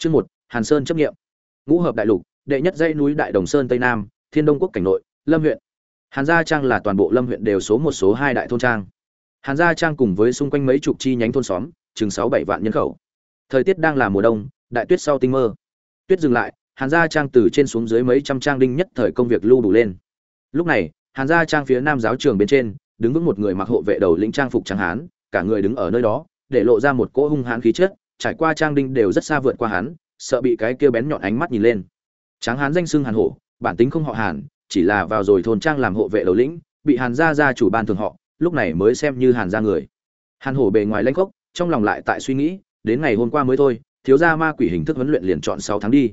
Chương một, Hàn Sơn chấp nghiệm. Ngũ hợp đại lục, đệ nhất dãy núi Đại Đồng Sơn Tây Nam, Thiên Đông quốc cảnh nội, Lâm huyện. Hàn Gia Trang là toàn bộ Lâm huyện đều số một số hai đại thôn trang. Hàn Gia Trang cùng với xung quanh mấy chục chi nhánh thôn xóm, chừng sáu bảy vạn nhân khẩu. Thời tiết đang là mùa đông, đại tuyết sau tinh mơ. Tuyết dừng lại, Hàn Gia Trang từ trên xuống dưới mấy trăm trang đinh nhất thời công việc lưu đủ lên. Lúc này, Hàn Gia Trang phía nam giáo trường bên trên, đứng vững một người mặc hộ vệ đầu lĩnh trang phục trắng hán, cả người đứng ở nơi đó, để lộ ra một cỗ hung hãn khí chất, trải qua trang đinh đều rất xa vượt qua hắn, sợ bị cái kia bén nhọn ánh mắt nhìn lên. Tráng hán danh xưng Hàn Hổ, bản tính không họ Hàn, chỉ là vào rồi thôn trang làm hộ vệ đầu lĩnh, bị Hàn gia gia chủ ban thường họ, lúc này mới xem như Hàn gia người. Hàn Hổ bề ngoài lãnh khốc, trong lòng lại tại suy nghĩ, đến ngày hôm qua mới thôi, thiếu gia ma quỷ hình thức huấn luyện liền chọn 6 tháng đi.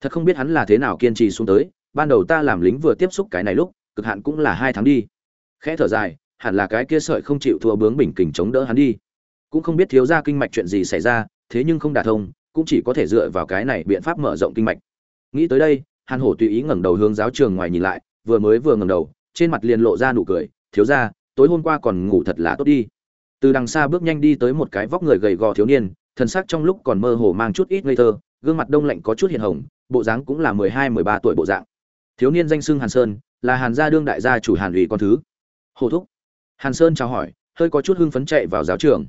Thật không biết hắn là thế nào kiên trì xuống tới, ban đầu ta làm lính vừa tiếp xúc cái này lúc, cực hạn cũng là 2 tháng đi. Khẽ thở dài, hẳn là cái kia sợi không chịu thua bướng bình kình chống đỡ hắn đi. Cũng không biết thiếu gia kinh mạch chuyện gì xảy ra, thế nhưng không đả thông, cũng chỉ có thể dựa vào cái này biện pháp mở rộng kinh mạch. Nghĩ tới đây, Hàn Hổ tùy ý ngẩng đầu hướng giáo trường ngoài nhìn lại, vừa mới vừa ngẩng đầu, trên mặt liền lộ ra nụ cười, "Thiếu gia, tối hôm qua còn ngủ thật là tốt đi." Từ đằng xa bước nhanh đi tới một cái vóc người gầy gò thiếu niên, thần sắc trong lúc còn mơ hồ mang chút ít ngây thơ, gương mặt đông lạnh có chút hiện hồng, bộ dáng cũng là mười hai mười ba tuổi bộ dạng. Thiếu niên danh xưng Hàn Sơn, là Hàn gia đương đại gia chủ Hàn ủy con thứ. Hồ thúc. Hàn Sơn chào hỏi, hơi có chút hưng phấn chạy vào giáo trường.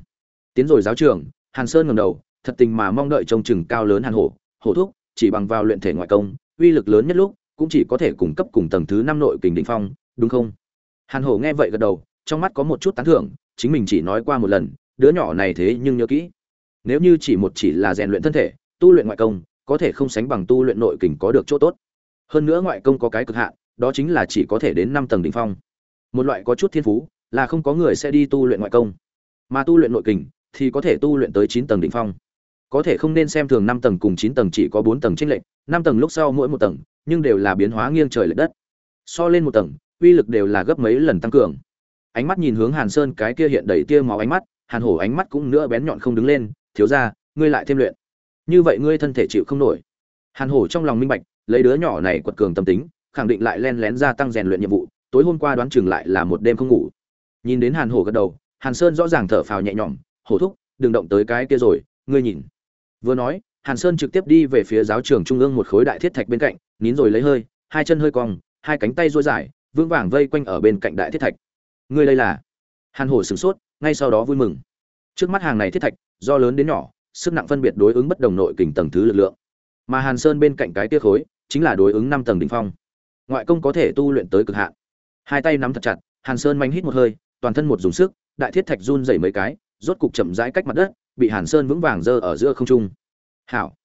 Tiến rồi giáo trường, Hàn Sơn ngẩng đầu, thật tình mà mong đợi trông chừng cao lớn Hàn Hổ, Hổ thúc, chỉ bằng vào luyện thể ngoại công, uy lực lớn nhất lúc, cũng chỉ có thể cung cấp cùng tầng thứ năm nội kình đỉnh phong, đúng không? Hàn Hổ nghe vậy gật đầu, trong mắt có một chút tán thưởng, chính mình chỉ nói qua một lần, đứa nhỏ này thế nhưng nhớ kỹ. Nếu như chỉ một chỉ là rèn luyện thân thể, tu luyện ngoại công, có thể không sánh bằng tu luyện nội kình có được chỗ tốt. Hơn nữa ngoại công có cái cực hạn, đó chính là chỉ có thể đến năm tầng đỉnh phong. Một loại có chút thiên phú, là không có người sẽ đi tu luyện ngoại công. Mà tu luyện nội kình thì có thể tu luyện tới chín tầng đỉnh phong. Có thể không nên xem thường năm tầng cùng chín tầng chỉ có bốn tầng chênh lệch, năm tầng lúc sau mỗi một tầng, nhưng đều là biến hóa nghiêng trời lệch đất. So lên một tầng, uy lực đều là gấp mấy lần tăng cường. Ánh mắt nhìn hướng Hàn Sơn cái kia hiện đầy tia máu ánh mắt, Hàn Hổ ánh mắt cũng nữa bén nhọn không đứng lên, thiếu gia, ngươi lại thêm luyện. Như vậy ngươi thân thể chịu không nổi. Hàn Hổ trong lòng minh bạch, lấy đứa nhỏ này quật cường tâm tính, khẳng định lại len lén gia tăng rèn luyện nhiệm vụ, tối hôm qua đoán chừng lại là một đêm không ngủ. Nhìn đến Hàn Hổ gật đầu, Hàn Sơn rõ ràng thở phào nhẹ nhõm, "Hổ thúc, đừng động tới cái kia rồi, ngươi nhìn." Vừa nói, Hàn Sơn trực tiếp đi về phía giáo trường trung ương một khối đại thiết thạch bên cạnh, nín rồi lấy hơi, hai chân hơi cong, hai cánh tay duỗi dài, vững vàng vây quanh ở bên cạnh đại thiết thạch. Ngươi đây là? Hàn Hổ sửng sốt, ngay sau đó vui mừng. Trước mắt hàng này thiết thạch, do lớn đến nhỏ, sức nặng phân biệt đối ứng bất đồng nội kình tầng thứ lực lượng. Mà Hàn Sơn bên cạnh cái tia khối, chính là đối ứng năm tầng đỉnh phong. Ngoại công có thể tu luyện tới cực hạn. Hai tay nắm thật chặt, Hàn Sơn manh hít một hơi, toàn thân một dùng sức, đại thiết thạch run rẩy mấy cái, rốt cục chậm rãi cách mặt đất, bị Hàn Sơn vững vàng giơ ở giữa không trung. Hảo.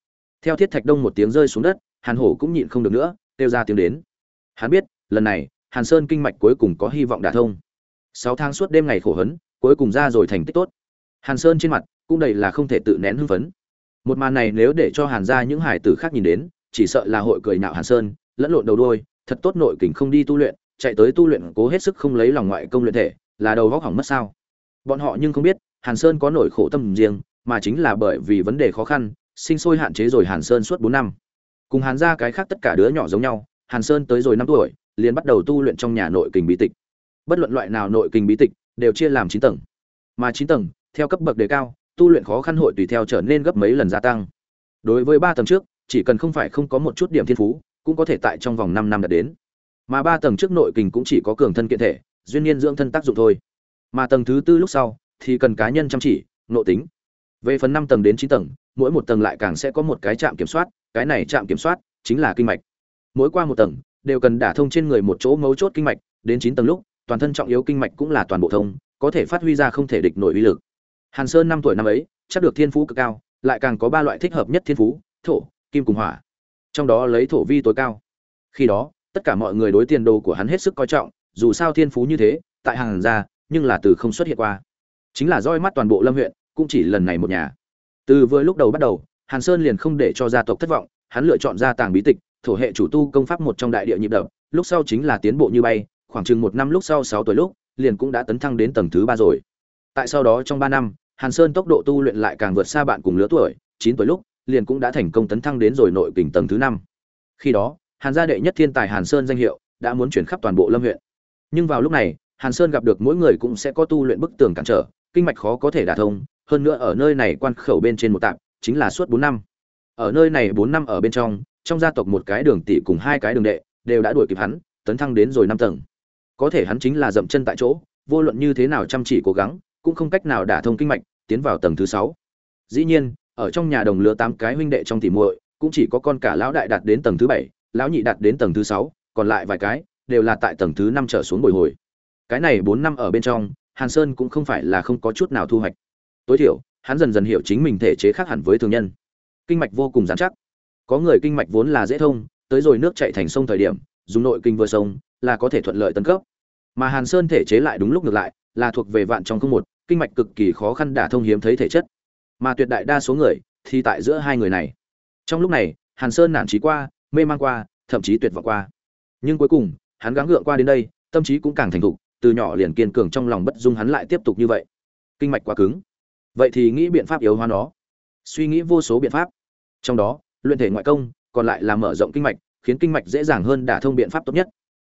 Theo thiết thạch đông một tiếng rơi xuống đất, Hàn Hổ cũng nhịn không được nữa, kêu ra tiếng đến. Hắn biết, lần này, Hàn Sơn kinh mạch cuối cùng có hy vọng đả thông. Sáu tháng suốt đêm ngày khổ hấn, cuối cùng ra rồi thành tích tốt. Hàn Sơn trên mặt cũng đầy là không thể tự nén hưng phấn. Một màn này nếu để cho Hàn gia những hải tử khác nhìn đến, chỉ sợ là hội cười nhạo Hàn Sơn, lẫn lộn đầu đôi, thật tốt nội kình không đi tu luyện, chạy tới tu luyện cố hết sức không lấy lòng ngoại công luyện thể, là đầu vóc hỏng mất sao? Bọn họ nhưng không biết, Hàn Sơn có nỗi khổ tâm riêng, mà chính là bởi vì vấn đề khó khăn, sinh sôi hạn chế rồi Hàn Sơn suốt 4 năm. Cùng Hàn gia cái khác tất cả đứa nhỏ giống nhau, Hàn Sơn tới rồi 5 tuổi, liền bắt đầu tu luyện trong nhà nội kình bí tịch. Bất luận loại nào nội kình bí tịch, đều chia làm 9 tầng. Mà 9 tầng, theo cấp bậc đề cao, tu luyện khó khăn hội tùy theo trở nên gấp mấy lần gia tăng. Đối với 3 tầng trước, chỉ cần không phải không có một chút điểm thiên phú, cũng có thể tại trong vòng 5 năm đạt đến. Mà 3 tầng trước nội kình cũng chỉ có cường thân kiện thể, duyên nhiên dưỡng thân tác dụng thôi. Mà tầng thứ tư lúc sau thì cần cá nhân chăm chỉ, nội tính. Về phần 5 tầng đến 9 tầng, mỗi một tầng lại càng sẽ có một cái trạm kiểm soát, cái này trạm kiểm soát chính là kinh mạch. Mỗi qua một tầng, đều cần đả thông trên người một chỗ mấu chốt kinh mạch, đến 9 tầng lúc, toàn thân trọng yếu kinh mạch cũng là toàn bộ thông, có thể phát huy ra không thể địch nổi uy lực. Hàn Sơn năm tuổi năm ấy, chắc được thiên phú cực cao, lại càng có ba loại thích hợp nhất thiên phú, thổ, kim cùng hỏa. Trong đó lấy thổ vi tối cao. Khi đó, tất cả mọi người đối tiền đồ của hắn hết sức coi trọng, dù sao thiên phú như thế, tại hàng gia, nhưng là từ không xuất hiện qua. Chính là roi mắt toàn bộ Lâm huyện, cũng chỉ lần này một nhà. Từ vừa lúc đầu bắt đầu, Hàn Sơn liền không để cho gia tộc thất vọng, hắn lựa chọn gia tàng bí tịch, thổ hệ chủ tu công pháp một trong đại địa nhịp đập, lúc sau chính là tiến bộ như bay, khoảng chừng một năm lúc sau sáu tuổi lúc, liền cũng đã tấn thăng đến tầng thứ ba rồi. Tại sau đó trong ba năm, Hàn Sơn tốc độ tu luyện lại càng vượt xa bạn cùng lứa tuổi, chín tuổi lúc, liền cũng đã thành công tấn thăng đến rồi nội kình tầng thứ năm. Khi đó, Hàn gia đệ nhất thiên tài Hàn Sơn danh hiệu đã muốn chuyển khắp toàn bộ Lâm huyện. Nhưng vào lúc này, Hàn Sơn gặp được mỗi người cũng sẽ có tu luyện bức tường cản trở, kinh mạch khó có thể đả thông, hơn nữa ở nơi này quan khẩu bên trên một tạm, chính là suốt bốn năm. ở nơi này bốn năm ở bên trong trong gia tộc một cái đường tỷ cùng hai cái đường đệ đều đã đuổi kịp hắn tấn thăng đến rồi năm tầng. Có thể hắn chính là dậm chân tại chỗ vô luận như thế nào chăm chỉ cố gắng cũng không cách nào đả thông kinh mạch tiến vào tầng thứ sáu. Dĩ nhiên ở trong nhà đồng lứa tám cái huynh đệ trong tỉ muội cũng chỉ có con cả lão đại đạt đến tầng thứ bảy lão nhị đạt đến tầng thứ sáu còn lại vài cái đều là tại tầng thứ năm trở xuống bồi hồi. Cái này bốn năm ở bên trong hàn sơn cũng không phải là không có chút nào thu hoạch. Tối thiểu, hắn dần dần hiểu chính mình thể chế khác hẳn với thường nhân. Kinh mạch vô cùng rắn chắc. Có người kinh mạch vốn là dễ thông, tới rồi nước chảy thành sông thời điểm, dùng nội kinh vừa sông, là có thể thuận lợi tấn cấp. Mà hàn sơn thể chế lại đúng lúc ngược lại, là thuộc về vạn trong không một, kinh mạch cực kỳ khó khăn đả thông hiếm thấy thể chất. Mà tuyệt đại đa số người, thì tại giữa hai người này. Trong lúc này, hàn sơn nản trí qua, mê man qua, thậm chí tuyệt vọng qua. Nhưng cuối cùng, hắn gắng gượng qua đến đây, tâm trí cũng càng thành thục từ nhỏ liền kiên cường trong lòng bất dung hắn lại tiếp tục như vậy. Kinh mạch quá cứng. Vậy thì nghĩ biện pháp yếu hóa nó. Suy nghĩ vô số biện pháp. Trong đó, luyện thể ngoại công, còn lại là mở rộng kinh mạch, khiến kinh mạch dễ dàng hơn đả thông biện pháp tốt nhất.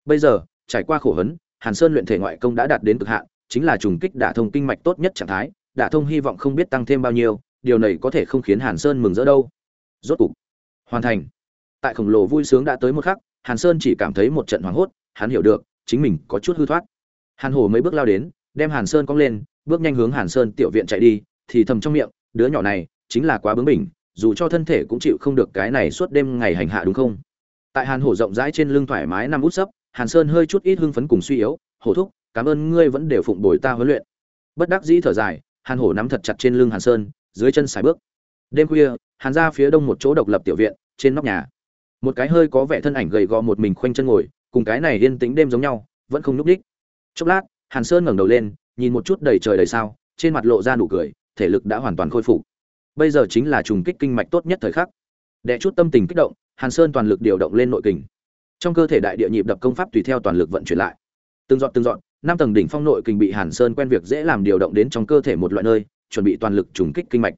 Bây giờ, trải qua khổ hấn hàn sơn luyện thể ngoại công đã đạt đến cực hạn, chính là trùng kích đả thông kinh mạch tốt nhất trạng thái, đả thông hy vọng không biết tăng thêm bao nhiêu, điều này có thể không khiến hàn sơn mừng rỡ đâu. Rốt cục, hoàn thành. Tại khổng lồ vui sướng đã tới một khắc, hàn sơn chỉ cảm thấy một trận hoảng hốt, hắn hiểu được, chính mình có chút hư thoát hàn hổ mấy bước lao đến, đem hàn sơn cong lên, bước nhanh hướng hàn sơn tiểu viện chạy đi, thì thầm trong miệng, đứa nhỏ này, chính là quá bướng bỉnh, dù cho thân thể cũng chịu không được cái này suốt đêm ngày hành hạ đúng không? Tại hàn hổ rộng rãi trên lưng thoải mái nằm út sấp, hàn sơn hơi chút ít hưng phấn cùng suy yếu, hổ thúc, cảm ơn ngươi vẫn đều phụng bồi ta huấn luyện. Bất đắc dĩ thở dài, hàn hổ nắm thật chặt trên lưng hàn sơn, dưới chân sải bước. Đêm khuya, hàn ra phía đông một chỗ độc lập tiểu viện, trên nóc nhà. Một cái hơi có vẻ thân ảnh gầy gò một mình khoanh chân ngồi, cùng cái này yên tĩnh đêm giống nhau, vẫn không nhúc đích chốc lát, hàn sơn ngẩng đầu lên, nhìn một chút đầy trời đầy sao, trên mặt lộ ra nụ cười, thể lực đã hoàn toàn khôi phục. Bây giờ chính là trùng kích kinh mạch tốt nhất thời khắc. Đẻ chút tâm tình kích động, hàn sơn toàn lực điều động lên nội kình. Trong cơ thể đại địa nhịp đập công pháp tùy theo toàn lực vận chuyển lại. Từng dọn từng dọn năm tầng đỉnh phong nội kình bị hàn sơn quen việc dễ làm điều động đến trong cơ thể một loại nơi, chuẩn bị toàn lực trùng kích kinh mạch.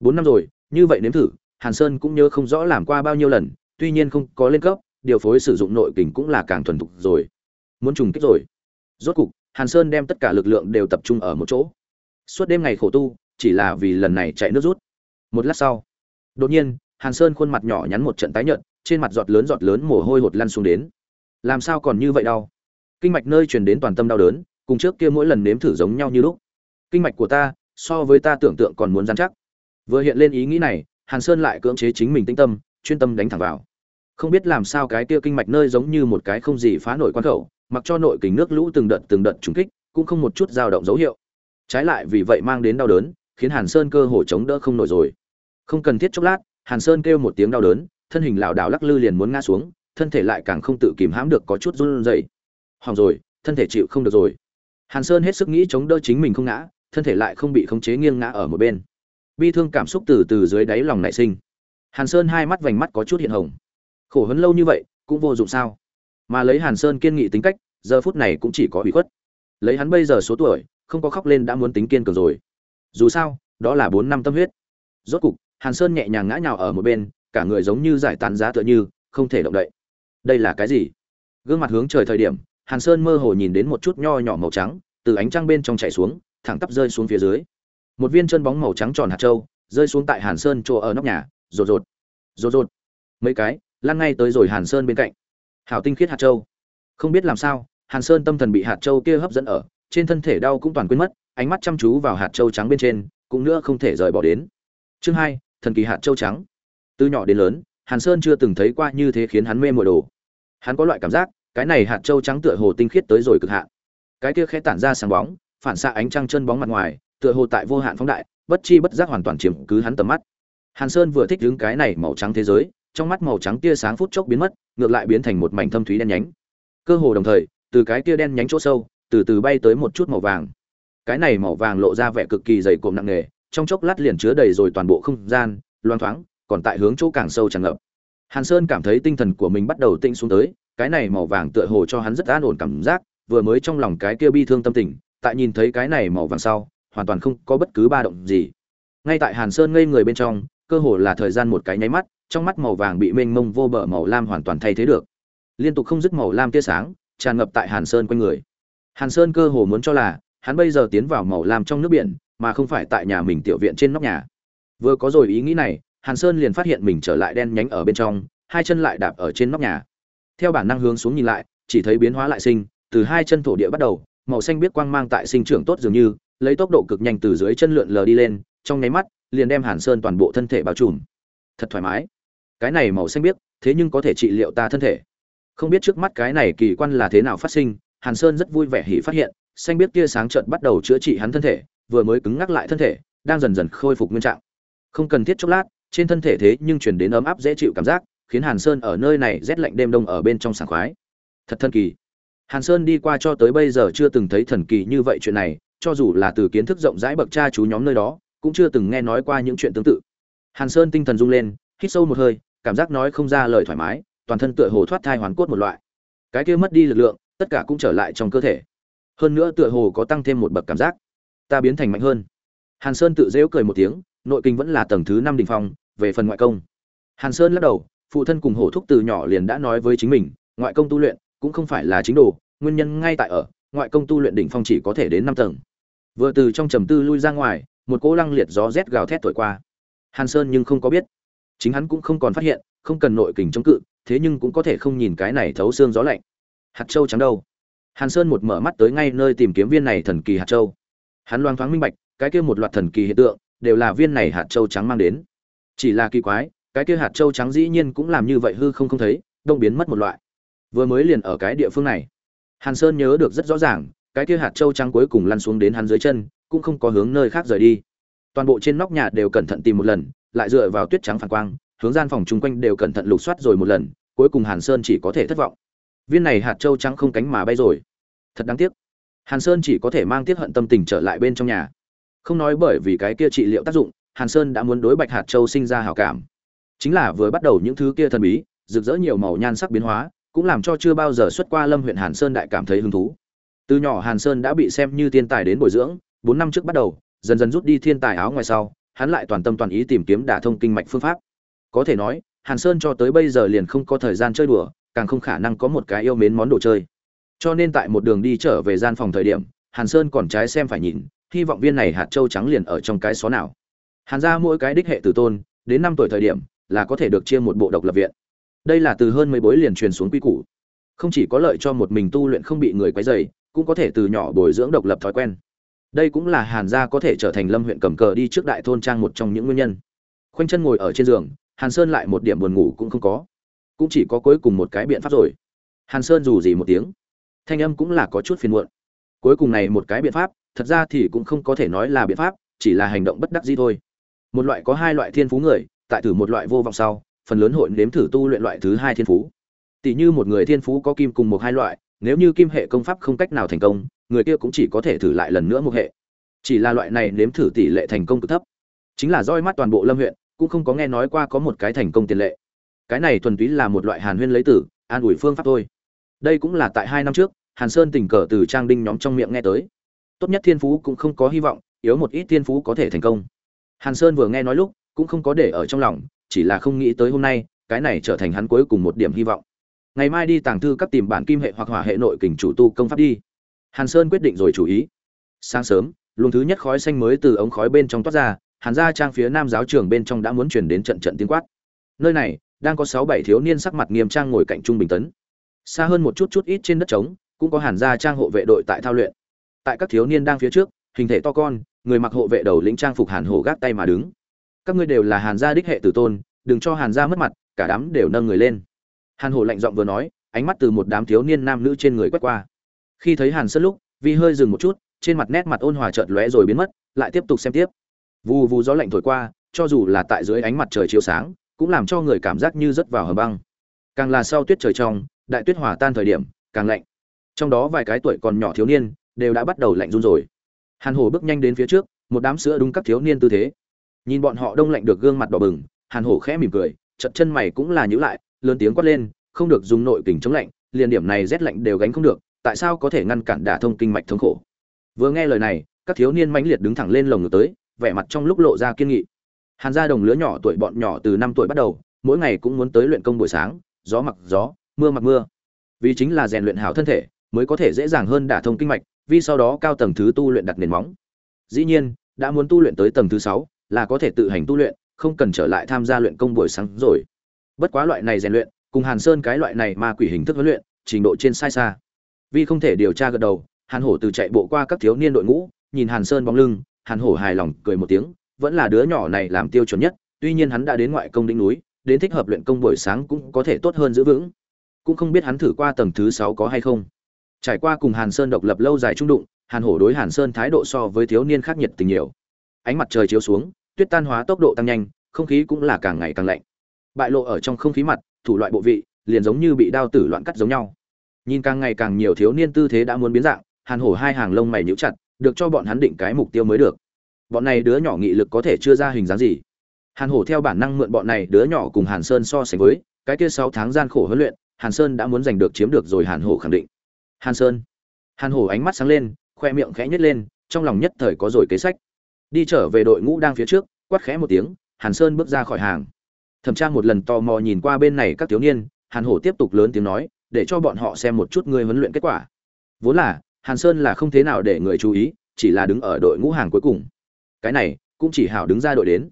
Bốn năm rồi, như vậy nếm thử, hàn sơn cũng nhớ không rõ làm qua bao nhiêu lần, tuy nhiên không có lên cấp, điều phối sử dụng nội kình cũng là càng thuần thục rồi. Muốn trùng kích rồi rốt cục, hàn sơn đem tất cả lực lượng đều tập trung ở một chỗ. Suốt đêm ngày khổ tu, chỉ là vì lần này chạy nước rút. Một lát sau, đột nhiên, hàn sơn khuôn mặt nhỏ nhắn một trận tái nhợt, trên mặt giọt lớn giọt lớn mồ hôi hột lăn xuống đến. Làm sao còn như vậy đau? Kinh mạch nơi truyền đến toàn tâm đau đớn, cùng trước kia mỗi lần nếm thử giống nhau như lúc. Kinh mạch của ta, so với ta tưởng tượng còn muốn dán chắc. Vừa hiện lên ý nghĩ này, hàn sơn lại cưỡng chế chính mình tinh tâm, chuyên tâm đánh thẳng vào. Không biết làm sao cái kia kinh mạch nơi giống như một cái không gì phá nổi quan khẩu mặc cho nội kình nước lũ từng đợt từng đợt trùng kích, cũng không một chút dao động dấu hiệu. Trái lại vì vậy mang đến đau đớn, khiến hàn sơn cơ hồ chống đỡ không nổi rồi. Không cần thiết chốc lát, hàn sơn kêu một tiếng đau đớn, thân hình lảo đảo lắc lư liền muốn ngã xuống, thân thể lại càng không tự kìm hãm được có chút run rẩy. Hỏng rồi, thân thể chịu không được rồi. Hàn sơn hết sức nghĩ chống đỡ chính mình không ngã, thân thể lại không bị khống chế nghiêng ngã ở một bên. Bi thương cảm xúc từ từ dưới đáy lòng nảy sinh. Hàn sơn hai mắt vành mắt có chút hiện hồng. Khổ hấn lâu như vậy, cũng vô dụng sao? Mà lấy hàn sơn kiên nghị tính cách, giờ phút này cũng chỉ có bị khuất. Lấy hắn bây giờ số tuổi, không có khóc lên đã muốn tính kiên cường rồi. Dù sao, đó là bốn năm tâm huyết. Rốt cục, hàn sơn nhẹ nhàng ngã nhào ở một bên, cả người giống như giải tán giá tựa như, không thể động đậy. Đây là cái gì? Gương mặt hướng trời thời điểm, hàn sơn mơ hồ nhìn đến một chút nho nhỏ màu trắng, từ ánh trăng bên trong chảy xuống, thẳng tắp rơi xuống phía dưới. Một viên chân bóng màu trắng tròn hạt trâu rơi xuống tại hàn sơn chỗ ở nóc nhà, rột rột rột rột. Mấy cái, lăn ngay tới rồi hàn sơn bên cạnh hảo tinh khiết hạt châu. Không biết làm sao, hàn sơn tâm thần bị hạt châu kia hấp dẫn ở, trên thân thể đau cũng toàn quên mất, ánh mắt chăm chú vào hạt châu trắng bên trên, cũng nữa không thể rời bỏ đến. Chương hai, thần kỳ hạt châu trắng. Từ nhỏ đến lớn, hàn sơn chưa từng thấy qua như thế khiến hắn mê mội đồ. Hắn có loại cảm giác, cái này hạt châu trắng tựa hồ tinh khiết tới rồi cực hạn. Cái kia khẽ tản ra sáng bóng, phản xạ ánh trăng chân bóng mặt ngoài, tựa hồ tại vô hạn phóng đại, bất chi bất giác hoàn toàn chiếm cứ hắn tầm mắt. Hàn sơn vừa thích đứng cái này màu trắng thế giới trong mắt màu trắng tia sáng phút chốc biến mất, ngược lại biến thành một mảnh thâm thúy đen nhánh. Cơ hồ đồng thời, từ cái tia đen nhánh chỗ sâu, từ từ bay tới một chút màu vàng. Cái này màu vàng lộ ra vẻ cực kỳ dày cộm nặng nề, trong chốc lát liền chứa đầy rồi toàn bộ không gian, loang thoáng, còn tại hướng chỗ càng sâu tràn ngập. Hàn sơn cảm thấy tinh thần của mình bắt đầu tĩnh xuống tới, cái này màu vàng tựa hồ cho hắn rất an ổn cảm giác, vừa mới trong lòng cái kia bi thương tâm tình, tại nhìn thấy cái này màu vàng sau, hoàn toàn không có bất cứ ba động gì. Ngay tại hàn sơn ngây người bên trong, cơ hồ là thời gian một cái nháy mắt trong mắt màu vàng bị mênh mông vô bờ màu lam hoàn toàn thay thế được. Liên tục không dứt màu lam tia sáng, tràn ngập tại hàn sơn quanh người. Hàn sơn cơ hồ muốn cho là, hắn bây giờ tiến vào màu lam trong nước biển, mà không phải tại nhà mình tiểu viện trên nóc nhà. Vừa có rồi ý nghĩ này, hàn sơn liền phát hiện mình trở lại đen nhánh ở bên trong, hai chân lại đạp ở trên nóc nhà. Theo bản năng hướng xuống nhìn lại, chỉ thấy biến hóa lại sinh, từ hai chân thổ địa bắt đầu, màu xanh biết quang mang tại sinh trưởng tốt dường như, lấy tốc độ cực nhanh từ dưới chân lượn lờ đi lên, trong nháy mắt, liền đem hàn sơn toàn bộ thân thể bao trùm. Thật thoải mái cái này màu xanh biết thế nhưng có thể trị liệu ta thân thể. Không biết trước mắt cái này kỳ quan là thế nào phát sinh, hàn sơn rất vui vẻ hỉ phát hiện, xanh biết kia sáng trợn bắt đầu chữa trị hắn thân thể, vừa mới cứng ngắc lại thân thể, đang dần dần khôi phục nguyên trạng. Không cần thiết chốc lát, trên thân thể thế nhưng chuyển đến ấm áp dễ chịu cảm giác, khiến hàn sơn ở nơi này rét lạnh đêm đông ở bên trong sảng khoái. Thật thần kỳ. Hàn sơn đi qua cho tới bây giờ chưa từng thấy thần kỳ như vậy chuyện này, cho dù là từ kiến thức rộng rãi bậc cha chú nhóm nơi đó, cũng chưa từng nghe nói qua những chuyện tương tự. Hàn sơn tinh thần rung lên, hít sâu một hơi cảm giác nói không ra lời thoải mái, toàn thân tựa hồ thoát thai hoàn cốt một loại. Cái kia mất đi lực lượng, tất cả cũng trở lại trong cơ thể. Hơn nữa tựa hồ có tăng thêm một bậc cảm giác. Ta biến thành mạnh hơn. Hàn sơn tự dễu cười một tiếng, nội kinh vẫn là tầng thứ năm đình phong, về phần ngoại công. Hàn sơn lắc đầu, phụ thân cùng hổ thúc từ nhỏ liền đã nói với chính mình, ngoại công tu luyện cũng không phải là chính đồ, nguyên nhân ngay tại ở, ngoại công tu luyện đỉnh phong chỉ có thể đến năm tầng. Vừa từ trong trầm tư lui ra ngoài, một cỗ lăng liệt gió rét gào thét thổi qua. Hàn sơn nhưng không có biết chính hắn cũng không còn phát hiện, không cần nội kình chống cự, thế nhưng cũng có thể không nhìn cái này thấu xương gió lạnh. Hạt châu trắng đâu? Hàn sơn một mở mắt tới ngay nơi tìm kiếm viên này thần kỳ hạt châu. Hắn loang thoáng minh bạch, cái kia một loạt thần kỳ hiện tượng, đều là viên này hạt châu trắng mang đến. Chỉ là kỳ quái, cái kia hạt châu trắng dĩ nhiên cũng làm như vậy hư không không thấy, đông biến mất một loại. Vừa mới liền ở cái địa phương này. Hàn sơn nhớ được rất rõ ràng, cái kia hạt châu trắng cuối cùng lăn xuống đến hắn dưới chân, cũng không có hướng nơi khác rời đi. Toàn bộ trên nóc nhà đều cẩn thận tìm một lần lại dựa vào tuyết trắng phản quang, hướng gian phòng chung quanh đều cẩn thận lục soát rồi một lần, cuối cùng hàn sơn chỉ có thể thất vọng. Viên này hạt châu trắng không cánh mà bay rồi. Thật đáng tiếc. Hàn sơn chỉ có thể mang tiếc hận tâm tình trở lại bên trong nhà. Không nói bởi vì cái kia trị liệu tác dụng, hàn sơn đã muốn đối bạch hạt châu sinh ra hảo cảm. Chính là vừa bắt đầu những thứ kia thần bí, rực rỡ nhiều màu nhan sắc biến hóa, cũng làm cho chưa bao giờ xuất qua lâm huyện hàn sơn đại cảm thấy hứng thú. Từ nhỏ hàn sơn đã bị xem như thiên tài đến bồi dưỡng, bốn năm trước bắt đầu, dần dần rút đi thiên tài áo ngoài sau hắn lại toàn tâm toàn ý tìm kiếm đả thông kinh mạch phương pháp. Có thể nói hàn sơn cho tới bây giờ liền không có thời gian chơi đùa càng không khả năng có một cái yêu mến món đồ chơi. Cho nên tại một đường đi trở về gian phòng thời điểm hàn sơn còn trái xem phải nhìn hy vọng viên này hạt châu trắng liền ở trong cái xó nào. Hàn gia mỗi cái đích hệ tử tôn đến năm tuổi thời điểm là có thể được chia một bộ độc lập viện. Đây là từ hơn mấy bối liền truyền xuống quy củ. Không chỉ có lợi cho một mình tu luyện không bị người quấy rầy, cũng có thể từ nhỏ bồi dưỡng độc lập thói quen đây cũng là hàn gia có thể trở thành lâm huyện cầm cờ đi trước đại thôn trang một trong những nguyên nhân. Khoanh chân ngồi ở trên giường, hàn sơn lại một điểm buồn ngủ cũng không có. Cũng chỉ có cuối cùng một cái biện pháp rồi. Hàn sơn dù gì một tiếng, thanh âm cũng là có chút phiền muộn. Cuối cùng này một cái biện pháp, thật ra thì cũng không có thể nói là biện pháp, chỉ là hành động bất đắc dĩ thôi. Một loại có hai loại thiên phú người, tại thử một loại vô vọng sau, phần lớn hội nếm thử tu luyện loại thứ hai thiên phú. Tỷ như một người thiên phú có kim cùng một hai loại, nếu như kim hệ công pháp không cách nào thành công người kia cũng chỉ có thể thử lại lần nữa một hệ. Chỉ là loại này nếm thử tỷ lệ thành công cực thấp. Chính là roi mắt toàn bộ lâm huyện, cũng không có nghe nói qua có một cái thành công tiền lệ. Cái này thuần túy là một loại hàn huyên lấy tử, an ủi phương pháp thôi. Đây cũng là tại hai năm trước, hàn sơn tình cờ từ trang đinh nhóm trong miệng nghe tới. Tốt nhất thiên phú cũng không có hy vọng, yếu một ít thiên phú có thể thành công. Hàn sơn vừa nghe nói lúc, cũng không có để ở trong lòng, chỉ là không nghĩ tới hôm nay, cái này trở thành hắn cuối cùng một điểm hy vọng. Ngày mai đi tàng thư các tìm bản kim hệ hoặc hỏa hệ nội kình chủ tu công pháp đi hàn sơn quyết định rồi chủ ý. Sáng sớm, luồng thứ nhất khói xanh mới từ ống khói bên trong toát ra, hàn gia trang phía nam giáo trường bên trong đã muốn chuyển đến trận trận tiếng quát. Nơi này, đang có sáu bảy thiếu niên sắc mặt nghiêm trang ngồi cạnh trung bình tấn. Xa hơn một chút chút ít trên đất trống, cũng có hàn gia trang hộ vệ đội tại thao luyện. Tại các thiếu niên đang phía trước, hình thể to con, người mặc hộ vệ đầu lĩnh trang phục hàn hổ gác tay mà đứng. Các ngươi đều là hàn gia đích hệ tử tôn, đừng cho hàn gia mất mặt, cả đám đều nâng người lên. Hàn hổ lạnh giọng vừa nói, ánh mắt từ một đám thiếu niên nam nữ trên người quét qua khi thấy hàn sơn lúc, vi hơi dừng một chút, trên mặt nét mặt ôn hòa chợt lóe rồi biến mất, lại tiếp tục xem tiếp. Vù vù gió lạnh thổi qua, cho dù là tại dưới ánh mặt trời chiếu sáng, cũng làm cho người cảm giác như rớt vào hầm băng. Càng là sau tuyết trời trong, đại tuyết hòa tan thời điểm, càng lạnh. Trong đó vài cái tuổi còn nhỏ thiếu niên, đều đã bắt đầu lạnh run rồi. Hàn hổ bước nhanh đến phía trước, một đám sữa đúng các thiếu niên tư thế. Nhìn bọn họ đông lạnh được gương mặt đỏ bừng, hàn hổ khẽ mỉm cười chật chân mày cũng là nhữ lại, lớn tiếng quát lên, không được dùng nội kình chống lạnh, liền điểm này rét lạnh đều gánh không được tại sao có thể ngăn cản đả thông kinh mạch thống khổ? Vừa nghe lời này, các thiếu niên mãnh liệt đứng thẳng lên lồng ngực tới, vẻ mặt trong lúc lộ ra kiên nghị. Hàn gia đồng lứa nhỏ tuổi bọn nhỏ từ năm tuổi bắt đầu, mỗi ngày cũng muốn tới luyện công buổi sáng, gió mặc gió, mưa mặc mưa. Vì chính là rèn luyện hảo thân thể, mới có thể dễ dàng hơn đả thông kinh mạch, vì sau đó cao tầng thứ tu luyện đặt nền móng. Dĩ nhiên, đã muốn tu luyện tới tầng thứ sáu, là có thể tự hành tu luyện, không cần trở lại tham gia luyện công buổi sáng rồi. Bất quá loại này rèn luyện, cùng hàn sơn cái loại này ma quỷ hình thức huấn luyện, trình độ trên sai xa vì không thể điều tra gật đầu, hàn hổ từ chạy bộ qua các thiếu niên đội ngũ, nhìn hàn sơn bóng lưng, hàn hổ hài lòng cười một tiếng, vẫn là đứa nhỏ này làm tiêu chuẩn nhất, tuy nhiên hắn đã đến ngoại công đỉnh núi, đến thích hợp luyện công buổi sáng cũng có thể tốt hơn giữ vững. Cũng không biết hắn thử qua tầng thứ sáu có hay không. Trải qua cùng hàn sơn độc lập lâu dài trung đụng, hàn hổ đối hàn sơn thái độ so với thiếu niên khác nhiệt tình nhiều. Ánh mặt trời chiếu xuống, tuyết tan hóa tốc độ tăng nhanh, không khí cũng là càng ngày càng lạnh. Bại lộ ở trong không khí mặt, thủ loại bộ vị, liền giống như bị đao tử loạn cắt giống nhau nhìn càng ngày càng nhiều thiếu niên tư thế đã muốn biến dạng, hàn hổ hai hàng lông mày nhíu chặt, được cho bọn hắn định cái mục tiêu mới được. Bọn này đứa nhỏ nghị lực có thể chưa ra hình dáng gì? Hàn hổ theo bản năng mượn bọn này đứa nhỏ cùng hàn sơn so sánh với, cái kia sáu tháng gian khổ huấn luyện, hàn sơn đã muốn giành được chiếm được rồi hàn hổ khẳng định. Hàn sơn. Hàn hổ ánh mắt sáng lên, khoe miệng khẽ nhếch lên, trong lòng nhất thời có rồi kế sách. Đi trở về đội ngũ đang phía trước, quát khẽ một tiếng, hàn sơn bước ra khỏi hàng. Thẩm tra một lần tò mò nhìn qua bên này các thiếu niên, hàn hổ tiếp tục lớn tiếng nói để cho bọn họ xem một chút ngươi huấn luyện kết quả. Vốn là, hàn sơn là không thế nào để người chú ý, chỉ là đứng ở đội ngũ hàng cuối cùng. Cái này, cũng chỉ hảo đứng ra đội đến.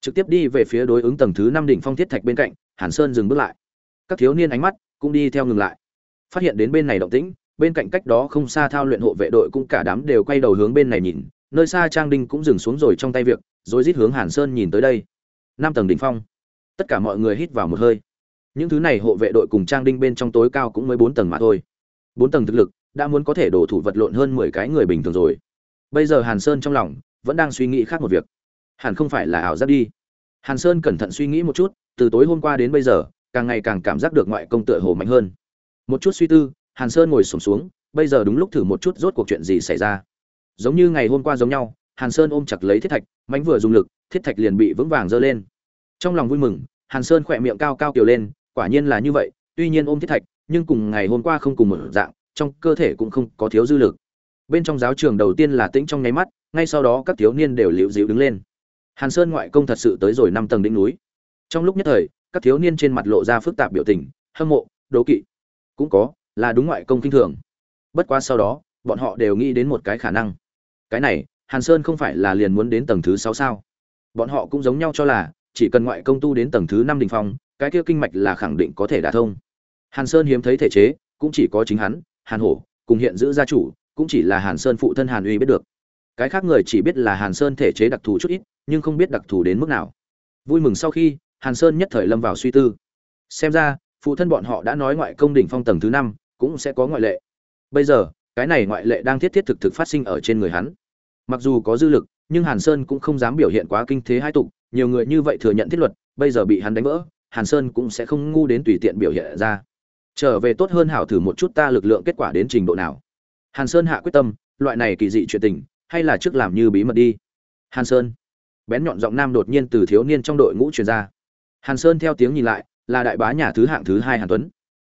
Trực tiếp đi về phía đối ứng tầng thứ năm đỉnh phong thiết thạch bên cạnh, hàn sơn dừng bước lại. Các thiếu niên ánh mắt cũng đi theo ngừng lại. Phát hiện đến bên này động tĩnh, bên cạnh cách đó không xa thao luyện hộ vệ đội cũng cả đám đều quay đầu hướng bên này nhìn, nơi xa trang đinh cũng dừng xuống rồi trong tay việc, rồi rít hướng hàn sơn nhìn tới đây. Năm tầng đỉnh phong. Tất cả mọi người hít vào một hơi những thứ này hộ vệ đội cùng trang đinh bên trong tối cao cũng mới bốn tầng mà thôi. Bốn tầng thực lực đã muốn có thể đổ thủ vật lộn hơn mười cái người bình thường rồi. Bây giờ hàn sơn trong lòng vẫn đang suy nghĩ khác một việc. Hẳn không phải là ảo giác đi. Hàn sơn cẩn thận suy nghĩ một chút từ tối hôm qua đến bây giờ càng ngày càng cảm giác được ngoại công tựa hồ mạnh hơn. Một chút suy tư hàn sơn ngồi sổm xuống, xuống bây giờ đúng lúc thử một chút rốt cuộc chuyện gì xảy ra. Giống như ngày hôm qua giống nhau hàn sơn ôm chặt lấy thiết thạch mánh vừa dùng lực thiết thạch liền bị vững vàng giơ lên. Trong lòng vui mừng hàn sơn khỏe miệng cao cao kiều lên quả nhiên là như vậy, tuy nhiên ôm thiết thạch, nhưng cùng ngày hôm qua không cùng một dạng, trong cơ thể cũng không có thiếu dư lực. Bên trong giáo trường đầu tiên là tĩnh trong nháy mắt, ngay sau đó các thiếu niên đều liễu dịu đứng lên. Hàn sơn ngoại công thật sự tới rồi năm tầng đỉnh núi. Trong lúc nhất thời, các thiếu niên trên mặt lộ ra phức tạp biểu tình, hâm mộ, đố kỵ. Cũng có, là đúng ngoại công kinh thường. Bất quá sau đó, bọn họ đều nghĩ đến một cái khả năng. Cái này, hàn sơn không phải là liền muốn đến tầng thứ sáu sao? Bọn họ cũng giống nhau cho là, chỉ cần ngoại công tu đến tầng thứ năm đình phong cái kia kinh mạch là khẳng định có thể đả thông. Hàn sơn hiếm thấy thể chế, cũng chỉ có chính hắn, hàn hổ, cùng hiện giữ gia chủ, cũng chỉ là hàn sơn phụ thân hàn uy biết được. Cái khác người chỉ biết là hàn sơn thể chế đặc thù chút ít, nhưng không biết đặc thù đến mức nào. Vui mừng sau khi, hàn sơn nhất thời lâm vào suy tư. Xem ra, phụ thân bọn họ đã nói ngoại công đỉnh phong tầng thứ năm, cũng sẽ có ngoại lệ. Bây giờ, cái này ngoại lệ đang thiết thiết thực thực phát sinh ở trên người hắn. Mặc dù có dư lực, nhưng hàn sơn cũng không dám biểu hiện quá kinh thế hai tục, nhiều người như vậy thừa nhận thiết luật, bây giờ bị hắn đánh vỡ hàn sơn cũng sẽ không ngu đến tùy tiện biểu hiện ra. Trở về tốt hơn hảo thử một chút ta lực lượng kết quả đến trình độ nào. Hàn sơn hạ quyết tâm, loại này kỳ dị chuyện tình, hay là trước làm như bí mật đi. Hàn sơn. Bén nhọn giọng nam đột nhiên từ thiếu niên trong đội ngũ truyền ra. Hàn sơn theo tiếng nhìn lại, là đại bá nhà thứ hạng thứ hai hàn tuấn.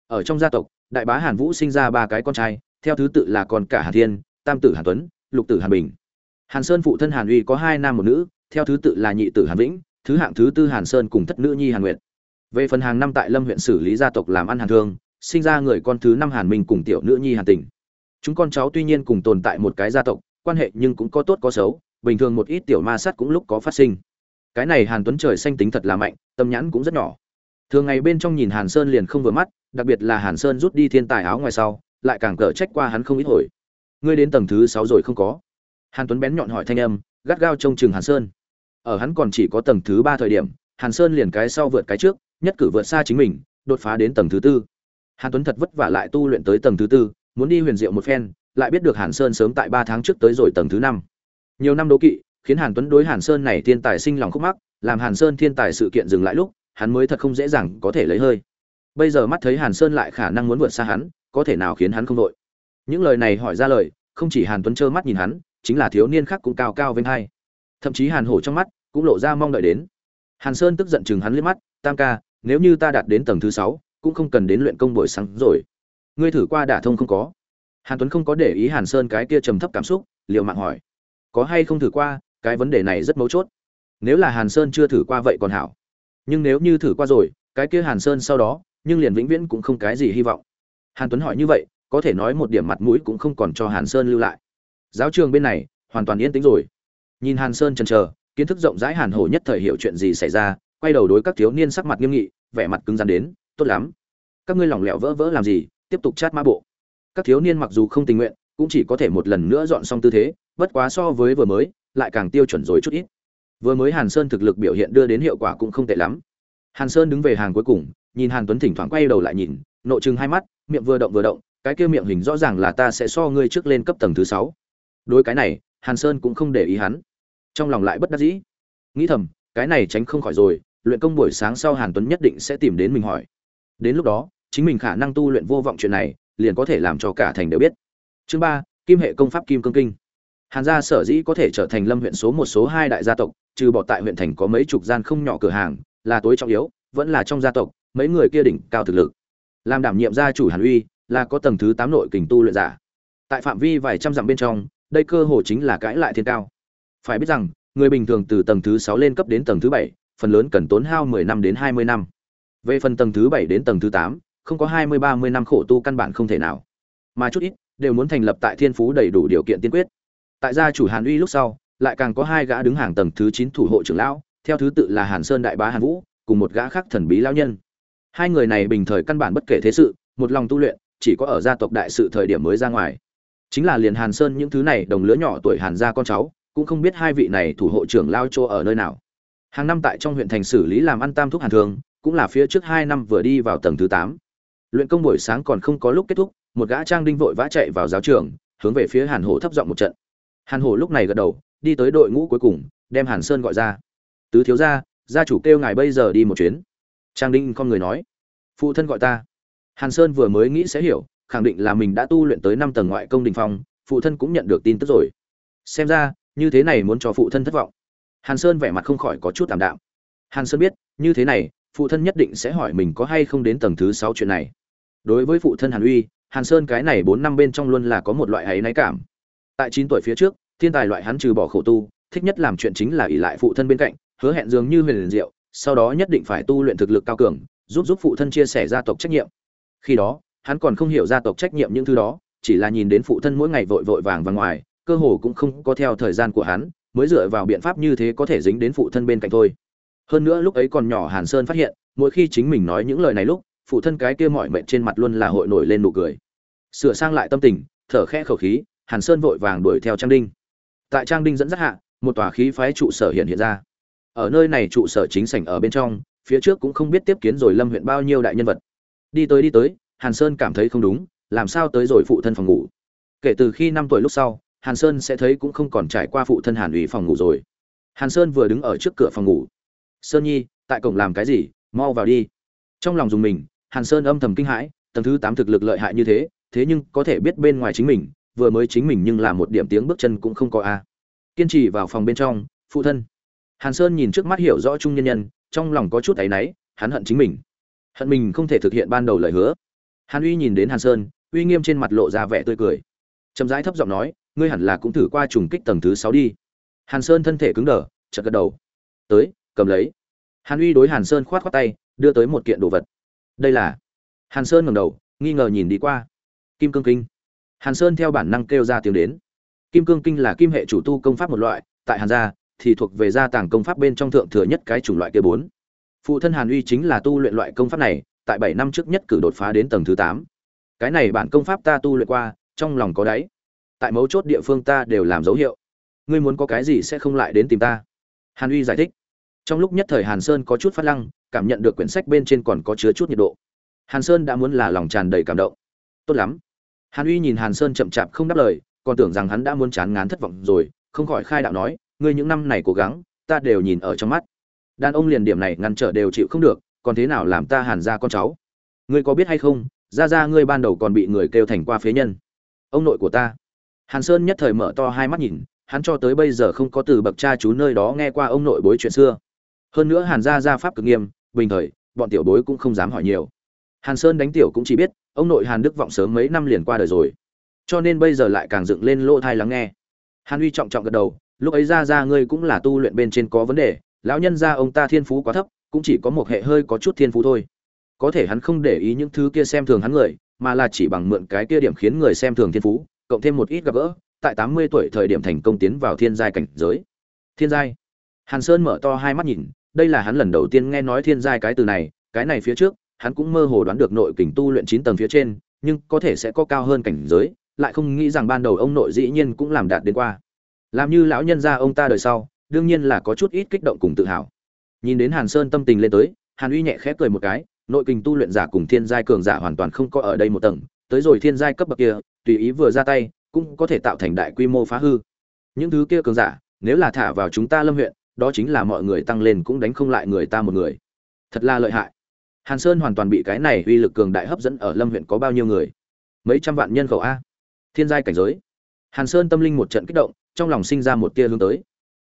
Ở trong gia tộc, đại bá hàn vũ sinh ra ba cái con trai, theo thứ tự là con cả hàn thiên, tam tử hàn tuấn, lục tử hàn bình. Hàn sơn phụ thân hàn uy có hai nam một nữ, theo thứ tự là nhị tử hàn vĩnh, thứ hạng thứ tư hàn sơn cùng thất nữ nhi hàn nguyệt về phần hàng năm tại lâm huyện xử lý gia tộc làm ăn hàn thương sinh ra người con thứ năm hàn minh cùng tiểu nữ nhi hàn tình. Chúng con cháu tuy nhiên cùng tồn tại một cái gia tộc, quan hệ nhưng cũng có tốt có xấu, bình thường một ít tiểu ma sát cũng lúc có phát sinh. Cái này hàn tuấn trời xanh tính thật là mạnh, tâm nhãn cũng rất nhỏ. Thường ngày bên trong nhìn hàn sơn liền không vừa mắt, đặc biệt là hàn sơn rút đi thiên tài áo ngoài sau, lại càng cở trách qua hắn không ít hồi. Ngươi đến tầng thứ sáu rồi không có? Hàn tuấn bén nhọn hỏi thanh âm, gắt gao trông chừng hàn sơn. Ở hắn còn chỉ có tầng thứ ba thời điểm, hàn sơn liền cái sau vượt cái trước nhất cử vượt xa chính mình, đột phá đến tầng thứ tư. Hàn tuấn thật vất vả lại tu luyện tới tầng thứ tư, muốn đi huyền diệu một phen, lại biết được hàn sơn sớm tại ba tháng trước tới rồi tầng thứ năm. Nhiều năm đấu kỵ, khiến hàn tuấn đối hàn sơn này thiên tài sinh lòng khúc mắc, làm hàn sơn thiên tài sự kiện dừng lại lúc, hắn mới thật không dễ dàng có thể lấy hơi. Bây giờ mắt thấy hàn sơn lại khả năng muốn vượt xa hắn, có thể nào khiến hắn không đội? Những lời này hỏi ra lời, không chỉ hàn tuấn trơ mắt nhìn hắn, chính là thiếu niên khác cũng cao cao vênh hai. Thậm chí hàn hổ trong mắt cũng lộ ra mong đợi đến. Hàn sơn tức giận chừng hắn liếc mắt, tam ca nếu như ta đạt đến tầng thứ sáu, cũng không cần đến luyện công buổi sáng rồi. Ngươi thử qua đả thông không có? Hàn tuấn không có để ý hàn sơn cái kia trầm thấp cảm xúc liệu mạng hỏi. Có hay không thử qua, cái vấn đề này rất mấu chốt. Nếu là hàn sơn chưa thử qua vậy còn hảo. Nhưng nếu như thử qua rồi, cái kia hàn sơn sau đó, nhưng liền vĩnh viễn cũng không cái gì hy vọng. Hàn tuấn hỏi như vậy, có thể nói một điểm mặt mũi cũng không còn cho hàn sơn lưu lại. Giáo trường bên này, hoàn toàn yên tĩnh rồi. Nhìn hàn sơn chần chờ, kiến thức rộng rãi hàn hổ nhất thời hiểu chuyện gì xảy ra, quay đầu đối các thiếu niên sắc mặt nghiêm nghị vẻ mặt cứng rắn đến, tốt lắm. Các ngươi lỏng lẻo vỡ vỡ làm gì, tiếp tục chát mã bộ. Các thiếu niên mặc dù không tình nguyện, cũng chỉ có thể một lần nữa dọn xong tư thế, bất quá so với vừa mới, lại càng tiêu chuẩn rồi chút ít. Vừa mới hàn sơn thực lực biểu hiện đưa đến hiệu quả cũng không tệ lắm. Hàn sơn đứng về hàng cuối cùng, nhìn hàn tuấn thỉnh thoảng quay đầu lại nhìn, nộ chừng hai mắt, miệng vừa động vừa động, cái kia miệng hình rõ ràng là ta sẽ so ngươi trước lên cấp tầng thứ sáu. Đối cái này, hàn sơn cũng không để ý hắn. Trong lòng lại bất đắc dĩ. Nghĩ thầm, cái này tránh không khỏi rồi luyện công buổi sáng sau hàn tuấn nhất định sẽ tìm đến mình hỏi. Đến lúc đó, chính mình khả năng tu luyện vô vọng chuyện này, liền có thể làm cho cả thành đều biết. Chương ba, kim hệ công pháp kim cương kinh. Hàn gia sở dĩ có thể trở thành lâm huyện số một, số hai đại gia tộc, trừ bỏ tại huyện thành có mấy chục gian không nhỏ cửa hàng, là tối trọng yếu, vẫn là trong gia tộc, mấy người kia đỉnh cao thực lực. Làm đảm nhiệm gia chủ hàn uy, là có tầng thứ tám nội kình tu luyện giả. Tại phạm vi vài trăm dặm bên trong, đây cơ hồ chính là cãi lại thiên cao. Phải biết rằng, người bình thường từ tầng thứ sáu lên cấp đến tầng thứ bảy phần lớn cần tốn hao mười năm đến hai mươi năm. Về phần tầng thứ bảy đến tầng thứ tám, không có hai mươi, ba mươi năm khổ tu căn bản không thể nào. Mà chút ít, đều muốn thành lập tại thiên phú đầy đủ điều kiện tiên quyết. Tại gia chủ hàn uy lúc sau, lại càng có hai gã đứng hàng tầng thứ chín thủ hộ trưởng lão, theo thứ tự là hàn sơn đại bá hàn vũ, cùng một gã khác thần bí lão nhân. Hai người này bình thời căn bản bất kể thế sự, một lòng tu luyện, chỉ có ở gia tộc đại sự thời điểm mới ra ngoài. Chính là liền hàn sơn những thứ này đồng lứa nhỏ tuổi hàn gia con cháu, cũng không biết hai vị này thủ hộ trưởng lao chỗ ở nơi nào hàng năm tại trong huyện thành xử lý làm ăn tam thuốc hàn thường, cũng là phía trước hai năm vừa đi vào tầng thứ tám. Luyện công buổi sáng còn không có lúc kết thúc, một gã trang đinh vội vã chạy vào giáo trường, hướng về phía hàn hổ thấp giọng một trận. Hàn hổ lúc này gật đầu, đi tới đội ngũ cuối cùng, đem hàn sơn gọi ra. Tứ thiếu gia gia chủ kêu ngài bây giờ đi một chuyến. Trang đinh con người nói. Phụ thân gọi ta. Hàn sơn vừa mới nghĩ sẽ hiểu, khẳng định là mình đã tu luyện tới năm tầng ngoại công đình phong, phụ thân cũng nhận được tin tức rồi. Xem ra, như thế này muốn cho phụ thân thất vọng hàn sơn vẻ mặt không khỏi có chút tạm đạm. Hàn sơn biết, như thế này, phụ thân nhất định sẽ hỏi mình có hay không đến tầng thứ sáu chuyện này. Đối với phụ thân hàn uy, hàn sơn cái này bốn năm bên trong luôn là có một loại ấy náy cảm. Tại chín tuổi phía trước, thiên tài loại hắn trừ bỏ khổ tu, thích nhất làm chuyện chính là ỷ lại phụ thân bên cạnh, hứa hẹn dường như huyền liền diệu, sau đó nhất định phải tu luyện thực lực cao cường, giúp giúp phụ thân chia sẻ gia tộc trách nhiệm. Khi đó, hắn còn không hiểu gia tộc trách nhiệm những thứ đó, chỉ là nhìn đến phụ thân mỗi ngày vội vội vàng và ngoài, cơ hồ cũng không có theo thời gian của hắn mới dựa vào biện pháp như thế có thể dính đến phụ thân bên cạnh thôi. Hơn nữa lúc ấy còn nhỏ hàn sơn phát hiện, mỗi khi chính mình nói những lời này lúc, phụ thân cái kia mọi mệnh trên mặt luôn là hội nổi lên nụ cười. Sửa sang lại tâm tình, thở khẽ khẩu khí, hàn sơn vội vàng đuổi theo trang đinh. Tại trang đinh dẫn dắt hạ, một tòa khí phái trụ sở hiện hiện ra. Ở nơi này trụ sở chính sảnh ở bên trong, phía trước cũng không biết tiếp kiến rồi lâm huyện bao nhiêu đại nhân vật. Đi tới đi tới, hàn sơn cảm thấy không đúng, làm sao tới rồi phụ thân phòng ngủ. Kể từ khi năm tuổi lúc sau hàn sơn sẽ thấy cũng không còn trải qua phụ thân hàn ủy phòng ngủ rồi. Hàn sơn vừa đứng ở trước cửa phòng ngủ. Sơn nhi, tại cổng làm cái gì? Mau vào đi. Trong lòng dùng mình, hàn sơn âm thầm kinh hãi, tầng thứ tám thực lực lợi hại như thế thế nhưng có thể biết bên ngoài chính mình, vừa mới chính mình nhưng là một điểm tiếng bước chân cũng không có a. Kiên trì vào phòng bên trong, phụ thân. Hàn sơn nhìn trước mắt hiểu rõ trung nhân nhân, trong lòng có chút áy náy, hắn hận chính mình. Hận mình không thể thực hiện ban đầu lời hứa. Hàn uy nhìn đến hàn sơn, uy nghiêm trên mặt lộ ra vẻ tươi cười. Chậm rãi thấp giọng nói ngươi hẳn là cũng thử qua trùng kích tầng thứ sáu đi. Hàn sơn thân thể cứng đờ, chợt gật đầu. Tới, cầm lấy. Hàn uy đối hàn sơn khoát khoát tay, đưa tới một kiện đồ vật. Đây là. Hàn sơn ngẩng đầu, nghi ngờ nhìn đi qua. Kim cương kinh. Hàn sơn theo bản năng kêu ra tiếng đến. Kim cương kinh là kim hệ chủ tu công pháp một loại, tại hàn gia thì thuộc về gia tàng công pháp bên trong thượng thừa nhất cái chủng loại kia bốn. Phụ thân hàn uy chính là tu luyện loại công pháp này, tại bảy năm trước nhất cử đột phá đến tầng thứ tám. Cái này bản công pháp ta tu luyện qua, trong lòng có đáy tại mấu chốt địa phương ta đều làm dấu hiệu. Ngươi muốn có cái gì sẽ không lại đến tìm ta. Hàn uy giải thích. Trong lúc nhất thời hàn sơn có chút phát lăng, cảm nhận được quyển sách bên trên còn có chứa chút nhiệt độ. Hàn sơn đã muốn là lòng tràn đầy cảm động. Tốt lắm. Hàn uy nhìn hàn sơn chậm chạp không đáp lời, còn tưởng rằng hắn đã muốn chán ngán thất vọng rồi, không khỏi khai đạo nói, ngươi những năm này cố gắng, ta đều nhìn ở trong mắt. Đàn ông liền điểm này ngăn trở đều chịu không được, còn thế nào làm ta hàn ra con cháu? Ngươi có biết hay không ra ra ngươi ban đầu còn bị người kêu thành qua phế nhân. Ông nội của ta hàn sơn nhất thời mở to hai mắt nhìn, hắn cho tới bây giờ không có từ bậc cha chú nơi đó nghe qua ông nội bối chuyện xưa. Hơn nữa hàn gia gia pháp cực nghiêm, bình thời, bọn tiểu bối cũng không dám hỏi nhiều. Hàn sơn đánh tiểu cũng chỉ biết, ông nội hàn đức vọng sớm mấy năm liền qua đời rồi. Cho nên bây giờ lại càng dựng lên lỗ thai lắng nghe. Hàn uy trọng trọng gật đầu, lúc ấy ra ra ngươi cũng là tu luyện bên trên có vấn đề, lão nhân ra ông ta thiên phú quá thấp, cũng chỉ có một hệ hơi có chút thiên phú thôi. Có thể hắn không để ý những thứ kia xem thường hắn người, mà là chỉ bằng mượn cái kia điểm khiến người xem thường thiên phú cộng thêm một ít gặp gỡ, tại tám mươi tuổi thời điểm thành công tiến vào thiên giai cảnh giới. Thiên giai? Hàn sơn mở to hai mắt nhìn, đây là hắn lần đầu tiên nghe nói thiên giai cái từ này, cái này phía trước, hắn cũng mơ hồ đoán được nội kình tu luyện chín tầng phía trên, nhưng có thể sẽ có cao hơn cảnh giới, lại không nghĩ rằng ban đầu ông nội dĩ nhiên cũng làm đạt đến qua. Làm như lão nhân gia ông ta đời sau, đương nhiên là có chút ít kích động cùng tự hào. Nhìn đến hàn sơn tâm tình lên tới, hàn uy nhẹ khẽ cười một cái, nội kình tu luyện giả cùng thiên giai cường giả hoàn toàn không có ở đây một tầng tới rồi thiên giai cấp bậc kia, tùy ý vừa ra tay, cũng có thể tạo thành đại quy mô phá hư. Những thứ kia cường giả, nếu là thả vào chúng ta lâm huyện, đó chính là mọi người tăng lên cũng đánh không lại người ta một người. Thật là lợi hại. Hàn sơn hoàn toàn bị cái này uy lực cường đại hấp dẫn ở lâm huyện có bao nhiêu người? Mấy trăm vạn nhân khẩu a. Thiên giai cảnh giới. Hàn sơn tâm linh một trận kích động, trong lòng sinh ra một tia hướng tới.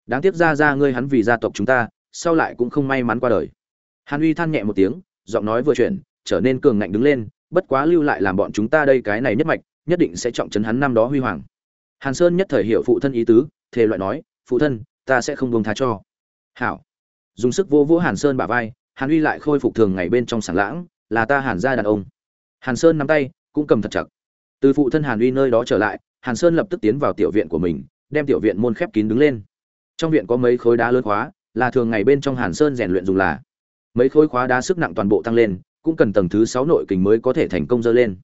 Đáng tiếc ra ra ngươi hắn vì gia tộc chúng ta, sau lại cũng không may mắn qua đời. Hàn uy than nhẹ một tiếng, giọng nói vừa chuyển, trở nên cường ngạnh đứng lên bất quá lưu lại làm bọn chúng ta đây cái này nhất mạch, nhất định sẽ trọng trấn hắn năm đó huy hoàng. Hàn sơn nhất thời hiểu phụ thân ý tứ, thề loại nói, phụ thân, ta sẽ không buông tha cho. Hảo. Dùng sức vô vỗ hàn sơn bả vai, hàn uy lại khôi phục thường ngày bên trong sảng lãng, là ta hàn gia đàn ông. Hàn sơn nắm tay, cũng cầm thật chặt. Từ phụ thân hàn uy nơi đó trở lại, hàn sơn lập tức tiến vào tiểu viện của mình, đem tiểu viện môn khép kín đứng lên. Trong viện có mấy khối đá lớn khóa, là thường ngày bên trong hàn sơn rèn luyện dùng là. Mấy khối khóa đá sức nặng toàn bộ tăng lên cũng cần tầng thứ sáu nội kình mới có thể thành công dơ lên.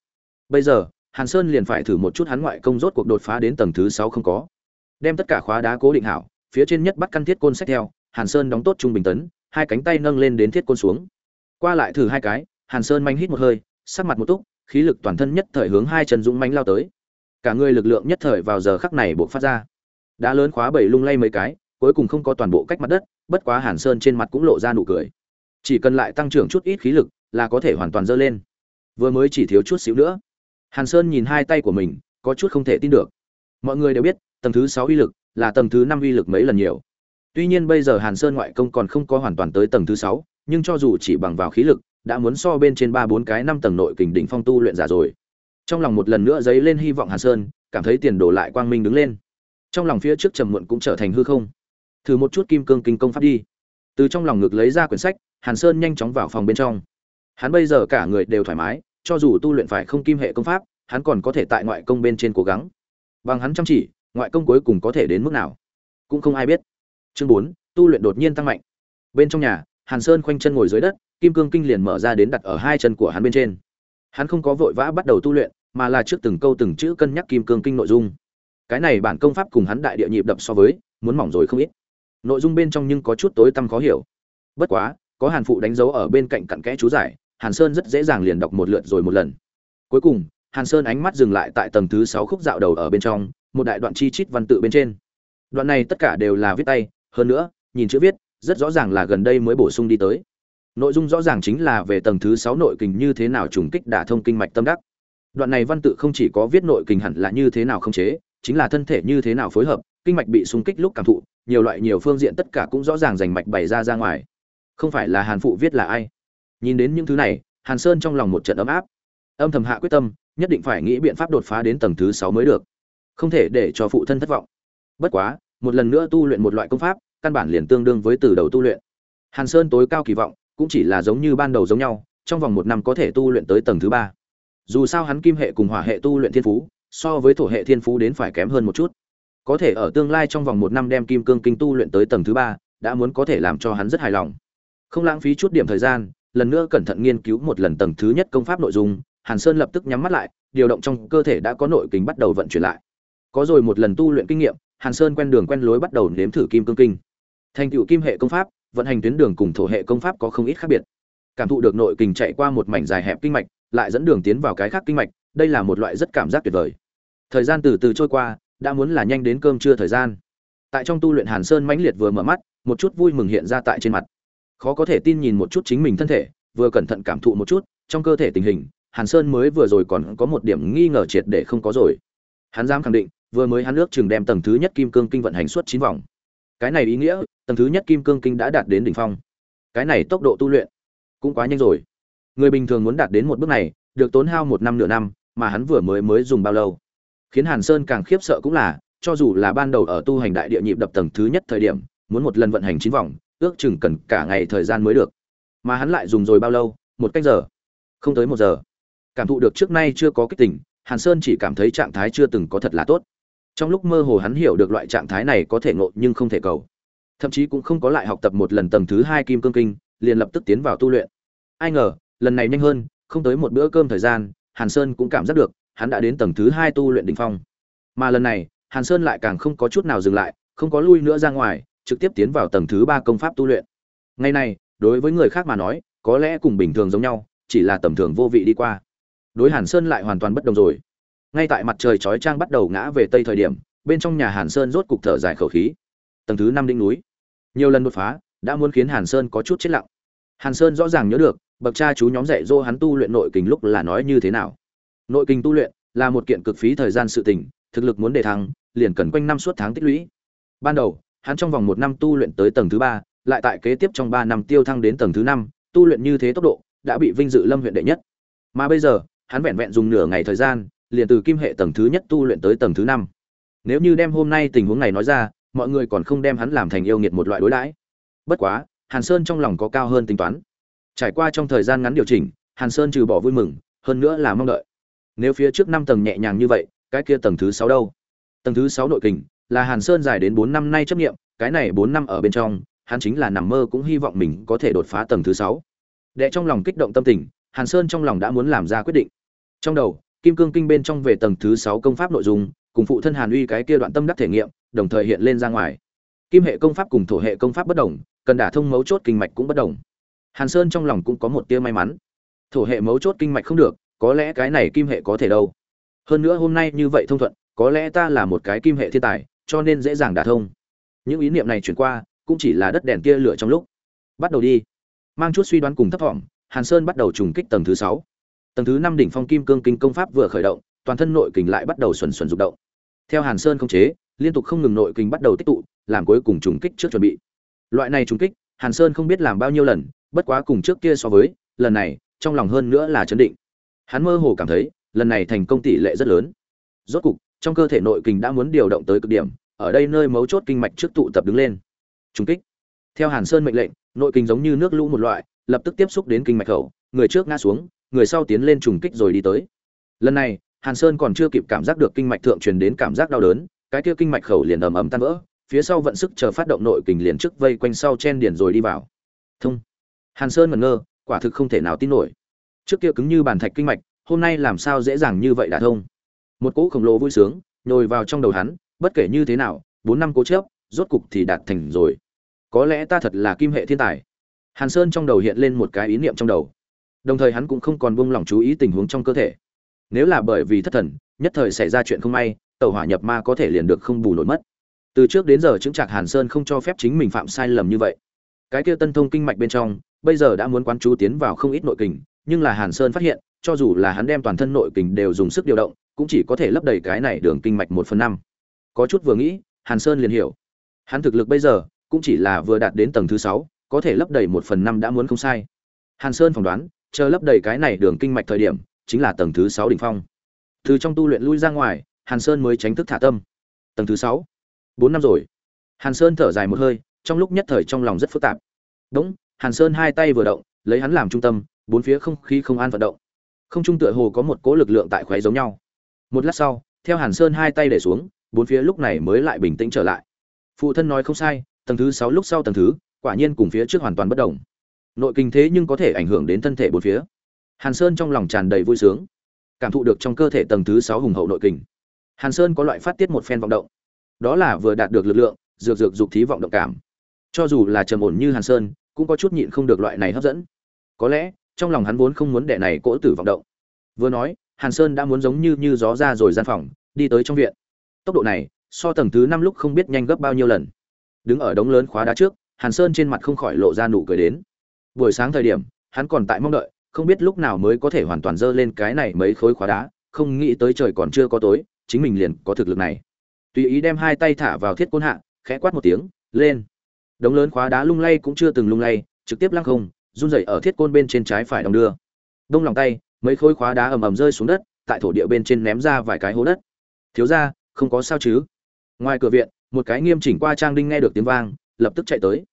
Bây giờ, hàn sơn liền phải thử một chút hắn ngoại công rốt cuộc đột phá đến tầng thứ sáu không có. Đem tất cả khóa đá cố định hảo, phía trên nhất bắt căn thiết côn sách theo, hàn sơn đóng tốt trung bình tấn, hai cánh tay nâng lên đến thiết côn xuống. Qua lại thử hai cái, hàn sơn manh hít một hơi, sắc mặt một túc, khí lực toàn thân nhất thời hướng hai chân dũng mãnh lao tới. Cả người lực lượng nhất thời vào giờ khắc này buộc phát ra. Đã lớn khóa bảy lung lay mấy cái, cuối cùng không có toàn bộ cách mặt đất, bất quá hàn sơn trên mặt cũng lộ ra nụ cười. Chỉ cần lại tăng trưởng chút ít khí lực là có thể hoàn toàn dơ lên. Vừa mới chỉ thiếu chút xíu nữa. Hàn sơn nhìn hai tay của mình, có chút không thể tin được. Mọi người đều biết, tầng thứ sáu uy lực là tầng thứ năm uy lực mấy lần nhiều. Tuy nhiên bây giờ hàn sơn ngoại công còn không có hoàn toàn tới tầng thứ sáu, nhưng cho dù chỉ bằng vào khí lực, đã muốn so bên trên ba bốn cái năm tầng nội kình đỉnh phong tu luyện giả rồi. Trong lòng một lần nữa dấy lên hy vọng hàn sơn, cảm thấy tiền đổ lại quang minh đứng lên. Trong lòng phía trước trầm muộn cũng trở thành hư không. Thử một chút kim cương kinh công pháp đi. Từ trong lòng ngực lấy ra quyển sách, hàn sơn nhanh chóng vào phòng bên trong hắn bây giờ cả người đều thoải mái, cho dù tu luyện phải không kim hệ công pháp, hắn còn có thể tại ngoại công bên trên cố gắng. Bằng hắn chăm chỉ, ngoại công cuối cùng có thể đến mức nào? Cũng không ai biết. Chương bốn, tu luyện đột nhiên tăng mạnh. Bên trong nhà, hàn sơn khoanh chân ngồi dưới đất, kim cương kinh liền mở ra đến đặt ở hai chân của hắn bên trên. Hắn không có vội vã bắt đầu tu luyện, mà là trước từng câu từng chữ cân nhắc kim cương kinh nội dung. Cái này bản công pháp cùng hắn đại địa nhịp đập so với, muốn mỏng rồi không ít. Nội dung bên trong nhưng có chút tối tăm khó hiểu. Bất quá, có hàn phụ đánh dấu ở bên cạnh cặn kẽ chú giải hàn sơn rất dễ dàng liền đọc một lượt rồi một lần. Cuối cùng, hàn sơn ánh mắt dừng lại tại tầng thứ sáu khúc dạo đầu ở bên trong, một đại đoạn chi chít văn tự bên trên. Đoạn này tất cả đều là viết tay, hơn nữa, nhìn chữ viết, rất rõ ràng là gần đây mới bổ sung đi tới. Nội dung rõ ràng chính là về tầng thứ sáu nội kình như thế nào trùng kích đả thông kinh mạch tâm đắc. Đoạn này văn tự không chỉ có viết nội kình hẳn là như thế nào không chế, chính là thân thể như thế nào phối hợp, kinh mạch bị xung kích lúc cảm thụ, nhiều loại nhiều phương diện tất cả cũng rõ ràng rành mạch bày ra ra ngoài. Không phải là hàn phụ viết là ai? Nhìn đến những thứ này, hàn sơn trong lòng một trận ấm áp. Âm thầm hạ quyết tâm, nhất định phải nghĩ biện pháp đột phá đến tầng thứ sáu mới được. Không thể để cho phụ thân thất vọng. Bất quá, một lần nữa tu luyện một loại công pháp, căn bản liền tương đương với từ đầu tu luyện. Hàn sơn tối cao kỳ vọng, cũng chỉ là giống như ban đầu giống nhau, trong vòng một năm có thể tu luyện tới tầng thứ ba. Dù sao hắn kim hệ cùng hỏa hệ tu luyện thiên phú, so với thổ hệ thiên phú đến phải kém hơn một chút. Có thể ở tương lai trong vòng một năm đem kim cương kinh tu luyện tới tầng thứ ba, đã muốn có thể làm cho hắn rất hài lòng. Không lãng phí chút điểm thời gian lần nữa cẩn thận nghiên cứu một lần tầng thứ nhất công pháp nội dung, hàn sơn lập tức nhắm mắt lại, điều động trong cơ thể đã có nội kính bắt đầu vận chuyển lại. Có rồi một lần tu luyện kinh nghiệm, hàn sơn quen đường quen lối bắt đầu nếm thử kim cương kinh. Thành tựu kim hệ công pháp, vận hành tuyến đường cùng thổ hệ công pháp có không ít khác biệt. Cảm thụ được nội kình chạy qua một mảnh dài hẹp kinh mạch, lại dẫn đường tiến vào cái khác kinh mạch, đây là một loại rất cảm giác tuyệt vời. Thời gian từ từ trôi qua, đã muốn là nhanh đến cơm trưa thời gian. Tại trong tu luyện hàn sơn mãnh liệt vừa mở mắt, một chút vui mừng hiện ra tại trên mặt khó có thể tin nhìn một chút chính mình thân thể, vừa cẩn thận cảm thụ một chút, trong cơ thể tình hình, hàn sơn mới vừa rồi còn có một điểm nghi ngờ triệt để không có rồi. Hắn dám khẳng định, vừa mới hắn ước chừng đem tầng thứ nhất kim cương kinh vận hành suốt chín vòng. Cái này ý nghĩa, tầng thứ nhất kim cương kinh đã đạt đến đỉnh phong. Cái này tốc độ tu luyện cũng quá nhanh rồi. Người bình thường muốn đạt đến một bước này, được tốn hao một năm nửa năm, mà hắn vừa mới mới dùng bao lâu? Khiến hàn sơn càng khiếp sợ cũng là, cho dù là ban đầu ở tu hành đại địa nhịp đập tầng thứ nhất thời điểm, muốn một lần vận hành chín vòng ước chừng cần cả ngày thời gian mới được. Mà hắn lại dùng rồi bao lâu? Một cách giờ. Không tới một giờ. Cảm thụ được trước nay chưa có kích tỉnh hàn sơn chỉ cảm thấy trạng thái chưa từng có thật là tốt. Trong lúc mơ hồ hắn hiểu được loại trạng thái này có thể ngộ nhưng không thể cầu. Thậm chí cũng không có lại học tập một lần tầng thứ hai kim cương kinh, liền lập tức tiến vào tu luyện. Ai ngờ, lần này nhanh hơn, không tới một bữa cơm thời gian, hàn sơn cũng cảm giác được, hắn đã đến tầng thứ hai tu luyện đỉnh phong. Mà lần này, hàn sơn lại càng không có chút nào dừng lại, không có lui nữa ra ngoài trực tiếp tiến vào tầng thứ ba công pháp tu luyện. Ngày này, đối với người khác mà nói, có lẽ cùng bình thường giống nhau, chỉ là tầm thường vô vị đi qua. Đối hàn sơn lại hoàn toàn bất đồng rồi. Ngay tại mặt trời chói chang bắt đầu ngã về tây thời điểm, bên trong nhà hàn sơn rốt cục thở dài khẩu khí. Tầng thứ năm đỉnh núi. Nhiều lần đột phá, đã muốn khiến hàn sơn có chút chết lặng. Hàn sơn rõ ràng nhớ được, bậc cha chú nhóm dạy dỗ hắn tu luyện nội kình lúc là nói như thế nào. Nội kình tu luyện là một kiện cực phí thời gian sự tình, thực lực muốn đề thăng, liền cần quanh năm suốt tháng tích lũy. Ban đầu hắn trong vòng một năm tu luyện tới tầng thứ ba, lại tại kế tiếp trong ba năm tiêu thăng đến tầng thứ năm, tu luyện như thế tốc độ, đã bị vinh dự lâm huyện đệ nhất. Mà bây giờ, hắn vẹn vẹn dùng nửa ngày thời gian, liền từ kim hệ tầng thứ nhất tu luyện tới tầng thứ năm. Nếu như đem hôm nay tình huống này nói ra, mọi người còn không đem hắn làm thành yêu nghiệt một loại đối đãi. Bất quá, hàn sơn trong lòng có cao hơn tính toán. Trải qua trong thời gian ngắn điều chỉnh, hàn sơn trừ bỏ vui mừng, hơn nữa là mong đợi. Nếu phía trước năm tầng nhẹ nhàng như vậy, cái kia tầng thứ sáu đâu? Tầng thứ sáu nội kình là hàn sơn dài đến bốn năm nay chấp nghiệm, cái này bốn năm ở bên trong, hắn chính là nằm mơ cũng hy vọng mình có thể đột phá tầng thứ sáu. Đệ trong lòng kích động tâm tình, hàn sơn trong lòng đã muốn làm ra quyết định. Trong đầu, kim cương kinh bên trong về tầng thứ sáu công pháp nội dung, cùng phụ thân hàn uy cái kia đoạn tâm đắc thể nghiệm, đồng thời hiện lên ra ngoài. Kim hệ công pháp cùng thổ hệ công pháp bất đồng, cần đả thông mấu chốt kinh mạch cũng bất đồng. Hàn sơn trong lòng cũng có một tia may mắn. Thổ hệ mấu chốt kinh mạch không được, có lẽ cái này kim hệ có thể đâu. Hơn nữa hôm nay như vậy thông thuận, có lẽ ta là một cái kim hệ thiên tài cho nên dễ dàng đả thông. Những ý niệm này chuyển qua, cũng chỉ là đất đèn kia lửa trong lúc. Bắt đầu đi. Mang chút suy đoán cùng thấp thỏm, hàn sơn bắt đầu trùng kích tầng thứ sáu. Tầng thứ năm đỉnh phong kim cương kinh công pháp vừa khởi động, toàn thân nội kình lại bắt đầu xuẩn xuẩn rụng động. Theo hàn sơn không chế, liên tục không ngừng nội kình bắt đầu tích tụ, làm cuối cùng trùng kích trước chuẩn bị. Loại này trùng kích, hàn sơn không biết làm bao nhiêu lần, bất quá cùng trước kia so với, lần này, trong lòng hơn nữa là chấn định. Hắn mơ hồ cảm thấy, lần này thành công tỷ lệ rất lớn. Rốt cục trong cơ thể nội kình đã muốn điều động tới cực điểm, ở đây nơi mấu chốt kinh mạch trước tụ tập đứng lên. Trùng kích. Theo hàn sơn mệnh lệnh, nội kình giống như nước lũ một loại, lập tức tiếp xúc đến kinh mạch khẩu người trước ngã xuống, người sau tiến lên trùng kích rồi đi tới. Lần này, hàn sơn còn chưa kịp cảm giác được kinh mạch thượng truyền đến cảm giác đau đớn, cái kia kinh mạch khẩu liền ầm ầm tan vỡ, phía sau vận sức chờ phát động nội kình liền trước vây quanh sau chen điền rồi đi vào. Thông. Hàn sơn ngẩn ngơ, quả thực không thể nào tin nổi. Trước kia cứng như bàn thạch kinh mạch, hôm nay làm sao dễ dàng như vậy đã thông? Một cỗ khổng lồ vui sướng nhồi vào trong đầu hắn, bất kể như thế nào, bốn năm cố chớp, rốt cục thì đạt thành rồi. Có lẽ ta thật là kim hệ thiên tài. Hàn sơn trong đầu hiện lên một cái ý niệm trong đầu. Đồng thời hắn cũng không còn buông lỏng chú ý tình huống trong cơ thể. Nếu là bởi vì thất thần, nhất thời xảy ra chuyện không may, tàu hỏa nhập ma có thể liền được không bù nổi mất. Từ trước đến giờ chứng trạc hàn sơn không cho phép chính mình phạm sai lầm như vậy. Cái kia tân thông kinh mạch bên trong, bây giờ đã muốn quán chú tiến vào không ít nội kình, nhưng là hàn sơn phát hiện, cho dù là hắn đem toàn thân nội kình đều dùng sức điều động cũng chỉ có thể lấp đầy cái này đường kinh mạch một phần năm. Có chút vừa nghĩ, hàn sơn liền hiểu. Hắn thực lực bây giờ cũng chỉ là vừa đạt đến tầng thứ sáu, có thể lấp đầy một phần năm đã muốn không sai. Hàn sơn phỏng đoán, chờ lấp đầy cái này đường kinh mạch thời điểm, chính là tầng thứ sáu đỉnh phong. Từ trong tu luyện lui ra ngoài, hàn sơn mới tránh thức thả tâm. Tầng thứ sáu. Bốn năm rồi. Hàn sơn thở dài một hơi, trong lúc nhất thời trong lòng rất phức tạp. Đúng, hàn sơn hai tay vừa động, lấy hắn làm trung tâm, bốn phía không khí không an vận động. Không trung tựa hồ có một cỗ lực lượng tại khoé giống nhau một lát sau, theo hàn sơn hai tay để xuống, bốn phía lúc này mới lại bình tĩnh trở lại. Phụ thân nói không sai, tầng thứ sáu lúc sau tầng thứ, quả nhiên cùng phía trước hoàn toàn bất động nội kinh thế nhưng có thể ảnh hưởng đến thân thể bốn phía. Hàn sơn trong lòng tràn đầy vui sướng, cảm thụ được trong cơ thể tầng thứ sáu hùng hậu nội kinh. Hàn sơn có loại phát tiết một phen vọng động. Đó là vừa đạt được lực lượng, dược dược dục thí vọng động cảm. Cho dù là trầm ổn như hàn sơn, cũng có chút nhịn không được loại này hấp dẫn. Có lẽ, trong lòng hắn vốn không muốn đệ này cỗ tử vọng động. Vừa nói hàn sơn đã muốn giống như như gió ra rồi gian phòng, đi tới trong viện. Tốc độ này, so tầng thứ năm lúc không biết nhanh gấp bao nhiêu lần. Đứng ở đống lớn khóa đá trước, hàn sơn trên mặt không khỏi lộ ra nụ cười đến. Buổi sáng thời điểm, hắn còn tại mong đợi, không biết lúc nào mới có thể hoàn toàn dơ lên cái này mấy khối khóa đá, không nghĩ tới trời còn chưa có tối, chính mình liền có thực lực này. Tùy ý đem hai tay thả vào thiết côn hạ, khẽ quát một tiếng, lên. Đống lớn khóa đá lung lay cũng chưa từng lung lay, trực tiếp lăng không, run rẩy ở thiết côn bên trên trái phải đồng đưa. Đông lòng tay mấy khối khóa đá ầm ầm rơi xuống đất, tại thổ địa bên trên ném ra vài cái hố đất. Thiếu ra không có sao chứ? Ngoài cửa viện, một cái nghiêm chỉnh qua trang đinh nghe được tiếng vang, lập tức chạy tới.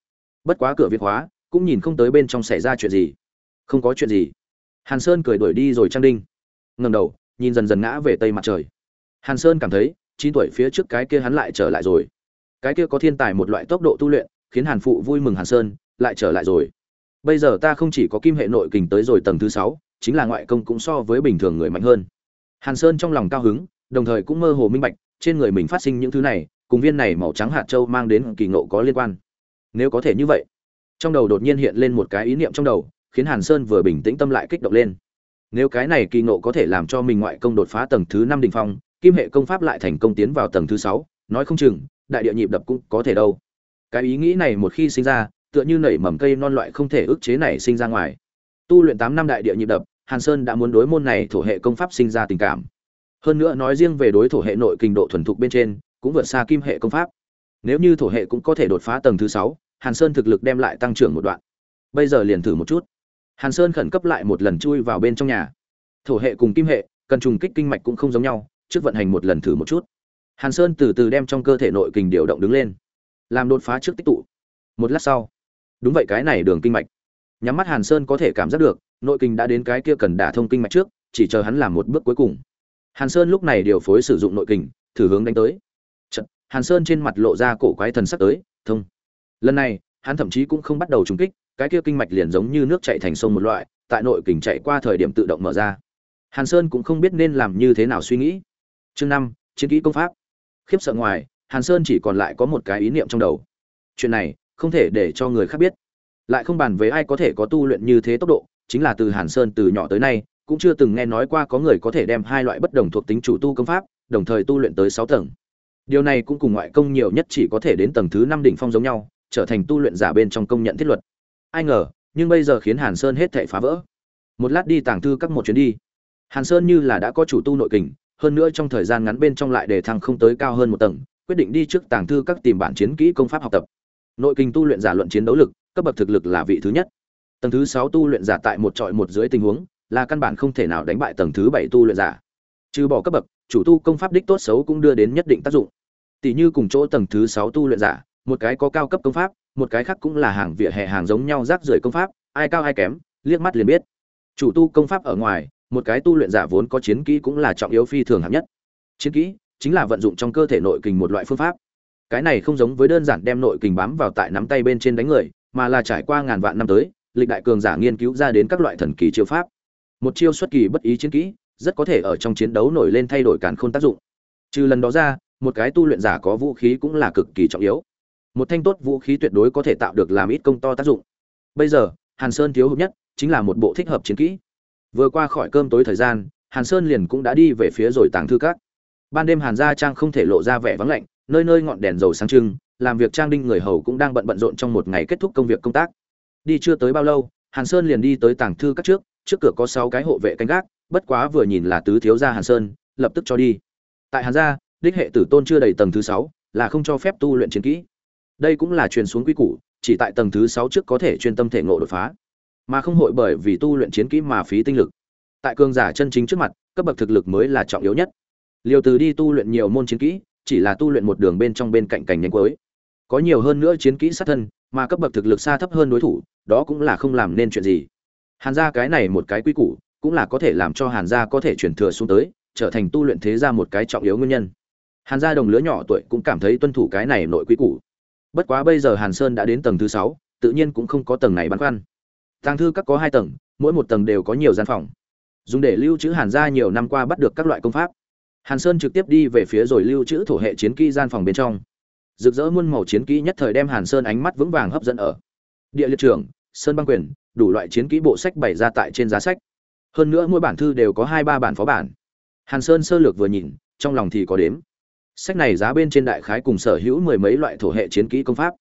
Bất quá cửa viện khóa, cũng nhìn không tới bên trong xảy ra chuyện gì. Không có chuyện gì. Hàn sơn cười đuổi đi rồi trang đinh. Ngầm đầu, nhìn dần dần ngã về tây mặt trời. Hàn sơn cảm thấy, chín tuổi phía trước cái kia hắn lại trở lại rồi. Cái kia có thiên tài một loại tốc độ tu luyện, khiến hàn phụ vui mừng hàn sơn, lại trở lại rồi. Bây giờ ta không chỉ có kim hệ nội kình tới rồi tầng thứ sáu chính là ngoại công cũng so với bình thường người mạnh hơn. Hàn sơn trong lòng cao hứng, đồng thời cũng mơ hồ minh bạch, trên người mình phát sinh những thứ này, cùng viên này màu trắng hạt châu mang đến kỳ ngộ có liên quan. Nếu có thể như vậy, trong đầu đột nhiên hiện lên một cái ý niệm trong đầu, khiến hàn sơn vừa bình tĩnh tâm lại kích động lên. Nếu cái này kỳ ngộ có thể làm cho mình ngoại công đột phá tầng thứ năm đỉnh phong, kim hệ công pháp lại thành công tiến vào tầng thứ sáu, nói không chừng, đại địa nhịp đập cũng có thể đâu. Cái ý nghĩ này một khi sinh ra, tựa như nảy mầm cây non loại không thể ức chế này sinh ra ngoài. Tu luyện tám năm đại địa nhịp đập hàn sơn đã muốn đối môn này thổ hệ công pháp sinh ra tình cảm. Hơn nữa nói riêng về đối thổ hệ nội kinh độ thuần thục bên trên, cũng vượt xa kim hệ công pháp. Nếu như thổ hệ cũng có thể đột phá tầng thứ sáu, hàn sơn thực lực đem lại tăng trưởng một đoạn. Bây giờ liền thử một chút. Hàn sơn khẩn cấp lại một lần chui vào bên trong nhà. Thổ hệ cùng kim hệ, cần trùng kích kinh mạch cũng không giống nhau, trước vận hành một lần thử một chút. Hàn sơn từ từ đem trong cơ thể nội kình điều động đứng lên. Làm đột phá trước tích tụ. Một lát sau. Đúng vậy, cái này đường kinh mạch nhắm mắt hàn sơn có thể cảm giác được nội kinh đã đến cái kia cần đả thông kinh mạch trước chỉ chờ hắn làm một bước cuối cùng. Hàn sơn lúc này điều phối sử dụng nội kinh, thử hướng đánh tới. Chật, hàn sơn trên mặt lộ ra cổ quái thần sắc tới thông. Lần này hắn thậm chí cũng không bắt đầu trúng kích cái kia kinh mạch liền giống như nước chảy thành sông một loại tại nội kình chạy qua thời điểm tự động mở ra. Hàn sơn cũng không biết nên làm như thế nào suy nghĩ. Chương năm chiến kỹ công pháp. Khiếp sợ ngoài hàn sơn chỉ còn lại có một cái ý niệm trong đầu. Chuyện này không thể để cho người khác biết lại không bàn với ai có thể có tu luyện như thế tốc độ, chính là từ hàn sơn từ nhỏ tới nay, cũng chưa từng nghe nói qua có người có thể đem hai loại bất đồng thuộc tính chủ tu công pháp, đồng thời tu luyện tới sáu tầng. Điều này cũng cùng ngoại công nhiều nhất chỉ có thể đến tầng thứ năm đỉnh phong giống nhau, trở thành tu luyện giả bên trong công nhận thiết luật. Ai ngờ, nhưng bây giờ khiến hàn sơn hết thảy phá vỡ. Một lát đi tàng thư các một chuyến đi. Hàn sơn như là đã có chủ tu nội kình, hơn nữa trong thời gian ngắn bên trong lại đề thăng không tới cao hơn một tầng, quyết định đi trước tàng thư các tìm bản chiến kỹ công pháp học tập. Nội kinh tu luyện giả luận chiến đấu lực cấp bậc thực lực là vị thứ nhất. Tầng thứ sáu tu luyện giả tại một trọi một dưới tình huống, là căn bản không thể nào đánh bại tầng thứ bảy tu luyện giả. Trừ bỏ cấp bậc, chủ tu công pháp đích tốt xấu cũng đưa đến nhất định tác dụng. Tỷ như cùng chỗ tầng thứ sáu tu luyện giả, một cái có cao cấp công pháp, một cái khác cũng là hàng vỉa hè hàng giống nhau rác rưởi công pháp, ai cao ai kém, liếc mắt liền biết. Chủ tu công pháp ở ngoài, một cái tu luyện giả vốn có chiến kỹ cũng là trọng yếu phi thường hạng nhất. Chiến kỹ chính là vận dụng trong cơ thể nội kình một loại phương pháp. Cái này không giống với đơn giản đem nội kình bám vào tại nắm tay bên trên đánh người mà là trải qua ngàn vạn năm tới, lịch đại cường giả nghiên cứu ra đến các loại thần kỳ chiêu pháp. Một chiêu xuất kỳ bất ý chiến kỹ, rất có thể ở trong chiến đấu nổi lên thay đổi càn khôn tác dụng. Trừ lần đó ra, một cái tu luyện giả có vũ khí cũng là cực kỳ trọng yếu. Một thanh tốt vũ khí tuyệt đối có thể tạo được làm ít công to tác dụng. Bây giờ, hàn sơn thiếu hợp nhất chính là một bộ thích hợp chiến kỹ. Vừa qua khỏi cơm tối thời gian, hàn sơn liền cũng đã đi về phía rồi tàng thư các. Ban đêm hàn gia trang không thể lộ ra vẻ vắng lạnh, nơi nơi ngọn đèn dầu sáng trưng làm việc trang đinh người hầu cũng đang bận bận rộn trong một ngày kết thúc công việc công tác. Đi chưa tới bao lâu, hàn sơn liền đi tới tàng thư các trước trước cửa có sáu cái hộ vệ canh gác, bất quá vừa nhìn là tứ thiếu gia hàn sơn, lập tức cho đi. Tại hàn gia, đích hệ tử tôn chưa đầy tầng thứ sáu, là không cho phép tu luyện chiến kỹ. Đây cũng là truyền xuống quy củ, chỉ tại tầng thứ sáu trước có thể chuyên tâm thể ngộ đột phá. Mà không hội bởi vì tu luyện chiến kỹ mà phí tinh lực. Tại cường giả chân chính trước mặt, cấp bậc thực lực mới là trọng yếu nhất. Liều từ đi tu luyện nhiều môn chiến kỹ, chỉ là tu luyện một đường bên trong bên cạnh cảnh nhánh cuối có nhiều hơn nữa chiến kỹ sát thân, mà cấp bậc thực lực xa thấp hơn đối thủ, đó cũng là không làm nên chuyện gì. Hàn gia cái này một cái quy củ, cũng là có thể làm cho hàn gia có thể chuyển thừa xuống tới, trở thành tu luyện thế gia một cái trọng yếu nguyên nhân. Hàn gia đồng lứa nhỏ tuổi cũng cảm thấy tuân thủ cái này nội quy củ. Bất quá bây giờ hàn sơn đã đến tầng thứ sáu, tự nhiên cũng không có tầng này băn khoăn. Tàng thư các có hai tầng, mỗi một tầng đều có nhiều gian phòng. Dùng để lưu trữ hàn gia nhiều năm qua bắt được các loại công pháp. Hàn sơn trực tiếp đi về phía rồi lưu trữ thổ hệ chiến kỹ gian phòng bên trong rực rỡ muôn màu chiến kỹ nhất thời đem hàn sơn ánh mắt vững vàng hấp dẫn ở. Địa liệt trưởng, sơn băng quyền, đủ loại chiến kỹ bộ sách bày ra tại trên giá sách. Hơn nữa mỗi bản thư đều có hai ba bản phó bản. Hàn sơn sơ lược vừa nhìn, trong lòng thì có đếm. Sách này giá bên trên đại khái cùng sở hữu mười mấy loại thổ hệ chiến kỹ công pháp.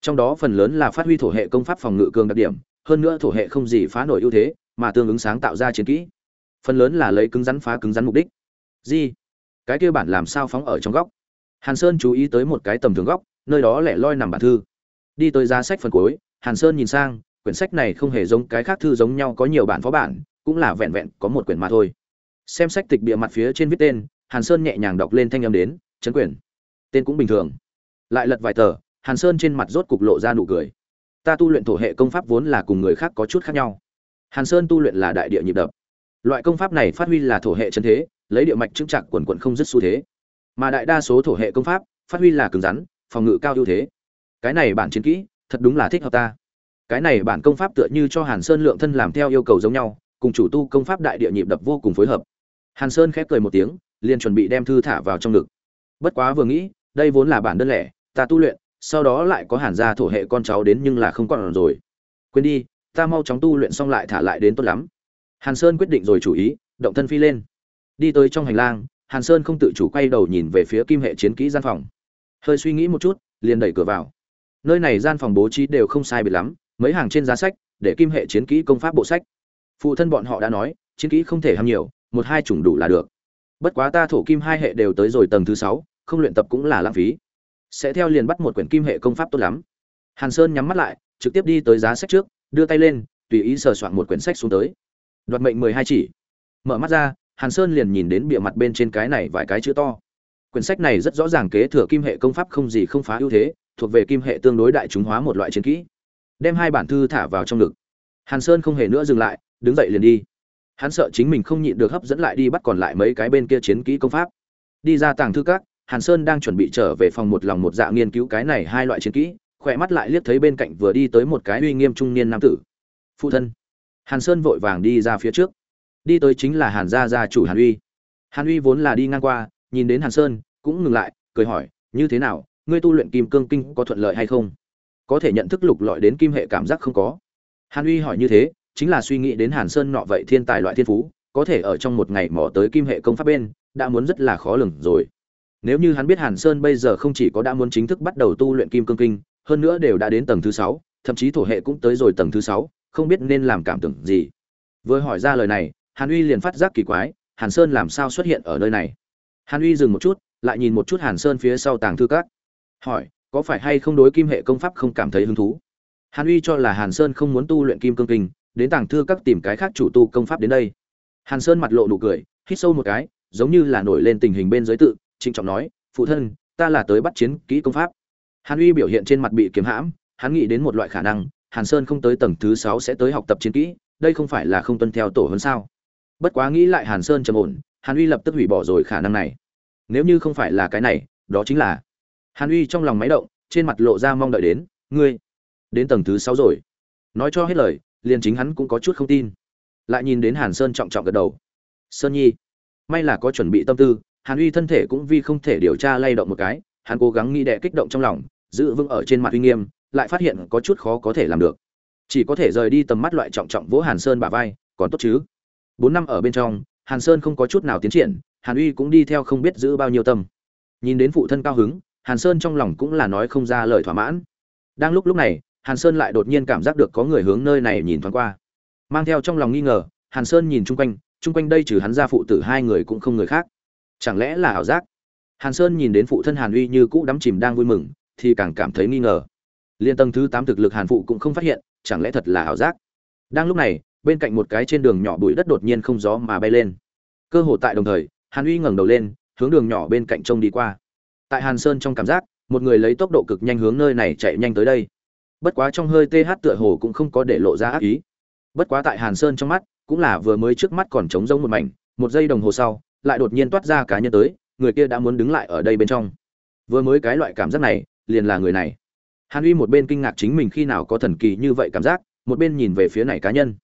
Trong đó phần lớn là phát huy thổ hệ công pháp phòng ngự cường đặc điểm, hơn nữa thổ hệ không gì phá nổi ưu thế, mà tương ứng sáng tạo ra chiến kỹ. Phần lớn là lấy cứng rắn phá cứng rắn mục đích. Gì? Cái kia bản làm sao phóng ở trong góc? Hàn sơn chú ý tới một cái tầm thường góc, nơi đó lẻ loi nằm bản thư. Đi tới giá sách phần cuối, hàn sơn nhìn sang, quyển sách này không hề giống cái khác thư giống nhau có nhiều bản phó bản, cũng là vẹn vẹn có một quyển mà thôi. Xem sách tịch bìa mặt phía trên viết tên, hàn sơn nhẹ nhàng đọc lên thanh âm đến chấn Quyển. tên cũng bình thường. Lại lật vài tờ, hàn sơn trên mặt rốt cục lộ ra nụ cười. Ta tu luyện thổ hệ công pháp vốn là cùng người khác có chút khác nhau. Hàn sơn tu luyện là đại địa nhịp đập. Loại công pháp này phát huy là thổ hệ chân thế, lấy địa mạch chứng chặt quần quận không dứt xu thế mà đại đa số thổ hệ công pháp, phát huy là cứng rắn, phòng ngự cao ưu thế. Cái này bản chiến kỹ, thật đúng là thích hợp ta. Cái này bản công pháp tựa như cho hàn sơn lượng thân làm theo yêu cầu giống nhau, cùng chủ tu công pháp đại địa nhịp đập vô cùng phối hợp. Hàn sơn khép cười một tiếng, liền chuẩn bị đem thư thả vào trong ngực. Bất quá vừa nghĩ, đây vốn là bản đơn lẻ, ta tu luyện, sau đó lại có hàn gia thổ hệ con cháu đến nhưng là không còn rồi. Quên đi, ta mau chóng tu luyện xong lại thả lại đến tốt lắm. Hàn sơn quyết định rồi chủ ý, động thân phi lên. Đi tới trong hành lang hàn sơn không tự chủ quay đầu nhìn về phía kim hệ chiến kỹ gian phòng. Hơi suy nghĩ một chút, liền đẩy cửa vào. Nơi này gian phòng bố trí đều không sai biệt lắm, mấy hàng trên giá sách, để kim hệ chiến kỹ công pháp bộ sách. Phụ thân bọn họ đã nói, chiến kỹ không thể ham nhiều, một hai chủng đủ là được. Bất quá ta thổ kim hai hệ đều tới rồi tầng thứ sáu, không luyện tập cũng là lãng phí. Sẽ theo liền bắt một quyển kim hệ công pháp tốt lắm. Hàn sơn nhắm mắt lại, trực tiếp đi tới giá sách trước, đưa tay lên, tùy ý sờ soạn một quyển sách xuống tới. Đoạt mệnh mười hai chỉ. Mở mắt ra hàn sơn liền nhìn đến bìa mặt bên trên cái này vài cái chữ to. Quyển sách này rất rõ ràng kế thừa kim hệ công pháp không gì không phá ưu thế, thuộc về kim hệ tương đối đại chúng hóa một loại chiến kỹ. Đem hai bản thư thả vào trong ngực. Hàn sơn không hề nữa dừng lại, đứng dậy liền đi. Hắn sợ chính mình không nhịn được hấp dẫn lại đi bắt còn lại mấy cái bên kia chiến kỹ công pháp. Đi ra tàng thư các, hàn sơn đang chuẩn bị trở về phòng một lòng một dạ nghiên cứu cái này hai loại chiến kỹ, khỏe mắt lại liếc thấy bên cạnh vừa đi tới một cái uy nghiêm trung niên nam tử. Phụ thân. Hàn sơn vội vàng đi ra phía trước đi tới chính là hàn gia gia chủ hàn uy. Hàn uy vốn là đi ngang qua, nhìn đến hàn sơn, cũng ngừng lại, cười hỏi, như thế nào, ngươi tu luyện kim cương kinh có thuận lợi hay không? Có thể nhận thức lục lọi đến kim hệ cảm giác không có. Hàn uy hỏi như thế, chính là suy nghĩ đến hàn sơn nọ vậy thiên tài loại thiên phú, có thể ở trong một ngày mò tới kim hệ công pháp bên, đã muốn rất là khó lường rồi. Nếu như hắn biết hàn sơn bây giờ không chỉ có đã muốn chính thức bắt đầu tu luyện kim cương kinh, hơn nữa đều đã đến tầng thứ sáu, thậm chí thổ hệ cũng tới rồi tầng thứ sáu, không biết nên làm cảm tưởng gì. Vừa hỏi ra lời này hàn uy liền phát giác kỳ quái, hàn sơn làm sao xuất hiện ở nơi này? Hàn uy dừng một chút, lại nhìn một chút hàn sơn phía sau tàng thư các. Hỏi, có phải hay không đối kim hệ công pháp không cảm thấy hứng thú? Hàn uy cho là hàn sơn không muốn tu luyện kim cương kinh, đến tàng thư các tìm cái khác chủ tu công pháp đến đây. Hàn sơn mặt lộ nụ cười, hít sâu một cái, giống như là nổi lên tình hình bên giới tự, trịnh trọng nói, phụ thân, ta là tới bắt chiến kỹ công pháp. Hàn uy biểu hiện trên mặt bị kiếm hãm, hắn nghĩ đến một loại khả năng, hàn sơn không tới tầng thứ sáu sẽ tới học tập chiến kỹ, đây không phải là không tuân theo tổ hơn sao? Bất quá nghĩ lại hàn sơn trầm ổn, hàn uy lập tức hủy bỏ rồi khả năng này. Nếu như không phải là cái này, đó chính là hàn uy trong lòng máy động, trên mặt lộ ra mong đợi đến, ngươi, đến tầng thứ sáu rồi. Nói cho hết lời, liền chính hắn cũng có chút không tin. Lại nhìn đến hàn sơn trọng trọng gật đầu. Sơn nhi, may là có chuẩn bị tâm tư. Hàn uy thân thể cũng vì không thể điều tra lay động một cái, hắn cố gắng nghĩ đệ kích động trong lòng, giữ vững ở trên mặt uy nghiêm, lại phát hiện có chút khó có thể làm được. Chỉ có thể rời đi tầm mắt loại trọng trọng vỗ hàn sơn bả vai, còn tốt chứ? Bốn năm ở bên trong, hàn sơn không có chút nào tiến triển, hàn uy cũng đi theo không biết giữ bao nhiêu tâm. Nhìn đến phụ thân cao hứng, hàn sơn trong lòng cũng là nói không ra lời thỏa mãn. Đang lúc lúc này, hàn sơn lại đột nhiên cảm giác được có người hướng nơi này nhìn thoáng qua. Mang theo trong lòng nghi ngờ, hàn sơn nhìn chung quanh chung quanh đây trừ hắn ra phụ tử hai người cũng không người khác. Chẳng lẽ là ảo giác? Hàn sơn nhìn đến phụ thân hàn uy như cũ đắm chìm đang vui mừng, thì càng cảm thấy nghi ngờ. Liên tầng thứ tám thực lực hàn phụ cũng không phát hiện, chẳng lẽ thật là ảo giác? Đang lúc này bên cạnh một cái trên đường nhỏ bụi đất đột nhiên không gió mà bay lên. Cơ hồ tại đồng thời, hàn uy ngẩng đầu lên, hướng đường nhỏ bên cạnh trông đi qua. Tại hàn sơn trong cảm giác, một người lấy tốc độ cực nhanh hướng nơi này chạy nhanh tới đây. Bất quá trong hơi th tựa hồ cũng không có để lộ ra ác ý. Bất quá tại hàn sơn trong mắt, cũng là vừa mới trước mắt còn trống rỗng một mảnh, một giây đồng hồ sau, lại đột nhiên toát ra cá nhân tới, người kia đã muốn đứng lại ở đây bên trong. Vừa mới cái loại cảm giác này, liền là người này. Hàn uy một bên kinh ngạc chính mình khi nào có thần kỳ như vậy cảm giác, một bên nhìn về phía này cá nhân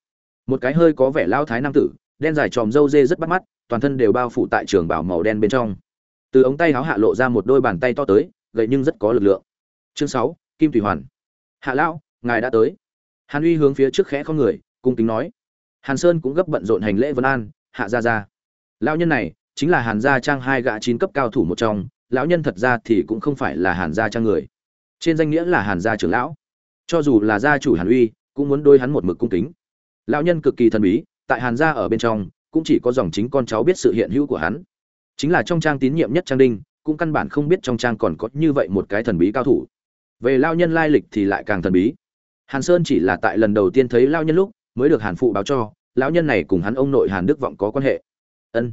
một cái hơi có vẻ lao thái nam tử, đen dài tròm râu dê rất bắt mắt, toàn thân đều bao phủ tại trường bảo màu đen bên trong. Từ ống tay áo hạ lộ ra một đôi bàn tay to tới, gậy nhưng rất có lực lượng. Chương sáu, kim thủy hoàn. Hạ lão, ngài đã tới. Hàn uy hướng phía trước khẽ con người, cung kính nói. Hàn sơn cũng gấp bận rộn hành lễ vân an, hạ gia gia. Lão nhân này, chính là hàn gia trang hai gã chín cấp cao thủ một trong, lão nhân thật ra thì cũng không phải là hàn gia trang người. Trên danh nghĩa là hàn gia trưởng lão. Cho dù là gia chủ hàn uy, cũng muốn đôi hắn một mực cung kính lão nhân cực kỳ thần bí, tại hàn gia ở bên trong, cũng chỉ có dòng chính con cháu biết sự hiện hữu của hắn. Chính là trong trang tín nhiệm nhất trang đinh, cũng căn bản không biết trong trang còn có như vậy một cái thần bí cao thủ. Về lao nhân lai lịch thì lại càng thần bí. Hàn sơn chỉ là tại lần đầu tiên thấy lao nhân lúc, mới được hàn phụ báo cho, lão nhân này cùng hắn ông nội hàn đức vọng có quan hệ. Ân.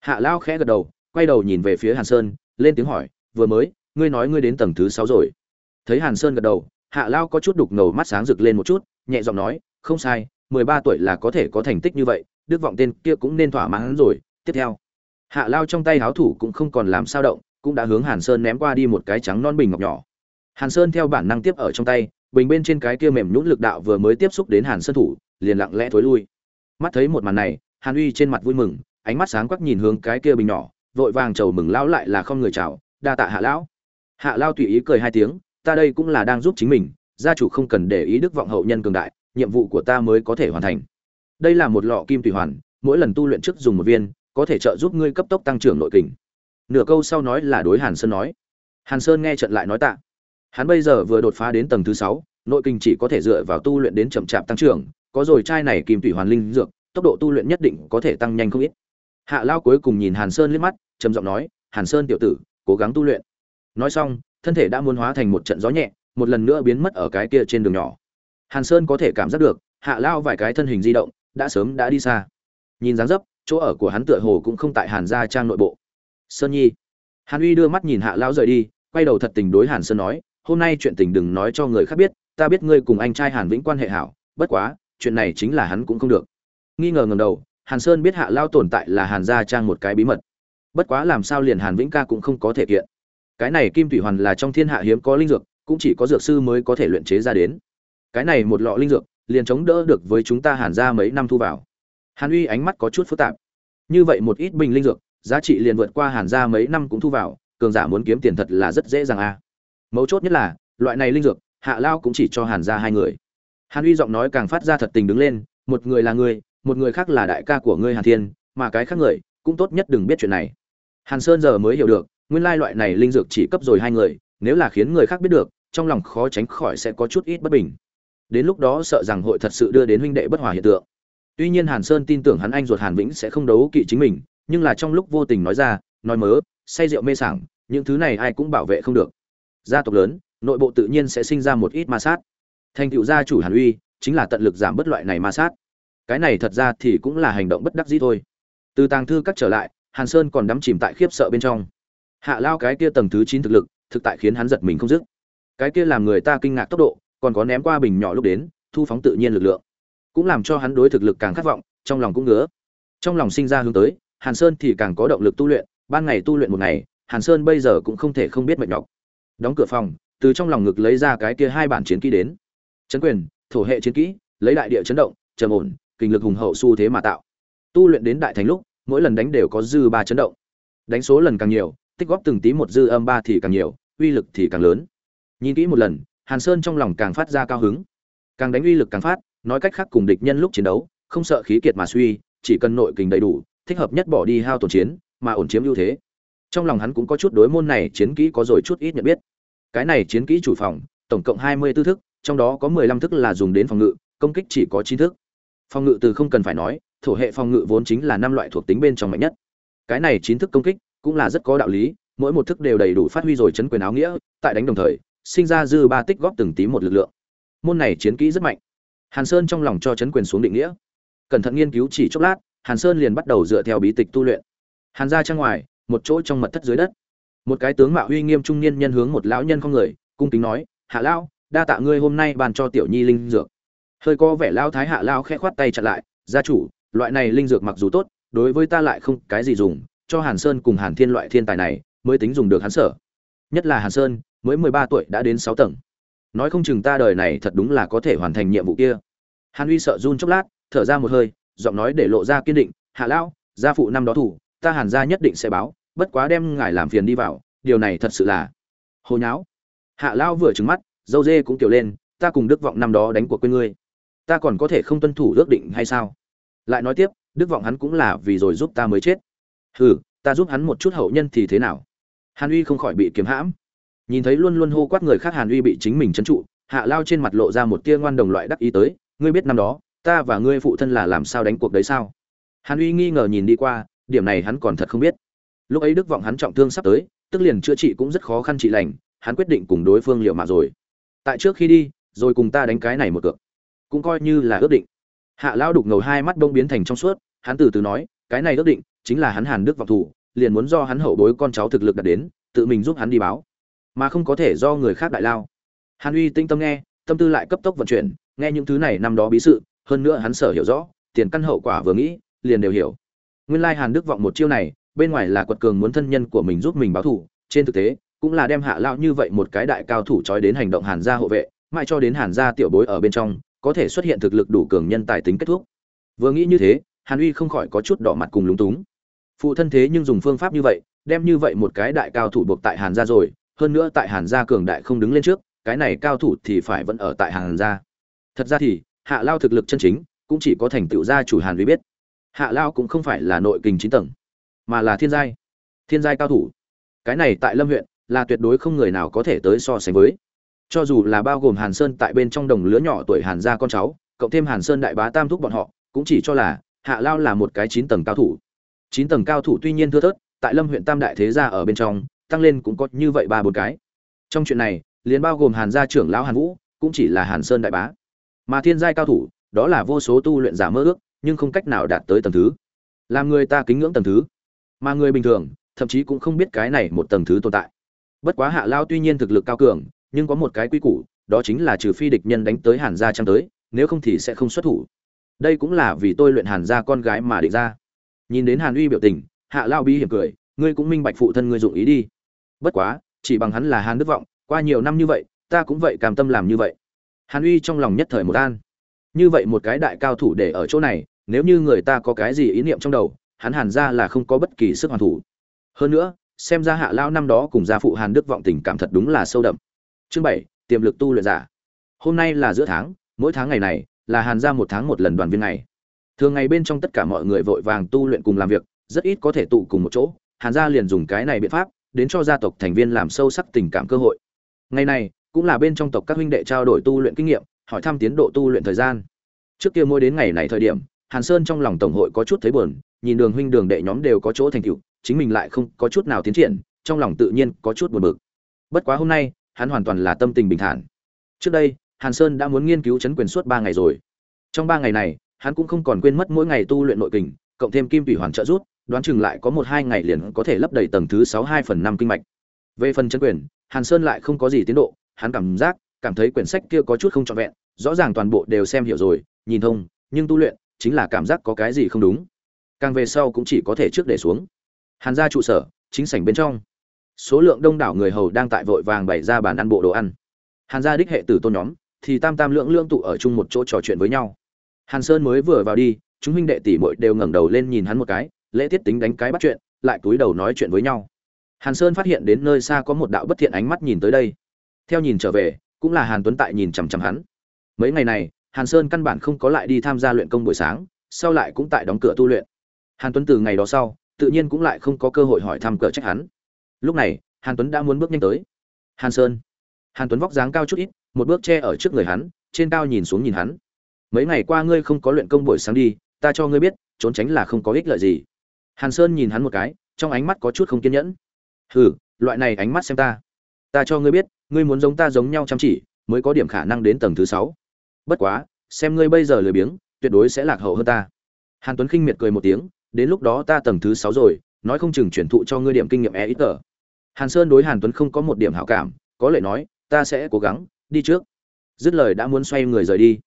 Hạ lao khẽ gật đầu, quay đầu nhìn về phía hàn sơn, lên tiếng hỏi, vừa mới, ngươi nói ngươi đến tầng thứ sáu rồi. Thấy hàn sơn gật đầu, hạ lao có chút đục ngầu mắt sáng rực lên một chút, nhẹ giọng nói, không sai mười ba tuổi là có thể có thành tích như vậy, đức vọng tên kia cũng nên thỏa mãn rồi. Tiếp theo, hạ lao trong tay háo thủ cũng không còn làm sao động, cũng đã hướng hàn sơn ném qua đi một cái trắng non bình ngọc nhỏ. Hàn sơn theo bản năng tiếp ở trong tay, bình bên trên cái kia mềm nhũn lực đạo vừa mới tiếp xúc đến hàn sơn thủ, liền lặng lẽ thối lui. Mắt thấy một màn này, hàn uy trên mặt vui mừng, ánh mắt sáng quắc nhìn hướng cái kia bình nhỏ, vội vàng chầu mừng lão lại là không người chào, đa tạ hạ lão. Hạ lao tùy ý cười hai tiếng, ta đây cũng là đang giúp chính mình, gia chủ không cần để ý đức vọng hậu nhân cường đại nhiệm vụ của ta mới có thể hoàn thành. Đây là một lọ kim tùy hoàn, mỗi lần tu luyện trước dùng một viên, có thể trợ giúp ngươi cấp tốc tăng trưởng nội kình. Nửa câu sau nói là đối hàn sơn nói. Hàn sơn nghe trận lại nói tạ. Hắn bây giờ vừa đột phá đến tầng thứ sáu, nội kinh chỉ có thể dựa vào tu luyện đến chậm chạp tăng trưởng, có rồi chai này kim tùy hoàn linh dược, tốc độ tu luyện nhất định có thể tăng nhanh không ít. Hạ lao cuối cùng nhìn hàn sơn liếc mắt, trầm giọng nói, hàn sơn tiểu tử, cố gắng tu luyện. Nói xong, thân thể đã muốn hóa thành một trận gió nhẹ, một lần nữa biến mất ở cái kia trên đường nhỏ hàn sơn có thể cảm giác được, hạ lao vài cái thân hình di động, đã sớm đã đi xa. Nhìn dáng dấp, chỗ ở của hắn tựa hồ cũng không tại hàn gia trang nội bộ. Sơn nhi. Hàn uy đưa mắt nhìn hạ lao rời đi, quay đầu thật tình đối hàn sơn nói, hôm nay chuyện tình đừng nói cho người khác biết, ta biết ngươi cùng anh trai hàn vĩnh quan hệ hảo, bất quá, chuyện này chính là hắn cũng không được. Nghi ngờ ngầm đầu, hàn sơn biết hạ lao tồn tại là hàn gia trang một cái bí mật. Bất quá làm sao liền hàn vĩnh ca cũng không có thể kiện. Cái này kim thủy hoàn là trong thiên hạ hiếm có linh dược, cũng chỉ có dược sư mới có thể luyện chế ra đến cái này một lọ linh dược liền chống đỡ được với chúng ta hàn ra mấy năm thu vào. Hàn uy ánh mắt có chút phức tạp. Như vậy một ít bình linh dược, giá trị liền vượt qua hàn ra mấy năm cũng thu vào, cường giả muốn kiếm tiền thật là rất dễ dàng a. À. mấu chốt nhất là, loại này linh dược, hạ lao cũng chỉ cho hàn ra hai người. Hàn uy giọng nói càng phát ra thật tình đứng lên, một người là ngươi một người khác là đại ca của ngươi hàn thiên, mà cái khác người cũng tốt nhất đừng biết chuyện này. Hàn sơn giờ mới hiểu được, nguyên lai loại này linh dược chỉ cấp rồi hai người, nếu là khiến người khác biết được, trong lòng khó tránh khỏi sẽ có chút ít bất bình đến lúc đó sợ rằng hội thật sự đưa đến huynh đệ bất hòa hiện tượng. Tuy nhiên hàn sơn tin tưởng hắn anh ruột hàn vĩnh sẽ không đấu kỵ chính mình, nhưng là trong lúc vô tình nói ra, nói mớ, say rượu mê sảng, những thứ này ai cũng bảo vệ không được. Gia tộc lớn, nội bộ tự nhiên sẽ sinh ra một ít ma sát. Thành tựu gia chủ hàn uy, chính là tận lực giảm bớt loại này ma sát. Cái này thật ra thì cũng là hành động bất đắc dĩ thôi. Từ tàng thư cắt trở lại, hàn sơn còn đắm chìm tại khiếp sợ bên trong. Hạ lao cái kia tầng thứ chín thực lực, thực tại khiến hắn giật mình không dứt. Cái kia làm người ta kinh ngạc tốc độ còn có ném qua bình nhỏ lúc đến, thu phóng tự nhiên lực lượng. Cũng làm cho hắn đối thực lực càng khát vọng, trong lòng cũng ngứa. Trong lòng sinh ra hướng tới, hàn sơn thì càng có động lực tu luyện, ban ngày tu luyện một ngày, hàn sơn bây giờ cũng không thể không biết mệt nhọc. Đóng cửa phòng, từ trong lòng ngực lấy ra cái kia hai bản chiến kỹ đến. Chấn quyền, thổ hệ chiến kỹ, lấy đại địa chấn động, trầm ổn, kinh lực hùng hậu xu thế mà tạo. Tu luyện đến đại thành lúc, mỗi lần đánh đều có dư ba chấn động. Đánh số lần càng nhiều, tích góp từng tí một dư âm ba thì càng nhiều, uy lực thì càng lớn. Nhìn kỹ một lần hàn sơn trong lòng càng phát ra cao hứng. Càng đánh uy lực càng phát, nói cách khác cùng địch nhân lúc chiến đấu, không sợ khí kiệt mà suy, chỉ cần nội kình đầy đủ, thích hợp nhất bỏ đi hao tổn chiến, mà ổn chiếm ưu thế. Trong lòng hắn cũng có chút đối môn này chiến kỹ có rồi chút ít nhận biết. Cái này chiến kỹ chủ phòng, tổng cộng hai mươi tư thức, trong đó có mười lăm thức là dùng đến phòng ngự, công kích chỉ có chín thức. Phòng ngự từ không cần phải nói, thổ hệ phòng ngự vốn chính là năm loại thuộc tính bên trong mạnh nhất. Cái này chín thức công kích cũng là rất có đạo lý, mỗi một thức đều đầy đủ phát huy rồi chấn quyền áo nghĩa, tại đánh đồng thời sinh ra dư ba tích góp từng tí một lực lượng. Môn này chiến kỹ rất mạnh. Hàn sơn trong lòng cho chấn quyền xuống định nghĩa. Cẩn thận nghiên cứu chỉ chốc lát, hàn sơn liền bắt đầu dựa theo bí tịch tu luyện. Hàn ra trang ngoài, một chỗ trong mật thất dưới đất. Một cái tướng mạo uy nghiêm trung niên nhân hướng một lão nhân không người, cung kính nói, hạ lão, đa tạ ngươi hôm nay bàn cho tiểu nhi linh dược. Hơi có vẻ lao thái hạ lao khẽ khoát tay chặn lại, gia chủ, loại này linh dược mặc dù tốt, đối với ta lại không cái gì dùng, cho hàn sơn cùng hàn thiên loại thiên tài này, mới tính dùng được hắn sở. Nhất là hàn sơn mới mười ba tuổi đã đến sáu tầng. Nói không chừng ta đời này thật đúng là có thể hoàn thành nhiệm vụ kia. Hàn uy sợ run chốc lát, thở ra một hơi, giọng nói để lộ ra kiên định, hạ lão, gia phụ năm đó thủ, ta hàn gia nhất định sẽ báo, bất quá đem ngài làm phiền đi vào, điều này thật sự là hồ nháo. Hạ lão vừa trừng mắt, dâu dê cũng kiểu lên, ta cùng đức vọng năm đó đánh cuộc quên ngươi. Ta còn có thể không tuân thủ ước định hay sao? Lại nói tiếp, đức vọng hắn cũng là vì rồi giúp ta mới chết. Hừ, ta giúp hắn một chút hậu nhân thì thế nào? Hàn uy không khỏi bị kiếm hãm nhìn thấy luôn luôn hô quát người khác hàn uy bị chính mình trấn trụ, hạ lao trên mặt lộ ra một tia ngoan đồng loại đắc ý tới, ngươi biết năm đó, ta và ngươi phụ thân là làm sao đánh cuộc đấy sao? Hàn uy nghi ngờ nhìn đi qua, điểm này hắn còn thật không biết. Lúc ấy đức vọng hắn trọng thương sắp tới, tức liền chữa trị cũng rất khó khăn trị lành, hắn quyết định cùng đối phương liệu mà rồi. Tại trước khi đi, rồi cùng ta đánh cái này một cược. Cũng coi như là ước định. Hạ lao đục ngầu hai mắt đông biến thành trong suốt, hắn từ từ nói, cái này ước định chính là hắn hàn đức vọng thủ, liền muốn do hắn hậu bối con cháu thực lực đạt đến, tự mình giúp hắn đi báo mà không có thể do người khác đại lao. Hàn uy tinh tâm nghe, tâm tư lại cấp tốc vận chuyển, nghe những thứ này năm đó bí sự, hơn nữa hắn sở hiểu rõ, tiền căn hậu quả vừa nghĩ, liền đều hiểu. Nguyên lai hàn đức vọng một chiêu này, bên ngoài là quật cường muốn thân nhân của mình giúp mình báo thù, trên thực tế, cũng là đem hạ lao như vậy một cái đại cao thủ trói đến hành động hàn gia hộ vệ, mãi cho đến hàn gia tiểu bối ở bên trong, có thể xuất hiện thực lực đủ cường nhân tài tính kết thúc. Vừa nghĩ như thế, hàn uy không khỏi có chút đỏ mặt cùng lúng túng. Phụ thân thế nhưng dùng phương pháp như vậy, đem như vậy một cái đại cao thủ buộc tại hàn gia rồi hơn nữa tại hàn gia cường đại không đứng lên trước, cái này cao thủ thì phải vẫn ở tại hàn gia. Thật ra thì, hạ lao thực lực chân chính cũng chỉ có thành tựu gia chủ hàn uy biết. Hạ lao cũng không phải là nội kình chín tầng, mà là thiên giai. Thiên giai cao thủ. Cái này tại lâm huyện là tuyệt đối không người nào có thể tới so sánh với. Cho dù là bao gồm hàn sơn tại bên trong đồng lứa nhỏ tuổi hàn gia con cháu, cộng thêm hàn sơn đại bá tam thúc bọn họ, cũng chỉ cho là hạ lao là một cái chín tầng cao thủ. Chín tầng cao thủ tuy nhiên thưa thớt, tại lâm huyện tam đại thế gia ở bên trong tăng lên cũng có như vậy ba bốn cái. Trong chuyện này, liền bao gồm hàn gia trưởng lão hàn vũ, cũng chỉ là hàn sơn đại bá. Mà thiên giai cao thủ, đó là vô số tu luyện giả mơ ước, nhưng không cách nào đạt tới tầng thứ. Làm người ta kính ngưỡng tầng thứ. Mà người bình thường, thậm chí cũng không biết cái này một tầng thứ tồn tại. Bất quá hạ lao tuy nhiên thực lực cao cường, nhưng có một cái quy củ, đó chính là trừ phi địch nhân đánh tới hàn gia trăng tới, nếu không thì sẽ không xuất thủ. Đây cũng là vì tôi luyện hàn gia con gái mà định ra. Nhìn đến hàn uy biểu tình, hạ lao bi hiểm cười ngươi cũng minh bạch phụ thân ngươi dụng ý đi. Bất quá, chỉ bằng hắn là hàn đức vọng, qua nhiều năm như vậy, ta cũng vậy cam tâm làm như vậy. Hàn uy trong lòng nhất thời một an. Như vậy một cái đại cao thủ để ở chỗ này, nếu như người ta có cái gì ý niệm trong đầu, hắn hàn ra là không có bất kỳ sức hoàn thủ. Hơn nữa, xem ra hạ lao năm đó cùng gia phụ hàn đức vọng tình cảm thật đúng là sâu đậm. Chương bảy, tiềm lực tu luyện giả. Hôm nay là giữa tháng, mỗi tháng ngày này, là hàn ra một tháng một lần đoàn viên ngày. Thường ngày bên trong tất cả mọi người vội vàng tu luyện cùng làm việc, rất ít có thể tụ cùng một chỗ hàn gia liền dùng cái này biện pháp, đến cho gia tộc thành viên làm sâu sắc tình cảm cơ hội. Ngày này, cũng là bên trong tộc các huynh đệ trao đổi tu luyện kinh nghiệm, hỏi thăm tiến độ tu luyện thời gian. Trước kia mỗi đến ngày này thời điểm, hàn sơn trong lòng tổng hội có chút thấy buồn, nhìn đường huynh đường đệ nhóm đều có chỗ thành tựu, chính mình lại không có chút nào tiến triển, trong lòng tự nhiên có chút buồn bực. Bất quá hôm nay, hắn hoàn toàn là tâm tình bình thản. Trước đây, hàn sơn đã muốn nghiên cứu chấn quyền suốt ba ngày rồi. Trong ba ngày này, hắn cũng không còn quên mất mỗi ngày tu luyện nội kình, cộng thêm kim thủy hoàn trợ rút đoán chừng lại có một hai ngày liền có thể lấp đầy tầng thứ sáu hai phần năm kinh mạch. Về phần chân quyền, hàn sơn lại không có gì tiến độ, hắn cảm giác, cảm thấy quyển sách kia có chút không trọn vẹn, rõ ràng toàn bộ đều xem hiểu rồi, nhìn thông, nhưng tu luyện, chính là cảm giác có cái gì không đúng. Càng về sau cũng chỉ có thể trước để xuống. Hàn ra trụ sở, chính sảnh bên trong. Số lượng đông đảo người hầu đang tại vội vàng bày ra bàn ăn bộ đồ ăn. Hàn gia đích hệ tử tôn nhóm, thì tam tam lượng lương tụ ở chung một chỗ trò chuyện với nhau. Hàn sơn mới vừa vào đi, chúng huynh đệ tỷ muội đều ngẩng đầu lên nhìn hắn một cái lễ tiết tính đánh cái bắt chuyện, lại cúi đầu nói chuyện với nhau. Hàn sơn phát hiện đến nơi xa có một đạo bất thiện ánh mắt nhìn tới đây. Theo nhìn trở về, cũng là hàn tuấn tại nhìn chằm chằm hắn. Mấy ngày này, hàn sơn căn bản không có lại đi tham gia luyện công buổi sáng, sau lại cũng tại đóng cửa tu luyện. Hàn tuấn từ ngày đó sau, tự nhiên cũng lại không có cơ hội hỏi thăm cửa trách hắn. Lúc này, hàn tuấn đã muốn bước nhanh tới. Hàn sơn. Hàn tuấn vóc dáng cao chút ít, một bước che ở trước người hắn, trên cao nhìn xuống nhìn hắn. Mấy ngày qua ngươi không có luyện công buổi sáng đi, ta cho ngươi biết, trốn tránh là không có ích lợi gì hàn sơn nhìn hắn một cái, trong ánh mắt có chút không kiên nhẫn. Hừ, loại này ánh mắt xem ta. Ta cho ngươi biết, ngươi muốn giống ta giống nhau chăm chỉ, mới có điểm khả năng đến tầng thứ sáu. Bất quá, xem ngươi bây giờ lười biếng, tuyệt đối sẽ lạc hậu hơn ta. Hàn tuấn khinh miệt cười một tiếng, đến lúc đó ta tầng thứ sáu rồi, nói không chừng chuyển thụ cho ngươi điểm kinh nghiệm e ít tờ. Hàn sơn đối hàn tuấn không có một điểm hảo cảm, có lệ nói, ta sẽ cố gắng, đi trước. Dứt lời đã muốn xoay người rời đi.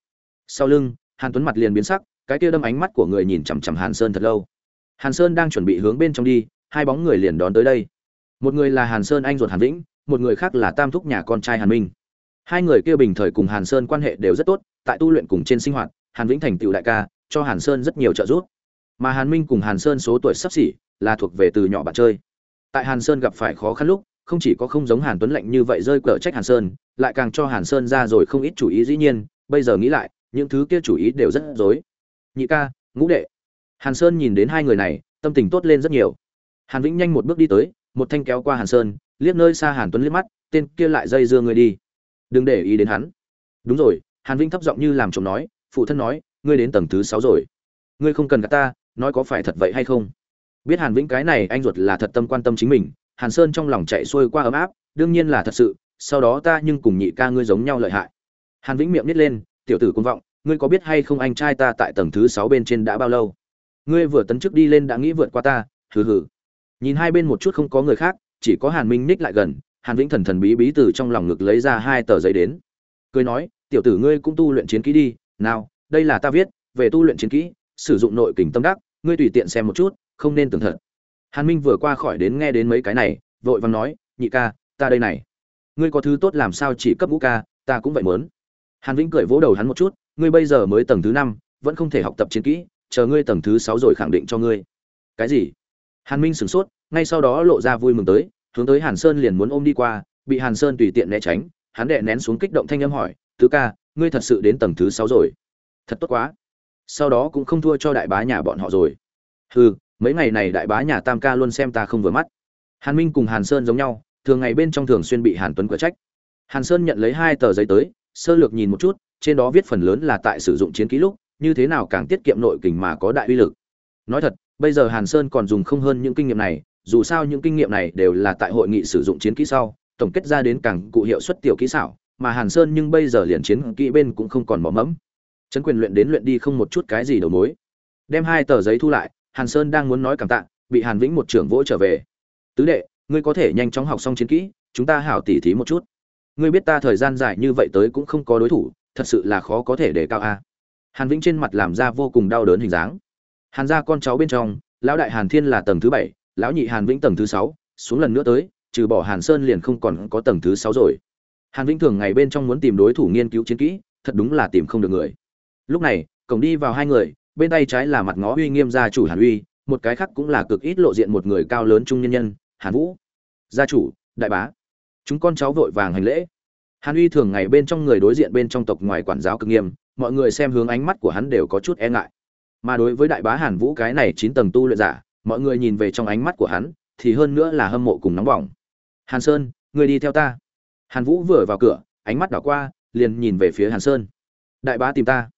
Sau lưng, hàn tuấn mặt liền biến sắc, cái kia đâm ánh mắt của người nhìn chằm chằm hàn sơn thật lâu hàn sơn đang chuẩn bị hướng bên trong đi, hai bóng người liền đón tới đây. Một người là hàn sơn anh ruột hàn vĩnh, một người khác là tam thúc nhà con trai hàn minh. Hai người kia bình thời cùng hàn sơn quan hệ đều rất tốt, tại tu luyện cùng trên sinh hoạt, hàn vĩnh thành tựu đại ca, cho hàn sơn rất nhiều trợ giúp. Mà hàn minh cùng hàn sơn số tuổi sắp xỉ, là thuộc về từ nhỏ bạn chơi. Tại hàn sơn gặp phải khó khăn lúc, không chỉ có không giống hàn tuấn lạnh như vậy rơi cờ trách hàn sơn, lại càng cho hàn sơn ra rồi không ít chủ ý dĩ nhiên. Bây giờ nghĩ lại, những thứ kia chủ ý đều rất dối nhị ca, ngũ đệ hàn sơn nhìn đến hai người này, tâm tình tốt lên rất nhiều. Hàn vĩnh nhanh một bước đi tới, một thanh kéo qua hàn sơn, liếc nơi xa hàn tuấn liếc mắt, tên kia lại dây dưa người đi. Đừng để ý đến hắn. Đúng rồi, hàn vĩnh thấp giọng như làm chồng nói, phụ thân nói, ngươi đến tầng thứ sáu rồi. Ngươi không cần cả ta, nói có phải thật vậy hay không? Biết hàn vĩnh cái này anh ruột là thật tâm quan tâm chính mình, hàn sơn trong lòng chạy xuôi qua ấm áp, đương nhiên là thật sự, sau đó ta nhưng cùng nhị ca ngươi giống nhau lợi hại. Hàn vĩnh miệng nít lên, tiểu tử công vọng, ngươi có biết hay không anh trai ta tại tầng thứ sáu bên trên đã bao lâu? Ngươi vừa tấn chức đi lên đã nghĩ vượt qua ta, hừ hừ. Nhìn hai bên một chút không có người khác, chỉ có hàn minh ních lại gần, hàn vĩnh thần thần bí bí từ trong lòng ngực lấy ra hai tờ giấy đến. Cười nói, tiểu tử ngươi cũng tu luyện chiến kỹ đi, nào, đây là ta viết, về tu luyện chiến kỹ, sử dụng nội kình tâm đắc, ngươi tùy tiện xem một chút, không nên tưởng thật. Hàn minh vừa qua khỏi đến nghe đến mấy cái này, vội vàng nói, nhị ca, ta đây này. Ngươi có thứ tốt làm sao chỉ cấp ngũ ca, ta cũng vậy mớn hàn vĩnh cười vỗ đầu hắn một chút, ngươi bây giờ mới tầng thứ năm, vẫn không thể học tập chiến kỹ chờ ngươi tầng thứ sáu rồi khẳng định cho ngươi. Cái gì? Hàn minh sửng sốt, ngay sau đó lộ ra vui mừng tới, hướng tới hàn sơn liền muốn ôm đi qua, bị hàn sơn tùy tiện né tránh, hắn đệ nén xuống kích động thanh âm hỏi, tứ ca, ngươi thật sự đến tầng thứ sáu rồi? Thật tốt quá. Sau đó cũng không thua cho đại bá nhà bọn họ rồi. Hừ, mấy ngày này đại bá nhà tam ca luôn xem ta không vừa mắt. Hàn minh cùng hàn sơn giống nhau, thường ngày bên trong thường xuyên bị hàn tuấn cửa trách. Hàn sơn nhận lấy hai tờ giấy tới, sơ lược nhìn một chút, trên đó viết phần lớn là tại sử dụng chiến ký lúc như thế nào càng tiết kiệm nội kình mà có đại uy lực. Nói thật, bây giờ hàn sơn còn dùng không hơn những kinh nghiệm này, dù sao những kinh nghiệm này đều là tại hội nghị sử dụng chiến kỹ sau, tổng kết ra đến càng cụ hiệu suất tiểu kỹ xảo, mà hàn sơn nhưng bây giờ liền chiến kỹ bên cũng không còn bỏ mẫm. Trấn quyền luyện đến luyện đi không một chút cái gì đầu mối. Đem hai tờ giấy thu lại, hàn sơn đang muốn nói cảm tạ, bị hàn vĩnh một trưởng vỗ trở về. Tứ đệ, ngươi có thể nhanh chóng học xong chiến kỹ, chúng ta hảo tỉ thí một chút. Ngươi biết ta thời gian dài như vậy tới cũng không có đối thủ, thật sự là khó có thể đề cao a hàn vĩnh trên mặt làm ra vô cùng đau đớn hình dáng. Hàn gia con cháu bên trong, lão đại hàn thiên là tầng thứ bảy, lão nhị hàn vĩnh tầng thứ sáu, xuống lần nữa tới, trừ bỏ hàn sơn liền không còn có tầng thứ sáu rồi. Hàn vĩnh thường ngày bên trong muốn tìm đối thủ nghiên cứu chiến kỹ, thật đúng là tìm không được người. Lúc này, cổng đi vào hai người, bên tay trái là mặt ngó uy nghiêm gia chủ hàn uy, một cái khác cũng là cực ít lộ diện một người cao lớn trung nhân nhân, hàn vũ. Gia chủ, đại bá. Chúng con cháu vội vàng hành lễ. Hàn uy thường ngày bên trong người đối diện bên trong tộc ngoài quản giáo cực nghiêm mọi người xem hướng ánh mắt của hắn đều có chút e ngại. Mà đối với đại bá hàn vũ cái này chín tầng tu luyện giả, mọi người nhìn về trong ánh mắt của hắn, thì hơn nữa là hâm mộ cùng nóng bỏng. Hàn sơn, người đi theo ta. Hàn vũ vừa vào cửa, ánh mắt đảo qua, liền nhìn về phía hàn sơn. Đại bá tìm ta.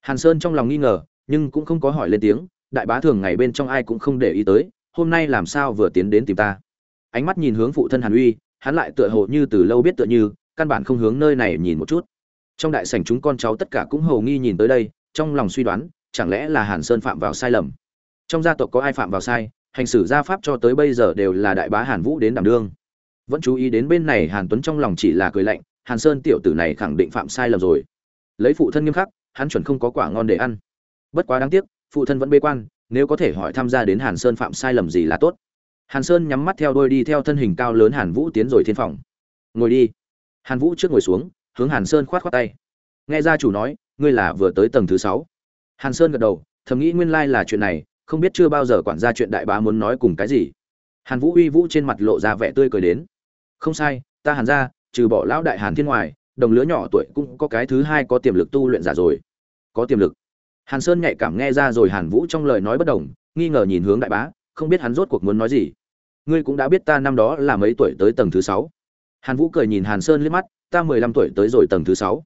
Hàn sơn trong lòng nghi ngờ, nhưng cũng không có hỏi lên tiếng, đại bá thường ngày bên trong ai cũng không để ý tới, hôm nay làm sao vừa tiến đến tìm ta. Ánh mắt nhìn hướng phụ thân hàn uy, hắn lại tựa hồ như từ lâu biết tựa như, căn bản không hướng nơi này nhìn một chút trong đại sảnh chúng con cháu tất cả cũng hầu nghi nhìn tới đây, trong lòng suy đoán, chẳng lẽ là hàn sơn phạm vào sai lầm. Trong gia tộc có ai phạm vào sai, hành xử gia pháp cho tới bây giờ đều là đại bá hàn vũ đến đảm đương. Vẫn chú ý đến bên này hàn tuấn trong lòng chỉ là cười lạnh, hàn sơn tiểu tử này khẳng định phạm sai lầm rồi. Lấy phụ thân nghiêm khắc, hắn chuẩn không có quả ngon để ăn. Bất quá đáng tiếc, phụ thân vẫn bê quan, nếu có thể hỏi tham gia đến hàn sơn phạm sai lầm gì là tốt. Hàn sơn nhắm mắt theo đôi đi theo thân hình cao lớn hàn vũ tiến rồi thiên phòng. Ngồi đi. Hàn vũ trước ngồi xuống hướng hàn sơn khoát khoát tay. Nghe gia chủ nói ngươi là vừa tới tầng thứ sáu. Hàn sơn gật đầu thầm nghĩ nguyên lai là chuyện này không biết chưa bao giờ quản gia chuyện đại bá muốn nói cùng cái gì. Hàn vũ uy vũ trên mặt lộ ra vẻ tươi cười đến. Không sai ta hàn gia, trừ bỏ lão đại hàn thiên ngoài đồng lứa nhỏ tuổi cũng có cái thứ hai có tiềm lực tu luyện giả rồi. Có tiềm lực. Hàn sơn nhạy cảm nghe ra rồi hàn vũ trong lời nói bất đồng nghi ngờ nhìn hướng đại bá không biết hắn rốt cuộc muốn nói gì. Ngươi cũng đã biết ta năm đó là mấy tuổi tới tầng thứ sáu. Hàn vũ cười nhìn hàn sơn liếc mắt ta mười lăm tuổi tới rồi tầng thứ sáu.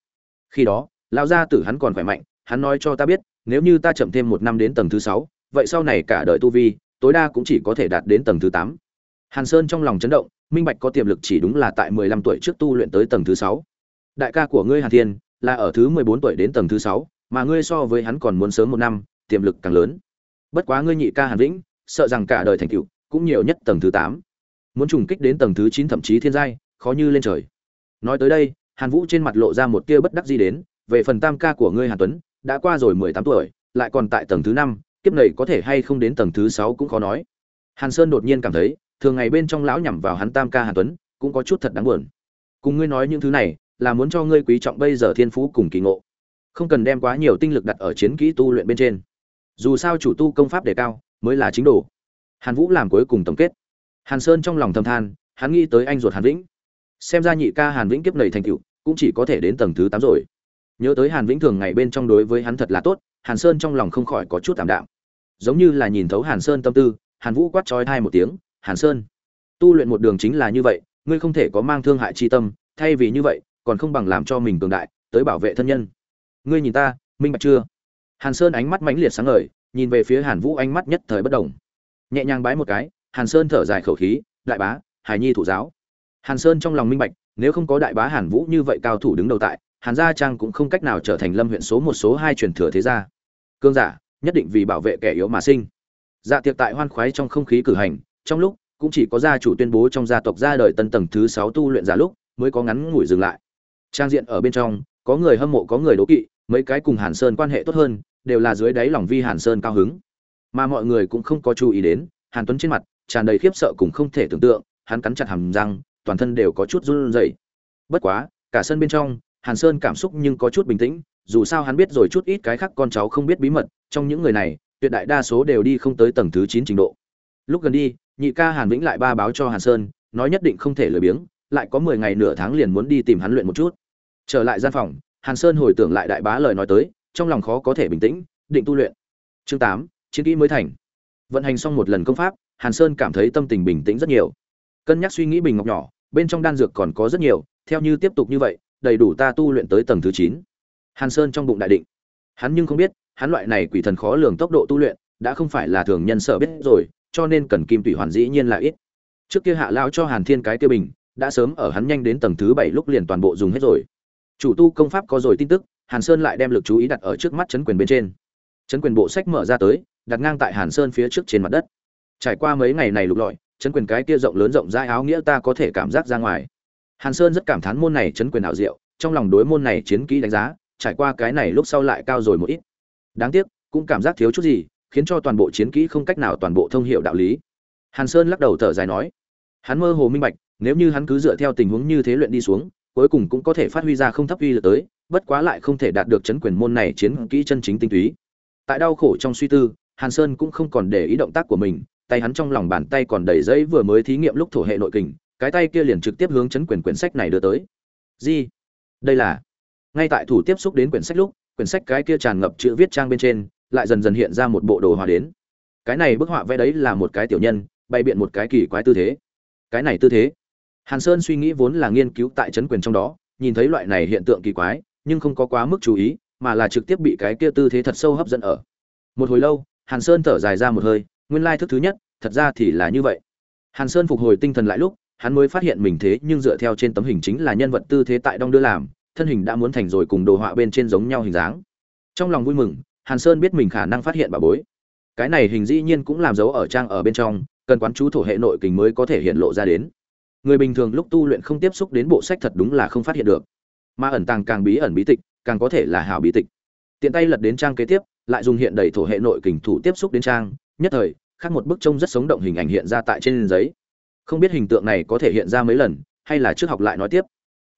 Khi đó, lão gia tử hắn còn khỏe mạnh, hắn nói cho ta biết, nếu như ta chậm thêm một năm đến tầng thứ sáu, vậy sau này cả đời tu vi, tối đa cũng chỉ có thể đạt đến tầng thứ tám. Hàn sơn trong lòng chấn động, minh bạch có tiềm lực chỉ đúng là tại mười lăm tuổi trước tu luyện tới tầng thứ sáu. Đại ca của ngươi hàn thiên, là ở thứ mười bốn tuổi đến tầng thứ sáu, mà ngươi so với hắn còn muốn sớm một năm, tiềm lực càng lớn. Bất quá ngươi nhị ca hàn vĩnh, sợ rằng cả đời thành tựu, cũng nhiều nhất tầng thứ tám. Muốn trùng kích đến tầng thứ chín thậm chí thiên giai, khó như lên trời nói tới đây, hàn vũ trên mặt lộ ra một tia bất đắc dĩ đến, về phần tam ca của ngươi hàn tuấn, đã qua rồi mười tám tuổi, lại còn tại tầng thứ năm, kiếp này có thể hay không đến tầng thứ sáu cũng khó nói. Hàn sơn đột nhiên cảm thấy, thường ngày bên trong lão nhằm vào hắn tam ca hàn tuấn, cũng có chút thật đáng buồn. Cùng ngươi nói những thứ này, là muốn cho ngươi quý trọng bây giờ thiên phú cùng kỳ ngộ. Không cần đem quá nhiều tinh lực đặt ở chiến kỹ tu luyện bên trên. Dù sao chủ tu công pháp đề cao, mới là chính đồ. Hàn vũ làm cuối cùng tổng kết. Hàn sơn trong lòng thầm than, hắn nghĩ tới anh ruột hàn vĩnh xem ra nhị ca hàn vĩnh kiếp nầy thành cựu cũng chỉ có thể đến tầng thứ tám rồi. Nhớ tới hàn vĩnh thường ngày bên trong đối với hắn thật là tốt, hàn sơn trong lòng không khỏi có chút tạm đạm. Giống như là nhìn thấu hàn sơn tâm tư, hàn vũ quát trói thai một tiếng, hàn sơn, tu luyện một đường chính là như vậy, ngươi không thể có mang thương hại chi tâm, thay vì như vậy, còn không bằng làm cho mình cường đại, tới bảo vệ thân nhân. Ngươi nhìn ta, minh bạch chưa? Hàn sơn ánh mắt mãnh liệt sáng ngời, nhìn về phía hàn vũ ánh mắt nhất thời bất đồng nhẹ nhàng bái một cái, hàn sơn thở dài khẩu khí, đại bá, hải nhi thủ giáo hàn sơn trong lòng minh bạch, nếu không có đại bá hàn vũ như vậy cao thủ đứng đầu tại, hàn gia trang cũng không cách nào trở thành lâm huyện số một, số hai truyền thừa thế gia. Cương giả, nhất định vì bảo vệ kẻ yếu mà sinh. Dạ tiệc tại hoan khoái trong không khí cử hành, trong lúc cũng chỉ có gia chủ tuyên bố trong gia tộc ra đời tân tầng thứ sáu tu luyện giả lúc mới có ngắn ngủi dừng lại. Trang diện ở bên trong, có người hâm mộ, có người đố kỵ, mấy cái cùng hàn sơn quan hệ tốt hơn, đều là dưới đáy lòng vi hàn sơn cao hứng. Mà mọi người cũng không có chú ý đến, hàn tuấn trên mặt tràn đầy khiếp sợ cùng không thể tưởng tượng, hắn cắn chặt hàm răng toàn thân đều có chút run rẩy. Bất quá, cả sân bên trong, hàn sơn cảm xúc nhưng có chút bình tĩnh, dù sao hắn biết rồi chút ít cái khác con cháu không biết bí mật, trong những người này, tuyệt đại đa số đều đi không tới tầng thứ chín trình độ. Lúc gần đi, nhị ca hàn vĩnh lại ba báo cho hàn sơn, nói nhất định không thể lười biếng, lại có mười ngày nửa tháng liền muốn đi tìm hắn luyện một chút. Trở lại gian phòng, hàn sơn hồi tưởng lại đại bá lời nói tới, trong lòng khó có thể bình tĩnh, định tu luyện. Chương tám, chiến kỹ mới thành. Vận hành xong một lần công pháp, hàn sơn cảm thấy tâm tình bình tĩnh rất nhiều cân nhắc suy nghĩ bình ngọc nhỏ, bên trong đan dược còn có rất nhiều, theo như tiếp tục như vậy, đầy đủ ta tu luyện tới tầng thứ chín. Hàn sơn trong bụng đại định. Hắn nhưng không biết, hắn loại này quỷ thần khó lường tốc độ tu luyện, đã không phải là thường nhân sợ biết rồi, cho nên cần kim tủy hoàn dĩ nhiên là ít. Trước kia hạ lão cho hàn thiên cái tiêu bình, đã sớm ở hắn nhanh đến tầng thứ bảy lúc liền toàn bộ dùng hết rồi. Chủ tu công pháp có rồi tin tức, hàn sơn lại đem lực chú ý đặt ở trước mắt chấn quyền bên trên. Chấn quyền bộ sách mở ra tới, đặt ngang tại hàn sơn phía trước trên mặt đất. Trải qua mấy ngày này lục lọi chấn quyền cái kia rộng lớn rộng rãi áo nghĩa ta có thể cảm giác ra ngoài. Hàn sơn rất cảm thán môn này chấn quyền ảo diệu, trong lòng đối môn này chiến kỹ đánh giá, trải qua cái này lúc sau lại cao rồi một ít. Đáng tiếc, cũng cảm giác thiếu chút gì, khiến cho toàn bộ chiến kỹ không cách nào toàn bộ thông hiểu đạo lý. Hàn sơn lắc đầu thở dài nói, hắn mơ hồ minh bạch, nếu như hắn cứ dựa theo tình huống như thế luyện đi xuống, cuối cùng cũng có thể phát huy ra không thấp uy lực tới, bất quá lại không thể đạt được chấn quyền môn này chiến kỹ chân chính tinh túy. Tại đau khổ trong suy tư, hàn sơn cũng không còn để ý động tác của mình tay hắn trong lòng bàn tay còn đầy giấy vừa mới thí nghiệm lúc thổ hệ nội kình, cái tay kia liền trực tiếp hướng chấn quyền quyển sách này đưa tới. Gì? Đây là? Ngay tại thủ tiếp xúc đến quyển sách lúc, quyển sách cái kia tràn ngập chữ viết trang bên trên, lại dần dần hiện ra một bộ đồ họa đến. Cái này bức họa vẽ đấy là một cái tiểu nhân, bày biện một cái kỳ quái tư thế. Cái này tư thế? Hàn sơn suy nghĩ vốn là nghiên cứu tại chấn quyền trong đó, nhìn thấy loại này hiện tượng kỳ quái, nhưng không có quá mức chú ý, mà là trực tiếp bị cái kia tư thế thật sâu hấp dẫn ở. Một hồi lâu, hàn sơn thở dài ra một hơi nguyên lai thức thứ nhất, thật ra thì là như vậy. Hàn sơn phục hồi tinh thần lại lúc, hắn mới phát hiện mình thế nhưng dựa theo trên tấm hình chính là nhân vật tư thế tại đong đưa làm, thân hình đã muốn thành rồi cùng đồ họa bên trên giống nhau hình dáng. Trong lòng vui mừng, hàn sơn biết mình khả năng phát hiện bà bối. Cái này hình dĩ nhiên cũng làm dấu ở trang ở bên trong, cần quán chú thổ hệ nội kình mới có thể hiện lộ ra đến. Người bình thường lúc tu luyện không tiếp xúc đến bộ sách thật đúng là không phát hiện được. Mà ẩn tàng càng bí ẩn bí tịch, càng có thể là hảo bí tịch. Tiện tay lật đến trang kế tiếp, lại dùng hiện đầy thổ hệ nội kình thủ tiếp xúc đến trang nhất thời, khác một bức trông rất sống động hình ảnh hiện ra tại trên giấy. Không biết hình tượng này có thể hiện ra mấy lần, hay là trước học lại nói tiếp.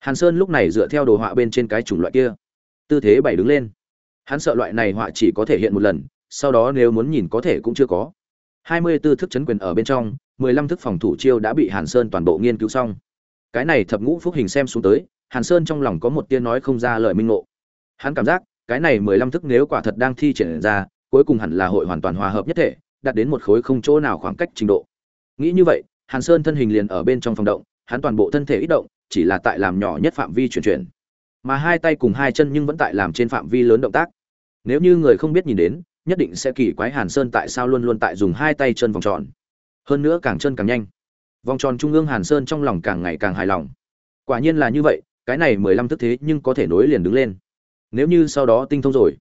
Hàn sơn lúc này dựa theo đồ họa bên trên cái chủng loại kia. Tư thế bảy đứng lên. Hắn sợ loại này họa chỉ có thể hiện một lần, sau đó nếu muốn nhìn có thể cũng chưa có. Hai mươi 24 thức chấn quyền ở bên trong, mười lăm thức phòng thủ chiêu đã bị hàn sơn toàn bộ nghiên cứu xong. Cái này thập ngũ phúc hình xem xuống tới, hàn sơn trong lòng có một tia nói không ra lời minh ngộ. Hắn cảm giác, cái này mười lăm thức nếu quả thật đang thi triển ra, cuối cùng hẳn là hội hoàn toàn hòa hợp nhất thể đạt đến một khối không chỗ nào khoảng cách trình độ. Nghĩ như vậy, hàn sơn thân hình liền ở bên trong phòng động, hắn toàn bộ thân thể ít động, chỉ là tại làm nhỏ nhất phạm vi chuyển chuyển. Mà hai tay cùng hai chân nhưng vẫn tại làm trên phạm vi lớn động tác. Nếu như người không biết nhìn đến, nhất định sẽ kỳ quái hàn sơn tại sao luôn luôn tại dùng hai tay chân vòng tròn. Hơn nữa càng chân càng nhanh. Vòng tròn trung ương hàn sơn trong lòng càng ngày càng hài lòng. Quả nhiên là như vậy, cái này mười lăm thức thế nhưng có thể nối liền đứng lên. Nếu như sau đó tinh thông rồi,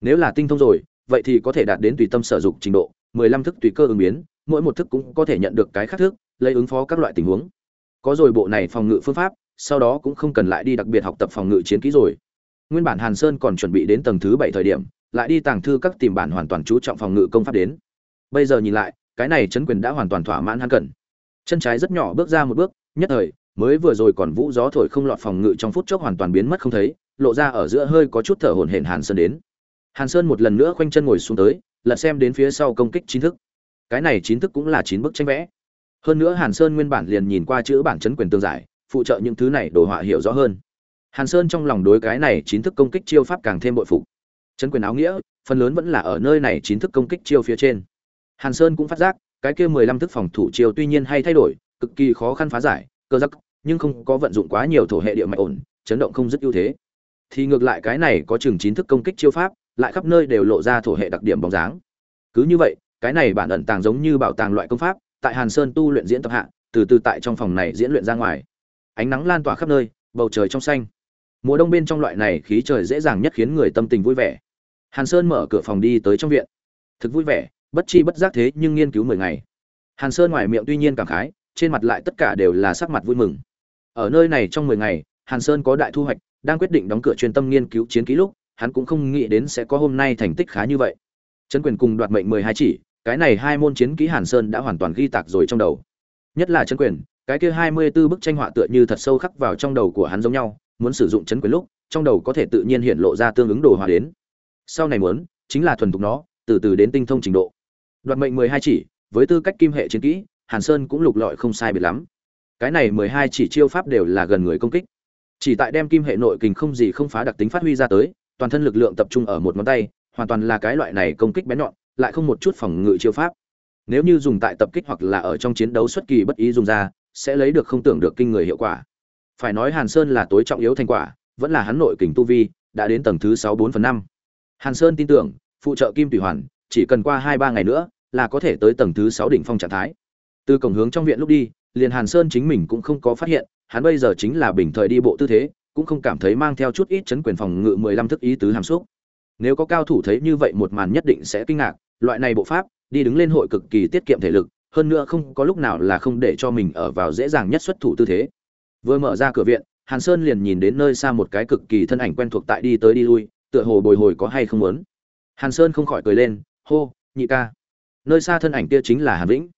nếu là tinh thông rồi, vậy thì có thể đạt đến tùy tâm sở dụng trình độ mười lăm thức tùy cơ ứng biến, mỗi một thức cũng có thể nhận được cái khác thức, lấy ứng phó các loại tình huống. Có rồi bộ này phòng ngự phương pháp, sau đó cũng không cần lại đi đặc biệt học tập phòng ngự chiến kỹ rồi. Nguyên bản hàn sơn còn chuẩn bị đến tầng thứ bảy thời điểm, lại đi tàng thư các tìm bản hoàn toàn chú trọng phòng ngự công pháp đến. Bây giờ nhìn lại, cái này chấn quyền đã hoàn toàn thỏa mãn hắn cần. Chân trái rất nhỏ bước ra một bước, nhất thời, mới vừa rồi còn vũ gió thổi không lọt phòng ngự trong phút chốc hoàn toàn biến mất không thấy, lộ ra ở giữa hơi có chút thở hổn hển hàn sơn đến. Hàn sơn một lần nữa khoanh chân ngồi xuống tới lật xem đến phía sau công kích chính thức. Cái này chính thức cũng là chín bức tranh vẽ. Hơn nữa hàn sơn nguyên bản liền nhìn qua chữ bản chấn quyền tương giải, phụ trợ những thứ này đồ họa hiểu rõ hơn. Hàn sơn trong lòng đối cái này chính thức công kích chiêu pháp càng thêm bội phục. Chấn quyền áo nghĩa, phần lớn vẫn là ở nơi này chính thức công kích chiêu phía trên. Hàn sơn cũng phát giác, cái kia mười lăm thức phòng thủ chiêu tuy nhiên hay thay đổi, cực kỳ khó khăn phá giải, cơ giắc, nhưng không có vận dụng quá nhiều thổ hệ địa mạch ổn, chấn động không rất ưu thế. Thì ngược lại cái này có chừng chín thức công kích chiêu pháp lại khắp nơi đều lộ ra thổ hệ đặc điểm bóng dáng. Cứ như vậy, cái này bản ẩn tàng giống như bảo tàng loại công pháp, tại hàn sơn tu luyện diễn tập hạ, từ từ tại trong phòng này diễn luyện ra ngoài. Ánh nắng lan tỏa khắp nơi, bầu trời trong xanh. Mùa đông bên trong loại này khí trời dễ dàng nhất khiến người tâm tình vui vẻ. Hàn sơn mở cửa phòng đi tới trong viện. Thực vui vẻ, bất chi bất giác thế nhưng nghiên cứu mười ngày. Hàn sơn ngoài miệng tuy nhiên cảm khái, trên mặt lại tất cả đều là sắc mặt vui mừng. Ở nơi này trong mười ngày, hàn sơn có đại thu hoạch, đang quyết định đóng cửa chuyên tâm nghiên cứu chiến ký lúc hắn cũng không nghĩ đến sẽ có hôm nay thành tích khá như vậy. Trấn quyền cùng đoạt mệnh mười hai chỉ, cái này hai môn chiến kỹ hàn sơn đã hoàn toàn ghi tạc rồi trong đầu. Nhất là trấn quyền, cái kia hai mươi 24 bức tranh họa tựa như thật sâu khắc vào trong đầu của hắn giống nhau, muốn sử dụng Trấn quyền lúc, trong đầu có thể tự nhiên hiện lộ ra tương ứng đồ hòa đến. Sau này muốn, chính là thuần thục nó, từ từ đến tinh thông trình độ. Đoạt mệnh mười hai chỉ, với tư cách kim hệ chiến kỹ, hàn sơn cũng lục lọi không sai biệt lắm. Cái này mười hai chỉ chiêu pháp đều là gần người công kích. Chỉ tại đem kim hệ nội kình không gì không phá đặc tính phát huy ra tới toàn thân lực lượng tập trung ở một ngón tay, hoàn toàn là cái loại này công kích bén nhọn, lại không một chút phòng ngự chiêu pháp. Nếu như dùng tại tập kích hoặc là ở trong chiến đấu xuất kỳ bất ý dùng ra, sẽ lấy được không tưởng được kinh người hiệu quả. Phải nói hàn sơn là tối trọng yếu thành quả, vẫn là hắn nội kình tu vi, đã đến tầng thứ sáu bốn phần năm. Hàn sơn tin tưởng, phụ trợ kim tùy hoàn, chỉ cần qua hai ba ngày nữa, là có thể tới tầng thứ sáu đỉnh phong trạng thái. Từ cổng hướng trong viện lúc đi, liền hàn sơn chính mình cũng không có phát hiện, hắn bây giờ chính là bình thời đi bộ tư thế cũng không cảm thấy mang theo chút ít chấn quyền phòng ngự mười lăm thức ý tứ hàm xúc. Nếu có cao thủ thấy như vậy một màn nhất định sẽ kinh ngạc, loại này bộ pháp, đi đứng lên hội cực kỳ tiết kiệm thể lực, hơn nữa không có lúc nào là không để cho mình ở vào dễ dàng nhất xuất thủ tư thế. Vừa mở ra cửa viện, hàn sơn liền nhìn đến nơi xa một cái cực kỳ thân ảnh quen thuộc tại đi tới đi lui, tựa hồ bồi hồi có hay không muốn. Hàn sơn không khỏi cười lên, hô, nhị ca. Nơi xa thân ảnh kia chính là hàn vĩnh.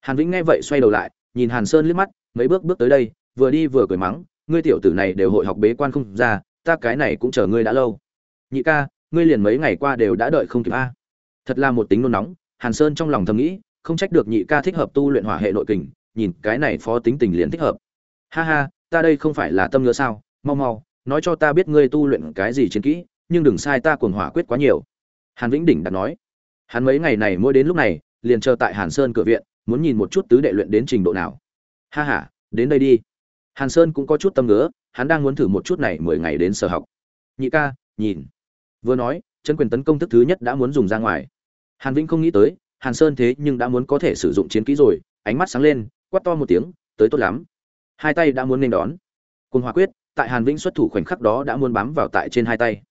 Hàn vĩnh nghe vậy xoay đầu lại, nhìn hàn sơn liếc mắt, mấy bước bước tới đây, vừa đi vừa cười mắng ngươi tiểu tử này đều hội học bế quan không ra, ta cái này cũng chờ ngươi đã lâu. Nhị ca, ngươi liền mấy ngày qua đều đã đợi không kịp a. Thật là một tính nôn nóng, hàn sơn trong lòng thầm nghĩ, không trách được nhị ca thích hợp tu luyện hỏa hệ nội kình, nhìn cái này phó tính tình liền thích hợp. Ha ha, ta đây không phải là tâm ngứa sao, mau mau, nói cho ta biết ngươi tu luyện cái gì chiến kỹ, nhưng đừng sai ta cuồng hỏa quyết quá nhiều. Hàn vĩnh đỉnh đặt nói. Hắn mấy ngày này mỗi đến lúc này, liền chờ tại hàn sơn cửa viện, muốn nhìn một chút tứ đệ luyện đến trình độ nào. Ha ha, đến đây đi hàn sơn cũng có chút tâm ngứa, hắn đang muốn thử một chút này mười ngày đến sở học. Nhị ca, nhìn. Vừa nói, chân quyền tấn công thức thứ nhất đã muốn dùng ra ngoài. Hàn vĩnh không nghĩ tới, hàn sơn thế nhưng đã muốn có thể sử dụng chiến kỹ rồi, ánh mắt sáng lên, quát to một tiếng, tới tốt lắm. Hai tay đã muốn nên đón. Côn hòa quyết, tại hàn vĩnh xuất thủ khoảnh khắc đó đã muốn bám vào tại trên hai tay.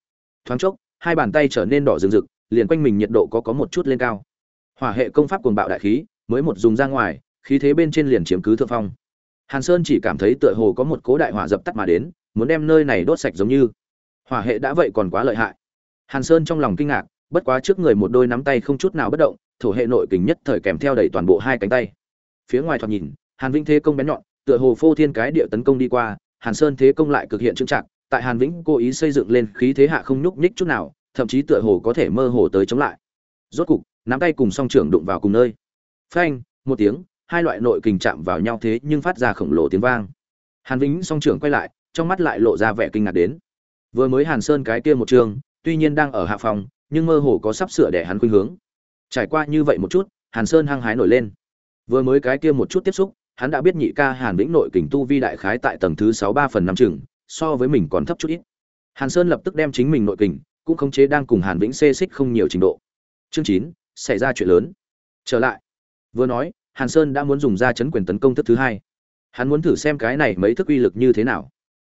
Thoáng chốc, hai bàn tay trở nên đỏ rừng rực, liền quanh mình nhiệt độ có có một chút lên cao. Hỏa hệ công pháp cuồng bạo đại khí, mới một dùng ra ngoài, khí thế bên trên liền chiếm cứ thượng phong hàn sơn chỉ cảm thấy tựa hồ có một cố đại hỏa dập tắt mà đến, muốn đem nơi này đốt sạch giống như. Hỏa hệ đã vậy còn quá lợi hại. Hàn sơn trong lòng kinh ngạc, bất quá trước người một đôi nắm tay không chút nào bất động, thổ hệ nội kình nhất thời kèm theo đẩy toàn bộ hai cánh tay. Phía ngoài thoạt nhìn, hàn vĩnh thế công bén nhọn, tựa hồ phô thiên cái địa tấn công đi qua, hàn sơn thế công lại cực hiện trưng trạng tại hàn vĩnh cố ý xây dựng lên khí thế hạ không nhúc nhích chút nào, thậm chí tựa hồ có thể mơ hồ tới chống lại. Rốt cục, nắm tay cùng song trưởng đụng vào cùng nơi. Phanh, một tiếng hai loại nội kình chạm vào nhau thế nhưng phát ra khổng lồ tiếng vang. Hàn vĩnh song trưởng quay lại, trong mắt lại lộ ra vẻ kinh ngạc đến. Vừa mới hàn sơn cái kia một trường, tuy nhiên đang ở hạ phòng, nhưng mơ hồ có sắp sửa để hắn khuynh hướng. Trải qua như vậy một chút, hàn sơn hăng hái nổi lên. Vừa mới cái kia một chút tiếp xúc, hắn đã biết nhị ca hàn vĩnh nội kình tu vi đại khái tại tầng thứ sáu ba phần năm chừng so với mình còn thấp chút ít. Hàn sơn lập tức đem chính mình nội kình, cũng khống chế đang cùng hàn vĩnh xê xích không nhiều trình độ. Chương chín, xảy ra chuyện lớn. Trở lại. Vừa nói hàn sơn đã muốn dùng ra chấn quyền tấn công thức thứ hai. Hắn muốn thử xem cái này mấy thức uy lực như thế nào.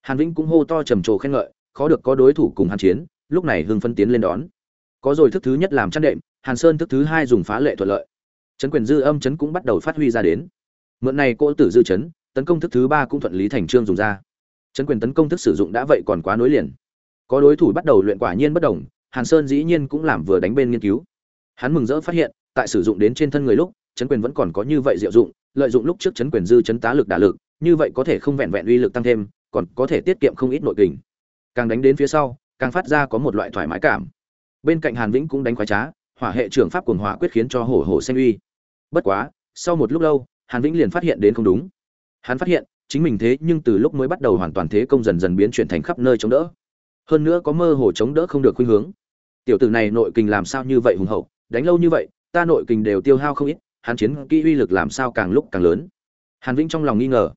Hàn vĩnh cũng hô to trầm trồ khen ngợi, khó được có đối thủ cùng hắn chiến, lúc này hưng phân tiến lên đón. Có rồi thức thứ nhất làm chăn đệm, hàn sơn thức thứ hai dùng phá lệ thuận lợi. Chấn quyền dư âm chấn cũng bắt đầu phát huy ra đến. Mượn này cô tử dư chấn, tấn công thức thứ ba cũng thuận lý thành trương dùng ra. Chấn quyền tấn công thức sử dụng đã vậy còn quá nối liền. Có đối thủ bắt đầu luyện quả nhiên bất đồng, hàn sơn dĩ nhiên cũng làm vừa đánh bên nghiên cứu. Hắn mừng rỡ phát hiện, tại sử dụng đến trên thân người lúc chấn quyền vẫn còn có như vậy diệu dụng, lợi dụng lúc trước chấn quyền dư chấn tá lực đả lực, như vậy có thể không vẹn vẹn uy lực tăng thêm, còn có thể tiết kiệm không ít nội kình. Càng đánh đến phía sau, càng phát ra có một loại thoải mái cảm. Bên cạnh hàn vĩnh cũng đánh khoái trá, hỏa hệ trưởng pháp cuồng hỏa quyết khiến cho hổ hổ xanh uy. Bất quá, sau một lúc lâu, hàn vĩnh liền phát hiện đến không đúng. Hắn phát hiện, chính mình thế nhưng từ lúc mới bắt đầu hoàn toàn thế công dần dần biến chuyển thành khắp nơi chống đỡ. Hơn nữa có mơ hồ chống đỡ không được khuynh hướng. Tiểu tử này nội kình làm sao như vậy hùng hậu, đánh lâu như vậy, ta nội kình đều tiêu hao không ít hắn chiến kỹ uy lực làm sao càng lúc càng lớn. Hàn vĩnh trong lòng nghi ngờ.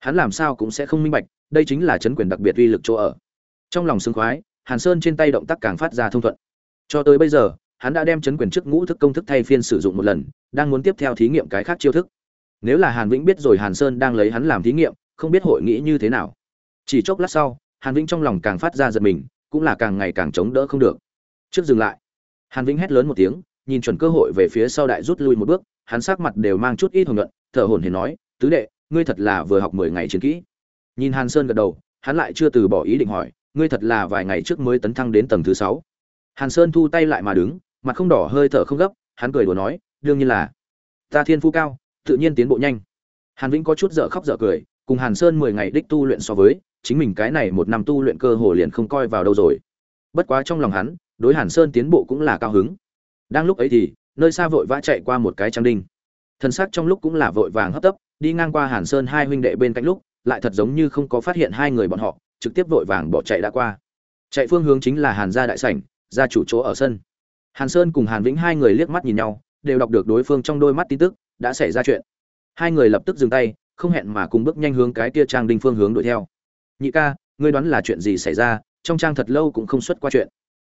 Hắn làm sao cũng sẽ không minh bạch, đây chính là chấn quyền đặc biệt uy lực chỗ ở. Trong lòng sướng khoái, hàn sơn trên tay động tác càng phát ra thông thuận. Cho tới bây giờ, hắn đã đem chấn quyền trước ngũ thức công thức thay phiên sử dụng một lần, đang muốn tiếp theo thí nghiệm cái khác chiêu thức. Nếu là hàn vĩnh biết rồi hàn sơn đang lấy hắn làm thí nghiệm, không biết hội nghĩ như thế nào. Chỉ chốc lát sau, hàn vĩnh trong lòng càng phát ra giật mình, cũng là càng ngày càng chống đỡ không được. Trước dừng lại, hàn vĩnh hét lớn một tiếng nhìn chuẩn cơ hội về phía sau đại rút lui một bước, hắn sắc mặt đều mang chút ít hồng nhuận, thở hổn hển nói, tứ đệ, ngươi thật là vừa học mười ngày chiến kỹ. Nhìn hàn sơn gật đầu, hắn lại chưa từ bỏ ý định hỏi, ngươi thật là vài ngày trước mới tấn thăng đến tầng thứ sáu? Hàn sơn thu tay lại mà đứng, mặt không đỏ hơi thở không gấp, hắn cười đùa nói, đương nhiên là. Ta thiên phú cao, tự nhiên tiến bộ nhanh. Hàn vĩnh có chút dở khóc dở cười, cùng hàn sơn mười ngày đích tu luyện so với, chính mình cái này một năm tu luyện cơ hồ liền không coi vào đâu rồi. Bất quá trong lòng hắn, đối hàn sơn tiến bộ cũng là cao hứng đang lúc ấy thì, nơi xa vội vã chạy qua một cái trang đinh. Thân xác trong lúc cũng là vội vàng hấp tấp, đi ngang qua hàn sơn hai huynh đệ bên cạnh lúc, lại thật giống như không có phát hiện hai người bọn họ, trực tiếp vội vàng bỏ chạy đã qua. Chạy phương hướng chính là hàn gia đại sảnh, gia chủ chỗ ở sân. Hàn sơn cùng hàn vĩnh hai người liếc mắt nhìn nhau, đều đọc được đối phương trong đôi mắt tin tức, đã xảy ra chuyện. Hai người lập tức dừng tay, không hẹn mà cùng bước nhanh hướng cái kia trang đinh phương hướng đuổi theo. Nhị ca, ngươi đoán là chuyện gì xảy ra? Trong trang thật lâu cũng không xuất qua chuyện.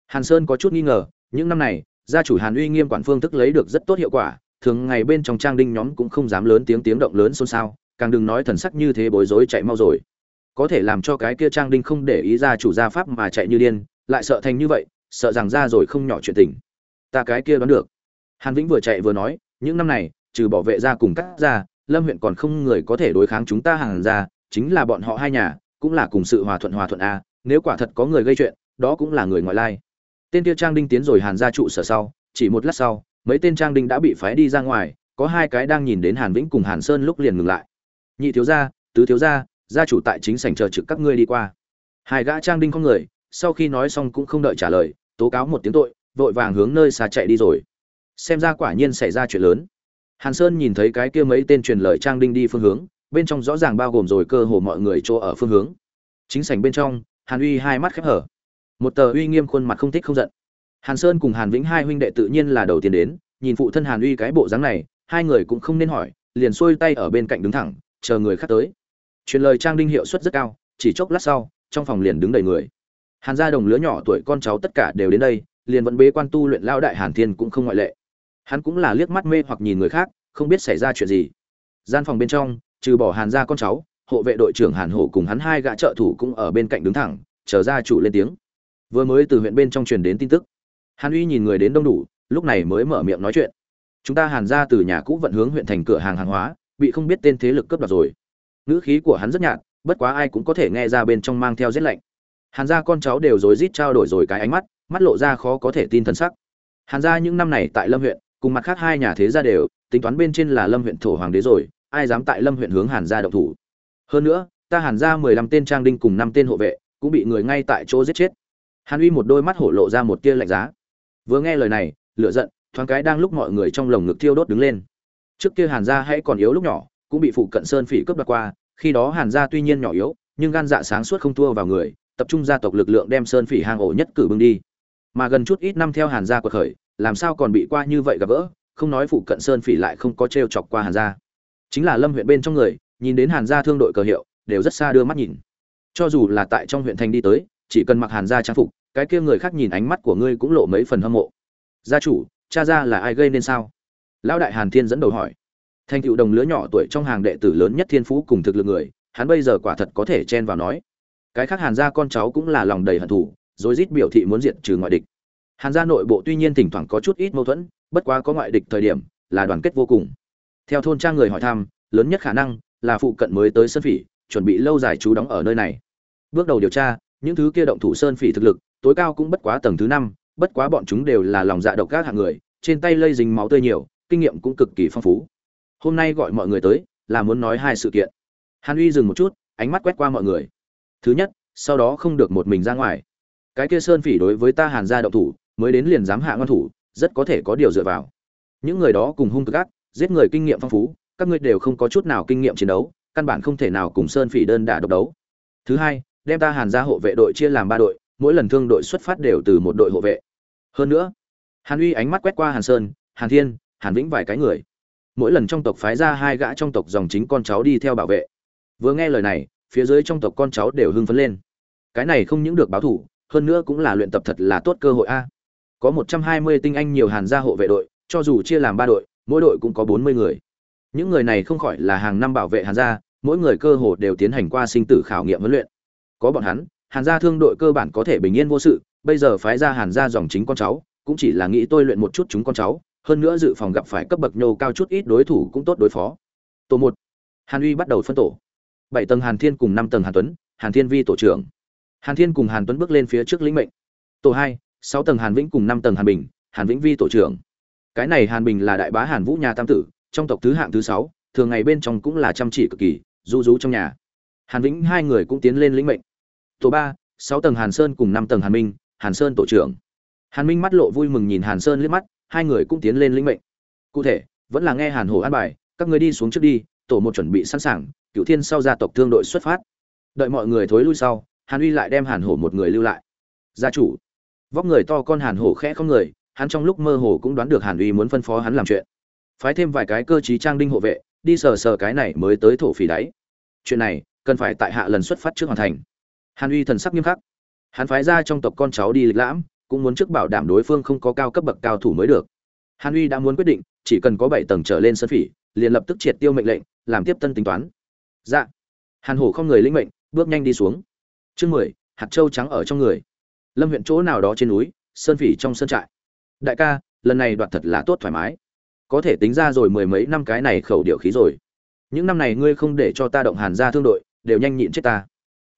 Hàn sơn có chút nghi ngờ, những năm này gia chủ hàn uy nghiêm quản phương thức lấy được rất tốt hiệu quả, thường ngày bên trong trang đinh nhóm cũng không dám lớn tiếng tiếng động lớn xôn xao, càng đừng nói thần sắc như thế bối rối chạy mau rồi. Có thể làm cho cái kia trang đinh không để ý gia chủ gia pháp mà chạy như điên, lại sợ thành như vậy, sợ rằng ra rồi không nhỏ chuyện tình. Ta cái kia đoán được. Hàn vĩnh vừa chạy vừa nói, những năm này, trừ bảo vệ gia cùng các gia, lâm huyện còn không người có thể đối kháng chúng ta hàng gia, chính là bọn họ hai nhà, cũng là cùng sự hòa thuận hòa thuận a, nếu quả thật có người gây chuyện, đó cũng là người ngoại lai tên kia trang đinh tiến rồi hàn gia trụ sở sau, chỉ một lát sau, mấy tên trang đinh đã bị phái đi ra ngoài, có hai cái đang nhìn đến hàn vĩnh cùng hàn sơn lúc liền ngừng lại. Nhị thiếu gia, tứ thiếu gia gia chủ tại chính sảnh chờ trực các ngươi đi qua. Hai gã trang đinh không người, sau khi nói xong cũng không đợi trả lời, tố cáo một tiếng tội, vội vàng hướng nơi xa chạy đi rồi. Xem ra quả nhiên xảy ra chuyện lớn. Hàn sơn nhìn thấy cái kia mấy tên truyền lời trang đinh đi phương hướng, bên trong rõ ràng bao gồm rồi cơ hồ mọi người chỗ ở phương hướng. Chính sảnh bên trong, hàn uy hai mắt khép hở một tờ uy nghiêm khuôn mặt không thích không giận. Hàn sơn cùng hàn vĩnh hai huynh đệ tự nhiên là đầu tiên đến, nhìn phụ thân hàn uy cái bộ dáng này, hai người cũng không nên hỏi, liền xuôi tay ở bên cạnh đứng thẳng, chờ người khác tới. Truyền lời trang đinh hiệu suất rất cao, chỉ chốc lát sau, trong phòng liền đứng đầy người. Hàn gia đồng lứa nhỏ tuổi con cháu tất cả đều đến đây, liền vẫn bế quan tu luyện lao đại hàn thiên cũng không ngoại lệ. Hắn cũng là liếc mắt mê hoặc nhìn người khác, không biết xảy ra chuyện gì. Gian phòng bên trong, trừ bỏ hàn gia con cháu, hộ vệ đội trưởng hàn hổ cùng hắn hai gã trợ thủ cũng ở bên cạnh đứng thẳng, chờ gia chủ lên tiếng vừa mới từ huyện bên trong truyền đến tin tức. Hàn uy nhìn người đến đông đủ, lúc này mới mở miệng nói chuyện. Chúng ta hàn ra từ nhà cũ vận hướng huyện thành cửa hàng hàng hóa, bị không biết tên thế lực cướp đoạt rồi. Ngữ khí của hắn rất nhạt, bất quá ai cũng có thể nghe ra bên trong mang theo rét lạnh. Hàn gia con cháu đều rối rít trao đổi rồi cái ánh mắt mắt lộ ra khó có thể tin thân sắc. Hàn gia những năm này tại lâm huyện, cùng mặt khác hai nhà thế gia đều, tính toán bên trên là lâm huyện thổ hoàng đế rồi, ai dám tại lâm huyện hướng hàn gia độc thủ. Hơn nữa, ta hàn gia mười lăm tên trang đinh cùng năm tên hộ vệ, cũng bị người ngay tại chỗ giết chết hàn uy một đôi mắt hổ lộ ra một tia lạnh giá. Vừa nghe lời này, lửa giận, thoáng cái đang lúc mọi người trong lồng ngực thiêu đốt đứng lên. Trước kia hàn gia hãy còn yếu lúc nhỏ, cũng bị phụ cận sơn phỉ cướp đoạt qua, khi đó hàn gia tuy nhiên nhỏ yếu, nhưng gan dạ sáng suốt không thua vào người, tập trung gia tộc lực lượng đem sơn phỉ hang ổ nhất cử bưng đi. Mà gần chút ít năm theo hàn gia quật khởi, làm sao còn bị qua như vậy gặp gỡ, không nói phụ cận sơn phỉ lại không có t chọc qua hàn gia. Chính là lâm huyện bên trong người, nhìn đến hàn gia thương đội cờ hiệu, đều rất xa đưa mắt nhìn. Cho dù là tại trong huyện thành đi tới chỉ cần mặc hàn gia trang phục, cái kia người khác nhìn ánh mắt của ngươi cũng lộ mấy phần hâm mộ. Gia chủ, cha gia là ai gây nên sao? Lão đại hàn thiên dẫn đầu hỏi. Thành cựu đồng lứa nhỏ tuổi trong hàng đệ tử lớn nhất thiên phú cùng thực lực người, hắn bây giờ quả thật có thể chen vào nói. Cái khác hàn gia con cháu cũng là lòng đầy hận thù, rồi rít biểu thị muốn diệt trừ ngoại địch. Hàn gia nội bộ tuy nhiên thỉnh thoảng có chút ít mâu thuẫn, bất quá có ngoại địch thời điểm, là đoàn kết vô cùng. Theo thôn trang người hỏi thăm, lớn nhất khả năng là phụ cận mới tới sân phỉ, chuẩn bị lâu dài trú đóng ở nơi này. Bước đầu điều tra những thứ kia động thủ sơn phỉ thực lực, tối cao cũng bất quá tầng thứ năm, bất quá bọn chúng đều là lòng dạ độc các hạng người, trên tay lây dính máu tươi nhiều, kinh nghiệm cũng cực kỳ phong phú. Hôm nay gọi mọi người tới, là muốn nói hai sự kiện. Hàn uy dừng một chút, ánh mắt quét qua mọi người. Thứ nhất, sau đó không được một mình ra ngoài. Cái kia sơn phỉ đối với ta hàn gia động thủ, mới đến liền dám hạ ngon thủ, rất có thể có điều dựa vào. Những người đó cùng hung cực ác, giết người kinh nghiệm phong phú, các ngươi đều không có chút nào kinh nghiệm chiến đấu, căn bản không thể nào cùng sơn phỉ đơn đả độc đấu. Thứ hai đem ta hàn gia hộ vệ đội chia làm ba đội, mỗi lần thương đội xuất phát đều từ một đội hộ vệ. Hơn nữa, hàn uy ánh mắt quét qua hàn sơn, hàn thiên, hàn vĩnh vài cái người. Mỗi lần trong tộc phái ra hai gã trong tộc dòng chính con cháu đi theo bảo vệ. Vừa nghe lời này, phía dưới trong tộc con cháu đều hưng phấn lên. Cái này không những được báo thủ, hơn nữa cũng là luyện tập thật là tốt cơ hội a. Có một trăm hai mươi tinh anh nhiều hàn gia hộ vệ đội, cho dù chia làm ba đội, mỗi đội cũng có bốn mươi người. Những người này không khỏi là hàng năm bảo vệ hàn gia, mỗi người cơ hồ đều tiến hành qua sinh tử khảo nghiệm huấn luyện có bọn hắn, hàn gia thương đội cơ bản có thể bình yên vô sự, bây giờ phái ra hàn gia dòng chính con cháu, cũng chỉ là nghĩ tôi luyện một chút chúng con cháu, hơn nữa dự phòng gặp phải cấp bậc nhô cao chút ít đối thủ cũng tốt đối phó. Tổ một, hàn uy bắt đầu phân tổ. Bảy tầng hàn thiên cùng năm tầng hàn tuấn, hàn thiên vi tổ trưởng. Hàn thiên cùng hàn tuấn bước lên phía trước lĩnh mệnh. Tổ hai, sáu tầng hàn vĩnh cùng năm tầng hàn bình, hàn vĩnh vi tổ trưởng. Cái này hàn bình là đại bá hàn vũ nhà tam tử, trong tộc thứ hạng thứ sáu, thường ngày bên trong cũng là chăm chỉ cực kỳ, du rú trong nhà hàn vĩnh hai người cũng tiến lên lĩnh mệnh. Tổ ba, sáu tầng hàn sơn cùng năm tầng hàn minh, hàn sơn tổ trưởng. Hàn minh mắt lộ vui mừng nhìn hàn sơn liếc mắt, hai người cũng tiến lên lĩnh mệnh. Cụ thể, vẫn là nghe hàn hổ an bài, các người đi xuống trước đi, tổ một chuẩn bị sẵn sàng cựu thiên sau gia tộc thương đội xuất phát. Đợi mọi người thối lui sau, hàn uy lại đem hàn hổ một người lưu lại. Gia chủ. Vóc người to con hàn hổ khẽ không người, hắn trong lúc mơ hồ cũng đoán được hàn uy muốn phân phó hắn làm chuyện. Phái thêm vài cái cơ trí trang đinh hộ vệ, đi sờ sờ cái này mới tới thổ phỉ đáy. Chuyện này cần phải tại hạ lần xuất phát trước hoàn thành. Hàn uy thần sắc nghiêm khắc. Hắn phái ra trong tộc con cháu đi lịch lãm, cũng muốn trước bảo đảm đối phương không có cao cấp bậc cao thủ mới được. Hàn uy đã muốn quyết định, chỉ cần có bảy tầng trở lên sân phỉ, liền lập tức triệt tiêu mệnh lệnh, làm tiếp tân tính toán. Dạ. Hàn hổ không người linh mệnh, bước nhanh đi xuống. Chương mười, hạt châu trắng ở trong người. Lâm huyện chỗ nào đó trên núi, sơn phỉ trong sơn trại. Đại ca, lần này đoạt thật là tốt thoải mái. Có thể tính ra rồi mười mấy năm cái này khẩu điệu khí rồi. Những năm này ngươi không để cho ta động hàn ra thương đội đều nhanh nhịn chết ta.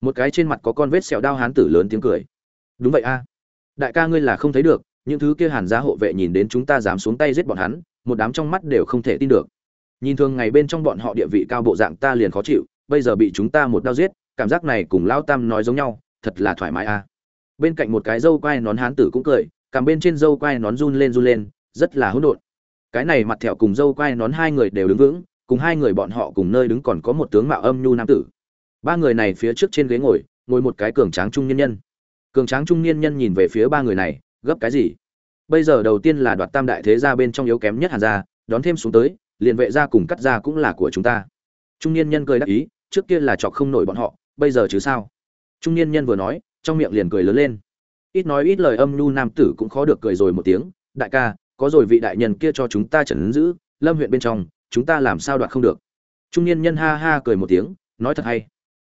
Một cái trên mặt có con vết sẹo đao hán tử lớn tiếng cười. Đúng vậy a. Đại ca ngươi là không thấy được, những thứ kia hàn gia hộ vệ nhìn đến chúng ta dám xuống tay giết bọn hắn, một đám trong mắt đều không thể tin được. Nhìn thường ngày bên trong bọn họ địa vị cao bộ dạng ta liền khó chịu, bây giờ bị chúng ta một đao giết, cảm giác này cùng lao tam nói giống nhau, thật là thoải mái a. Bên cạnh một cái dâu quai nón hán tử cũng cười, cảm bên trên dâu quai nón run lên run lên, rất là hỗn độn. Cái này mặt thẹo cùng dâu quai nón hai người đều đứng vững, cùng hai người bọn họ cùng nơi đứng còn có một tướng mạo âm nhu nam tử ba người này phía trước trên ghế ngồi ngồi một cái cường tráng trung niên nhân. Cường tráng trung niên nhân nhìn về phía ba người này, gấp cái gì? Bây giờ đầu tiên là đoạt tam đại thế gia bên trong yếu kém nhất hàn gia, đón thêm xuống tới, liền vệ gia cùng cắt gia cũng là của chúng ta. Trung niên nhân cười đắc ý, trước kia là chọc không nổi bọn họ, bây giờ chứ sao? Trung niên nhân vừa nói, trong miệng liền cười lớn lên. Ít nói ít lời âm nhu nam tử cũng khó được cười rồi một tiếng, đại ca, có rồi vị đại nhân kia cho chúng ta trần giữ, lâm huyện bên trong, chúng ta làm sao đoạt không được? Trung niên nhân ha ha cười một tiếng, nói thật hay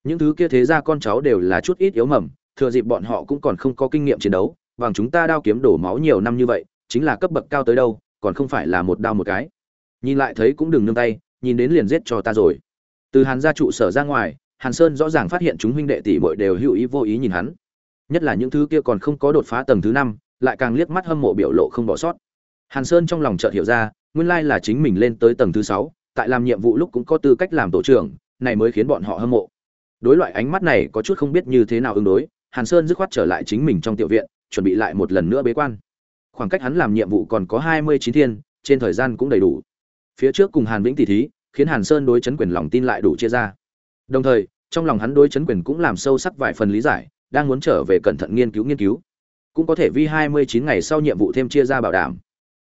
những thứ kia thế ra con cháu đều là chút ít yếu mầm, thừa dịp bọn họ cũng còn không có kinh nghiệm chiến đấu, bằng chúng ta đao kiếm đổ máu nhiều năm như vậy, chính là cấp bậc cao tới đâu, còn không phải là một đao một cái. Nhìn lại thấy cũng đừng nương tay, nhìn đến liền giết cho ta rồi. Từ hàn gia trụ sở ra ngoài, hàn sơn rõ ràng phát hiện chúng huynh đệ tỷ bội đều hữu ý vô ý nhìn hắn. Nhất là những thứ kia còn không có đột phá tầng thứ năm, lại càng liếc mắt hâm mộ biểu lộ không bỏ sót. Hàn sơn trong lòng chợt hiểu ra, nguyên lai là chính mình lên tới tầng thứ sáu, tại làm nhiệm vụ lúc cũng có tư cách làm tổ trưởng, này mới khiến bọn họ hâm mộ đối loại ánh mắt này có chút không biết như thế nào ứng đối, hàn sơn dứt khoát trở lại chính mình trong tiểu viện, chuẩn bị lại một lần nữa bế quan. Khoảng cách hắn làm nhiệm vụ còn có hai mươi chín thiên, trên thời gian cũng đầy đủ. Phía trước cùng hàn vĩnh tỷ thí, khiến hàn sơn đối chấn quyền lòng tin lại đủ chia ra. Đồng thời, trong lòng hắn đối chấn quyền cũng làm sâu sắc vài phần lý giải, đang muốn trở về cẩn thận nghiên cứu nghiên cứu. Cũng có thể vi hai mươi chín ngày sau nhiệm vụ thêm chia ra bảo đảm.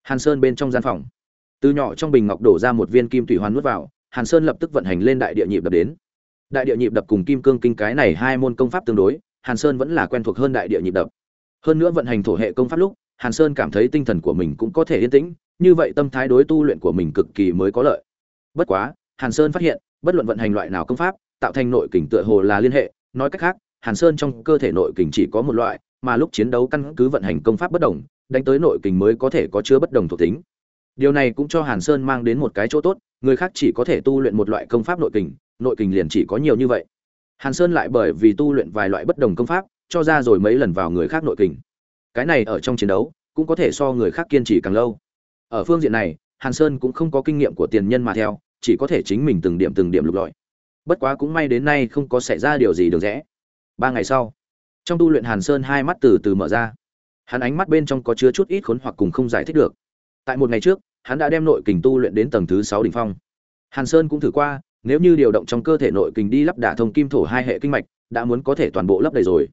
Hàn sơn bên trong gian phòng. Từ nhỏ trong bình ngọc đổ ra một viên kim thủy hoàn nuốt vào, hàn sơn lập tức vận hành lên đại địa nhịp đập đến đại địa nhịp đập cùng kim cương kinh cái này hai môn công pháp tương đối, hàn sơn vẫn là quen thuộc hơn đại địa nhịp đập. Hơn nữa vận hành thổ hệ công pháp lúc, hàn sơn cảm thấy tinh thần của mình cũng có thể yên tĩnh, như vậy tâm thái đối tu luyện của mình cực kỳ mới có lợi. Bất quá, hàn sơn phát hiện, bất luận vận hành loại nào công pháp, tạo thành nội kình tựa hồ là liên hệ, nói cách khác, hàn sơn trong cơ thể nội kình chỉ có một loại, mà lúc chiến đấu căn cứ vận hành công pháp bất đồng, đánh tới nội kình mới có thể có chứa bất đồng thuộc tính. Điều này cũng cho hàn sơn mang đến một cái chỗ tốt, người khác chỉ có thể tu luyện một loại công pháp nội kình nội kình liền chỉ có nhiều như vậy. Hàn sơn lại bởi vì tu luyện vài loại bất đồng công pháp, cho ra rồi mấy lần vào người khác nội kình. Cái này ở trong chiến đấu, cũng có thể so người khác kiên trì càng lâu. Ở phương diện này, hàn sơn cũng không có kinh nghiệm của tiền nhân mà theo, chỉ có thể chính mình từng điểm từng điểm lục lọi. Bất quá cũng may đến nay không có xảy ra điều gì được rẽ. Ba ngày sau, trong tu luyện hàn sơn hai mắt từ từ mở ra. Hắn ánh mắt bên trong có chứa chút ít khốn hoặc cùng không giải thích được. Tại một ngày trước, hắn đã đem nội kình tu luyện đến tầng thứ sáu đỉnh phong. Hàn sơn cũng thử qua nếu như điều động trong cơ thể nội kình đi lắp đả thông kim thổ hai hệ kinh mạch, đã muốn có thể toàn bộ lấp đầy rồi.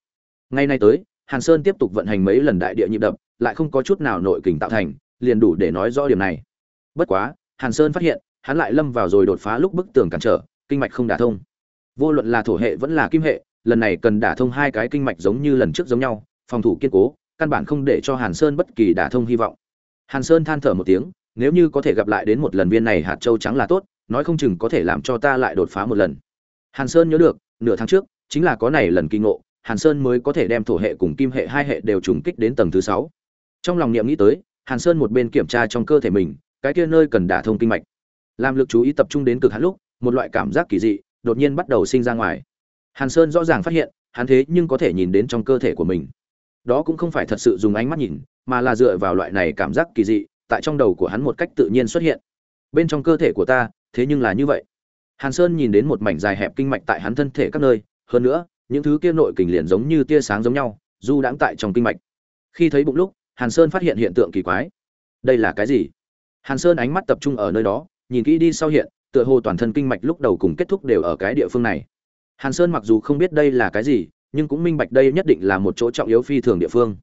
Ngay nay tới, hàn sơn tiếp tục vận hành mấy lần đại địa nhịp đập, lại không có chút nào nội kình tạo thành, liền đủ để nói rõ điểm này. Bất quá, hàn sơn phát hiện, hắn lại lâm vào rồi đột phá lúc bức tường cản trở, kinh mạch không đả thông. Vô luận là thổ hệ vẫn là kim hệ, lần này cần đả thông hai cái kinh mạch giống như lần trước giống nhau, phòng thủ kiên cố, căn bản không để cho hàn sơn bất kỳ đả thông hy vọng. Hàn sơn than thở một tiếng, nếu như có thể gặp lại đến một lần viên này hạt châu trắng là tốt nói không chừng có thể làm cho ta lại đột phá một lần. Hàn sơn nhớ được, nửa tháng trước, chính là có này lần kinh ngộ, hàn sơn mới có thể đem thổ hệ cùng kim hệ hai hệ đều trùng kích đến tầng thứ sáu. Trong lòng niệm nghĩ tới, hàn sơn một bên kiểm tra trong cơ thể mình, cái kia nơi cần đả thông kinh mạch. Làm lực chú ý tập trung đến cực hạn lúc, một loại cảm giác kỳ dị, đột nhiên bắt đầu sinh ra ngoài. Hàn sơn rõ ràng phát hiện, hắn thế nhưng có thể nhìn đến trong cơ thể của mình. Đó cũng không phải thật sự dùng ánh mắt nhìn, mà là dựa vào loại này cảm giác kỳ dị, tại trong đầu của hắn một cách tự nhiên xuất hiện. Bên trong cơ thể của ta thế nhưng là như vậy. Hàn sơn nhìn đến một mảnh dài hẹp kinh mạch tại hắn thân thể các nơi, hơn nữa, những thứ kia nội kình liền giống như tia sáng giống nhau, du đãng tại trong kinh mạch. Khi thấy bụng lúc, hàn sơn phát hiện hiện tượng kỳ quái. Đây là cái gì? Hàn sơn ánh mắt tập trung ở nơi đó, nhìn kỹ đi sau hiện, tựa hồ toàn thân kinh mạch lúc đầu cùng kết thúc đều ở cái địa phương này. Hàn sơn mặc dù không biết đây là cái gì, nhưng cũng minh bạch đây nhất định là một chỗ trọng yếu phi thường địa phương.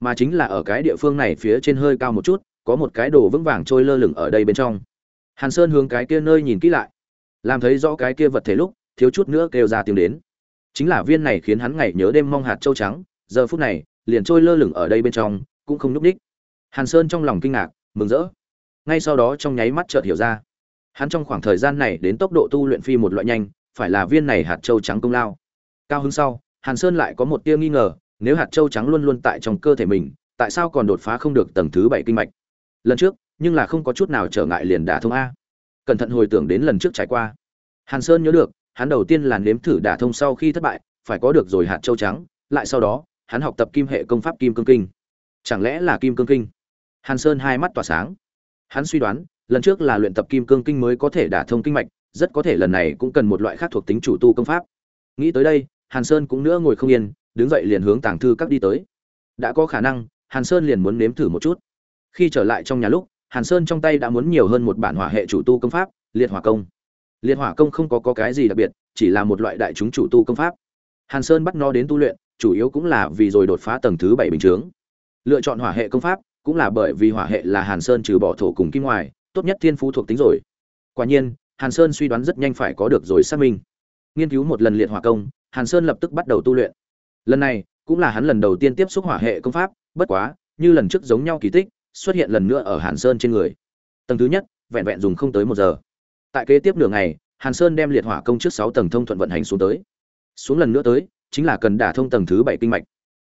Mà chính là ở cái địa phương này phía trên hơi cao một chút, có một cái đồ vững vàng trôi lơ lửng ở đây bên trong hàn sơn hướng cái kia nơi nhìn kỹ lại. Làm thấy rõ cái kia vật thể lúc, thiếu chút nữa kêu ra tiếng đến. Chính là viên này khiến hắn ngày nhớ đêm mong hạt châu trắng, giờ phút này, liền trôi lơ lửng ở đây bên trong, cũng không nhúc ních. Hàn sơn trong lòng kinh ngạc, mừng rỡ. Ngay sau đó trong nháy mắt chợt hiểu ra. Hắn trong khoảng thời gian này đến tốc độ tu luyện phi một loại nhanh, phải là viên này hạt châu trắng công lao. Cao hứng sau, hàn sơn lại có một tia nghi ngờ, nếu hạt châu trắng luôn luôn tại trong cơ thể mình, tại sao còn đột phá không được tầng thứ bảy kinh mạch? Lần trước nhưng là không có chút nào trở ngại liền đả thông a. Cẩn thận hồi tưởng đến lần trước trải qua. Hàn sơn nhớ được, hắn đầu tiên là nếm thử đả thông sau khi thất bại, phải có được rồi hạt châu trắng, lại sau đó, hắn học tập kim hệ công pháp kim cương kinh. Chẳng lẽ là kim cương kinh? Hàn sơn hai mắt tỏa sáng. Hắn suy đoán, lần trước là luyện tập kim cương kinh mới có thể đả thông kinh mạch, rất có thể lần này cũng cần một loại khác thuộc tính chủ tu công pháp. Nghĩ tới đây, hàn sơn cũng nữa ngồi không yên, đứng dậy liền hướng tàng thư các đi tới. Đã có khả năng, hàn sơn liền muốn nếm thử một chút. Khi trở lại trong nhà lúc hàn sơn trong tay đã muốn nhiều hơn một bản hỏa hệ chủ tu công pháp liệt hỏa công. Liệt hỏa công không có, có cái gì đặc biệt chỉ là một loại đại chúng chủ tu công pháp. Hàn sơn bắt nó đến tu luyện chủ yếu cũng là vì rồi đột phá tầng thứ bảy bình chứng. lựa chọn hỏa hệ công pháp cũng là bởi vì hỏa hệ là hàn sơn trừ bỏ thổ cùng kim ngoài tốt nhất thiên phú thuộc tính rồi. Quả nhiên hàn sơn suy đoán rất nhanh phải có được rồi xác minh. Nghiên cứu một lần liệt hỏa công hàn sơn lập tức bắt đầu tu luyện. Lần này cũng là hắn lần đầu tiên tiếp xúc hỏa hệ công pháp bất quá như lần trước giống nhau kỳ tích xuất hiện lần nữa ở hàn sơn trên người. Tầng thứ nhất, vẹn vẹn dùng không tới một giờ. Tại kế tiếp nửa ngày, hàn sơn đem liệt hỏa công trước sáu tầng thông thuận vận hành xuống tới. Xuống lần nữa tới, chính là cần đả thông tầng thứ bảy kinh mạch.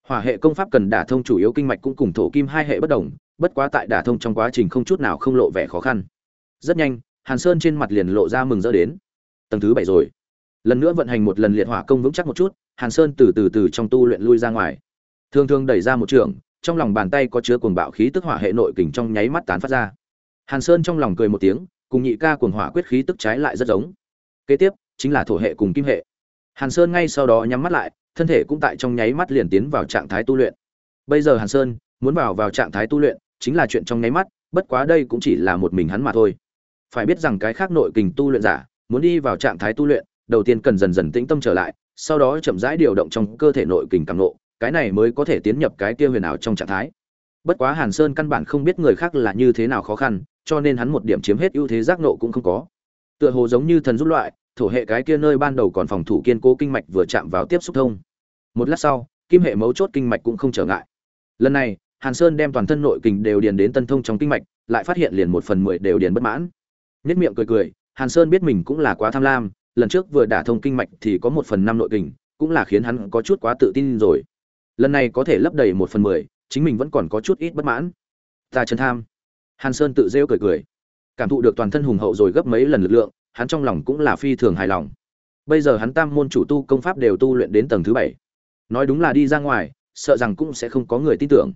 Hỏa hệ công pháp cần đả thông chủ yếu kinh mạch cũng cùng thổ kim hai hệ bất đồng, bất quá tại đả thông trong quá trình không chút nào không lộ vẻ khó khăn. Rất nhanh, hàn sơn trên mặt liền lộ ra mừng rỡ đến. Tầng thứ bảy rồi. Lần nữa vận hành một lần liệt hỏa công vững chắc một chút, hàn sơn từ từ từ trong tu luyện lui ra ngoài. Thường thường đẩy ra một trường trong lòng bàn tay có chứa cuồng bạo khí tức hỏa hệ nội kình trong nháy mắt tán phát ra. Hàn sơn trong lòng cười một tiếng, cùng nhị ca cuồng hỏa quyết khí tức trái lại rất giống. Kế tiếp, chính là thổ hệ cùng kim hệ. Hàn sơn ngay sau đó nhắm mắt lại, thân thể cũng tại trong nháy mắt liền tiến vào trạng thái tu luyện. Bây giờ hàn sơn muốn vào vào trạng thái tu luyện, chính là chuyện trong nháy mắt, bất quá đây cũng chỉ là một mình hắn mà thôi. Phải biết rằng cái khác nội kình tu luyện giả, muốn đi vào trạng thái tu luyện, đầu tiên cần dần dần tĩnh tâm trở lại, sau đó chậm rãi điều động trong cơ thể nội kình cảm nộ cái này mới có thể tiến nhập cái kia huyền ảo trong trạng thái. Bất quá hàn sơn căn bản không biết người khác là như thế nào khó khăn, cho nên hắn một điểm chiếm hết ưu thế giác nộ cũng không có. Tựa hồ giống như thần rút loại, thổ hệ cái kia nơi ban đầu còn phòng thủ kiên cố kinh mạch vừa chạm vào tiếp xúc thông. Một lát sau, kim hệ mấu chốt kinh mạch cũng không trở ngại. Lần này, hàn sơn đem toàn thân nội kình đều điền đến tân thông trong kinh mạch, lại phát hiện liền một phần mười đều điền bất mãn. Nhất miệng cười cười, hàn sơn biết mình cũng là quá tham lam, lần trước vừa đả thông kinh mạch thì có một phần năm nội kình, cũng là khiến hắn có chút quá tự tin rồi lần này có thể lấp đầy một phần mười, chính mình vẫn còn có chút ít bất mãn. Ta chân tham. Hàn sơn tự rêu cười cười. Cảm thụ được toàn thân hùng hậu rồi gấp mấy lần lực lượng, hắn trong lòng cũng là phi thường hài lòng. Bây giờ hắn tam môn chủ tu công pháp đều tu luyện đến tầng thứ bảy. Nói đúng là đi ra ngoài, sợ rằng cũng sẽ không có người tin tưởng.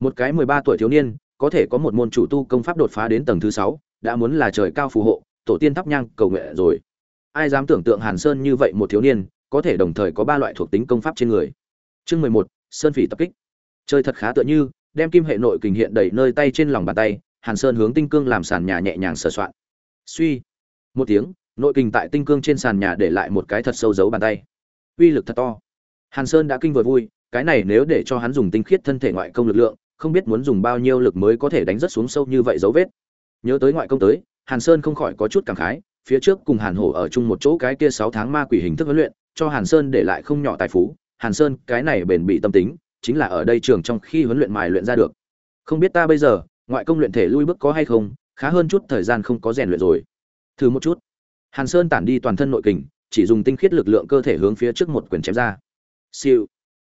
Một cái mười ba tuổi thiếu niên, có thể có một môn chủ tu công pháp đột phá đến tầng thứ sáu, đã muốn là trời cao phù hộ, tổ tiên thắp nhang cầu nguyện rồi. Ai dám tưởng tượng hàn sơn như vậy một thiếu niên, có thể đồng thời có ba loại thuộc tính công pháp trên người. Chương mười một sơn phỉ tập kích. Chơi thật khá tựa như, đem kim hệ nội kình hiện đầy nơi tay trên lòng bàn tay, hàn sơn hướng tinh cương làm sàn nhà nhẹ nhàng sửa soạn. Suy, một tiếng, nội kình tại tinh cương trên sàn nhà để lại một cái thật sâu dấu bàn tay. Uy lực thật to. Hàn sơn đã kinh vừa vui, cái này nếu để cho hắn dùng tinh khiết thân thể ngoại công lực lượng, không biết muốn dùng bao nhiêu lực mới có thể đánh rất xuống sâu như vậy dấu vết. Nhớ tới ngoại công tới, hàn sơn không khỏi có chút cảm khái, phía trước cùng hàn hổ ở chung một chỗ cái kia sáu tháng ma quỷ hình thức huấn luyện, cho hàn sơn để lại không nhỏ tài phú hàn sơn, cái này bền bị tâm tính, chính là ở đây trường trong khi huấn luyện mài luyện ra được. Không biết ta bây giờ, ngoại công luyện thể lui bước có hay không, khá hơn chút thời gian không có rèn luyện rồi. Thử một chút. Hàn sơn tản đi toàn thân nội kình, chỉ dùng tinh khiết lực lượng cơ thể hướng phía trước một quyền chém ra. Siêu.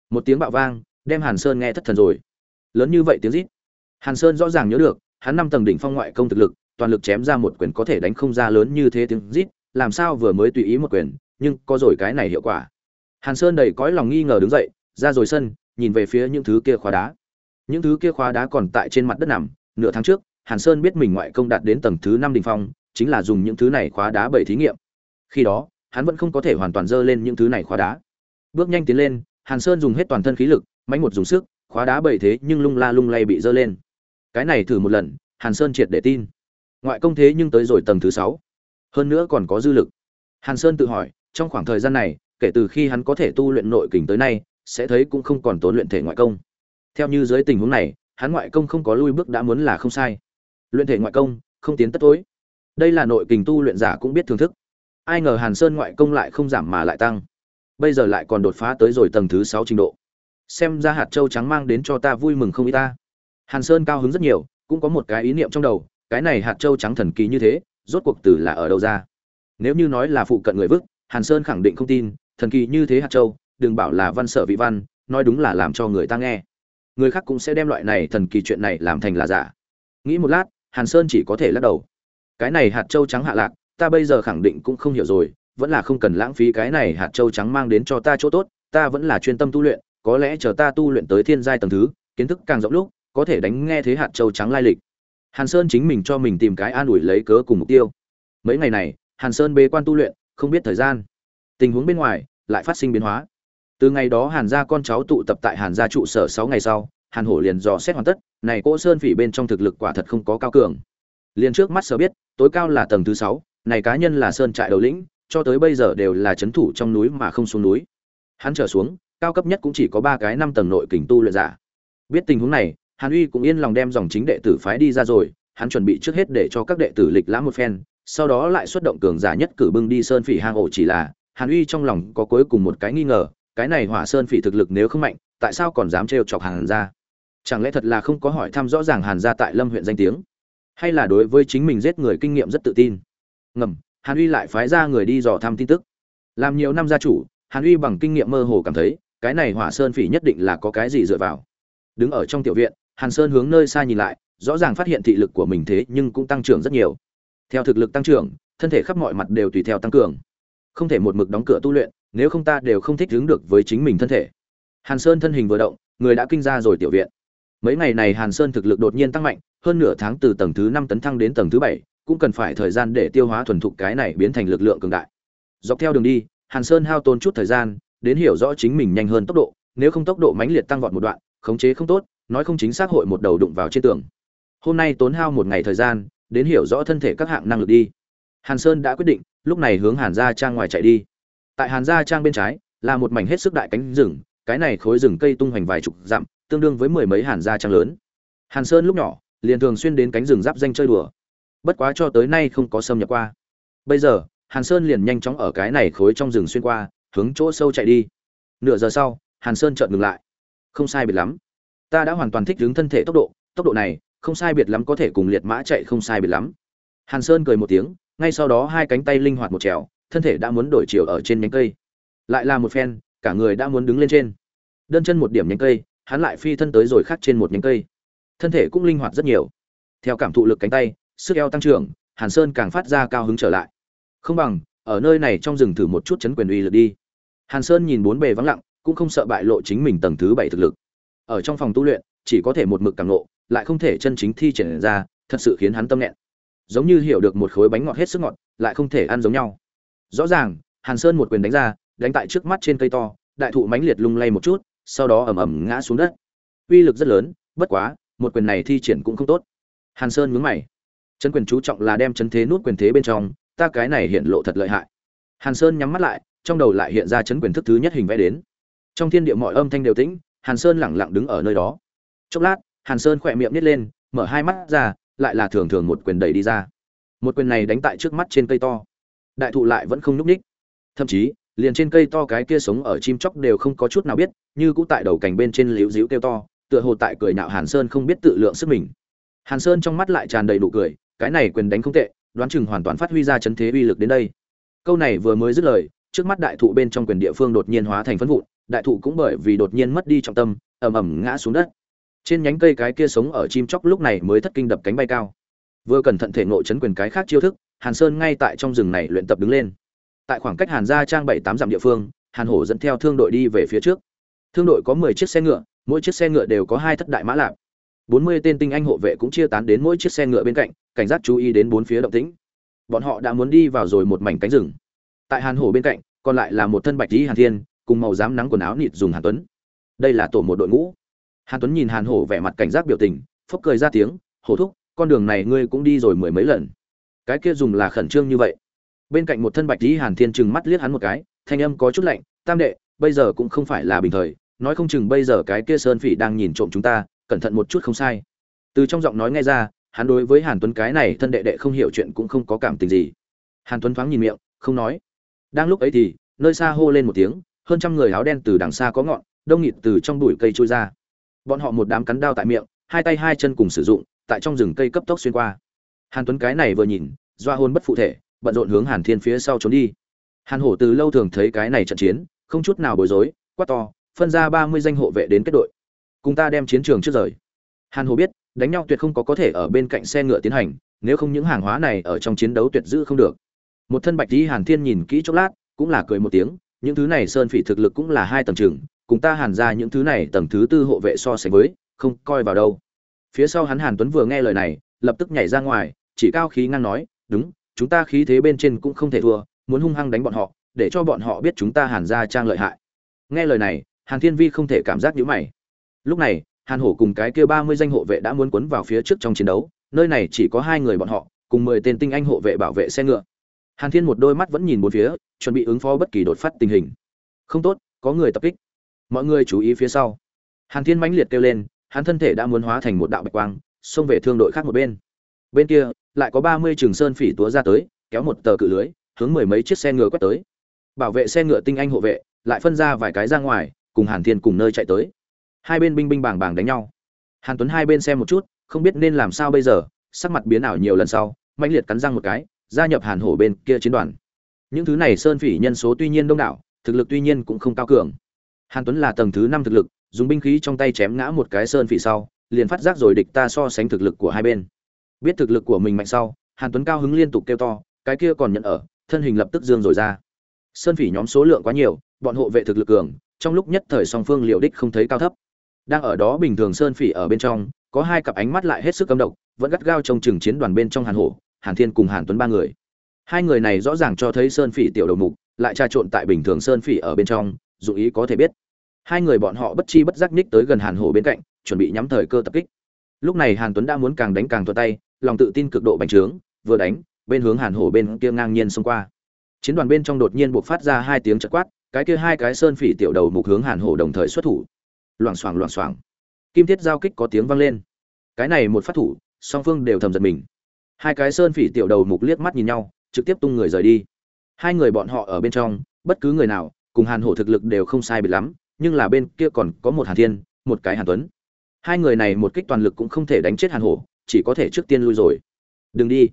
Một tiếng bạo vang, đem hàn sơn nghe thất thần rồi. Lớn như vậy tiếng rít. Hàn sơn rõ ràng nhớ được, hắn năm tầng đỉnh phong ngoại công thực lực, toàn lực chém ra một quyền có thể đánh không ra lớn như thế tiếng rít, làm sao vừa mới tùy ý một quyền, nhưng có rồi cái này hiệu quả hàn sơn đầy cõi lòng nghi ngờ đứng dậy, ra rồi sân, nhìn về phía những thứ kia khóa đá. Những thứ kia khóa đá còn tại trên mặt đất nằm. Nửa tháng trước, hàn sơn biết mình ngoại công đạt đến tầng thứ năm đỉnh phong, chính là dùng những thứ này khóa đá bảy thí nghiệm. Khi đó, hắn vẫn không có thể hoàn toàn dơ lên những thứ này khóa đá. Bước nhanh tiến lên, hàn sơn dùng hết toàn thân khí lực mánh một dùng sức, khóa đá bảy thế nhưng lung la lung lay bị dơ lên. Cái này thử một lần, hàn sơn triệt để tin. Ngoại công thế nhưng tới rồi tầng thứ sáu. Hơn nữa còn có dư lực. Hàn sơn tự hỏi, trong khoảng thời gian này kể từ khi hắn có thể tu luyện nội kình tới nay, sẽ thấy cũng không còn tốn luyện thể ngoại công. Theo như dưới tình huống này, hắn ngoại công không có lui bước đã muốn là không sai. Luyện thể ngoại công, không tiến tất tối đây là nội kình tu luyện giả cũng biết thưởng thức. Ai ngờ hàn sơn ngoại công lại không giảm mà lại tăng. Bây giờ lại còn đột phá tới rồi tầng thứ sáu trình độ. Xem ra hạt châu trắng mang đến cho ta vui mừng không ít ta. Hàn sơn cao hứng rất nhiều, cũng có một cái ý niệm trong đầu, cái này hạt châu trắng thần kỳ như thế, rốt cuộc từ là ở đâu ra? Nếu như nói là phụ cận người vứt, hàn sơn khẳng định không tin thần kỳ như thế hạt châu, đừng bảo là văn sở vị văn, nói đúng là làm cho người ta nghe. Người khác cũng sẽ đem loại này thần kỳ chuyện này làm thành là giả. Nghĩ một lát, hàn sơn chỉ có thể lắc đầu. Cái này hạt châu trắng hạ lạc, ta bây giờ khẳng định cũng không hiểu rồi, vẫn là không cần lãng phí cái này hạt châu trắng mang đến cho ta chỗ tốt, ta vẫn là chuyên tâm tu luyện, có lẽ chờ ta tu luyện tới thiên giai tầng thứ, kiến thức càng rộng lúc, có thể đánh nghe thế hạt châu trắng lai lịch. Hàn sơn chính mình cho mình tìm cái an ủi lấy cớ cùng mục tiêu. Mấy ngày này, hàn sơn bế quan tu luyện, không biết thời gian tình huống bên ngoài, lại phát sinh biến hóa. Từ ngày đó hàn gia con cháu tụ tập tại hàn gia trụ sở sáu ngày sau, hàn hổ liền dò xét hoàn tất, này cỗ sơn phỉ bên trong thực lực quả thật không có cao cường. Liền trước mắt sở biết, tối cao là tầng thứ sáu, này cá nhân là sơn trại đầu lĩnh, cho tới bây giờ đều là chấn thủ trong núi mà không xuống núi. Hắn trở xuống, cao cấp nhất cũng chỉ có ba cái năm tầng nội kình tu luyện giả. Biết tình huống này, hàn uy cũng yên lòng đem dòng chính đệ tử phái đi ra rồi, hắn chuẩn bị trước hết để cho các đệ tử lịch lãm một phen, sau đó lại xuất động cường giả nhất cử bưng đi sơn phỉ hang ổ chỉ là hàn uy trong lòng có cuối cùng một cái nghi ngờ, cái này hỏa sơn phỉ thực lực nếu không mạnh, tại sao còn dám trêu chọc hàn Gia? chẳng lẽ thật là không có hỏi thăm rõ ràng hàn Gia tại lâm huyện danh tiếng? Hay là đối với chính mình giết người kinh nghiệm rất tự tin? Ngầm, hàn uy lại phái ra người đi dò thăm tin tức. Làm nhiều năm gia chủ, hàn uy bằng kinh nghiệm mơ hồ cảm thấy, cái này hỏa sơn phỉ nhất định là có cái gì dựa vào. Đứng ở trong tiểu viện, hàn sơn hướng nơi xa nhìn lại, rõ ràng phát hiện thị lực của mình thế nhưng cũng tăng trưởng rất nhiều. Theo thực lực tăng trưởng, thân thể khắp mọi mặt đều tùy theo tăng cường không thể một mực đóng cửa tu luyện, nếu không ta đều không thích đứng được với chính mình thân thể. Hàn sơn thân hình vừa động, người đã kinh ra rồi tiểu viện. Mấy ngày này hàn sơn thực lực đột nhiên tăng mạnh, hơn nửa tháng từ tầng thứ năm tấn thăng đến tầng thứ bảy, cũng cần phải thời gian để tiêu hóa thuần thục cái này biến thành lực lượng cường đại. Dọc theo đường đi, hàn sơn hao tốn chút thời gian, đến hiểu rõ chính mình nhanh hơn tốc độ, nếu không tốc độ mãnh liệt tăng vọt một đoạn, khống chế không tốt, nói không chính xác hội một đầu đụng vào trên tường. Hôm nay tốn hao một ngày thời gian, đến hiểu rõ thân thể các hạng năng lực đi. Hàn sơn đã quyết định lúc này hướng hàn gia trang ngoài chạy đi. Tại hàn gia trang bên trái, là một mảnh hết sức đại cánh rừng, cái này khối rừng cây tung hoành vài chục dặm, tương đương với mười mấy hàn gia trang lớn. Hàn sơn lúc nhỏ, liền thường xuyên đến cánh rừng giáp danh chơi đùa. Bất quá cho tới nay không có xâm nhập qua. Bây giờ, hàn sơn liền nhanh chóng ở cái này khối trong rừng xuyên qua, hướng chỗ sâu chạy đi. Nửa giờ sau, hàn sơn chợt ngừng lại. Không sai biệt lắm. Ta đã hoàn toàn thích ứng thân thể tốc độ tốc độ này, không sai biệt lắm có thể cùng liệt mã chạy không sai biệt lắm. Hàn sơn cười một tiếng ngay sau đó hai cánh tay linh hoạt một trèo, thân thể đã muốn đổi chiều ở trên nhánh cây. Lại là một phen, cả người đã muốn đứng lên trên. Đơn chân một điểm nhánh cây, hắn lại phi thân tới rồi khác trên một nhánh cây. Thân thể cũng linh hoạt rất nhiều. Theo cảm thụ lực cánh tay, sức eo tăng trưởng, hàn sơn càng phát ra cao hứng trở lại. Không bằng, ở nơi này trong rừng thử một chút chấn quyền uy lực đi. Hàn sơn nhìn bốn bề vắng lặng, cũng không sợ bại lộ chính mình tầng thứ bảy thực lực. Ở trong phòng tu luyện, chỉ có thể một mực càng lộ, lại không thể chân chính thi triển ra, thật sự khiến hắn tâm nghẹn giống như hiểu được một khối bánh ngọt hết sức ngọt, lại không thể ăn giống nhau. Rõ ràng, hàn sơn một quyền đánh ra, đánh tại trước mắt trên cây to, đại thụ mãnh liệt lung lay một chút, sau đó ầm ầm ngã xuống đất. Uy lực rất lớn, bất quá, một quyền này thi triển cũng không tốt. Hàn sơn nhướng mày. Chân quyền chú trọng là đem chấn thế nút quyền thế bên trong, ta cái này hiện lộ thật lợi hại. Hàn sơn nhắm mắt lại, trong đầu lại hiện ra chấn quyền thức thứ nhất hình vẽ đến. Trong thiên địa mọi âm thanh đều tĩnh, hàn sơn lặng lặng đứng ở nơi đó. Chốc lát, hàn sơn khỏe miệng nhếch lên, mở hai mắt ra lại là thường thường một quyền đẩy đi ra. Một quyền này đánh tại trước mắt trên cây to. Đại thụ lại vẫn không nhúc ních thậm chí, liền trên cây to cái kia sống ở chim chóc đều không có chút nào biết, như cũ tại đầu cành bên trên liễu díu kêu to, tựa hồ tại cười nạo hàn sơn không biết tự lượng sức mình. Hàn sơn trong mắt lại tràn đầy nụ cười, cái này quyền đánh không tệ, đoán chừng hoàn toàn phát huy ra chấn thế uy lực đến đây. Câu này vừa mới dứt lời, trước mắt đại thụ bên trong quyền địa phương đột nhiên hóa thành phấn vụn, đại thụ cũng bởi vì đột nhiên mất đi trọng tâm, ầm ầm ngã xuống đất trên nhánh cây cái kia sống ở chim chóc lúc này mới thất kinh đập cánh bay cao. Vừa cẩn thận thể ngộ chấn quyền cái khác chiêu thức, hàn sơn ngay tại trong rừng này luyện tập đứng lên. Tại khoảng cách hàn gia trang bảy tám dặm địa phương, hàn hổ dẫn theo thương đội đi về phía trước. Thương đội có mười chiếc xe ngựa, mỗi chiếc xe ngựa đều có hai thất đại mã lạp. Bốn mươi tên tinh anh hộ vệ cũng chia tán đến mỗi chiếc xe ngựa bên cạnh, cảnh giác chú ý đến bốn phía động tĩnh. Bọn họ đã muốn đi vào rồi một mảnh cánh rừng. Tại hàn hổ bên cạnh, còn lại là một thân bạch lý hàn thiên, cùng màu dám nắng quần áo nịt dùng hàn tuấn. Đây là tổ một đội ngũ hàn tuấn nhìn hàn hổ vẻ mặt cảnh giác biểu tình, phốc cười ra tiếng, hổ thúc, con đường này ngươi cũng đi rồi mười mấy lần. Cái kia dùng là khẩn trương như vậy. Bên cạnh một thân bạch lý hàn thiên chừng mắt liếc hắn một cái, thanh âm có chút lạnh, tam đệ, bây giờ cũng không phải là bình thời, nói không chừng bây giờ cái kia sơn phỉ đang nhìn trộm chúng ta, cẩn thận một chút không sai. Từ trong giọng nói nghe ra, hắn đối với hàn tuấn cái này thân đệ đệ không hiểu chuyện cũng không có cảm tình gì. Hàn tuấn thoáng nhìn miệng, không nói. Đang lúc ấy thì, nơi xa hô lên một tiếng, hơn trăm người áo đen từ đằng xa có ngọn, đông nghịt từ trong bụi cây trôi ra bọn họ một đám cắn đao tại miệng, hai tay hai chân cùng sử dụng, tại trong rừng cây cấp tốc xuyên qua. Hàn tuấn cái này vừa nhìn, doa hôn bất phụ thể, bận rộn hướng hàn thiên phía sau trốn đi. Hàn hổ từ lâu thường thấy cái này trận chiến, không chút nào bối rối, quát to, phân ra ba mươi danh hộ vệ đến kết đội. Cùng ta đem chiến trường trước rời. Hàn hổ biết, đánh nhau tuyệt không có có thể ở bên cạnh xe ngựa tiến hành, nếu không những hàng hóa này ở trong chiến đấu tuyệt giữ không được. Một thân bạch tí hàn thiên nhìn kỹ chốc lát, cũng là cười một tiếng, những thứ này sơn phỉ thực lực cũng là hai tầng chừng cùng ta hàn ra những thứ này tầng thứ tư hộ vệ so sánh với, không coi vào đâu. Phía sau hắn hàn tuấn vừa nghe lời này, lập tức nhảy ra ngoài, chỉ cao khí ngang nói, đúng, chúng ta khí thế bên trên cũng không thể thua, muốn hung hăng đánh bọn họ, để cho bọn họ biết chúng ta hàn ra trang lợi hại. Nghe lời này, hàn thiên vi không thể cảm giác nhữ mày. Lúc này, hàn hổ cùng cái kia ba mươi danh hộ vệ đã muốn quấn vào phía trước trong chiến đấu, nơi này chỉ có hai người bọn họ, cùng mười tên tinh anh hộ vệ bảo vệ xe ngựa. Hàn thiên một đôi mắt vẫn nhìn bốn phía, chuẩn bị ứng phó bất kỳ đột phát tình hình. Không tốt, có người tập kích mọi người chú ý phía sau. Hàn thiên mãnh liệt kêu lên, hắn thân thể đã muốn hóa thành một đạo bạch quang, xông về thương đội khác một bên. Bên kia, lại có ba mươi trường sơn phỉ túa ra tới, kéo một tờ cự lưới, hướng mười mấy chiếc xe ngựa quét tới. Bảo vệ xe ngựa tinh anh hộ vệ, lại phân ra vài cái ra ngoài, cùng hàn thiên cùng nơi chạy tới. Hai bên binh binh bàng bàng đánh nhau. Hàn tuấn hai bên xem một chút, không biết nên làm sao bây giờ, sắc mặt biến ảo nhiều lần sau, mãnh liệt cắn răng một cái, gia nhập hàn hổ bên kia chiến đoàn. Những thứ này sơn phỉ nhân số tuy nhiên đông đảo, thực lực tuy nhiên cũng không cao cường hàn tuấn là tầng thứ năm thực lực, dùng binh khí trong tay chém ngã một cái sơn phỉ sau, liền phát giác rồi địch ta so sánh thực lực của hai bên. Biết thực lực của mình mạnh sau, hàn tuấn cao hứng liên tục kêu to, cái kia còn nhận ở, thân hình lập tức dương rồi ra. Sơn phỉ nhóm số lượng quá nhiều, bọn hộ vệ thực lực cường, trong lúc nhất thời song phương liệu đích không thấy cao thấp. Đang ở đó bình thường sơn phỉ ở bên trong, có hai cặp ánh mắt lại hết sức cấm độc, vẫn gắt gao trong trường chiến đoàn bên trong hàn hổ, hàn thiên cùng hàn tuấn ba người. Hai người này rõ ràng cho thấy sơn phỉ tiểu đầu mục, lại trà trộn tại bình thường sơn phỉ ở bên trong dụng ý có thể biết. Hai người bọn họ bất chi bất giác nhích tới gần hàn hổ bên cạnh, chuẩn bị nhắm thời cơ tập kích. Lúc này hàn tuấn đã muốn càng đánh càng thuận tay, lòng tự tin cực độ bành trướng, vừa đánh, bên hướng hàn hổ bên kia ngang nhiên xông qua. Chiến đoàn bên trong đột nhiên buộc phát ra hai tiếng chật quát, cái kia hai cái sơn phỉ tiểu đầu mục hướng hàn hổ đồng thời xuất thủ. Loảng xoảng loảng xoảng. Kim thiết giao kích có tiếng vang lên. Cái này một phát thủ, song phương đều thầm giật mình. Hai cái sơn phỉ tiểu đầu mục liếc mắt nhìn nhau, trực tiếp tung người rời đi. Hai người bọn họ ở bên trong, bất cứ người nào cùng hàn hổ thực lực đều không sai biệt lắm, nhưng là bên kia còn có một hàn thiên, một cái hàn tuấn. Hai người này một kích toàn lực cũng không thể đánh chết hàn hổ, chỉ có thể trước tiên lui rồi. Đừng đi.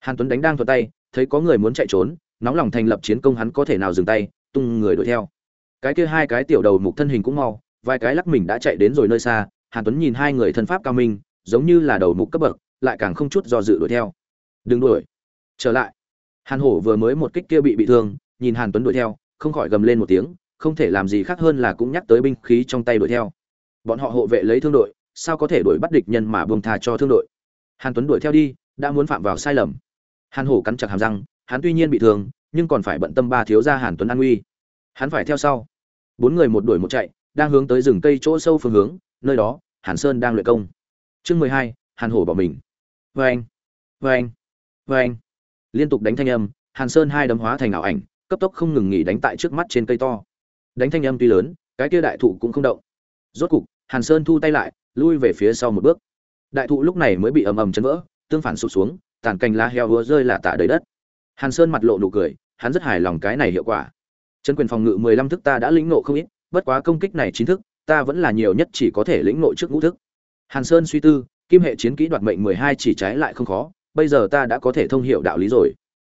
Hàn tuấn đánh đang thuật tay, thấy có người muốn chạy trốn, nóng lòng thành lập chiến công hắn có thể nào dừng tay, tung người đuổi theo. Cái kia hai cái tiểu đầu mục thân hình cũng mau, vài cái lắc mình đã chạy đến rồi nơi xa, hàn tuấn nhìn hai người thân pháp cao minh, giống như là đầu mục cấp bậc, lại càng không chút do dự đuổi theo. Đừng đuổi. Trở lại. Hàn hổ vừa mới một kích kia bị bị thương, nhìn hàn tuấn đuổi theo không khỏi gầm lên một tiếng không thể làm gì khác hơn là cũng nhắc tới binh khí trong tay đuổi theo. Bọn họ hộ vệ lấy thương đội sao có thể đuổi bắt địch nhân mà buông thà cho thương đội? Hàn tuấn đuổi theo đi đã muốn phạm vào sai lầm. Hàn hổ cắn chặt hàm răng hắn tuy nhiên bị thương nhưng còn phải bận tâm ba thiếu gia hàn tuấn an nguy, hắn phải theo sau. Bốn người một đuổi một chạy đang hướng tới rừng cây chỗ sâu phương hướng nơi đó hàn sơn đang luyện công. Chương mười hai hàn hổ bỏ mình. Vê anh vê anh vê anh liên tục đánh thanh âm hàn sơn hai đấm hóa thành ảo ảnh cấp tốc không ngừng nghỉ đánh tại trước mắt trên cây to. Đánh thanh âm tuy lớn, cái kia đại thụ cũng không động. Rốt cục, hàn sơn thu tay lại, lui về phía sau một bước. Đại thụ lúc này mới bị ầm ầm chấn vỡ, tương phản sụp xuống, tàn cành lá heo vừa rơi là tả đầy đất. Hàn sơn mặt lộ nụ cười, hắn rất hài lòng cái này hiệu quả. Chân quyền phòng ngự mười lăm thức ta đã lĩnh nộ không ít, bất quá công kích này chính thức, ta vẫn là nhiều nhất chỉ có thể lĩnh nộ trước ngũ thức. Hàn sơn suy tư, kim hệ chiến kỹ đoạt mệnh mười hai chỉ trái lại không khó, bây giờ ta đã có thể thông hiểu đạo lý rồi.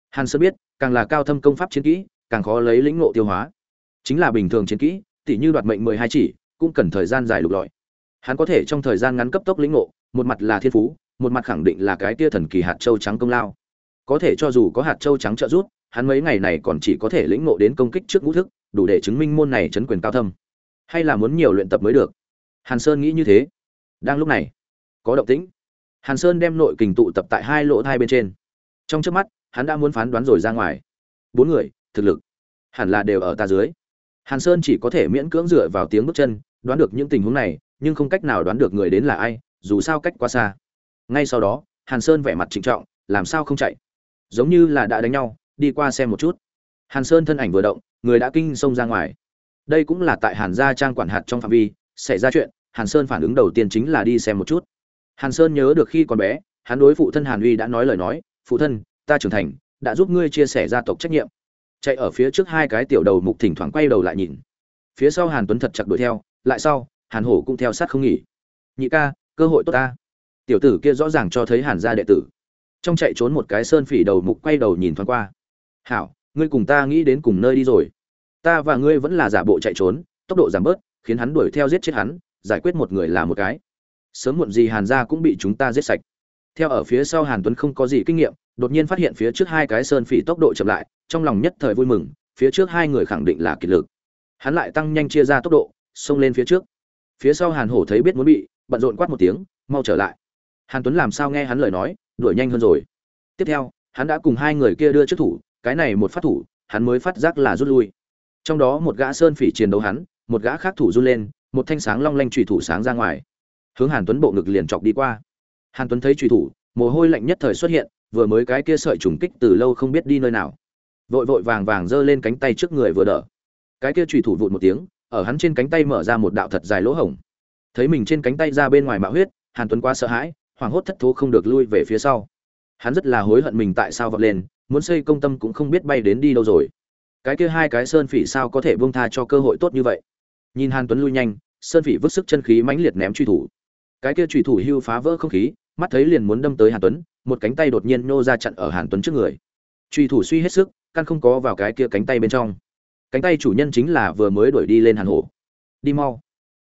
Hàn sơn biết càng là cao thâm công pháp chiến kỹ, càng khó lấy lĩnh ngộ tiêu hóa. Chính là bình thường chiến kỹ, tỉ như đoạt mệnh mười hai chỉ, cũng cần thời gian dài lục lọi. Hắn có thể trong thời gian ngắn cấp tốc lĩnh ngộ, một mặt là thiên phú, một mặt khẳng định là cái tia thần kỳ hạt châu trắng công lao. Có thể cho dù có hạt châu trắng trợ giúp, hắn mấy ngày này còn chỉ có thể lĩnh ngộ đến công kích trước ngũ thức, đủ để chứng minh môn này chấn quyền cao thâm. Hay là muốn nhiều luyện tập mới được? Hàn sơn nghĩ như thế. Đang lúc này, có động tĩnh. Hàn sơn đem nội kình tụ tập tại hai lỗ thai bên trên. Trong trước mắt hắn đã muốn phán đoán rồi ra ngoài. Bốn người, thực lực, hẳn là đều ở ta dưới. Hàn sơn chỉ có thể miễn cưỡng dựa vào tiếng bước chân, đoán được những tình huống này, nhưng không cách nào đoán được người đến là ai, dù sao cách quá xa. Ngay sau đó, hàn sơn vẻ mặt trịnh trọng, làm sao không chạy? Giống như là đã đánh nhau, đi qua xem một chút. Hàn sơn thân ảnh vừa động, người đã kinh xông ra ngoài. Đây cũng là tại hàn gia trang quản hạt trong phạm vi, xảy ra chuyện, hàn sơn phản ứng đầu tiên chính là đi xem một chút. Hàn sơn nhớ được khi còn bé, hắn đối phụ thân hàn uy đã nói lời nói, phụ thân ta trưởng thành, đã giúp ngươi chia sẻ gia tộc trách nhiệm. Chạy ở phía trước hai cái tiểu đầu mục thỉnh thoảng quay đầu lại nhìn. Phía sau hàn tuấn thật chặt đuổi theo, lại sau, hàn hổ cũng theo sát không nghỉ. Nhị ca, cơ hội tốt ta. Tiểu tử kia rõ ràng cho thấy hàn gia đệ tử. Trong chạy trốn một cái sơn phỉ đầu mục quay đầu nhìn thoáng qua. Hảo, ngươi cùng ta nghĩ đến cùng nơi đi rồi. Ta và ngươi vẫn là giả bộ chạy trốn, tốc độ giảm bớt, khiến hắn đuổi theo giết chết hắn, giải quyết một người là một cái. Sớm muộn gì hàn gia cũng bị chúng ta giết sạch. Theo ở phía sau hàn tuấn không có gì kinh nghiệm đột nhiên phát hiện phía trước hai cái sơn phỉ tốc độ chậm lại, trong lòng nhất thời vui mừng, phía trước hai người khẳng định là kiệt lực. Hắn lại tăng nhanh chia ra tốc độ, xông lên phía trước. Phía sau hàn hổ thấy biết muốn bị, bận rộn quát một tiếng, mau trở lại. Hàn tuấn làm sao nghe hắn lời nói, đuổi nhanh hơn rồi. Tiếp theo, hắn đã cùng hai người kia đưa trước thủ, cái này một phát thủ, hắn mới phát giác là rút lui. Trong đó một gã sơn phỉ chiến đấu hắn, một gã khác thủ run lên, một thanh sáng long lanh trùy thủ sáng ra ngoài. Hướng hàn tuấn bộ ngực liền chọc đi qua. Hàn tuấn thấy trùy thủ mồ hôi lạnh nhất thời xuất hiện, vừa mới cái kia sợi trùng kích từ lâu không biết đi nơi nào. Vội vội vàng vàng giơ lên cánh tay trước người vừa đỡ. Cái kia trùy thủ vụt một tiếng, ở hắn trên cánh tay mở ra một đạo thật dài lỗ hổng. Thấy mình trên cánh tay ra bên ngoài mạo huyết, hàn tuấn quá sợ hãi, hoảng hốt thất thố không được lui về phía sau. Hắn rất là hối hận mình tại sao vọt lên, muốn xây công tâm cũng không biết bay đến đi đâu rồi. Cái kia hai cái sơn phỉ sao có thể buông tha cho cơ hội tốt như vậy? Nhìn hàn tuấn lui nhanh, sơn phỉ vứt sức chân khí mãnh liệt ném truy thủ. Cái kia truy thủ hưu phá vỡ không khí mắt thấy liền muốn đâm tới hàn tuấn, một cánh tay đột nhiên nô ra chặn ở hàn tuấn trước người. Truy thủ suy hết sức, căn không có vào cái kia cánh tay bên trong. Cánh tay chủ nhân chính là vừa mới đuổi đi lên hàn hổ. Đi mau.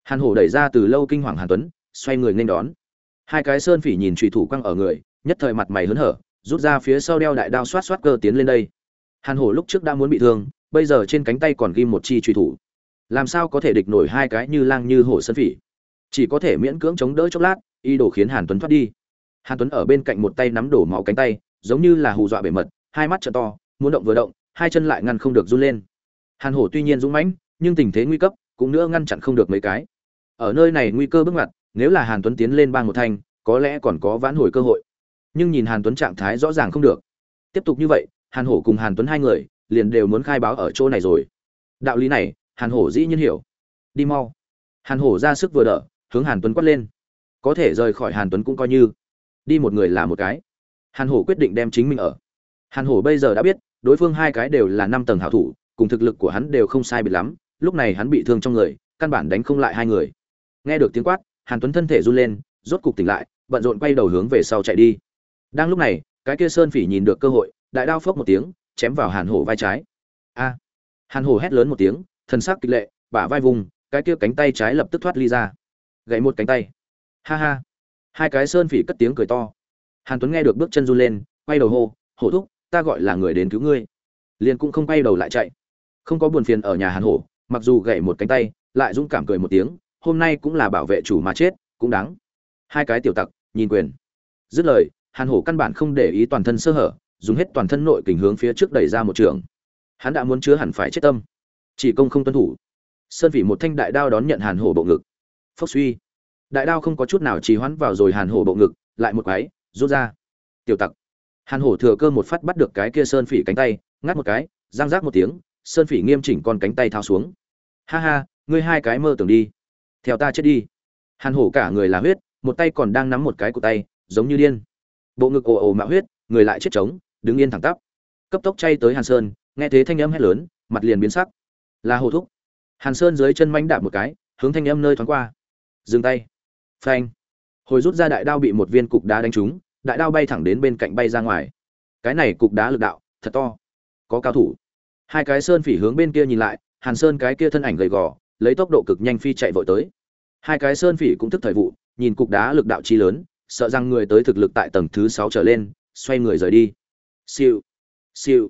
Hàn hổ đẩy ra từ lâu kinh hoàng hàn tuấn, xoay người nên đón. Hai cái sơn phỉ nhìn truy thủ quăng ở người, nhất thời mặt mày hớn hở, rút ra phía sau đeo đại đao xoát xoát cơ tiến lên đây. Hàn hổ lúc trước đã muốn bị thương, bây giờ trên cánh tay còn ghim một chi truy thủ. Làm sao có thể địch nổi hai cái như lang như hổ sơn phỉ? Chỉ có thể miễn cưỡng chống đỡ chốc lát y đồ khiến hàn tuấn thoát đi hàn tuấn ở bên cạnh một tay nắm đổ máu cánh tay, giống như là hù dọa bề mật, hai mắt trợ to, muốn động vừa động, hai chân lại ngăn không được run lên. Hàn hổ tuy nhiên dũng mãnh, nhưng tình thế nguy cấp, cũng nữa ngăn chặn không được mấy cái. Ở nơi này nguy cơ bước ngoặt, nếu là hàn tuấn tiến lên bang một thanh, có lẽ còn có vãn hồi cơ hội. Nhưng nhìn hàn tuấn trạng thái rõ ràng không được. Tiếp tục như vậy, hàn hổ cùng hàn tuấn hai người, liền đều muốn khai báo ở chỗ này rồi. Đạo lý này, hàn hổ dĩ nhiên hiểu. Đi mau. Hàn hổ ra sức vừa đỡ, hướng hàn tuấn quát lên. Có thể rời khỏi hàn tuấn cũng coi như đi một người là một cái. Hàn hổ quyết định đem chính mình ở. Hàn hổ bây giờ đã biết, đối phương hai cái đều là năm tầng hảo thủ, cùng thực lực của hắn đều không sai biệt lắm, lúc này hắn bị thương trong người, căn bản đánh không lại hai người. Nghe được tiếng quát, hàn tuấn thân thể run lên, rốt cục tỉnh lại, bận rộn quay đầu hướng về sau chạy đi. Đang lúc này, cái kia sơn phỉ nhìn được cơ hội, đại đao phốc một tiếng, chém vào hàn hổ vai trái. A! Hàn hổ hét lớn một tiếng thân sắc kịch lệ, bả vai vùng, cái kia cánh tay trái lập tức thoát ly ra. Gãy một cánh tay. Ha ha! Hai cái sơn phỉ cất tiếng cười to. Hàn tuấn nghe được bước chân run lên, quay đầu hô, hổ thúc, ta gọi là người đến cứu ngươi. Liền cũng không quay đầu lại chạy. Không có buồn phiền ở nhà hàn hổ, mặc dù gãy một cánh tay, lại dũng cảm cười một tiếng, hôm nay cũng là bảo vệ chủ mà chết, cũng đáng. Hai cái tiểu tặc, nhìn quyền. Dứt lời, hàn hổ căn bản không để ý toàn thân sơ hở, dùng hết toàn thân nội kình hướng phía trước đẩy ra một trường. Hắn đã muốn chứa hẳn phải chết tâm. Chỉ công không tuân thủ. Sơn vị một thanh đại đao đón nhận hàn hổ bộ ngực. Phốc suy đại đao không có chút nào trì hoãn vào rồi hàn hổ bộ ngực, lại một cái, rút ra. Tiểu tặc. Hàn hổ thừa cơ một phát bắt được cái kia sơn phỉ cánh tay, ngắt một cái giang rác một tiếng, sơn phỉ nghiêm chỉnh con cánh tay thao xuống. Ha ha, ngươi hai cái mơ tưởng đi. Theo ta chết đi. Hàn hổ cả người là huyết, một tay còn đang nắm một cái của tay, giống như điên. Bộ ngực ồ ồ mạo huyết, người lại chết trống, đứng yên thẳng tắp. Cấp tốc chay tới hàn sơn, nghe thế thanh âm hét lớn, mặt liền biến sắc. Là hồ thúc. Hàn sơn dưới chân mánh đạp một cái, hướng thanh âm nơi thoáng qua. Dừng tay phanh. Hồi rút ra đại đao bị một viên cục đá đánh trúng, đại đao bay thẳng đến bên cạnh bay ra ngoài. Cái này cục đá lực đạo, thật to. Có cao thủ. Hai cái sơn phỉ hướng bên kia nhìn lại, hàn sơn cái kia thân ảnh gầy gò, lấy tốc độ cực nhanh phi chạy vội tới. Hai cái sơn phỉ cũng thức thời vụ, nhìn cục đá lực đạo chi lớn, sợ rằng người tới thực lực tại tầng thứ sáu trở lên, xoay người rời đi. Siêu. Siêu.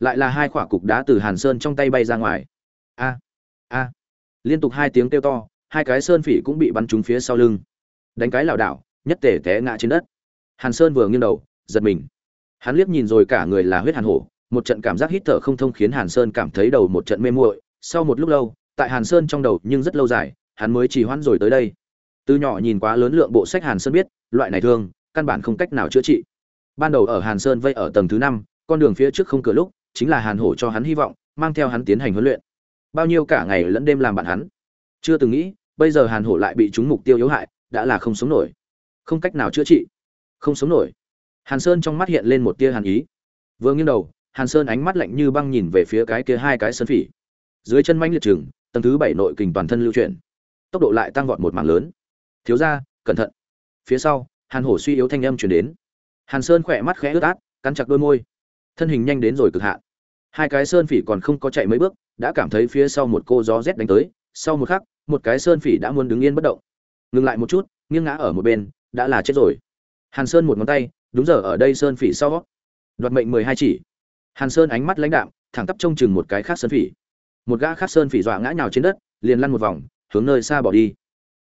Lại là hai quả cục đá từ hàn sơn trong tay bay ra ngoài. A. A. Liên tục hai tiếng kêu to, hai cái sơn phỉ cũng bị bắn trúng phía sau lưng đánh cái lảo đảo, nhất tể té ngã trên đất. Hàn sơn vừa nghiêng đầu, giật mình. Hắn liếc nhìn rồi cả người là huyết hàn hổ, một trận cảm giác hít thở không thông khiến hàn sơn cảm thấy đầu một trận mê muội. Sau một lúc lâu, tại hàn sơn trong đầu nhưng rất lâu dài, hắn mới chỉ hoãn rồi tới đây. Từ nhỏ nhìn quá lớn lượng bộ sách hàn sơn biết, loại này thương, căn bản không cách nào chữa trị. Ban đầu ở hàn sơn vây ở tầng thứ năm, con đường phía trước không cửa lúc, chính là hàn hổ cho hắn hy vọng, mang theo hắn tiến hành huấn luyện. Bao nhiêu cả ngày lẫn đêm làm bạn hắn. Chưa từng nghĩ, bây giờ hàn hổ lại bị chúng mục tiêu yếu hại đã là không sống nổi. Không cách nào chữa trị. Không sống nổi. Hàn sơn trong mắt hiện lên một tia hàn ý. Vừa nghiêng đầu, hàn sơn ánh mắt lạnh như băng nhìn về phía cái kia hai cái sơn phỉ. Dưới chân manh liệt chừng tầng thứ bảy nội kình toàn thân lưu chuyển. Tốc độ lại tăng vọt một mảng lớn. Thiếu ra cẩn thận. Phía sau, hàn hổ suy yếu thanh âm chuyển đến. Hàn sơn khỏe mắt khẽ ướt át, cắn chặt đôi môi. Thân hình nhanh đến rồi cực hạn. Hai cái sơn phỉ còn không có chạy mấy bước, đã cảm thấy phía sau một cô gió rét đánh tới. Sau một khắc, một cái sơn phỉ đã muốn đứng yên bất động ngừng lại một chút, nghiêng ngã ở một bên, đã là chết rồi. Hàn sơn một ngón tay, đúng giờ ở đây sơn phỉ sau. Đoạt mệnh mười hai chỉ. Hàn sơn ánh mắt lãnh đạm, thẳng tắp trông chừng một cái khác sơn phỉ. Một gã khác sơn phỉ dọa ngã nhào trên đất, liền lăn một vòng, hướng nơi xa bỏ đi.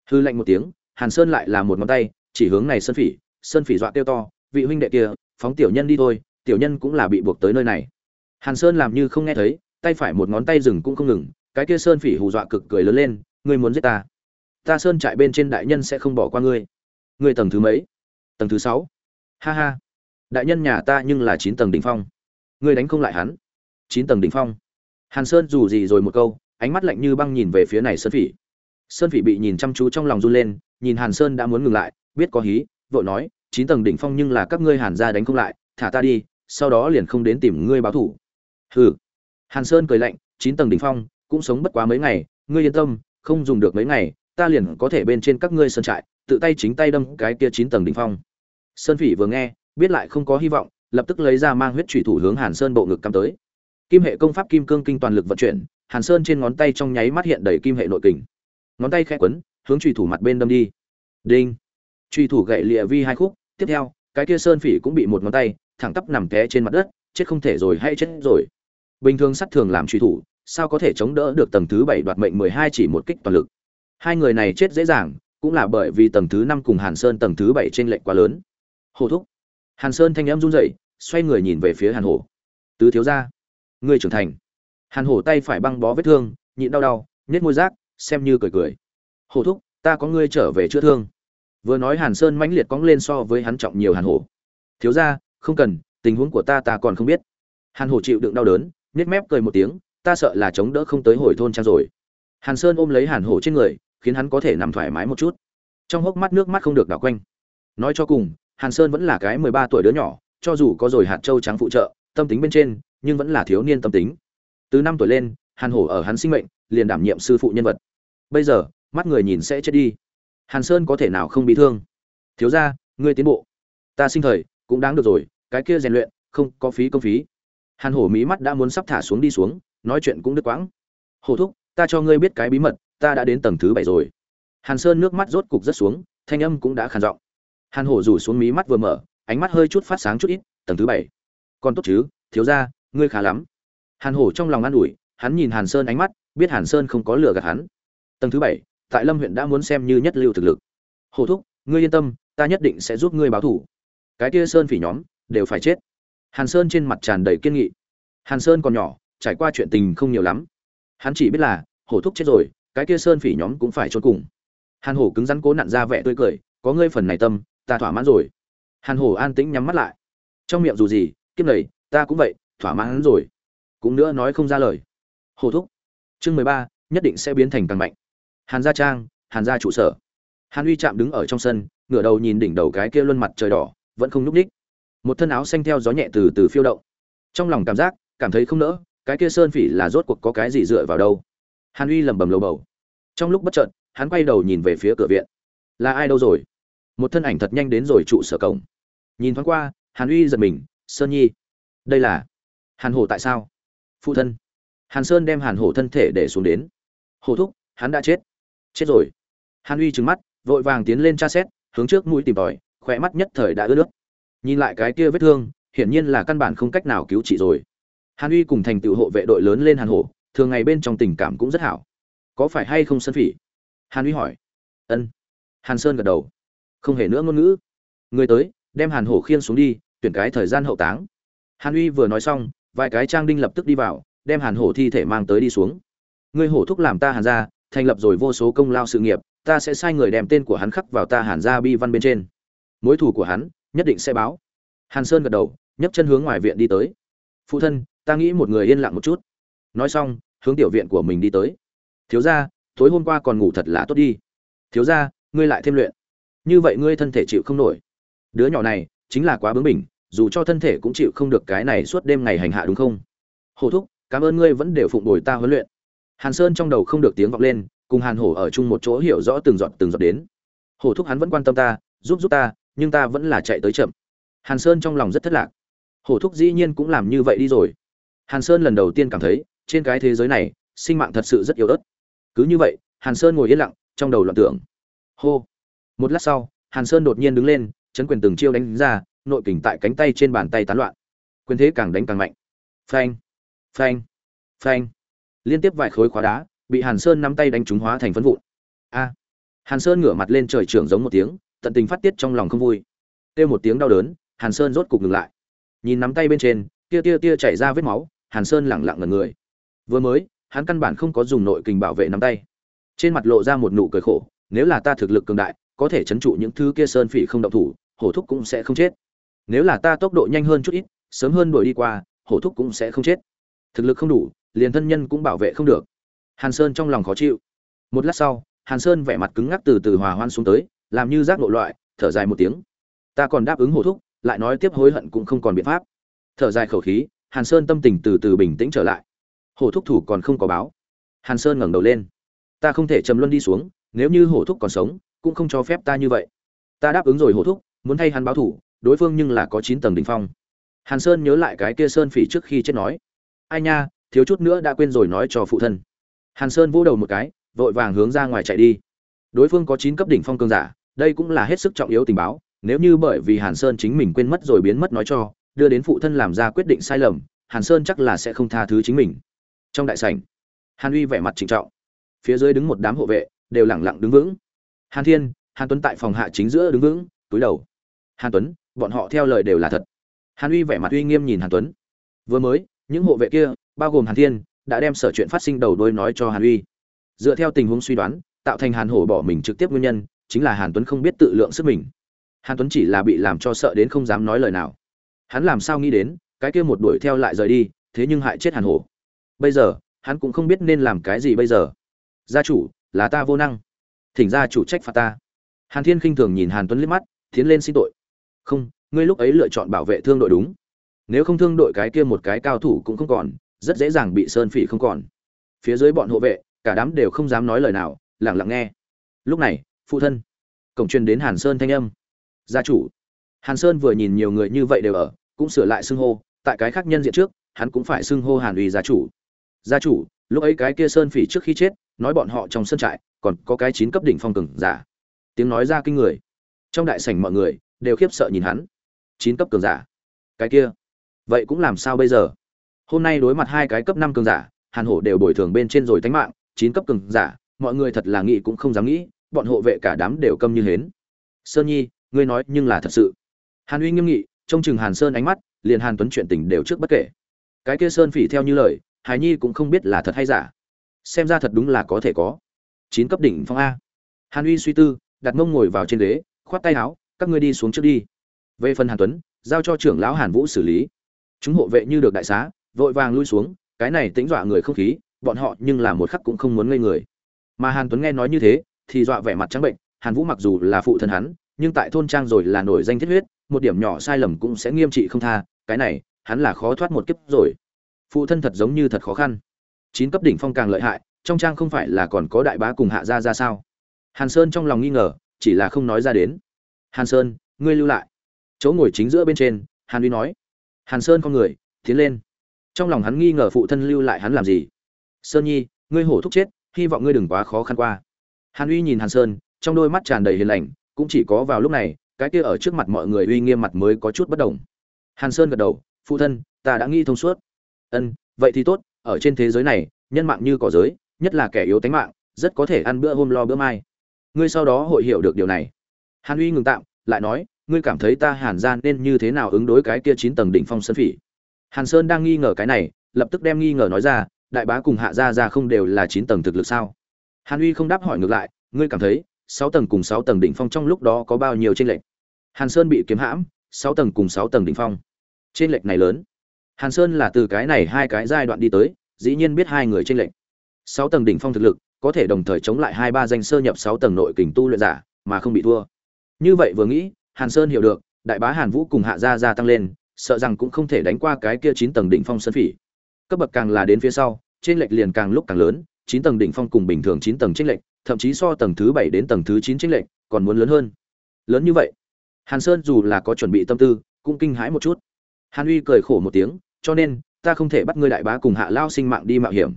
Hư lạnh một tiếng, hàn sơn lại là một ngón tay, chỉ hướng này sơn phỉ. Sơn phỉ dọa kêu to, vị huynh đệ kia, phóng tiểu nhân đi thôi, tiểu nhân cũng là bị buộc tới nơi này. Hàn sơn làm như không nghe thấy, tay phải một ngón tay dừng cũng không ngừng, cái kia sơn phỉ hù dọa cực cười lớn lên, ngươi muốn giết ta? Ta sơn trại bên trên đại nhân sẽ không bỏ qua ngươi. Ngươi tầng thứ mấy? Tầng thứ sáu. Ha ha. Đại nhân nhà ta nhưng là chín tầng đỉnh phong. Ngươi đánh không lại hắn. Chín tầng đỉnh phong. Hàn sơn dù gì rồi một câu, ánh mắt lạnh như băng nhìn về phía này sơn phỉ. Sơn phỉ bị nhìn chăm chú trong lòng run lên, nhìn hàn sơn đã muốn ngừng lại, biết có hí, vội nói, chín tầng đỉnh phong nhưng là các ngươi hàn gia đánh không lại, thả ta đi, sau đó liền không đến tìm ngươi báo thủ. Hừ. Hàn sơn cười lạnh, chín tầng đỉnh phong, cũng sống bất quá mấy ngày, ngươi yên tâm, không dùng được mấy ngày ta liền có thể bên trên các ngươi sơn trại, tự tay chính tay đâm cái kia chín tầng đỉnh phong. Sơn phỉ vừa nghe, biết lại không có hy vọng, lập tức lấy ra mang huyết thủy thủ hướng hàn sơn bộ ngực cắm tới. Kim hệ công pháp kim cương kinh toàn lực vận chuyển, hàn sơn trên ngón tay trong nháy mắt hiện đầy kim hệ nội kình. Ngón tay khẽ quấn, hướng trùy thủ mặt bên đâm đi. Đinh. Truy thủ gậy lịa vi hai khúc, tiếp theo, cái kia sơn phỉ cũng bị một ngón tay, thẳng tắp nằm té trên mặt đất, chết không thể rồi hay chết rồi. Bình thường sắt thường làm truy thủ, sao có thể chống đỡ được tầng thứ bảy đoạt mệnh mười hai chỉ một kích toàn lực? Hai người này chết dễ dàng, cũng là bởi vì tầng thứ năm cùng hàn sơn tầng thứ bảy trên lệnh quá lớn. Hồ thúc. Hàn sơn thanh em run rẩy, xoay người nhìn về phía hàn hổ. Tứ thiếu gia người trưởng thành. Hàn hổ tay phải băng bó vết thương, nhịn đau đau nhét môi rác, xem như cười cười. Hồ thúc, ta có ngươi trở về chữa thương. Vừa nói hàn sơn mãnh liệt cóng lên so với hắn trọng nhiều hàn hổ. Thiếu ra không cần, tình huống của ta ta còn không biết. Hàn hổ chịu đựng đau đớn nhét mép cười một tiếng, ta sợ là chống đỡ không tới hồi thôn trang rồi. Hàn sơn ôm lấy hàn hổ trên người khiến hắn có thể nằm thoải mái một chút. Trong hốc mắt nước mắt không được đảo quanh. Nói cho cùng, hàn sơn vẫn là cái mười ba tuổi đứa nhỏ, cho dù có rồi hạt châu trắng phụ trợ, tâm tính bên trên, nhưng vẫn là thiếu niên tâm tính. Từ năm tuổi lên, hàn hổ ở hắn sinh mệnh, liền đảm nhiệm sư phụ nhân vật. Bây giờ, mắt người nhìn sẽ chết đi. Hàn sơn có thể nào không bị thương? Thiếu ra ngươi tiến bộ. Ta sinh thời, cũng đáng được rồi, cái kia rèn luyện, không có phí công phí. Hàn hổ mí mắt đã muốn sắp thả xuống đi xuống, nói chuyện cũng đứt quãng. Hổ thúc, ta cho ngươi biết cái bí mật ta đã đến tầng thứ bảy rồi. Hàn sơn nước mắt rốt cục rất xuống, thanh âm cũng đã khàn giọng. Hàn hổ rủ xuống mí mắt vừa mở, ánh mắt hơi chút phát sáng chút ít, tầng thứ bảy. Còn tốt chứ, thiếu ra ngươi khá lắm. Hàn hổ trong lòng an ủi, hắn nhìn hàn sơn ánh mắt, biết hàn sơn không có lừa gạt hắn. Tầng thứ bảy, tại lâm huyện đã muốn xem như nhất lưu thực lực. Hồ thúc, ngươi yên tâm, ta nhất định sẽ giúp ngươi báo thủ. Cái kia sơn phỉ nhóm, đều phải chết. Hàn sơn trên mặt tràn đầy kiên nghị. Hàn sơn còn nhỏ, trải qua chuyện tình không nhiều lắm. Hắn chỉ biết là, hổ thúc chết rồi cái kia sơn phỉ nhóm cũng phải trốn cùng. Hàn hổ cứng rắn cố nặn ra vẻ tươi cười, có ngươi phần này tâm, ta thỏa mãn rồi. Hàn hổ an tĩnh nhắm mắt lại. Trong miệng dù gì, kiếp này, ta cũng vậy, thỏa mãn rồi. Cũng nữa nói không ra lời. Hồ thúc. Chương mười ba, nhất định sẽ biến thành càng mạnh. Hàn gia trang, hàn gia trụ sở. Hàn uy chạm đứng ở trong sân, ngửa đầu nhìn đỉnh đầu cái kia luân mặt trời đỏ, vẫn không nhúc ních một thân áo xanh theo gió nhẹ từ từ phiêu động. Trong lòng cảm giác, cảm thấy không nỡ, cái kia sơn phỉ là rốt cuộc có cái gì dựa vào đâu. Hàn uy lẩm bẩm lầu bầu trong lúc bất chợt, hắn quay đầu nhìn về phía cửa viện. Là ai đâu rồi? Một thân ảnh thật nhanh đến rồi trụ sở cổng. Nhìn thoáng qua, hàn uy giật mình, sơn nhi, đây là hàn hổ tại sao? Phụ thân. Hàn sơn đem hàn hổ thân thể để xuống đến. Hổ thúc, hắn đã chết. Chết rồi. Hàn uy trừng mắt, vội vàng tiến lên tra xét, hướng trước mũi tìm tòi, khỏe mắt nhất thời đã ướt nước. Nhìn lại cái kia vết thương, hiển nhiên là căn bản không cách nào cứu trị rồi. Hàn uy cùng thành tựu hộ vệ đội lớn lên hàn hổ, thường ngày bên trong tình cảm cũng rất hảo có phải hay không sân phỉ? Hàn uy hỏi. Ân. Hàn sơn gật đầu. Không hề nữa ngôn ngữ. Người tới, đem hàn hổ khiên xuống đi, tuyển cái thời gian hậu táng. Hàn uy vừa nói xong, vài cái trang đinh lập tức đi vào, đem hàn hổ thi thể mang tới đi xuống. Ngươi hổ thúc làm ta hàn ra thành lập rồi vô số công lao sự nghiệp, ta sẽ sai người đem tên của hắn khắc vào ta hàn ra bi văn bên trên. Mối thù của hắn, nhất định sẽ báo. Hàn sơn gật đầu, nhấc chân hướng ngoài viện đi tới. Phụ thân, ta nghĩ một người yên lặng một chút. Nói xong, hướng tiểu viện của mình đi tới thiếu ra tối hôm qua còn ngủ thật là tốt đi. Thiếu ra ngươi lại thêm luyện. Như vậy ngươi thân thể chịu không nổi. Đứa nhỏ này, chính là quá bướng bỉnh, dù cho thân thể cũng chịu không được cái này suốt đêm ngày hành hạ đúng không? Hồ thúc, cảm ơn ngươi vẫn đều phụng bồi ta huấn luyện. Hàn sơn trong đầu không được tiếng vọng lên, cùng hàn hổ ở chung một chỗ hiểu rõ từng giọt từng giọt đến. Hổ thúc hắn vẫn quan tâm ta, giúp giúp ta, nhưng ta vẫn là chạy tới chậm. Hàn sơn trong lòng rất thất lạc. Hổ thúc dĩ nhiên cũng làm như vậy đi rồi. Hàn sơn lần đầu tiên cảm thấy, trên cái thế giới này, sinh mạng thật sự rất yếu ớt cứ như vậy, hàn sơn ngồi yên lặng, trong đầu loạn tưởng. Hô. Một lát sau, hàn sơn đột nhiên đứng lên, chấn quyền từng chiêu đánh ra, nội kình tại cánh tay trên bàn tay tán loạn. Quyền thế càng đánh càng mạnh. Phanh. Phanh. Phanh. Liên tiếp vài khối khóa đá, bị hàn sơn nắm tay đánh trúng hóa thành phấn vụn. A. Hàn sơn ngửa mặt lên trời trưởng giống một tiếng, tận tình phát tiết trong lòng không vui. Kêu một tiếng đau đớn, hàn sơn rốt cục ngừng lại. Nhìn nắm tay bên trên, tia tia tia chảy ra vết máu, hàn sơn lẳng lặng ngần người. Vừa mới hắn căn bản không có dùng nội kình bảo vệ nắm tay. Trên mặt lộ ra một nụ cười khổ, nếu là ta thực lực cường đại, có thể chấn trụ những thứ kia sơn phỉ không động thủ, hổ thúc cũng sẽ không chết. Nếu là ta tốc độ nhanh hơn chút ít, sớm hơn đuổi đi qua, hổ thúc cũng sẽ không chết. Thực lực không đủ, liền thân nhân cũng bảo vệ không được. Hàn sơn trong lòng khó chịu. Một lát sau, hàn sơn vẻ mặt cứng ngắc từ từ hòa hoan xuống tới, làm như giác nội loại, thở dài một tiếng. Ta còn đáp ứng hổ thúc, lại nói tiếp hối hận cũng không còn biện pháp. Thở dài khẩu khí, hàn sơn tâm tình từ từ bình tĩnh trở lại hổ thúc thủ còn không có báo. Hàn sơn ngẩng đầu lên. Ta không thể trầm luân đi xuống, nếu như hổ thúc còn sống, cũng không cho phép ta như vậy. Ta đáp ứng rồi hổ thúc, muốn thay hắn báo thủ, đối phương nhưng là có chín tầng đỉnh phong. Hàn sơn nhớ lại cái kia sơn phỉ trước khi chết nói. Ai nha, thiếu chút nữa đã quên rồi nói cho phụ thân. Hàn sơn vỗ đầu một cái, vội vàng hướng ra ngoài chạy đi. Đối phương có chín cấp đỉnh phong cương giả, đây cũng là hết sức trọng yếu tình báo, nếu như bởi vì hàn sơn chính mình quên mất rồi biến mất nói cho, đưa đến phụ thân làm ra quyết định sai lầm, hàn sơn chắc là sẽ không tha thứ chính mình trong đại sảnh, hàn uy vẻ mặt trịnh trọng. Phía dưới đứng một đám hộ vệ, đều lẳng lặng đứng vững. Hàn thiên, hàn tuấn tại phòng hạ chính giữa đứng vững, túi đầu. Hàn tuấn, bọn họ theo lời đều là thật. Hàn uy vẻ mặt uy nghiêm nhìn hàn tuấn. Vừa mới, những hộ vệ kia, bao gồm hàn thiên, đã đem sở chuyện phát sinh đầu đôi nói cho hàn uy. Dựa theo tình huống suy đoán, tạo thành hàn hổ bỏ mình trực tiếp nguyên nhân, chính là hàn tuấn không biết tự lượng sức mình. Hàn tuấn chỉ là bị làm cho sợ đến không dám nói lời nào. Hắn làm sao nghĩ đến, cái kia một đuổi theo lại rời đi, thế nhưng hại chết hàn hổ bây giờ, hắn cũng không biết nên làm cái gì bây giờ. Gia chủ, là ta vô năng. Thỉnh gia chủ trách phạt ta. Hàn thiên khinh thường nhìn hàn tuấn liếc mắt, tiến lên xin tội. Không, ngươi lúc ấy lựa chọn bảo vệ thương đội đúng. Nếu không thương đội cái kia một cái cao thủ cũng không còn, rất dễ dàng bị sơn phỉ không còn. Phía dưới bọn hộ vệ, cả đám đều không dám nói lời nào lẳng lặng nghe. Lúc này, phụ thân, cổng truyền đến hàn sơn thanh âm. Gia chủ, hàn sơn vừa nhìn nhiều người như vậy đều ở, cũng sửa lại xưng hô, tại cái khác nhân diện trước, hắn cũng phải xưng hô hàn uy gia chủ gia chủ, lúc ấy cái kia sơn phỉ trước khi chết, nói bọn họ trong sân trại, còn có cái chín cấp đỉnh phong cường giả. Tiếng nói ra kinh người. Trong đại sảnh mọi người đều khiếp sợ nhìn hắn. Chín cấp cường giả? Cái kia? Vậy cũng làm sao bây giờ? Hôm nay đối mặt hai cái cấp năm cường giả, hàn hổ đều bồi thường bên trên rồi tánh mạng. Chín cấp cường giả, mọi người thật là nghĩ cũng không dám nghĩ, bọn hộ vệ cả đám đều câm như hến. Sơn nhi, ngươi nói nhưng là thật sự. Hàn uy nghiêm nghị, trông chừng hàn sơn ánh mắt, liền hàn tuấn chuyện tình đều trước bất kể. Cái kia sơn phỉ theo như lời hải nhi cũng không biết là thật hay giả. Xem ra thật đúng là có thể có. Chín cấp đỉnh phong a. Hàn uy suy tư, đặt mông ngồi vào trên ghế, khoát tay áo, các ngươi đi xuống trước đi. Về phần hàn tuấn, giao cho trưởng lão hàn vũ xử lý. Chúng hộ vệ như được đại xá, vội vàng lui xuống, cái này tính dọa người không khí, bọn họ nhưng là một khắc cũng không muốn ngây người. Mà hàn tuấn nghe nói như thế, thì dọa vẻ mặt trắng bệnh, hàn vũ mặc dù là phụ thân hắn, nhưng tại thôn trang rồi là nổi danh thiết huyết, một điểm nhỏ sai lầm cũng sẽ nghiêm trị không tha, cái này, hắn là khó thoát một kiếp rồi phụ thân thật giống như thật khó khăn. Chín cấp đỉnh phong càng lợi hại, trong trang không phải là còn có đại bá cùng hạ gia ra sao? Hàn sơn trong lòng nghi ngờ, chỉ là không nói ra đến. Hàn sơn, ngươi lưu lại. Chỗ ngồi chính giữa bên trên, hàn uy nói. Hàn sơn con người, tiến lên. Trong lòng hắn nghi ngờ phụ thân lưu lại hắn làm gì? Sơn nhi, ngươi hổ thúc chết, hy vọng ngươi đừng quá khó khăn qua. Hàn uy nhìn hàn sơn, trong đôi mắt tràn đầy hiền lành, cũng chỉ có vào lúc này, cái kia ở trước mặt mọi người uy nghiêm mặt mới có chút bất đồng. Hàn sơn gật đầu, phụ thân, ta đã nghĩ thông suốt ân, vậy thì tốt, ở trên thế giới này, nhân mạng như cỏ giới, nhất là kẻ yếu tánh mạng, rất có thể ăn bữa hôm lo bữa mai. Ngươi sau đó hội hiểu được điều này. Hàn uy ngừng tạm, lại nói, ngươi cảm thấy ta hàn gian nên như thế nào ứng đối cái kia chín tầng đỉnh phong sơn phỉ? Hàn sơn đang nghi ngờ cái này, lập tức đem nghi ngờ nói ra, đại bá cùng hạ gia gia không đều là chín tầng thực lực sao? Hàn uy không đáp hỏi ngược lại, ngươi cảm thấy, sáu tầng cùng sáu tầng đỉnh phong trong lúc đó có bao nhiêu tranh lệch? Hàn sơn bị kiếm hãm, sáu tầng cùng sáu tầng đỉnh phong. Trên lệch này lớn hàn sơn là từ cái này hai cái giai đoạn đi tới, dĩ nhiên biết hai người trên lệnh sáu tầng đỉnh phong thực lực, có thể đồng thời chống lại hai ba danh sơ nhập sáu tầng nội kình tu luyện giả, mà không bị thua. Như vậy vừa nghĩ, hàn sơn hiểu được, đại bá hàn vũ cùng hạ gia gia tăng lên, sợ rằng cũng không thể đánh qua cái kia chín tầng đỉnh phong sơn phỉ. Cấp bậc càng là đến phía sau trên lệch liền càng lúc càng lớn, chín tầng đỉnh phong cùng bình thường chín tầng chênh lệch, thậm chí so tầng thứ bảy đến tầng thứ chín chênh lệch, còn muốn lớn hơn. Lớn như vậy. Hàn sơn dù là có chuẩn bị tâm tư, cũng kinh hãi một chút. Hàn uy cười khổ một tiếng cho nên, ta không thể bắt ngươi đại bá cùng hạ lao sinh mạng đi mạo hiểm.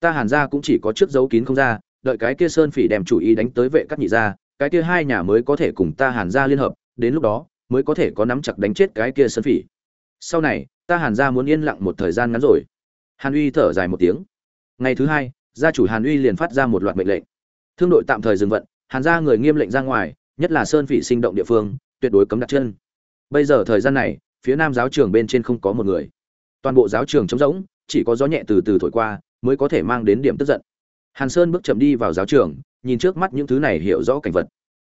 Ta hàn gia cũng chỉ có trước dấu kín không ra, đợi cái kia sơn phỉ đem chủ ý đánh tới vệ cắt nhị gia, cái kia hai nhà mới có thể cùng ta hàn gia liên hợp, đến lúc đó, mới có thể có nắm chặt đánh chết cái kia sơn phỉ. Sau này, ta hàn gia muốn yên lặng một thời gian ngắn rồi. Hàn uy thở dài một tiếng. Ngày thứ hai, gia chủ hàn uy liền phát ra một loạt mệnh lệnh. Thương đội tạm thời dừng vận, hàn gia người nghiêm lệnh ra ngoài, nhất là sơn phỉ sinh động địa phương, tuyệt đối cấm đặt chân. Bây giờ thời gian này, phía nam giáo trường bên trên không có một người toàn bộ giáo trường trống rỗng, chỉ có gió nhẹ từ từ thổi qua mới có thể mang đến điểm tức giận. Hàn sơn bước chậm đi vào giáo trường, nhìn trước mắt những thứ này hiểu rõ cảnh vật.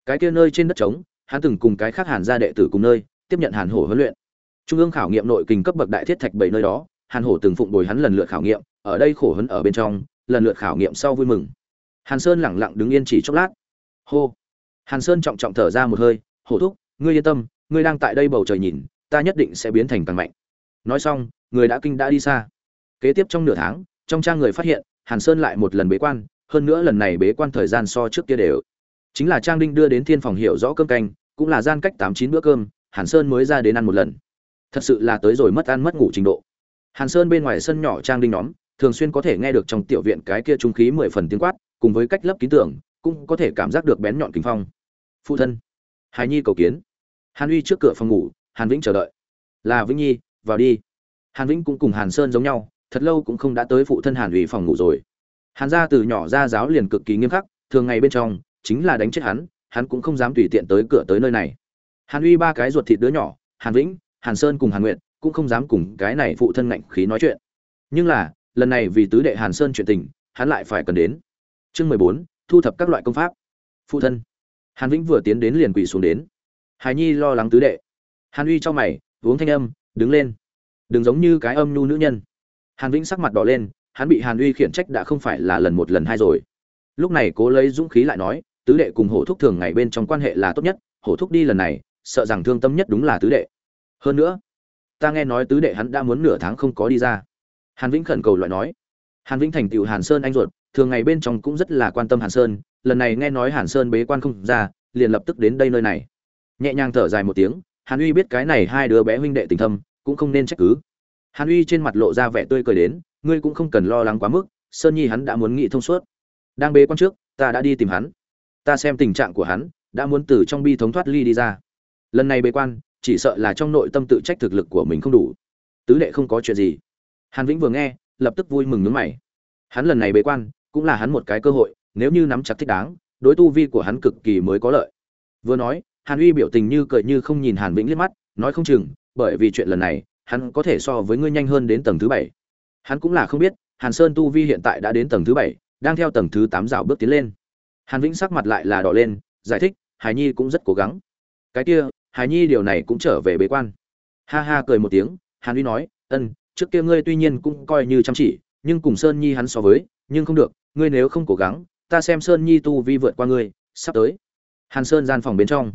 Cái kia nơi trên đất trống, hắn từng cùng cái khác hàn gia đệ tử cùng nơi, tiếp nhận hàn hổ huấn luyện. Trung ương khảo nghiệm nội kinh cấp bậc đại thiết thạch bảy nơi đó, hàn hổ từng phụng bồi hắn lần lượt khảo nghiệm, ở đây khổ hấn ở bên trong, lần lượt khảo nghiệm sau vui mừng. Hàn sơn lẳng lặng đứng yên chỉ chốc lát. Hô. Hàn sơn trọng trọng thở ra một hơi, hổ thúc, ngươi yên tâm, ngươi đang tại đây bầu trời nhìn, ta nhất định sẽ biến thành càng mạnh. Nói xong người đã kinh đã đi xa. Kế tiếp trong nửa tháng, trong trang người phát hiện, hàn sơn lại một lần bế quan, hơn nữa lần này bế quan thời gian so trước kia đều. Chính là trang đinh đưa đến thiên phòng hiểu rõ cơm canh, cũng là gian cách tám chín bữa cơm, hàn sơn mới ra đến ăn một lần. Thật sự là tới rồi mất ăn mất ngủ trình độ. Hàn sơn bên ngoài sân nhỏ trang đinh nhóm, thường xuyên có thể nghe được trong tiểu viện cái kia trung khí mười phần tiếng quát, cùng với cách lấp ký tưởng cũng có thể cảm giác được bén nhọn kinh phong. Phụ thân hài nhi cầu kiến. Hàn uy trước cửa phòng ngủ, hàn vĩnh chờ đợi. Là vĩnh nhi, vào đi hàn vĩnh cũng cùng hàn sơn giống nhau, thật lâu cũng không đã tới phụ thân hàn uy phòng ngủ rồi. Hàn gia từ nhỏ ra giáo liền cực kỳ nghiêm khắc, thường ngày bên trong, chính là đánh chết hắn hắn cũng không dám tùy tiện tới cửa tới nơi này. Hàn uy ba cái ruột thịt đứa nhỏ, hàn vĩnh, hàn sơn cùng hàn nguyện cũng không dám cùng cái này phụ thân ngạnh khí nói chuyện. Nhưng là, lần này vì tứ đệ hàn sơn chuyện tình, hắn lại phải cần đến. Chương mười bốn, thu thập các loại công pháp. Phụ thân. Hàn vĩnh vừa tiến đến liền quỳ xuống đến. Hài nhi lo lắng tứ đệ. Hàn uy cho mày, uống thanh âm, đứng lên đừng giống như cái âm nhu nữ nhân. Hàn vĩnh sắc mặt đỏ lên, hắn bị hàn uy khiển trách đã không phải là lần một lần hai rồi. Lúc này cố lấy dũng khí lại nói, tứ đệ cùng hổ thúc thường ngày bên trong quan hệ là tốt nhất, hổ thúc đi lần này, sợ rằng thương tâm nhất đúng là tứ đệ. Hơn nữa, ta nghe nói tứ đệ hắn đã muốn nửa tháng không có đi ra. Hàn vĩnh khẩn cầu loại nói. Hàn vĩnh thành tựu hàn sơn anh ruột, thường ngày bên trong cũng rất là quan tâm hàn sơn, lần này nghe nói hàn sơn bế quan không ra, liền lập tức đến đây nơi này. Nhẹ nhàng thở dài một tiếng, hàn uy biết cái này hai đứa bé huynh đệ tình thâm cũng không nên trách cứ. Hàn uy trên mặt lộ ra vẻ tươi cười đến, ngươi cũng không cần lo lắng quá mức, sơn nhi hắn đã muốn nghĩ thông suốt. Đang bế quan trước, ta đã đi tìm hắn. Ta xem tình trạng của hắn, đã muốn từ trong bi thống thoát ly đi ra. Lần này bế quan, chỉ sợ là trong nội tâm tự trách thực lực của mình không đủ. Tứ đệ không có chuyện gì. Hàn vĩnh vừa nghe, lập tức vui mừng nhướng mày. Hắn lần này bế quan, cũng là hắn một cái cơ hội, nếu như nắm chặt thích đáng, đối tu vi của hắn cực kỳ mới có lợi. Vừa nói, hàn uy biểu tình như cười như không nhìn hàn vĩnh liếc mắt, nói không chừng bởi vì chuyện lần này, hắn có thể so với ngươi nhanh hơn đến tầng thứ bảy. Hắn cũng là không biết, hàn sơn tu vi hiện tại đã đến tầng thứ bảy, đang theo tầng thứ tám dạo bước tiến lên. Hàn vĩnh sắc mặt lại là đỏ lên, giải thích, hải nhi cũng rất cố gắng. Cái kia, hải nhi điều này cũng trở về bế quan. Ha ha cười một tiếng, hàn uy nói, ân, trước kia ngươi tuy nhiên cũng coi như chăm chỉ, nhưng cùng sơn nhi hắn so với, nhưng không được, ngươi nếu không cố gắng, ta xem sơn nhi tu vi vượt qua ngươi, sắp tới. Hàn sơn gian phòng bên trong.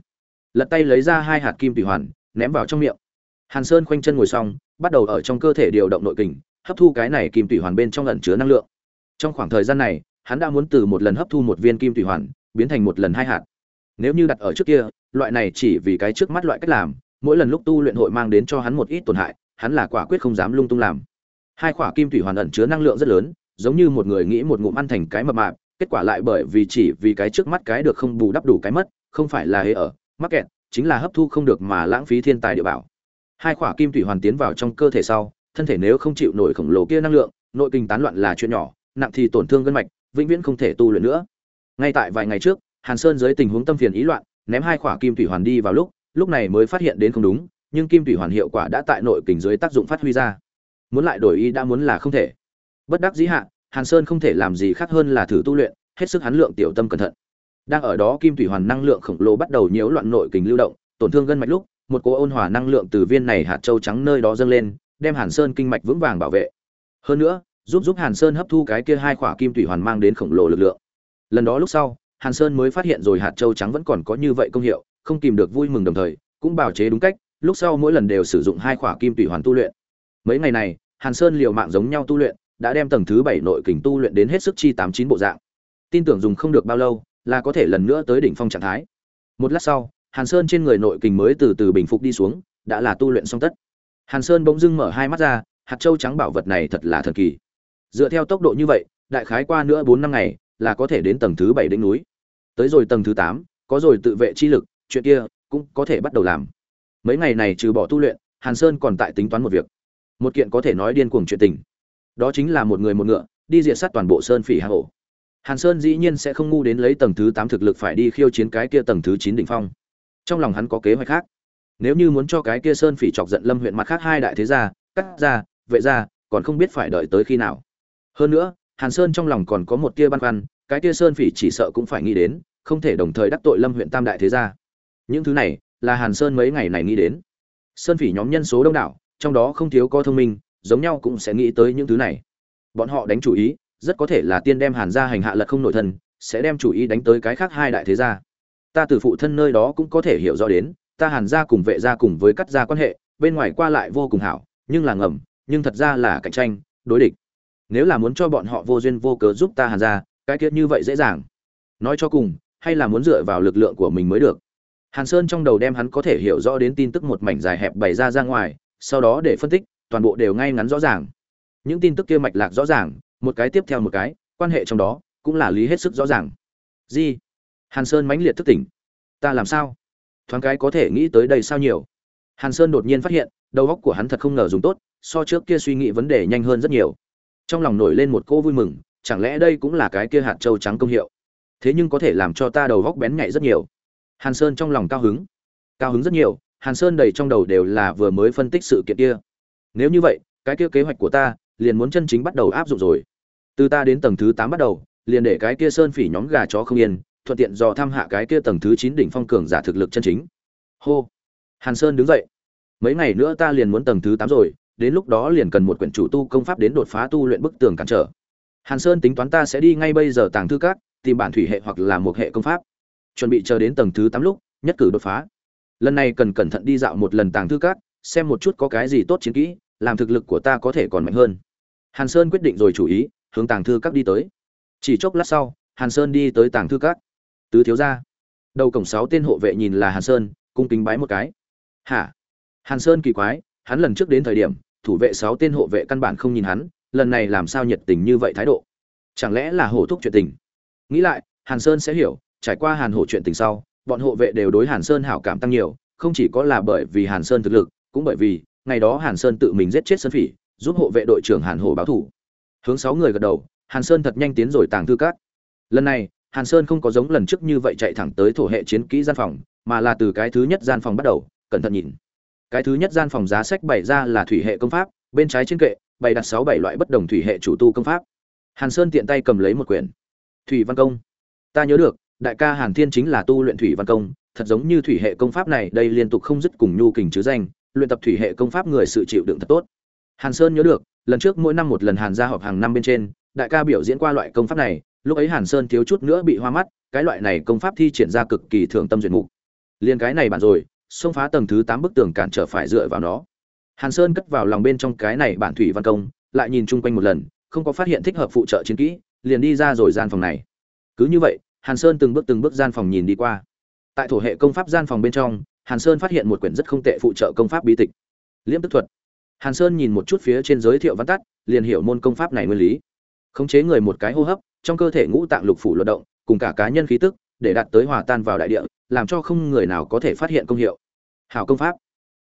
Lật tay lấy ra hai hạt kim tùy hoàn, ném vào trong miệng hàn sơn khoanh chân ngồi xong, bắt đầu ở trong cơ thể điều động nội kình, hấp thu cái này kim thủy hoàn bên trong lẩn chứa năng lượng. Trong khoảng thời gian này, hắn đã muốn từ một lần hấp thu một viên kim thủy hoàn, biến thành một lần hai hạt. Nếu như đặt ở trước kia, loại này chỉ vì cái trước mắt loại cách làm, mỗi lần lúc tu luyện hội mang đến cho hắn một ít tổn hại, hắn là quả quyết không dám lung tung làm. Hai quả kim thủy hoàn ẩn chứa năng lượng rất lớn, giống như một người nghĩ một ngụm ăn thành cái mập mạp, kết quả lại bởi vì chỉ vì cái trước mắt cái được không bù đắp đủ cái mất, không phải là hễ ở, mắc kẹt, chính là hấp thu không được mà lãng phí thiên tài địa bảo hai khỏa kim thủy hoàn tiến vào trong cơ thể sau, thân thể nếu không chịu nổi khổng lồ kia năng lượng, nội kinh tán loạn là chuyện nhỏ, nặng thì tổn thương gân mạch, vĩnh viễn không thể tu luyện nữa. Ngay tại vài ngày trước, hàn sơn dưới tình huống tâm phiền ý loạn, ném hai khỏa kim thủy hoàn đi vào lúc lúc này mới phát hiện đến không đúng, nhưng kim thủy hoàn hiệu quả đã tại nội kình dưới tác dụng phát huy ra. Muốn lại đổi ý đã muốn là không thể. Bất đắc dĩ hạ, hàn sơn không thể làm gì khác hơn là thử tu luyện, hết sức hắn lượng tiểu tâm cẩn thận. Đang ở đó kim thủy hoàn năng lượng khổng lồ bắt đầu nhiễu loạn nội kình lưu động, tổn thương gân mạch lúc một cỗ ôn hòa năng lượng từ viên này hạt châu trắng nơi đó dâng lên, đem hàn sơn kinh mạch vững vàng bảo vệ. Hơn nữa, giúp giúp hàn sơn hấp thu cái kia hai khỏa kim thủy hoàn mang đến khổng lồ lực lượng. Lần đó lúc sau, hàn sơn mới phát hiện rồi hạt châu trắng vẫn còn có như vậy công hiệu, không kìm được vui mừng đồng thời, cũng bảo chế đúng cách, lúc sau mỗi lần đều sử dụng hai khỏa kim thủy hoàn tu luyện. Mấy ngày này, hàn sơn liều mạng giống nhau tu luyện, đã đem tầng thứ bảy nội kình tu luyện đến hết sức chi tám chín bộ dạng. Tin tưởng dùng không được bao lâu, là có thể lần nữa tới đỉnh phong trạng thái. Một lát sau hàn sơn trên người nội kình mới từ từ bình phục đi xuống, đã là tu luyện xong tất. Hàn sơn bỗng dưng mở hai mắt ra, hạt châu trắng bảo vật này thật là thần kỳ. Dựa theo tốc độ như vậy, đại khái qua nữa bốn năm ngày, là có thể đến tầng thứ bảy đỉnh núi. Tới rồi tầng thứ tám, có rồi tự vệ chi lực, chuyện kia cũng có thể bắt đầu làm. Mấy ngày này trừ bỏ tu luyện, hàn sơn còn tại tính toán một việc. Một kiện có thể nói điên cuồng chuyện tình. Đó chính là một người một ngựa, đi diệt sát toàn bộ sơn phỉ hang ổ. hàn sơn dĩ nhiên sẽ không ngu đến lấy tầng thứ tám thực lực phải đi khiêu chiến cái kia tầng thứ chín đỉnh phong trong lòng hắn có kế hoạch khác. Nếu như muốn cho cái kia sơn phỉ chọc giận lâm huyện mặt khác hai đại thế gia, cắt gia vệ gia còn không biết phải đợi tới khi nào. Hơn nữa, hàn sơn trong lòng còn có một tia băn khoăn, cái kia sơn phỉ chỉ sợ cũng phải nghĩ đến, không thể đồng thời đắc tội lâm huyện tam đại thế gia. Những thứ này, là hàn sơn mấy ngày này nghĩ đến. Sơn phỉ nhóm nhân số đông đảo, trong đó không thiếu có thông minh, giống nhau cũng sẽ nghĩ tới những thứ này. Bọn họ đánh chủ ý, rất có thể là tiên đem hàn gia hành hạ lật không nội thân, sẽ đem chủ ý đánh tới cái khác hai đại thế gia ta từ phụ thân nơi đó cũng có thể hiểu rõ đến, ta hàn gia cùng vệ gia cùng với cắt gia quan hệ, bên ngoài qua lại vô cùng hảo, nhưng là ngầm, nhưng thật ra là cạnh tranh, đối địch. Nếu là muốn cho bọn họ vô duyên vô cớ giúp ta hàn gia, cái kiết như vậy dễ dàng. Nói cho cùng, hay là muốn dựa vào lực lượng của mình mới được. Hàn sơn trong đầu đem hắn có thể hiểu rõ đến tin tức một mảnh dài hẹp bày ra ra ngoài, sau đó để phân tích, toàn bộ đều ngay ngắn rõ ràng. Những tin tức kia mạch lạc rõ ràng, một cái tiếp theo một cái, quan hệ trong đó cũng là lý hết sức rõ ràng. Gì? Hàn sơn mãnh liệt thức tỉnh. Ta làm sao? Thoáng cái có thể nghĩ tới đây sao nhiều? Hàn sơn đột nhiên phát hiện, đầu óc của hắn thật không ngờ dùng tốt, so trước kia suy nghĩ vấn đề nhanh hơn rất nhiều. Trong lòng nổi lên một cô vui mừng, chẳng lẽ đây cũng là cái kia hạt châu trắng công hiệu? Thế nhưng có thể làm cho ta đầu góc bén nhạy rất nhiều. Hàn sơn trong lòng cao hứng. Cao hứng rất nhiều, hàn sơn đầy trong đầu đều là vừa mới phân tích sự kiện kia. Nếu như vậy, cái kia kế hoạch của ta, liền muốn chân chính bắt đầu áp dụng rồi. Từ ta đến tầng thứ tám bắt đầu, liền để cái kia sơn phỉ nhóm gà chó không yên thuận tiện dò thăm hạ cái kia tầng thứ chín đỉnh phong cường giả thực lực chân chính. Hô. Hàn sơn đứng dậy. Mấy ngày nữa ta liền muốn tầng thứ tám rồi, đến lúc đó liền cần một quyển chủ tu công pháp đến đột phá tu luyện bức tường cản trở. Hàn sơn tính toán ta sẽ đi ngay bây giờ tàng thư các, tìm bản thủy hệ hoặc là một hệ công pháp. Chuẩn bị chờ đến tầng thứ tám lúc, nhất cử đột phá. Lần này cần cẩn thận đi dạo một lần tàng thư các, xem một chút có cái gì tốt chiến kỹ, làm thực lực của ta có thể còn mạnh hơn. Hàn sơn quyết định rồi chủ ý, hướng tàng thư các đi tới. Chỉ chốc lát sau, hàn sơn đi tới tàng thư các tứ thiếu gia. Đầu cổng sáu tên hộ vệ nhìn là hàn sơn, cung kính bái một cái. Hả? Hàn sơn kỳ quái, hắn lần trước đến thời điểm, thủ vệ sáu tên hộ vệ căn bản không nhìn hắn, lần này làm sao nhiệt tình như vậy thái độ? Chẳng lẽ là hổ thúc chuyện tình? Nghĩ lại, hàn sơn sẽ hiểu, trải qua hàn hổ chuyện tình sau, bọn hộ vệ đều đối hàn sơn hảo cảm tăng nhiều, không chỉ có là bởi vì hàn sơn thực lực, cũng bởi vì, ngày đó hàn sơn tự mình giết chết sơn phỉ, giúp hộ vệ đội trưởng hàn hổ báo thủ hướng sáu người gật đầu, hàn sơn thật nhanh tiến rồi tàng thư cát lần này hàn sơn không có giống lần trước như vậy chạy thẳng tới thổ hệ chiến kỹ gian phòng, mà là từ cái thứ nhất gian phòng bắt đầu, cẩn thận nhìn. Cái thứ nhất gian phòng giá sách bày ra là thủy hệ công pháp, bên trái trên kệ, bày đặt sáu bảy loại bất đồng thủy hệ chủ tu công pháp. Hàn sơn tiện tay cầm lấy một quyển. Thủy văn công. Ta nhớ được, đại ca hàn thiên chính là tu luyện thủy văn công, thật giống như thủy hệ công pháp này đây liên tục không dứt cùng nhu kình chứ danh, luyện tập thủy hệ công pháp người sự chịu đựng thật tốt. Hàn sơn nhớ được, lần trước mỗi năm một lần hàn gia họp hàng năm bên trên, đại ca biểu diễn qua loại công pháp này lúc ấy hàn sơn thiếu chút nữa bị hoa mắt, cái loại này công pháp thi triển ra cực kỳ thường tâm duyệt mục. Liền cái này bản rồi, xông phá tầng thứ tám bức tường cản trở phải dựa vào nó. Hàn sơn cất vào lòng bên trong cái này bản thủy văn công, lại nhìn chung quanh một lần, không có phát hiện thích hợp phụ trợ chiến kỹ, liền đi ra rồi gian phòng này. Cứ như vậy, hàn sơn từng bước từng bước gian phòng nhìn đi qua. Tại thổ hệ công pháp gian phòng bên trong, hàn sơn phát hiện một quyển rất không tệ phụ trợ công pháp bí tịch. Liễm tức thuật. Hàn sơn nhìn một chút phía trên giới thiệu văn tắt, liền hiểu môn công pháp này nguyên lý. Khống chế người một cái hô hấp trong cơ thể ngũ tạng lục phủ luận động, cùng cả cá nhân khí tức, để đạt tới hòa tan vào đại địa, làm cho không người nào có thể phát hiện công hiệu. Hảo công pháp.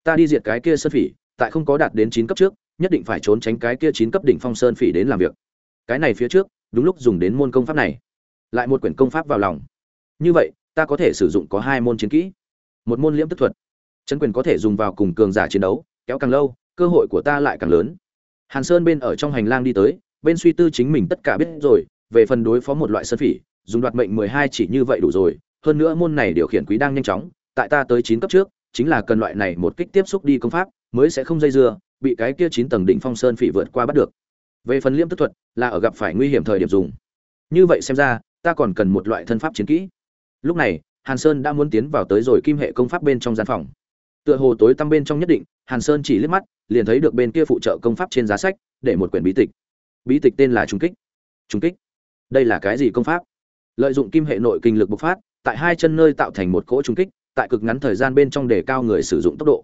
Ta đi diệt cái kia sơn phỉ, tại không có đạt đến chín cấp trước, nhất định phải trốn tránh cái kia chín cấp đỉnh phong sơn phỉ đến làm việc. Cái này phía trước, đúng lúc dùng đến môn công pháp này. Lại một quyển công pháp vào lòng. Như vậy, ta có thể sử dụng có hai môn chiến kỹ. Một môn liễm tức thuật. Chân quyền có thể dùng vào cùng cường giả chiến đấu, kéo càng lâu, cơ hội của ta lại càng lớn. Hàn sơn bên ở trong hành lang đi tới, bên suy tư chính mình tất cả biết rồi về phần đối phó một loại sơn phỉ, dùng đoạt mệnh mười hai chỉ như vậy đủ rồi. Hơn nữa môn này điều khiển quý đang nhanh chóng, tại ta tới chín cấp trước, chính là cần loại này một kích tiếp xúc đi công pháp, mới sẽ không dây dưa, bị cái kia chín tầng đỉnh phong sơn phỉ vượt qua bắt được. Về phần liêm tức thuật, là ở gặp phải nguy hiểm thời điểm dùng. Như vậy xem ra, ta còn cần một loại thân pháp chiến kỹ. Lúc này, hàn sơn đã muốn tiến vào tới rồi kim hệ công pháp bên trong gian phòng. Tựa hồ tối tăm bên trong nhất định, hàn sơn chỉ liếc mắt, liền thấy được bên kia phụ trợ công pháp trên giá sách, để một quyển bí tịch. Bí tịch tên là trung kích. Trung kích đây là cái gì công pháp? Lợi dụng kim hệ nội kinh lực bộc phát, tại hai chân nơi tạo thành một cỗ trung kích, tại cực ngắn thời gian bên trong để cao người sử dụng tốc độ.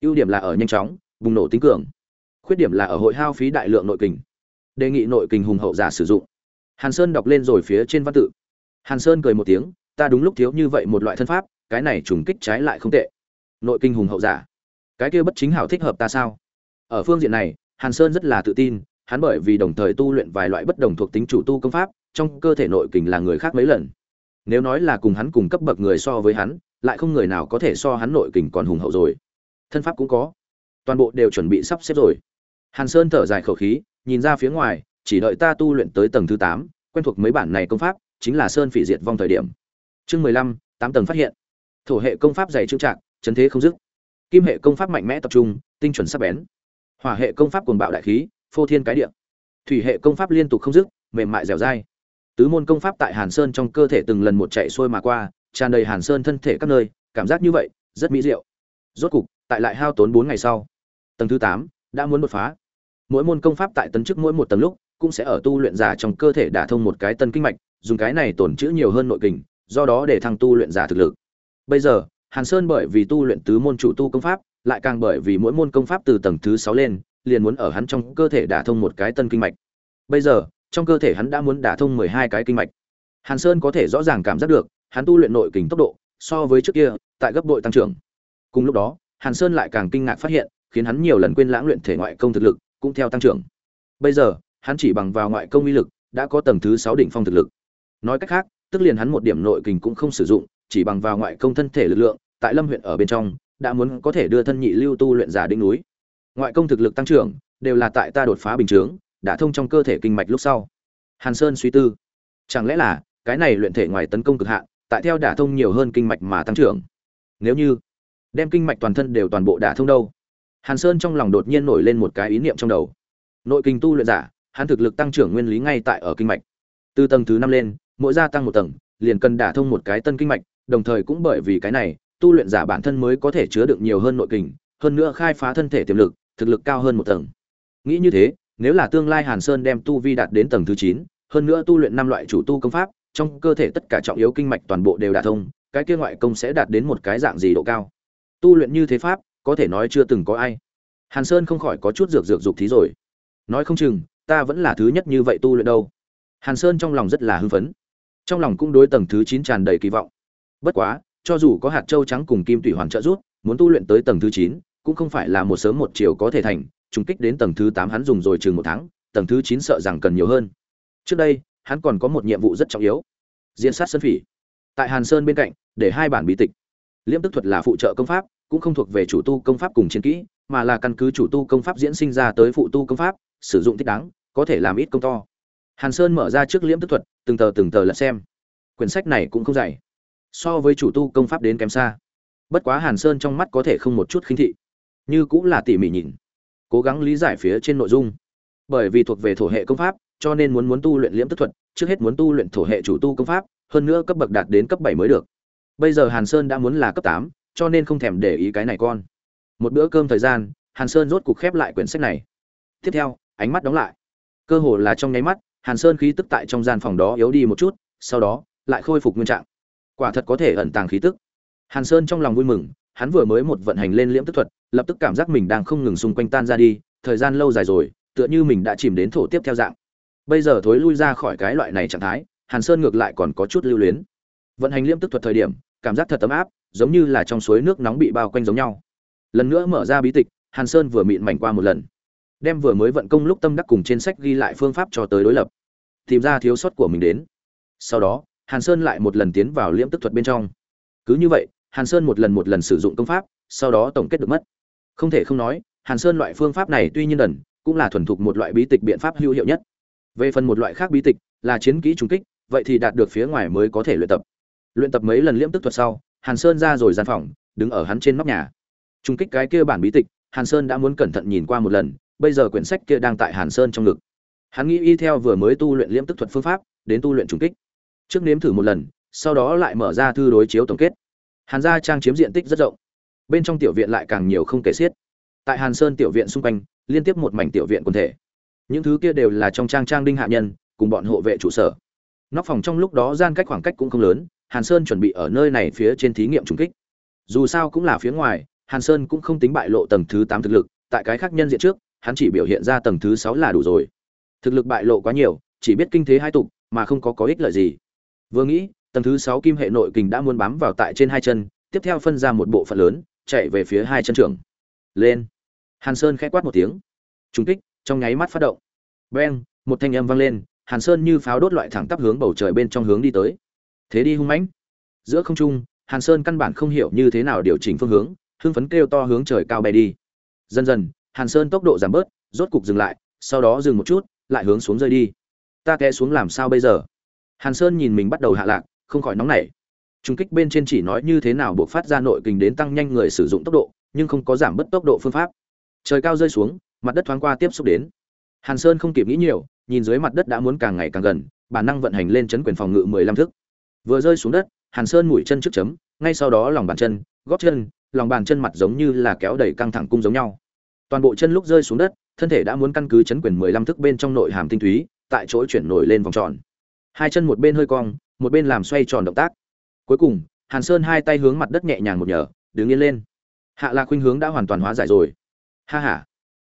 Ưu điểm là ở nhanh chóng, bùng nổ tính cường. Khuyết điểm là ở hội hao phí đại lượng nội kình đề nghị nội kình hùng hậu giả sử dụng. Hàn sơn đọc lên rồi phía trên văn tự. Hàn sơn cười một tiếng, ta đúng lúc thiếu như vậy một loại thân pháp, cái này trùng kích trái lại không tệ. Nội kinh hùng hậu giả. Cái kia bất chính hảo thích hợp ta sao? Ở phương diện này, hàn sơn rất là tự tin hắn bởi vì đồng thời tu luyện vài loại bất đồng thuộc tính chủ tu công pháp, trong cơ thể nội kình là người khác mấy lần. Nếu nói là cùng hắn cùng cấp bậc người so với hắn, lại không người nào có thể so hắn nội kình còn hùng hậu rồi. Thân pháp cũng có. Toàn bộ đều chuẩn bị sắp xếp rồi. Hàn sơn thở dài khẩu khí, nhìn ra phía ngoài, chỉ đợi ta tu luyện tới tầng thứ tám, quen thuộc mấy bản này công pháp, chính là sơn phỉ diệt vong thời điểm. Chương mười lăm, tám tầng phát hiện. Thổ hệ công pháp dày trưng trạng chấn thế không dứt. Kim hệ công pháp mạnh mẽ tập trung, tinh chuẩn sắc bén. Hỏa hệ công pháp cuồng bạo đại khí phô thiên cái địa. Thủy hệ công pháp liên tục không dứt, mềm mại dẻo dai. Tứ môn công pháp tại hàn sơn trong cơ thể từng lần một chạy xuôi mà qua, tràn đầy hàn sơn thân thể các nơi, cảm giác như vậy, rất mỹ diệu. Rốt cục, tại lại hao tốn bốn ngày sau, tầng thứ tám đã muốn đột phá. Mỗi môn công pháp tại tấn chức mỗi một tầng lúc, cũng sẽ ở tu luyện giả trong cơ thể đả thông một cái tân kinh mạch, dùng cái này tổn chữ nhiều hơn nội kình, do đó để thăng tu luyện giả thực lực. Bây giờ, hàn sơn bởi vì tu luyện tứ môn chủ tu công pháp, lại càng bởi vì mỗi môn công pháp từ tầng thứ sáu lên liền muốn ở hắn trong cơ thể đả thông một cái tân kinh mạch. Bây giờ, trong cơ thể hắn đã muốn đả thông mười hai cái kinh mạch. Hàn sơn có thể rõ ràng cảm giác được, hắn tu luyện nội kình tốc độ, so với trước kia, tại gấp bội tăng trưởng. Cùng lúc đó, hàn sơn lại càng kinh ngạc phát hiện, khiến hắn nhiều lần quên lãng luyện thể ngoại công thực lực, cũng theo tăng trưởng. Bây giờ, hắn chỉ bằng vào ngoại công uy lực, đã có tầng thứ sáu đỉnh phong thực lực. Nói cách khác, tức liền hắn một điểm nội kình cũng không sử dụng, chỉ bằng vào ngoại công thân thể lực lượng, tại lâm huyện ở bên trong, đã muốn có thể đưa thân nhị lưu tu luyện giả đỉnh núi ngoại công thực lực tăng trưởng, đều là tại ta đột phá bình chướng, đã thông trong cơ thể kinh mạch lúc sau. Hàn sơn suy tư. Chẳng lẽ là, cái này luyện thể ngoài tấn công cực hạn, tại theo đả thông nhiều hơn kinh mạch mà tăng trưởng? Nếu như đem kinh mạch toàn thân đều toàn bộ đả thông đâu? Hàn sơn trong lòng đột nhiên nổi lên một cái ý niệm trong đầu. Nội kinh tu luyện giả, hắn thực lực tăng trưởng nguyên lý ngay tại ở kinh mạch. Từ tầng thứ năm lên, mỗi gia tăng một tầng, liền cần đả thông một cái tân kinh mạch, đồng thời cũng bởi vì cái này, tu luyện giả bản thân mới có thể chứa được nhiều hơn nội kình hơn nữa khai phá thân thể tiềm lực thực lực cao hơn một tầng. Nghĩ như thế, nếu là tương lai hàn sơn đem tu vi đạt đến tầng thứ chín, hơn nữa tu luyện năm loại chủ tu công pháp, trong cơ thể tất cả trọng yếu kinh mạch toàn bộ đều đả thông, cái kia ngoại công sẽ đạt đến một cái dạng gì độ cao? Tu luyện như thế pháp, có thể nói chưa từng có ai. Hàn sơn không khỏi có chút dược dược dục thí rồi. Nói không chừng, ta vẫn là thứ nhất như vậy tu luyện đâu. Hàn sơn trong lòng rất là hưng phấn. Trong lòng cũng đối tầng thứ chín tràn đầy kỳ vọng. Bất quá, cho dù có hạt châu trắng cùng kim tủy hoàn trợ rút muốn tu luyện tới tầng thứ chín cũng không phải là một sớm một chiều có thể thành, trùng kích đến tầng thứ tám hắn dùng rồi chừng một tháng, tầng thứ chín sợ rằng cần nhiều hơn. Trước đây, hắn còn có một nhiệm vụ rất trọng yếu. Diễn sát sân phỉ. Tại hàn sơn bên cạnh, để hai bản bí tịch. Liễm tức thuật là phụ trợ công pháp, cũng không thuộc về chủ tu công pháp cùng chiến kỹ, mà là căn cứ chủ tu công pháp diễn sinh ra tới phụ tu công pháp, sử dụng thích đáng, có thể làm ít công to. Hàn sơn mở ra trước liễm tức thuật, từng tờ từng tờ lật xem. Quyển sách này cũng không dày. So với chủ tu công pháp đến kém xa. Bất quá hàn sơn trong mắt có thể không một chút khinh thị như cũng là tỉ mỉ nhìn, cố gắng lý giải phía trên nội dung. Bởi vì thuộc về thổ hệ công pháp, cho nên muốn muốn tu luyện liễm tức thuật, trước hết muốn tu luyện thổ hệ chủ tu công pháp, hơn nữa cấp bậc đạt đến cấp bảy mới được. Bây giờ hàn sơn đã muốn là cấp tám, cho nên không thèm để ý cái này con. Một bữa cơm thời gian, hàn sơn rốt cục khép lại quyển sách này. Tiếp theo, ánh mắt đóng lại. Cơ hồ là trong nháy mắt, hàn sơn khí tức tại trong gian phòng đó yếu đi một chút, sau đó, lại khôi phục nguyên trạng. Quả thật có thể ẩn tàng khí tức. Hàn sơn trong lòng vui mừng hắn vừa mới một vận hành lên liễm tức thuật, lập tức cảm giác mình đang không ngừng xung quanh tan ra đi, thời gian lâu dài rồi, tựa như mình đã chìm đến thổ tiếp theo dạng. Bây giờ thối lui ra khỏi cái loại này trạng thái, hàn sơn ngược lại còn có chút lưu luyến. Vận hành liễm tức thuật thời điểm, cảm giác thật ấm áp, giống như là trong suối nước nóng bị bao quanh giống nhau. Lần nữa mở ra bí tịch, hàn sơn vừa mịn mảnh qua một lần. Đem vừa mới vận công lúc tâm đắc cùng trên sách ghi lại phương pháp cho tới đối lập. Tìm ra thiếu sót của mình đến. Sau đó, hàn sơn lại một lần tiến vào liễm tức thuật bên trong. Cứ như vậy hàn sơn một lần một lần sử dụng công pháp, sau đó tổng kết được mất. Không thể không nói, hàn sơn loại phương pháp này tuy nhiên đần cũng là thuần thục một loại bí tịch biện pháp hữu hiệu nhất. Về phần một loại khác bí tịch là chiến kỹ trùng kích, vậy thì đạt được phía ngoài mới có thể luyện tập. Luyện tập mấy lần liễm tức thuật sau, hàn sơn ra rồi gian phòng, đứng ở hắn trên nóc nhà. Trùng kích cái kia bản bí tịch, hàn sơn đã muốn cẩn thận nhìn qua một lần, bây giờ quyển sách kia đang tại hàn sơn trong ngực. Hắn nghĩ y theo vừa mới tu luyện liễm tức thuật phương pháp, đến tu luyện trùng kích. Trước nếm thử một lần, sau đó lại mở ra thư đối chiếu tổng kết hàn gia trang chiếm diện tích rất rộng. Bên trong tiểu viện lại càng nhiều không kể xiết. Tại hàn sơn tiểu viện xung quanh, liên tiếp một mảnh tiểu viện quần thể. Những thứ kia đều là trong trang trang đinh hạ nhân, cùng bọn hộ vệ trụ sở. Nóc phòng trong lúc đó gian cách khoảng cách cũng không lớn, hàn sơn chuẩn bị ở nơi này phía trên thí nghiệm trùng kích. Dù sao cũng là phía ngoài, hàn sơn cũng không tính bại lộ tầng thứ tám thực lực, tại cái khác nhân diện trước, hắn chỉ biểu hiện ra tầng thứ sáu là đủ rồi. Thực lực bại lộ quá nhiều, chỉ biết kinh thế hai tục, mà không có có ích lợi gì. Vừa nghĩ tầng thứ sáu kim hệ nội kình đã muốn bám vào tại trên hai chân, tiếp theo phân ra một bộ phận lớn, chạy về phía hai chân trưởng. Lên. Hàn sơn khẽ quát một tiếng. Trúng kích, trong nháy mắt phát động. Beng, một thanh âm vang lên, hàn sơn như pháo đốt loại thẳng tắp hướng bầu trời bên trong hướng đi tới. Thế đi hung mãnh. Giữa không trung, hàn sơn căn bản không hiểu như thế nào điều chỉnh phương hướng, hưng phấn kêu to hướng trời cao bay đi. Dần dần, hàn sơn tốc độ giảm bớt, rốt cục dừng lại, sau đó dừng một chút, lại hướng xuống rơi đi. Ta té xuống làm sao bây giờ? Hàn sơn nhìn mình bắt đầu hạ lạc không khỏi nóng nảy. Trung kích bên trên chỉ nói như thế nào buộc phát ra nội kình đến tăng nhanh người sử dụng tốc độ, nhưng không có giảm bớt tốc độ phương pháp. Trời cao rơi xuống, mặt đất thoáng qua tiếp xúc đến. Hàn sơn không kịp nghĩ nhiều, nhìn dưới mặt đất đã muốn càng ngày càng gần, bản năng vận hành lên chấn quyền phòng ngự mười lăm thước vừa rơi xuống đất, hàn sơn mũi chân trước chấm, ngay sau đó lòng bàn chân, gót chân, lòng bàn chân mặt giống như là kéo đẩy căng thẳng cung giống nhau. Toàn bộ chân lúc rơi xuống đất, thân thể đã muốn căn cứ chấn quyền mười lăm thước bên trong nội hàm tinh túy, tại chỗ chuyển nổi lên vòng tròn. Hai chân một bên hơi cong một bên làm xoay tròn động tác. Cuối cùng, hàn sơn hai tay hướng mặt đất nhẹ nhàng một nhở đứng yên lên. Hạ lạc khuynh hướng đã hoàn toàn hóa giải rồi. Ha ha.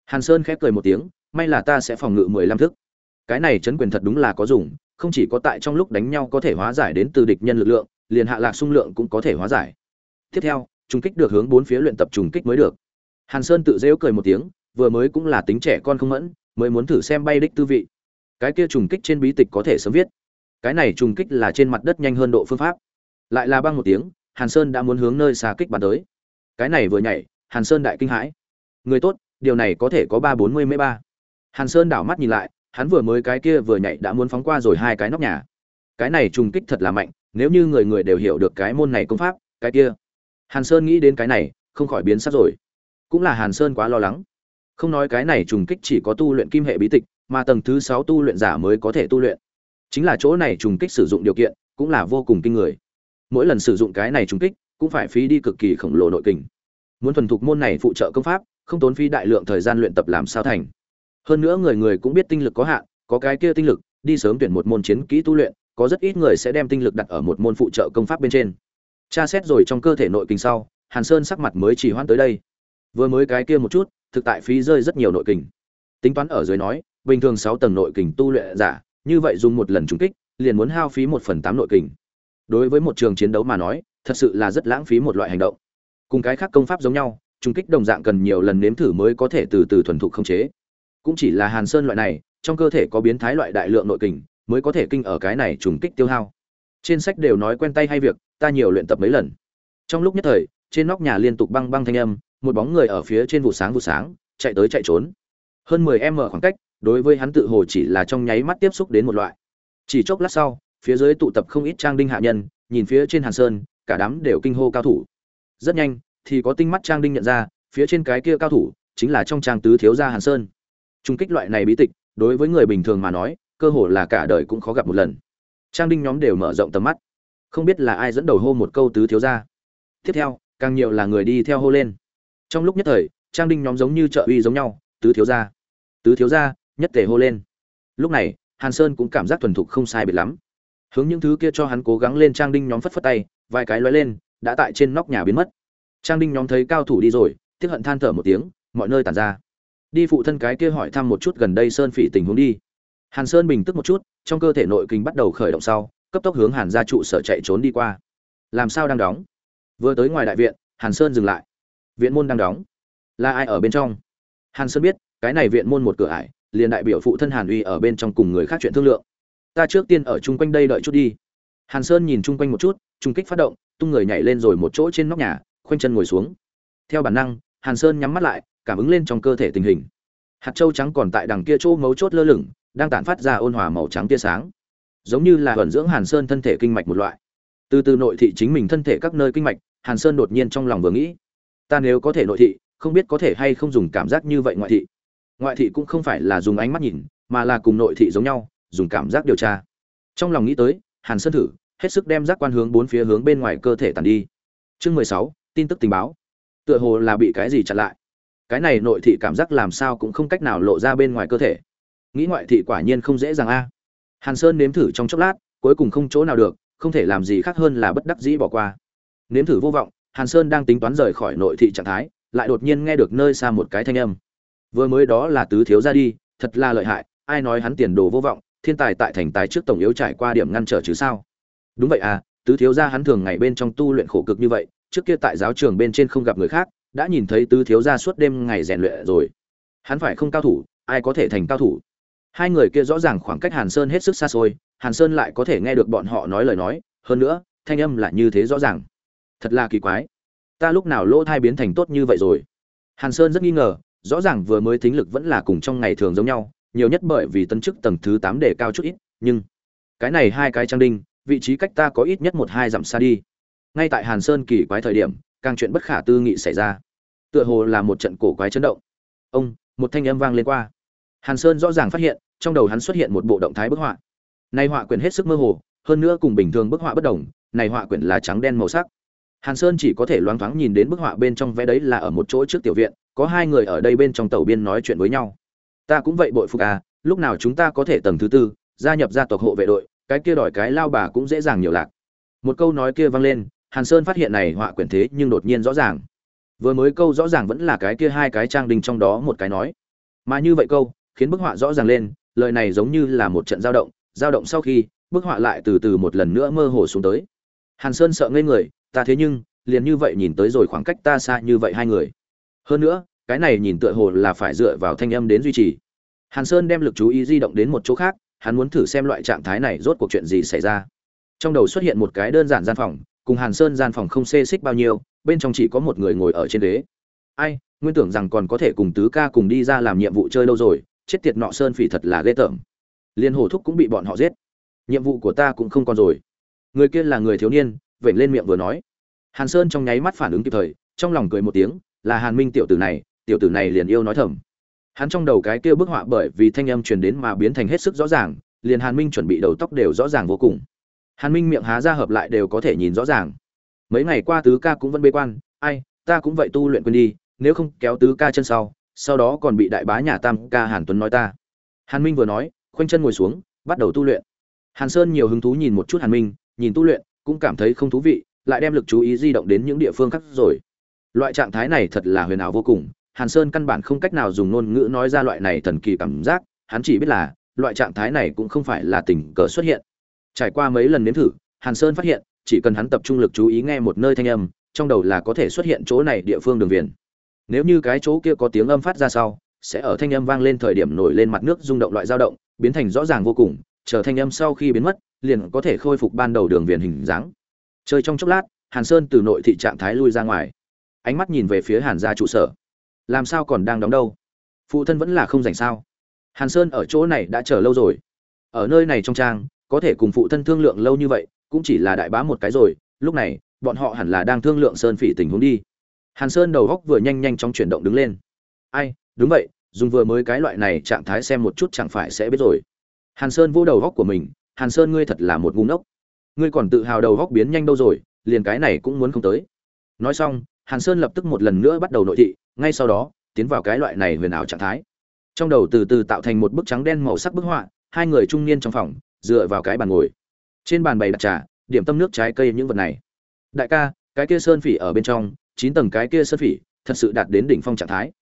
Hàn sơn khép cười một tiếng, may là ta sẽ phòng ngự mười lăm thức. Cái này chấn quyền thật đúng là có dùng, không chỉ có tại trong lúc đánh nhau có thể hóa giải đến từ địch nhân lực lượng, liền hạ lạc xung lượng cũng có thể hóa giải. Tiếp theo, trùng kích được hướng bốn phía luyện tập trùng kích mới được. Hàn sơn tự dễu cười một tiếng, vừa mới cũng là tính trẻ con không mẫn, mới muốn thử xem bay đích tư vị. Cái kia trùng kích trên bí tịch có thể sớm viết cái này trùng kích là trên mặt đất nhanh hơn độ phương pháp. Lại là băng một tiếng, hàn sơn đã muốn hướng nơi xa kích bắn tới. Cái này vừa nhảy, hàn sơn đại kinh hãi. Người tốt, điều này có thể có ba bốn mươi mấy ba. Hàn sơn đảo mắt nhìn lại, hắn vừa mới cái kia vừa nhảy đã muốn phóng qua rồi hai cái nóc nhà. Cái này trùng kích thật là mạnh, nếu như người người đều hiểu được cái môn này công pháp, cái kia. Hàn sơn nghĩ đến cái này, không khỏi biến sắc rồi. Cũng là hàn sơn quá lo lắng. Không nói cái này trùng kích chỉ có tu luyện kim hệ bí tịch, mà tầng thứ sáu tu luyện giả mới có thể tu luyện chính là chỗ này trùng kích sử dụng điều kiện, cũng là vô cùng kinh người. Mỗi lần sử dụng cái này trùng kích, cũng phải phí đi cực kỳ khổng lồ nội kình. Muốn thuần thục môn này phụ trợ công pháp, không tốn phí đại lượng thời gian luyện tập làm sao thành. Hơn nữa người người cũng biết tinh lực có hạn, có cái kia tinh lực, đi sớm tuyển một môn chiến kỹ tu luyện, có rất ít người sẽ đem tinh lực đặt ở một môn phụ trợ công pháp bên trên. Tra xét rồi trong cơ thể nội kình sau, hàn sơn sắc mặt mới chỉ hoãn tới đây. Vừa mới cái kia một chút, thực tại phí rơi rất nhiều nội kình. Tính toán ở dưới nói, bình thường sáu tầng nội kình tu luyện giả như vậy dùng một lần trúng kích, liền muốn hao phí một phần tám nội kình. Đối với một trường chiến đấu mà nói, thật sự là rất lãng phí một loại hành động. Cùng cái khác công pháp giống nhau trùng kích đồng dạng cần nhiều lần nếm thử mới có thể từ từ thuần thục không chế. Cũng chỉ là hàn sơn loại này, trong cơ thể có biến thái loại đại lượng nội kình, mới có thể kinh ở cái này trùng kích tiêu hao. Trên sách đều nói quen tay hay việc, ta nhiều luyện tập mấy lần. Trong lúc nhất thời, trên nóc nhà liên tục băng băng thanh âm, một bóng người ở phía trên vụ sáng vụ sáng, chạy tới chạy trốn. Hơn mười em mở khoảng cách đối với hắn tự hồ chỉ là trong nháy mắt tiếp xúc đến một loại. Chỉ chốc lát sau, phía dưới tụ tập không ít trang đinh hạ nhân, nhìn phía trên hàn sơn, cả đám đều kinh hô cao thủ. Rất nhanh, thì có tinh mắt trang đinh nhận ra, phía trên cái kia cao thủ chính là trong trang tứ thiếu gia hàn sơn. Trung kích loại này bí tịch, đối với người bình thường mà nói, cơ hồ là cả đời cũng khó gặp một lần. Trang đinh nhóm đều mở rộng tầm mắt. Không biết là ai dẫn đầu hô một câu tứ thiếu gia. Tiếp theo, càng nhiều là người đi theo hô lên. Trong lúc nhất thời, trang đinh nhóm giống như trợ uy giống nhau, tứ thiếu gia. Tứ thiếu gia nhất tề hô lên. Lúc này, hàn sơn cũng cảm giác thuần thục không sai biệt lắm. Hướng những thứ kia cho hắn cố gắng lên trang đinh nhóm phất phất tay, vài cái lóe lên, đã tại trên nóc nhà biến mất. Trang đinh nhóm thấy cao thủ đi rồi, tiếc hận than thở một tiếng, mọi nơi tàn ra. Đi phụ thân cái kia hỏi thăm một chút gần đây sơn phỉ tình huống đi. Hàn sơn bình tức một chút, trong cơ thể nội kinh bắt đầu khởi động sau, cấp tốc hướng hàn ra trụ sở chạy trốn đi qua. Làm sao đang đóng? Vừa tới ngoài đại viện, hàn sơn dừng lại. Viện môn đang đóng. Là ai ở bên trong? Hàn sơn biết, cái này viện môn một cửa ải liền đại biểu phụ thân hàn uy ở bên trong cùng người khác chuyện thương lượng. Ta trước tiên ở chung quanh đây đợi chút đi. Hàn sơn nhìn chung quanh một chút trung kích phát động, tung người nhảy lên rồi một chỗ trên nóc nhà, khoanh chân ngồi xuống. Theo bản năng, hàn sơn nhắm mắt lại, cảm ứng lên trong cơ thể tình hình. Hạt châu trắng còn tại đằng kia chỗ mấu chốt lơ lửng, đang tản phát ra ôn hòa màu trắng tia sáng. Giống như là vận dưỡng hàn sơn thân thể kinh mạch một loại. Từ từ nội thị chính mình thân thể các nơi kinh mạch, hàn sơn đột nhiên trong lòng vừa nghĩ, ta nếu có thể nội thị, không biết có thể hay không dùng cảm giác như vậy ngoại thị ngoại thị cũng không phải là dùng ánh mắt nhìn, mà là cùng nội thị giống nhau, dùng cảm giác điều tra. Trong lòng nghĩ tới, hàn sơn thử, hết sức đem giác quan hướng bốn phía hướng bên ngoài cơ thể tàn đi. Chương mười sáu, tin tức tình báo. Tựa hồ là bị cái gì chặn lại. Cái này nội thị cảm giác làm sao cũng không cách nào lộ ra bên ngoài cơ thể. Nghĩ ngoại thị quả nhiên không dễ dàng a. Hàn sơn nếm thử trong chốc lát, cuối cùng không chỗ nào được, không thể làm gì khác hơn là bất đắc dĩ bỏ qua. Nếm thử vô vọng, hàn sơn đang tính toán rời khỏi nội thị trạng thái, lại đột nhiên nghe được nơi xa một cái thanh âm vừa mới đó là tứ thiếu ra đi, thật là lợi hại, ai nói hắn tiền đồ vô vọng, thiên tài tại thành tài trước tổng yếu trải qua điểm ngăn trở chứ sao? Đúng vậy à tứ thiếu gia hắn thường ngày bên trong tu luyện khổ cực như vậy, trước kia tại giáo trường bên trên không gặp người khác, đã nhìn thấy tứ thiếu gia suốt đêm ngày rèn luyện rồi. Hắn phải không cao thủ, ai có thể thành cao thủ? Hai người kia rõ ràng khoảng cách hàn sơn hết sức xa xôi, hàn sơn lại có thể nghe được bọn họ nói lời nói, hơn nữa, thanh âm là như thế rõ ràng. Thật là kỳ quái. Ta lúc nào lỗ thai biến thành tốt như vậy rồi? Hàn sơn rất nghi ngờ rõ ràng vừa mới thính lực vẫn là cùng trong ngày thường giống nhau, nhiều nhất bởi vì tân chức tầng thứ tám đề cao chút ít, nhưng cái này hai cái trang đinh, vị trí cách ta có ít nhất một hai dặm xa đi. Ngay tại hàn sơn kỳ quái thời điểm, càng chuyện bất khả tư nghị xảy ra. Tựa hồ là một trận cổ quái chấn động. Ông, một thanh âm vang lên qua. Hàn sơn rõ ràng phát hiện, trong đầu hắn xuất hiện một bộ động thái bức họa. Này họa quyển hết sức mơ hồ, hơn nữa cùng bình thường bức họa bất đồng, này họa quyển là trắng đen màu sắc. Hàn sơn chỉ có thể loáng thoáng nhìn đến bức họa bên trong vẽ đấy là ở một chỗ trước tiểu viện có hai người ở đây bên trong tàu biên nói chuyện với nhau. Ta cũng vậy bội phục à lúc nào chúng ta có thể tầng thứ tư, gia nhập gia tộc hộ vệ đội, cái kia đòi cái lao bà cũng dễ dàng nhiều lạc. Một câu nói kia vang lên, hàn sơn phát hiện này họa quyển thế nhưng đột nhiên rõ ràng. Vừa mới câu rõ ràng vẫn là cái kia hai cái trang đình trong đó một cái nói. Mà như vậy câu, khiến bức họa rõ ràng lên, lời này giống như là một trận giao động Giao động sau khi, bức họa lại từ từ một lần nữa mơ hồ xuống tới. Hàn sơn sợ ngây người, ta thế nhưng, liền như vậy nhìn tới rồi khoảng cách ta xa như vậy hai người. Hơn nữa cái này nhìn tựa hồ là phải dựa vào thanh âm đến duy trì. Hàn sơn đem lực chú ý di động đến một chỗ khác, hắn muốn thử xem loại trạng thái này rốt cuộc chuyện gì xảy ra. Trong đầu xuất hiện một cái đơn giản gian phòng, cùng hàn sơn gian phòng không xê xích bao nhiêu, bên trong chỉ có một người ngồi ở trên ghế. Ai, nguyên tưởng rằng còn có thể cùng tứ ca cùng đi ra làm nhiệm vụ chơi lâu rồi, chết tiệt nọ sơn phỉ thật là ghê tởm. Liên hồ thúc cũng bị bọn họ giết. Nhiệm vụ của ta cũng không còn rồi. Người kia là người thiếu niên, vểnh lên miệng vừa nói. Hàn sơn trong nháy mắt phản ứng kịp thời, trong lòng cười một tiếng, là hàn minh tiểu tử này tiểu tử này liền yêu nói thầm. Hắn trong đầu cái kia bức họa bởi vì thanh âm truyền đến mà biến thành hết sức rõ ràng, liền hàn minh chuẩn bị đầu tóc đều rõ ràng vô cùng. Hàn minh miệng há ra hợp lại đều có thể nhìn rõ ràng. Mấy ngày qua tứ ca cũng vẫn bế quan, ai, ta cũng vậy tu luyện quên đi, nếu không kéo tứ ca chân sau sau đó còn bị đại bá nhà tam ca hàn tuấn nói ta. Hàn minh vừa nói, khoanh chân ngồi xuống, bắt đầu tu luyện. Hàn sơn nhiều hứng thú nhìn một chút hàn minh, nhìn tu luyện, cũng cảm thấy không thú vị, lại đem lực chú ý di động đến những địa phương khác rồi. Loại trạng thái này thật là huyền ảo vô cùng hàn sơn căn bản không cách nào dùng ngôn ngữ nói ra loại này thần kỳ cảm giác, hắn chỉ biết là, loại trạng thái này cũng không phải là tình cờ xuất hiện. Trải qua mấy lần nếm thử, hàn sơn phát hiện, chỉ cần hắn tập trung lực chú ý nghe một nơi thanh âm, trong đầu là có thể xuất hiện chỗ này địa phương đường viền. Nếu như cái chỗ kia có tiếng âm phát ra sau, sẽ ở thanh âm vang lên thời điểm nổi lên mặt nước rung động loại dao động, biến thành rõ ràng vô cùng, chờ thanh âm sau khi biến mất, liền có thể khôi phục ban đầu đường viền hình dáng. Chơi trong chốc lát, hàn sơn từ nội thị trạng thái lui ra ngoài. Ánh mắt nhìn về phía hàn gia trụ sở làm sao còn đang đóng đâu? Phụ thân vẫn là không rảnh sao? Hàn sơn ở chỗ này đã chờ lâu rồi. Ở nơi này trong trang, có thể cùng phụ thân thương lượng lâu như vậy, cũng chỉ là đại bá một cái rồi, lúc này, bọn họ hẳn là đang thương lượng sơn phỉ tình huống đi. Hàn sơn đầu góc vừa nhanh nhanh trong chuyển động đứng lên. Ai, đúng vậy, dùng vừa mới cái loại này trạng thái xem một chút chẳng phải sẽ biết rồi. Hàn sơn vô đầu góc của mình, hàn sơn ngươi thật là một ngu ngốc. Ngươi còn tự hào đầu góc biến nhanh đâu rồi, liền cái này cũng muốn không tới. Nói xong, hàn sơn lập tức một lần nữa bắt đầu nội thị ngay sau đó, tiến vào cái loại này huyền ảo trạng thái. Trong đầu từ từ tạo thành một bức trắng đen màu sắc bức họa, hai người trung niên trong phòng, dựa vào cái bàn ngồi. Trên bàn bày đặt trà, điểm tâm nước trái cây những vật này. Đại ca, cái kia sơn phỉ ở bên trong, chín tầng cái kia sơn phỉ, thật sự đạt đến đỉnh phong trạng thái.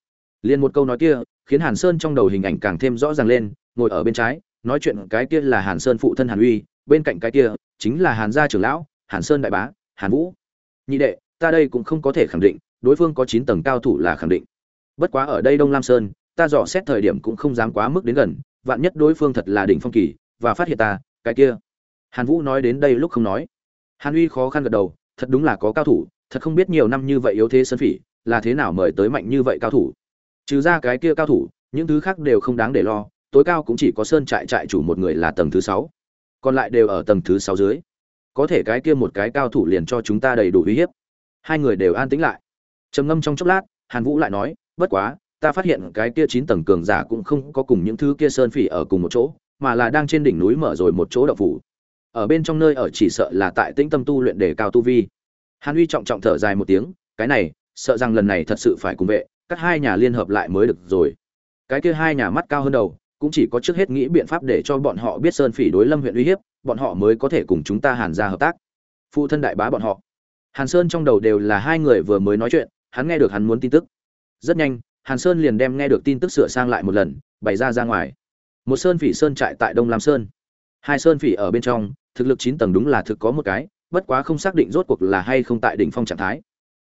Liền một câu nói kia, khiến hàn sơn trong đầu hình ảnh càng thêm rõ ràng lên, ngồi ở bên trái, nói chuyện cái kia là hàn sơn phụ thân hàn uy, bên cạnh cái kia, chính là hàn gia trưởng lão, hàn sơn đại bá, hàn vũ. Nhị đệ, ta đây cũng không có thể khẳng định đối phương có chín tầng cao thủ là khẳng định. Bất quá ở đây đông lam sơn, ta dò xét thời điểm cũng không dám quá mức đến gần, vạn nhất đối phương thật là đỉnh phong kỳ, và phát hiện ta, cái kia. Hàn vũ nói đến đây lúc không nói. Hàn uy khó khăn gật đầu, thật đúng là có cao thủ, thật không biết nhiều năm như vậy yếu thế sơn phỉ, là thế nào mời tới mạnh như vậy cao thủ. Trừ ra cái kia cao thủ, những thứ khác đều không đáng để lo, tối cao cũng chỉ có sơn trại trại chủ một người là tầng thứ sáu. Còn lại đều ở tầng thứ sáu dưới. Có thể cái kia một cái cao thủ liền cho chúng ta đầy đủ uy hiếp. Hai người đều an tĩnh lại trầm ngâm trong chốc lát, hàn vũ lại nói, bất quá, ta phát hiện cái kia chín tầng cường giả cũng không có cùng những thứ kia sơn phỉ ở cùng một chỗ, mà là đang trên đỉnh núi mở rồi một chỗ đậu phủ. Ở bên trong nơi ở chỉ sợ là tại tĩnh tâm tu luyện để cao tu vi. Hàn uy trọng trọng thở dài một tiếng, cái này, sợ rằng lần này thật sự phải cùng vệ các hai nhà liên hợp lại mới được rồi. Cái kia hai nhà mắt cao hơn đầu, cũng chỉ có trước hết nghĩ biện pháp để cho bọn họ biết sơn phỉ đối lâm huyện uy hiếp, bọn họ mới có thể cùng chúng ta hàn ra hợp tác. Phụ thân đại bá bọn họ. Hàn sơn trong đầu đều là hai người vừa mới nói chuyện hắn nghe được hắn muốn tin tức. Rất nhanh, hàn sơn liền đem nghe được tin tức sửa sang lại một lần, bày ra ra ngoài. Một sơn phỉ sơn trại tại đông lam sơn. Hai sơn phỉ ở bên trong, thực lực chín tầng đúng là thực có một cái, bất quá không xác định rốt cuộc là hay không tại đỉnh phong trạng thái.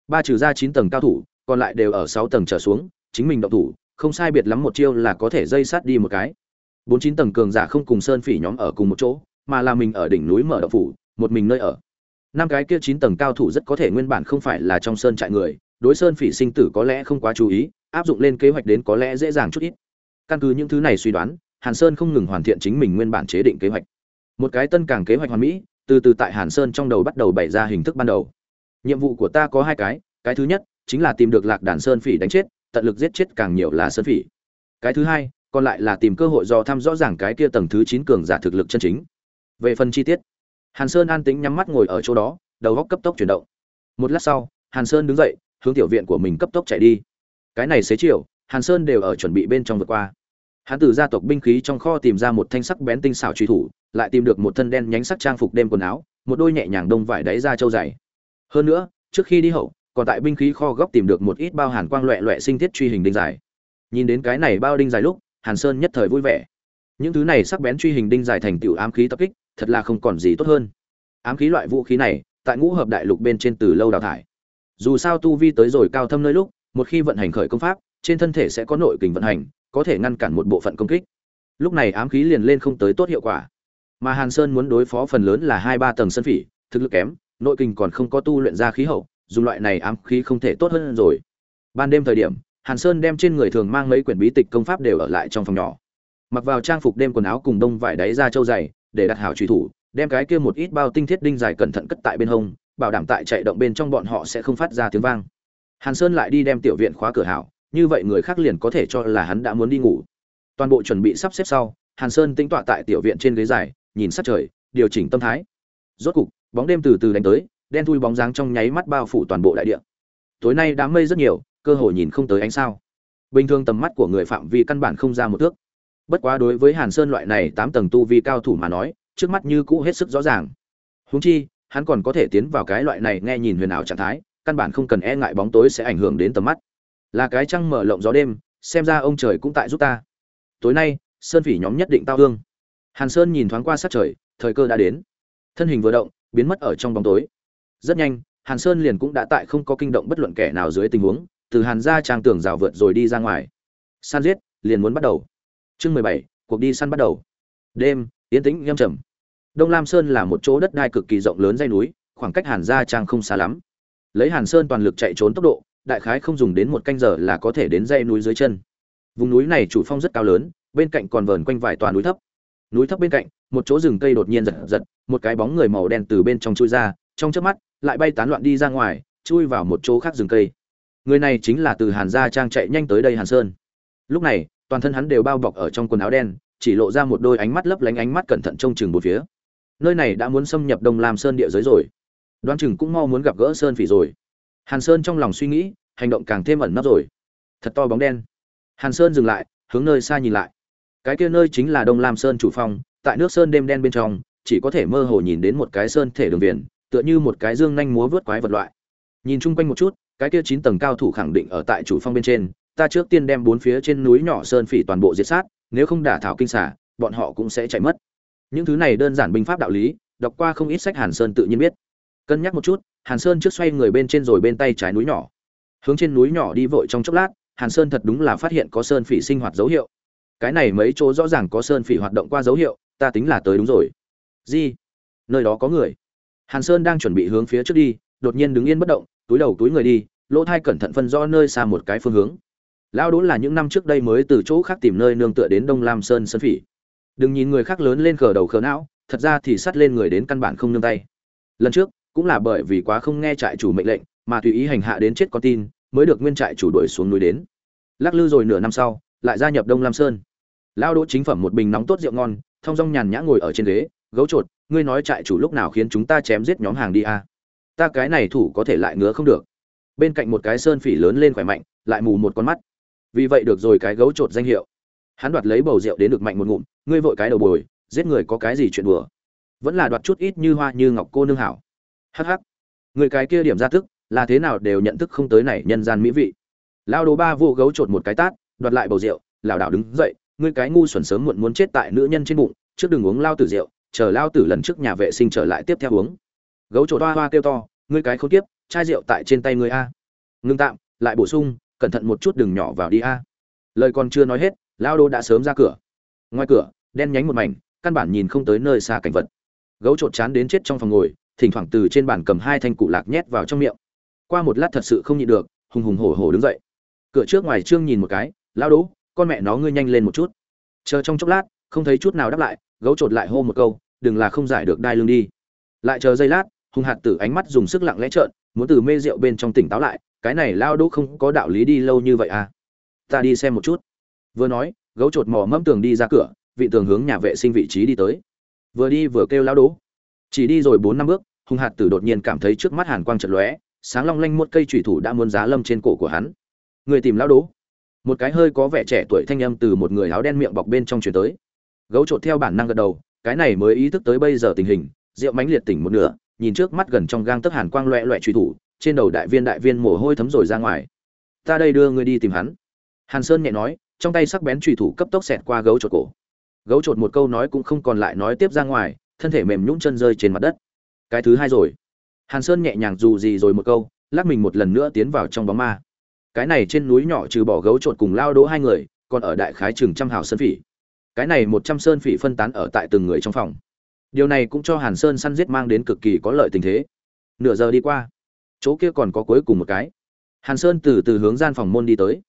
Ba trừ ra chín tầng cao thủ, còn lại đều ở sáu tầng trở xuống, chính mình động thủ, không sai biệt lắm một chiêu là có thể dây sát đi một cái. Bốn chín tầng cường giả không cùng sơn phỉ nhóm ở cùng một chỗ, mà là mình ở đỉnh núi mở động phủ, một mình nơi ở. Năm cái kia chín tầng cao thủ rất có thể nguyên bản không phải là trong sơn trại người đối sơn phỉ sinh tử có lẽ không quá chú ý, áp dụng lên kế hoạch đến có lẽ dễ dàng chút ít. Căn cứ những thứ này suy đoán, hàn sơn không ngừng hoàn thiện chính mình nguyên bản chế định kế hoạch. Một cái tân càng kế hoạch hoàn mỹ, từ từ tại hàn sơn trong đầu bắt đầu bày ra hình thức ban đầu. Nhiệm vụ của ta có hai cái cái thứ nhất chính là tìm được lạc đàn sơn phỉ đánh chết, tận lực giết chết càng nhiều là sơn phỉ. Cái thứ hai, còn lại là tìm cơ hội do thăm rõ ràng cái kia tầng thứ chín cường giả thực lực chân chính. Về phần chi tiết, hàn sơn an tĩnh nhắm mắt ngồi ở chỗ đó, đầu góc cấp tốc chuyển động. Một lát sau, hàn sơn đứng dậy hướng tiểu viện của mình cấp tốc chạy đi. Cái này xế chiều, hàn sơn đều ở chuẩn bị bên trong vượt qua. Hắn từ gia tộc binh khí trong kho tìm ra một thanh sắc bén tinh xảo truy thủ, lại tìm được một thân đen nhánh sắc trang phục đêm quần áo, một đôi nhẹ nhàng đông vải đáy da trâu dày. Hơn nữa, trước khi đi hậu, còn tại binh khí kho góc tìm được một ít bao hàn quang loẹ loẹ sinh thiết truy hình đinh dài. Nhìn đến cái này bao đinh dài lúc, hàn sơn nhất thời vui vẻ. Những thứ này sắc bén truy hình đinh dài thành tựu ám khí tập kích, thật là không còn gì tốt hơn. Ám khí loại vũ khí này, tại ngũ hợp đại lục bên trên từ lâu đào thải dù sao tu vi tới rồi cao thâm nơi lúc, một khi vận hành khởi công pháp, trên thân thể sẽ có nội kình vận hành, có thể ngăn cản một bộ phận công kích. Lúc này ám khí liền lên không tới tốt hiệu quả. Mà hàn sơn muốn đối phó phần lớn là hai ba tầng sân phỉ, thực lực kém, nội kình còn không có tu luyện ra khí hậu, dùng loại này ám khí không thể tốt hơn rồi. Ban đêm thời điểm, hàn sơn đem trên người thường mang mấy quyển bí tịch công pháp đều ở lại trong phòng nhỏ. Mặc vào trang phục đêm quần áo cùng đông vải đáy da trâu dày, để đặt hảo truy thủ, đem cái kia một ít bao tinh thiết đinh dài cẩn thận cất tại bên hông bảo đảm tại chạy động bên trong bọn họ sẽ không phát ra tiếng vang. Hàn sơn lại đi đem tiểu viện khóa cửa hảo, như vậy người khác liền có thể cho là hắn đã muốn đi ngủ. Toàn bộ chuẩn bị sắp xếp sau, hàn sơn tĩnh tọa tại tiểu viện trên ghế dài, nhìn sát trời, điều chỉnh tâm thái. Rốt cục, bóng đêm từ từ đánh tới, đen thui bóng dáng trong nháy mắt bao phủ toàn bộ đại địa. Tối nay đám mây rất nhiều, cơ hội nhìn không tới ánh sao. Bình thường tầm mắt của người phạm vi căn bản không ra một thước. Bất quá đối với hàn sơn loại này tám tầng tu vi cao thủ mà nói, trước mắt như cũ hết sức rõ ràng. Huống chi hắn còn có thể tiến vào cái loại này nghe nhìn huyền ảo trạng thái, căn bản không cần e ngại bóng tối sẽ ảnh hưởng đến tầm mắt. Là cái trăng mở lộng gió đêm, xem ra ông trời cũng tại giúp ta. Tối nay, sơn phỉ nhóm nhất định tao hương hàn sơn nhìn thoáng qua sát trời, thời cơ đã đến. Thân hình vừa động, biến mất ở trong bóng tối. Rất nhanh, hàn sơn liền cũng đã tại không có kinh động bất luận kẻ nào dưới tình huống, từ hàn ra trang tường rào vượt rồi đi ra ngoài. San giết, liền muốn bắt đầu. Chương mười bảy, cuộc đi săn bắt đầu. Đêm, yên tĩnh, nghiêm trầm đông lam sơn là một chỗ đất đai cực kỳ rộng lớn dãy núi, khoảng cách hàn gia trang không xa lắm. Lấy hàn sơn toàn lực chạy trốn tốc độ, đại khái không dùng đến một canh giờ là có thể đến dãy núi dưới chân. Vùng núi này chủ phong rất cao lớn, bên cạnh còn vờn quanh vài tòa núi thấp. Núi thấp bên cạnh, một chỗ rừng cây đột nhiên giật giật, một cái bóng người màu đen từ bên trong chui ra, trong chớp mắt, lại bay tán loạn đi ra ngoài, chui vào một chỗ khác rừng cây. Người này chính là từ hàn gia trang chạy nhanh tới đây hàn sơn. Lúc này, toàn thân hắn đều bao bọc ở trong quần áo đen, chỉ lộ ra một đôi ánh mắt lấp lánh ánh mắt cẩn thận trông chừng một phía nơi này đã muốn xâm nhập đông lam sơn địa giới rồi. Đoan chừng cũng mau muốn gặp gỡ sơn phỉ rồi. Hàn sơn trong lòng suy nghĩ, hành động càng thêm ẩn nấp rồi. Thật to bóng đen. Hàn sơn dừng lại, hướng nơi xa nhìn lại. Cái kia nơi chính là đông lam sơn chủ phong tại nước sơn đêm đen bên trong, chỉ có thể mơ hồ nhìn đến một cái sơn thể đường viền, tựa như một cái dương nhanh múa vớt quái vật loại. Nhìn chung quanh một chút, cái kia chín tầng cao thủ khẳng định ở tại chủ phong bên trên, ta trước tiên đem bốn phía trên núi nhỏ sơn phỉ toàn bộ diệt sát, nếu không đả thảo kinh xả, bọn họ cũng sẽ chạy mất những thứ này đơn giản binh pháp đạo lý, đọc qua không ít sách hàn sơn tự nhiên biết. Cân nhắc một chút, hàn sơn trước xoay người bên trên rồi bên tay trái núi nhỏ. Hướng trên núi nhỏ đi vội trong chốc lát, hàn sơn thật đúng là phát hiện có sơn phỉ sinh hoạt dấu hiệu. Cái này mấy chỗ rõ ràng có sơn phỉ hoạt động qua dấu hiệu, ta tính là tới đúng rồi. Gì? Nơi đó có người. Hàn sơn đang chuẩn bị hướng phía trước đi, đột nhiên đứng yên bất động, túi đầu túi người đi, lỗ thai cẩn thận phân rõ nơi xa một cái phương hướng. Lão đốn là những năm trước đây mới từ chỗ khác tìm nơi nương tựa đến đông lam sơn sơn phỉ đừng nhìn người khác lớn lên cờ đầu khờ não, thật ra thì sắt lên người đến căn bản không nương tay. Lần trước, cũng là bởi vì quá không nghe trại chủ mệnh lệnh, mà tùy ý hành hạ đến chết con tin, mới được nguyên trại chủ đuổi xuống núi đến. Lắc lư rồi nửa năm sau, lại gia nhập đông lam sơn. Lao đỗ chính phẩm một bình nóng tốt rượu ngon thong dong nhàn nhã ngồi ở trên ghế, gấu trột ngươi nói trại chủ lúc nào khiến chúng ta chém giết nhóm hàng đi a? À? ta cái này thủ có thể lại ngứa không được. Bên cạnh một cái sơn phỉ lớn lên khỏe mạnh, lại mù một con mắt. Vì vậy được rồi cái gấu trột danh hiệu hắn đoạt lấy bầu rượu đến được mạnh một ngụm, ngươi vội cái đầu bồi, giết người có cái gì chuyện đùa? Vẫn là đoạt chút ít như hoa như ngọc cô nương hảo. Hắc hắc. Người cái kia điểm ra thức, là thế nào đều nhận thức không tới này nhân gian mỹ vị. Lao đồ ba vô gấu trột một cái tát, đoạt lại bầu rượu, lảo đảo đứng dậy, ngươi cái ngu xuẩn sớm muộn muốn chết tại nữ nhân trên bụng, trước đừng uống lao tử rượu, chờ lao tử lần trước nhà vệ sinh trở lại tiếp theo uống. Gấu trột hoa hoa kêu to, ngươi cái khốn kiếp, chai rượu tại trên tay ngươi a. Ngưng tạm, lại bổ sung, cẩn thận một chút đừng nhỏ vào đi a. Lời còn chưa nói hết lao đô đã sớm ra cửa. Ngoài cửa, đen nhánh một mảnh, căn bản nhìn không tới nơi xa cảnh vật. Gấu trột chán đến chết trong phòng ngồi, thỉnh thoảng từ trên bàn cầm hai thanh cụ lạc nhét vào trong miệng. Qua một lát thật sự không nhịn được, hùng hùng hổ hổ đứng dậy. Cửa trước ngoài trương nhìn một cái, lao đỗ con mẹ nó ngươi nhanh lên một chút. Chờ trong chốc lát, không thấy chút nào đáp lại, gấu trột lại hô một câu, đừng là không giải được đai lưng đi. Lại chờ giây lát hùng hạt tử ánh mắt dùng sức lặng lẽ trợn, muốn từ mê rượu bên trong tỉnh táo lại, cái này lao đỗ không có đạo lý đi lâu như vậy à? Ta đi xem một chút vừa nói, gấu chột mò mẫm tường đi ra cửa, vị tường hướng nhà vệ sinh vị trí đi tới. Vừa đi vừa kêu lao đố. Chỉ đi rồi bốn năm bước hùng hạt tử đột nhiên cảm thấy trước mắt hàn quang chật lóe, sáng long lanh một cây thủy thủ đã muốn giá lâm trên cổ của hắn. Người tìm lao đố. Một cái hơi có vẻ trẻ tuổi thanh âm từ một người áo đen miệng bọc bên trong chuyển tới. Gấu trột theo bản năng gật đầu, cái này mới ý thức tới bây giờ tình hình, rượu mánh liệt tỉnh một nửa, nhìn trước mắt gần trong gang tấc hàn quang loẹ loẹ truy thủ, trên đầu đại viên đại viên mồ hôi thấm rồi ra ngoài. Ta đây đưa ngươi đi tìm hắn. Hàn sơn nhẹ nói trong tay sắc bén truy thủ cấp tốc xẹt qua gấu trột cổ. Gấu trột một câu nói cũng không còn lại nói tiếp ra ngoài, thân thể mềm nhũng chân rơi trên mặt đất. Cái thứ hai rồi. Hàn sơn nhẹ nhàng dù gì rồi một câu, lắc mình một lần nữa tiến vào trong bóng ma. Cái này trên núi nhỏ trừ bỏ gấu trột cùng lao đỗ hai người, còn ở đại khái chừng trăm hào sơn phỉ. Cái này một trăm sơn phỉ phân tán ở tại từng người trong phòng. Điều này cũng cho hàn sơn săn giết mang đến cực kỳ có lợi tình thế. Nửa giờ đi qua, chỗ kia còn có cuối cùng một cái. Hàn sơn từ từ hướng gian phòng môn đi tới.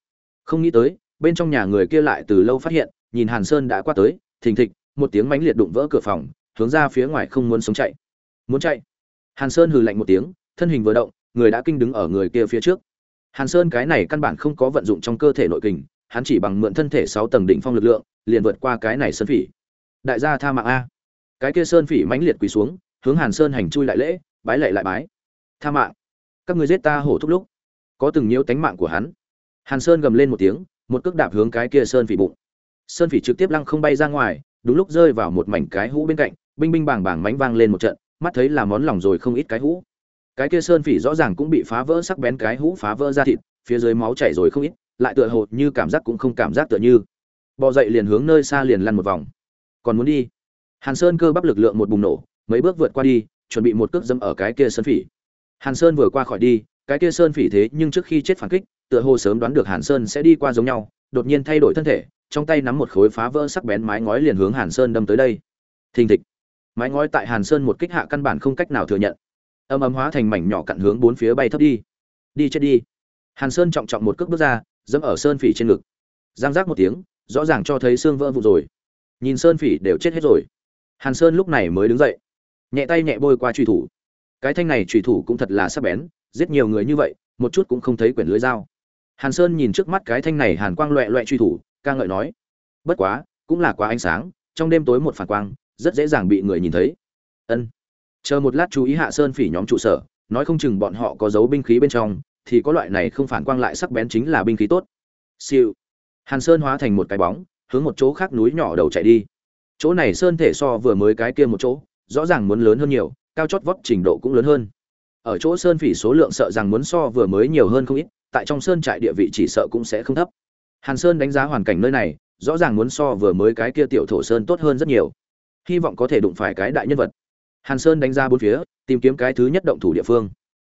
Không nghĩ tới bên trong nhà người kia lại từ lâu phát hiện, nhìn hàn sơn đã qua tới, thình thịch, một tiếng mánh liệt đụng vỡ cửa phòng, hướng ra phía ngoài không muốn sống chạy. Muốn chạy? Hàn sơn hừ lạnh một tiếng, thân hình vừa động, người đã kinh đứng ở người kia phía trước. Hàn sơn cái này căn bản không có vận dụng trong cơ thể nội kình, hắn chỉ bằng mượn thân thể sáu tầng đỉnh phong lực lượng, liền vượt qua cái này sơn phỉ. Đại gia tha mạng a. Cái kia sơn phỉ mãnh liệt quỳ xuống, hướng hàn sơn hành chui lại lễ, bái lệ lại bái. Tha mạng. Các người giết ta hổ thúc lúc. Có từng nhiễu tánh mạng của hắn. Hàn sơn gầm lên một tiếng một cước đạp hướng cái kia sơn phỉ bụng. Sơn phỉ trực tiếp lăng không bay ra ngoài, đúng lúc rơi vào một mảnh cái hũ bên cạnh, binh binh bàng bàng mánh vang lên một trận, mắt thấy là món lòng rồi không ít cái hũ. Cái kia sơn phỉ rõ ràng cũng bị phá vỡ sắc bén cái hũ, phá vỡ ra thịt, phía dưới máu chảy rồi không ít, lại tựa hồ như cảm giác cũng không cảm giác tựa như. Bò dậy liền hướng nơi xa liền lăn một vòng. Còn muốn đi? Hàn sơn cơ bắp lực lượng một bùng nổ, mấy bước vượt qua đi, chuẩn bị một cước dâm ở cái kia sơn phỉ. Hàn sơn vừa qua khỏi đi, cái kia sơn phỉ thế nhưng trước khi chết phản kích tựa hồ sớm đoán được hàn sơn sẽ đi qua giống nhau, đột nhiên thay đổi thân thể, trong tay nắm một khối phá vỡ sắc bén mái ngói liền hướng hàn sơn đâm tới đây. Thình thịch. Mái ngói tại hàn sơn một kích hạ căn bản không cách nào thừa nhận. Âm ấm hóa thành mảnh nhỏ cặn hướng bốn phía bay thấp đi. Đi chết đi. Hàn sơn trọng trọng một cước bước ra, dẫm ở sơn phỉ trên ngực. Giang giác một tiếng, rõ ràng cho thấy xương vỡ vụn rồi. Nhìn sơn phỉ đều chết hết rồi. Hàn sơn lúc này mới đứng dậy. Nhẹ tay nhẹ bôi qua truy thủ. Cái thanh này truy thủ cũng thật là sắc bén, giết nhiều người như vậy, một chút cũng không thấy quyển lưới dao hàn sơn nhìn trước mắt cái thanh này hàn quang loẹt loẹt truy thủ, ca ngợi nói, bất quá, cũng là quá ánh sáng, trong đêm tối một phản quang, rất dễ dàng bị người nhìn thấy. Ân. Chờ một lát chú ý hạ sơn phỉ nhóm trụ sở, nói không chừng bọn họ có dấu binh khí bên trong, thì có loại này không phản quang lại sắc bén chính là binh khí tốt. Siêu. Hàn sơn hóa thành một cái bóng, hướng một chỗ khác núi nhỏ đầu chạy đi. Chỗ này sơn thể so vừa mới cái kia một chỗ, rõ ràng muốn lớn hơn nhiều, cao chót vót trình độ cũng lớn hơn. Ở chỗ sơn phỉ số lượng sợ rằng muốn so vừa mới nhiều hơn không ít tại trong sơn trại địa vị chỉ sợ cũng sẽ không thấp. Hàn sơn đánh giá hoàn cảnh nơi này, rõ ràng muốn so vừa mới cái kia tiểu thổ sơn tốt hơn rất nhiều. Hy vọng có thể đụng phải cái đại nhân vật. Hàn sơn đánh ra bốn phía, tìm kiếm cái thứ nhất động thủ địa phương.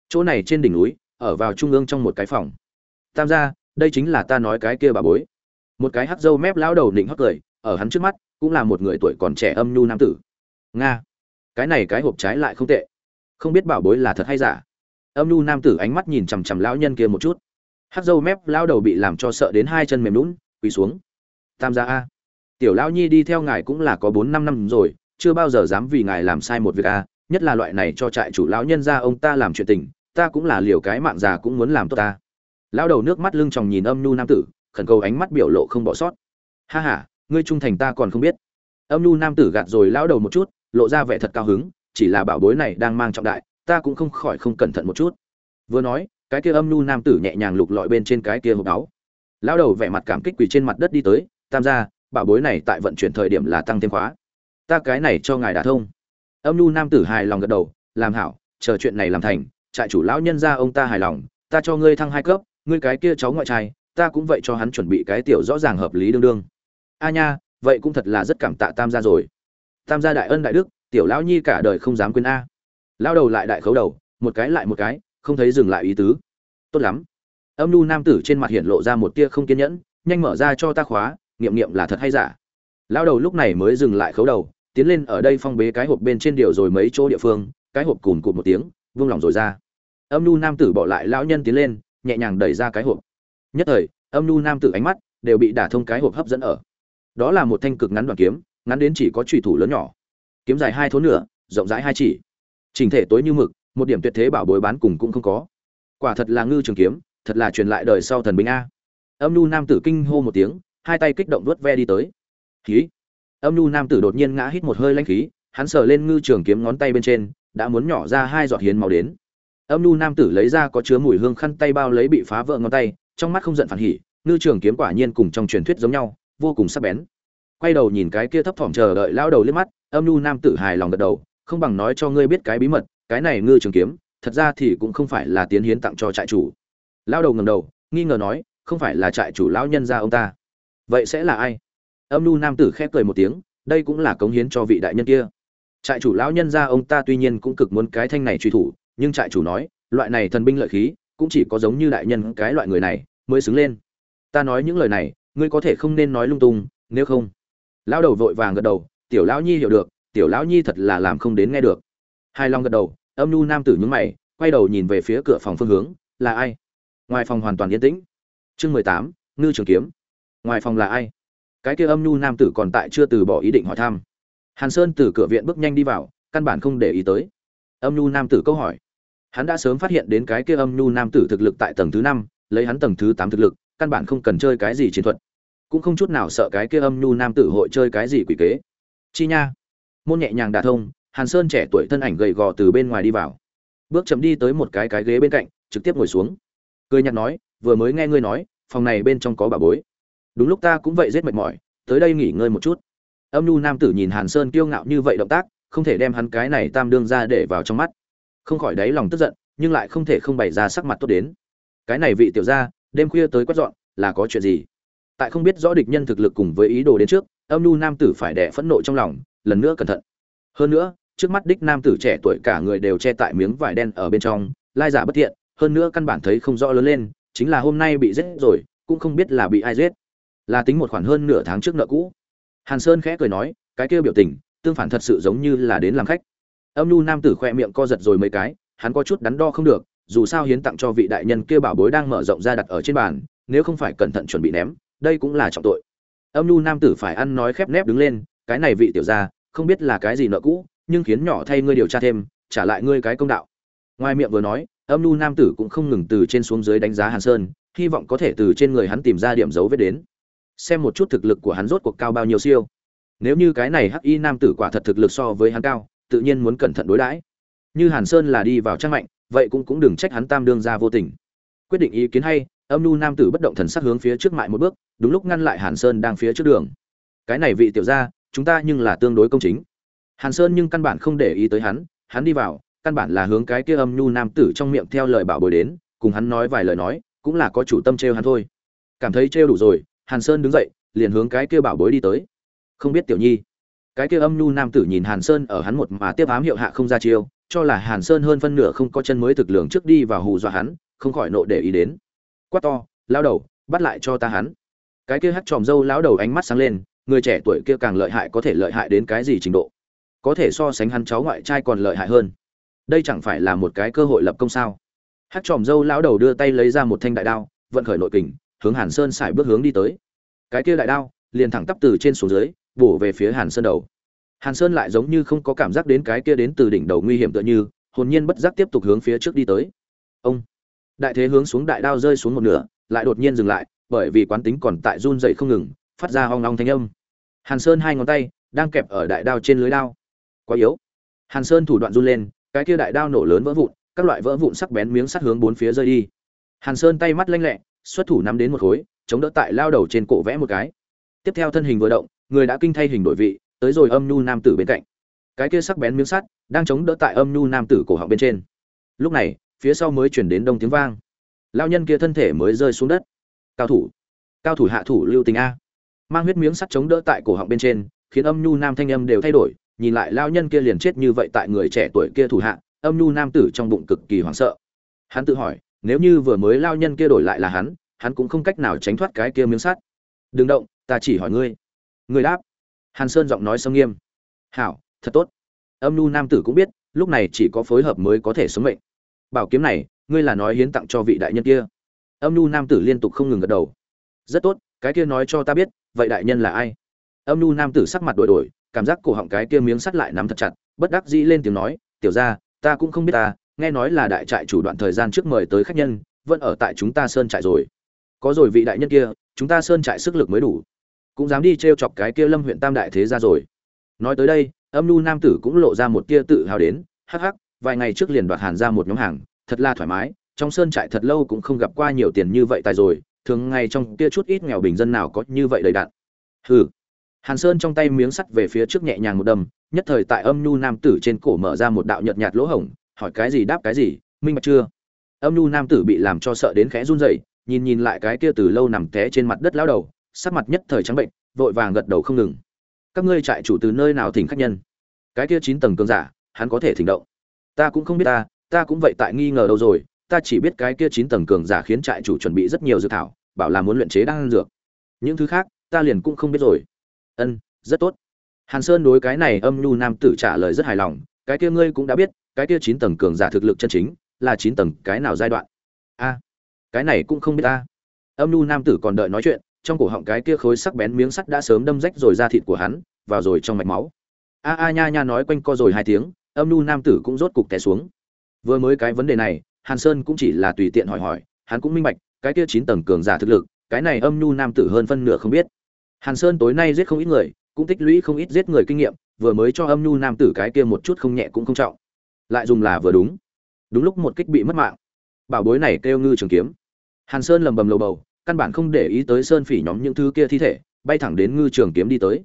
Chỗ này trên đỉnh núi, ở vào trung ương trong một cái phòng. Tam gia, đây chính là ta nói cái kia bà bối. Một cái hắc dâu mép lão đầu định hắc cười, ở hắn trước mắt, cũng là một người tuổi còn trẻ âm nhu nam tử. Nga, cái này cái hộp trái lại không tệ. Không biết bảo bối là thật hay giả. Âm nhu nam tử ánh mắt nhìn chằm chằm lão nhân kia một chút hát dâu mép lao đầu bị làm cho sợ đến hai chân mềm lún, quỳ xuống. Tam gia a. Tiểu lão nhi đi theo ngài cũng là có bốn năm năm rồi, chưa bao giờ dám vì ngài làm sai một việc a, nhất là loại này cho trại chủ lão nhân ra ông ta làm chuyện tình, ta cũng là liều cái mạng già cũng muốn làm tốt ta. Lão đầu nước mắt lưng tròng nhìn âm nhu nam tử, khẩn cầu ánh mắt biểu lộ không bỏ sót. Ha ha, ngươi trung thành ta còn không biết. Âm nhu nam tử gạt rồi lão đầu một chút, lộ ra vẻ thật cao hứng, chỉ là bảo bối này đang mang trọng đại, ta cũng không khỏi không cẩn thận một chút. Vừa nói cái kia âm nhu nam tử nhẹ nhàng lục lọi bên trên cái kia hộp áo. Lão đầu vẻ mặt cảm kích quỳ trên mặt đất đi tới, tam gia bảo bối này tại vận chuyển thời điểm là tăng thêm khóa. Ta cái này cho ngài đã thông. Âm nhu nam tử hài lòng gật đầu, làm hảo, chờ chuyện này làm thành, trại chủ lão nhân ra ông ta hài lòng, ta cho ngươi thăng hai cấp, ngươi cái kia cháu ngoại trai, ta cũng vậy cho hắn chuẩn bị cái tiểu rõ ràng hợp lý đương đương. A nha, vậy cũng thật là rất cảm tạ tam gia rồi. Tam gia đại ân đại đức, tiểu lão nhi cả đời không dám quên a. Lao đầu lại đại khấu đầu, một cái lại một cái không thấy dừng lại ý tứ. Tốt lắm. Âm nhu nam tử trên mặt hiện lộ ra một tia không kiên nhẫn, nhanh mở ra cho ta khóa, nghiệm nghiệm là thật hay giả. Lao đầu lúc này mới dừng lại khấu đầu, tiến lên ở đây phong bế cái hộp bên trên điều rồi mấy chỗ địa phương, cái hộp cùn cụt một tiếng, vung lòng rồi ra. Âm nhu nam tử bỏ lại lão nhân tiến lên, nhẹ nhàng đẩy ra cái hộp. Nhất thời, âm nhu nam tử ánh mắt đều bị đả thông cái hộp hấp dẫn ở. Đó là một thanh cực ngắn đoạn kiếm, ngắn đến chỉ có trùy thủ lớn nhỏ. Kiếm dài hai thốn nửa, rộng rãi hai chỉ. Trình thể tối như mực một điểm tuyệt thế bảo bối bán cùng cũng không có. Quả thật là ngư trường kiếm, thật là truyền lại đời sau thần binh a. Âm nhu nam tử kinh hô một tiếng, hai tay kích động đuốt ve đi tới. Khí. Âm nhu nam tử đột nhiên ngã hít một hơi lanh khí, hắn sờ lên ngư trường kiếm ngón tay bên trên, đã muốn nhỏ ra hai giọt hiến máu đến. Âm nhu nam tử lấy ra có chứa mùi hương khăn tay bao lấy bị phá vỡ ngón tay, trong mắt không giận phản hỉ, ngư trường kiếm quả nhiên cùng trong truyền thuyết giống nhau, vô cùng sắc bén. Quay đầu nhìn cái kia thấp thỏm chờ đợi lao đầu liếc mắt, âm nhu nam tử hài lòng gật đầu, không bằng nói cho ngươi biết cái bí mật cái này ngư trường kiếm, thật ra thì cũng không phải là tiến hiến tặng cho trại chủ. Lao đầu ngầm đầu, nghi ngờ nói, không phải là trại chủ lão nhân gia ông ta. Vậy sẽ là ai? Âm nu nam tử khép cười một tiếng, đây cũng là cống hiến cho vị đại nhân kia. Trại chủ lão nhân gia ông ta tuy nhiên cũng cực muốn cái thanh này truy thủ, nhưng trại chủ nói, loại này thần binh lợi khí, cũng chỉ có giống như đại nhân cái loại người này, mới xứng lên. Ta nói những lời này, ngươi có thể không nên nói lung tung, nếu không. Lão đầu vội vàng gật đầu, tiểu lão nhi hiểu được, tiểu lão nhi thật là làm không đến nghe được hai long gật đầu, âm nhu nam tử nhướng mày, quay đầu nhìn về phía cửa phòng phương hướng, là ai? Ngoài phòng hoàn toàn yên tĩnh. Chương mười tám, ngư trường kiếm. Ngoài phòng là ai? Cái kia âm nhu nam tử còn tại chưa từ bỏ ý định hỏi thăm. Hàn sơn từ cửa viện bước nhanh đi vào, căn bản không để ý tới. Âm nhu nam tử câu hỏi. Hắn đã sớm phát hiện đến cái kia âm nhu nam tử thực lực tại tầng thứ năm, lấy hắn tầng thứ tám thực lực, căn bản không cần chơi cái gì chiến thuật. Cũng không chút nào sợ cái kia âm nhu nam tử hội chơi cái gì quỷ kế. Chi nha. Môn nhẹ nhàng đả thông hàn sơn trẻ tuổi thân ảnh gầy gò từ bên ngoài đi vào. Bước chậm đi tới một cái cái ghế bên cạnh, trực tiếp ngồi xuống. Cười nhạt nói, vừa mới nghe ngươi nói, phòng này bên trong có bà bối. Đúng lúc ta cũng vậy rất mệt mỏi, tới đây nghỉ ngơi một chút. Âm nhu nam tử nhìn hàn sơn kiêu ngạo như vậy động tác, không thể đem hắn cái này tam đương ra để vào trong mắt. Không khỏi đáy lòng tức giận, nhưng lại không thể không bày ra sắc mặt tốt đến. Cái này vị tiểu gia, đêm khuya tới quét dọn, là có chuyện gì? Tại không biết rõ địch nhân thực lực cùng với ý đồ đến trước, âm nhu nam tử phải đè phẫn nộ trong lòng, lần nữa cẩn thận. Hơn nữa trước mắt đích nam tử trẻ tuổi cả người đều che tại miếng vải đen ở bên trong, lai giả bất thiện, hơn nữa căn bản thấy không rõ lớn lên, chính là hôm nay bị giết rồi, cũng không biết là bị ai giết. Là tính một khoản hơn nửa tháng trước nợ cũ. Hàn sơn khẽ cười nói, cái kia biểu tình, tương phản thật sự giống như là đến làm khách. Âm nhu nam tử khoe miệng co giật rồi mấy cái, hắn có chút đắn đo không được, dù sao hiến tặng cho vị đại nhân kia bảo bối đang mở rộng ra đặt ở trên bàn, nếu không phải cẩn thận chuẩn bị ném, đây cũng là trọng tội. Âm nhu nam tử phải ăn nói khép nép đứng lên, cái này vị tiểu gia, không biết là cái gì nợ cũ nhưng khiến nhỏ thay ngươi điều tra thêm, trả lại ngươi cái công đạo. Ngoài miệng vừa nói, âm nhu nam tử cũng không ngừng từ trên xuống dưới đánh giá hàn sơn, hy vọng có thể từ trên người hắn tìm ra điểm dấu vết đến. Xem một chút thực lực của hắn rốt cuộc cao bao nhiêu siêu. Nếu như cái này hắc y nam tử quả thật thực lực so với hắn cao, tự nhiên muốn cẩn thận đối đãi. Như hàn sơn là đi vào trang mạnh, vậy cũng cũng đừng trách hắn tam đương ra vô tình. Quyết định ý kiến hay, âm nhu nam tử bất động thần sắc hướng phía trước mại một bước, đúng lúc ngăn lại hàn sơn đang phía trước đường. Cái này vị tiểu gia, chúng ta nhưng là tương đối công chính hàn sơn nhưng căn bản không để ý tới hắn hắn đi vào, căn bản là hướng cái kia âm nhu nam tử trong miệng theo lời bảo bồi đến, cùng hắn nói vài lời nói, cũng là có chủ tâm trêu hắn thôi. Cảm thấy trêu đủ rồi, hàn sơn đứng dậy, liền hướng cái kia bảo bối đi tới. Không biết tiểu nhi, cái kia âm nhu nam tử nhìn hàn sơn ở hắn một mà tiếp ám hiệu hạ không ra chiêu, cho là hàn sơn hơn phân nửa không có chân mới thực lượng trước đi và hù dọa hắn, không khỏi nộ để ý đến. Quát to lao đầu, bắt lại cho ta hắn. Cái kia hắt tròm dâu lão đầu ánh mắt sáng lên, người trẻ tuổi kia càng lợi hại có thể lợi hại đến cái gì trình độ? Có thể so sánh hắn cháu ngoại trai còn lợi hại hơn. Đây chẳng phải là một cái cơ hội lập công sao? Hát tròm dâu lão đầu đưa tay lấy ra một thanh đại đao, vận khởi nội kình, hướng hàn sơn xài bước hướng đi tới. Cái kia đại đao, liền thẳng tắp từ trên xuống dưới, bổ về phía hàn sơn đầu. Hàn sơn lại giống như không có cảm giác đến cái kia đến từ đỉnh đầu nguy hiểm tựa như, hồn nhiên bất giác tiếp tục hướng phía trước đi tới. Ông! Đại thế hướng xuống đại đao rơi xuống một nửa, lại đột nhiên dừng lại, bởi vì quán tính còn tại run dậy không ngừng, phát ra hoang long thanh âm. Hàn sơn hai ngón tay, đang kẹp ở đại đao trên lưới đao quá yếu. Hàn sơn thủ đoạn run lên, cái kia đại đao nổ lớn vỡ vụn, các loại vỡ vụn sắc bén miếng sắt hướng bốn phía rơi đi. Hàn sơn tay mắt lanh lẹ, xuất thủ nắm đến một khối, chống đỡ tại lao đầu trên cổ vẽ một cái. Tiếp theo thân hình vừa động, người đã kinh thay hình đổi vị, tới rồi âm nhu nam tử bên cạnh. Cái kia sắc bén miếng sắt đang chống đỡ tại âm nhu nam tử cổ họng bên trên. Lúc này, phía sau mới chuyển đến đông tiếng vang. Lao nhân kia thân thể mới rơi xuống đất. Cao thủ cao thủ hạ thủ lưu tình a. Mang huyết miếng sắt chống đỡ tại cổ họng bên trên, khiến âm nhu nam thanh âm đều thay đổi nhìn lại lao nhân kia liền chết như vậy tại người trẻ tuổi kia thủ hạ, âm nhu nam tử trong bụng cực kỳ hoảng sợ. Hắn tự hỏi, nếu như vừa mới lao nhân kia đổi lại là hắn hắn cũng không cách nào tránh thoát cái kia miếng sắt. Đừng động, ta chỉ hỏi ngươi. Ngươi đáp. Hàn sơn giọng nói sâm nghiêm. Hảo, thật tốt. Âm nhu nam tử cũng biết, lúc này chỉ có phối hợp mới có thể sống mệnh. Bảo kiếm này, ngươi là nói hiến tặng cho vị đại nhân kia. Âm nhu nam tử liên tục không ngừng gật đầu. Rất tốt, cái kia nói cho ta biết, vậy đại nhân là ai? Âm nhu nam tử sắc mặt đổi đổi cảm giác cổ họng cái kia miếng sắt lại nắm thật chặt bất đắc dĩ lên tiếng nói tiểu gia, ta cũng không biết ta nghe nói là đại trại chủ đoạn thời gian trước mời tới khách nhân vẫn ở tại chúng ta sơn trại rồi. Có rồi vị đại nhân kia chúng ta sơn trại sức lực mới đủ. Cũng dám đi trêu chọc cái kia lâm huyện tam đại thế gia rồi. Nói tới đây âm nu nam tử cũng lộ ra một tia tự hào đến hắc hắc vài ngày trước liền đoạt hàn ra một nhóm hàng thật là thoải mái trong sơn trại thật lâu cũng không gặp qua nhiều tiền như vậy tài rồi thường ngày trong kia chút ít nghèo bình dân nào có như vậy đầy đạn. Hừ hàn sơn trong tay miếng sắt về phía trước nhẹ nhàng một đầm, nhất thời tại âm nhu nam tử trên cổ mở ra một đạo nhợt nhạt lỗ hổng, hỏi cái gì đáp cái gì, minh bạch chưa? Âm nhu nam tử bị làm cho sợ đến khẽ run rẩy, nhìn nhìn lại cái kia từ lâu nằm té trên mặt đất lão đầu, sắc mặt nhất thời trắng bệnh, vội vàng gật đầu không ngừng. Các ngươi trại chủ từ nơi nào thỉnh khách nhân? Cái kia chín tầng cường giả, hắn có thể thỉnh động. Ta cũng không biết ta ta cũng vậy tại nghi ngờ đâu rồi, ta chỉ biết cái kia chín tầng cường giả khiến trại chủ chuẩn bị rất nhiều dược thảo, bảo là muốn luyện chế đan dược. Những thứ khác, ta liền cũng không biết rồi ân, rất tốt. Hàn sơn đối cái này âm nhu nam tử trả lời rất hài lòng, cái kia ngươi cũng đã biết, cái kia chín tầng cường giả thực lực chân chính, là chín tầng cái nào giai đoạn? A, cái này cũng không biết ta. Âm nhu nam tử còn đợi nói chuyện, trong cổ họng cái kia khối sắc bén miếng sắt đã sớm đâm rách rồi ra thịt của hắn, vào rồi trong mạch máu. A a nha nha nói quanh co rồi hai tiếng, âm nhu nam tử cũng rốt cục té xuống. Vừa mới cái vấn đề này, hàn sơn cũng chỉ là tùy tiện hỏi hỏi, hắn cũng minh bạch, cái kia chín tầng cường giả thực lực, cái này âm nhu nam tử hơn phân nửa không biết hàn sơn tối nay giết không ít người, cũng tích lũy không ít giết người kinh nghiệm, vừa mới cho âm nhu nam tử cái kia một chút không nhẹ cũng không trọng. Lại dùng là vừa đúng. Đúng lúc một kích bị mất mạng. Bảo bối này kêu ngư trường kiếm. Hàn sơn lầm bầm lầu bầu, căn bản không để ý tới sơn phỉ nhóm những thứ kia thi thể, bay thẳng đến ngư trường kiếm đi tới.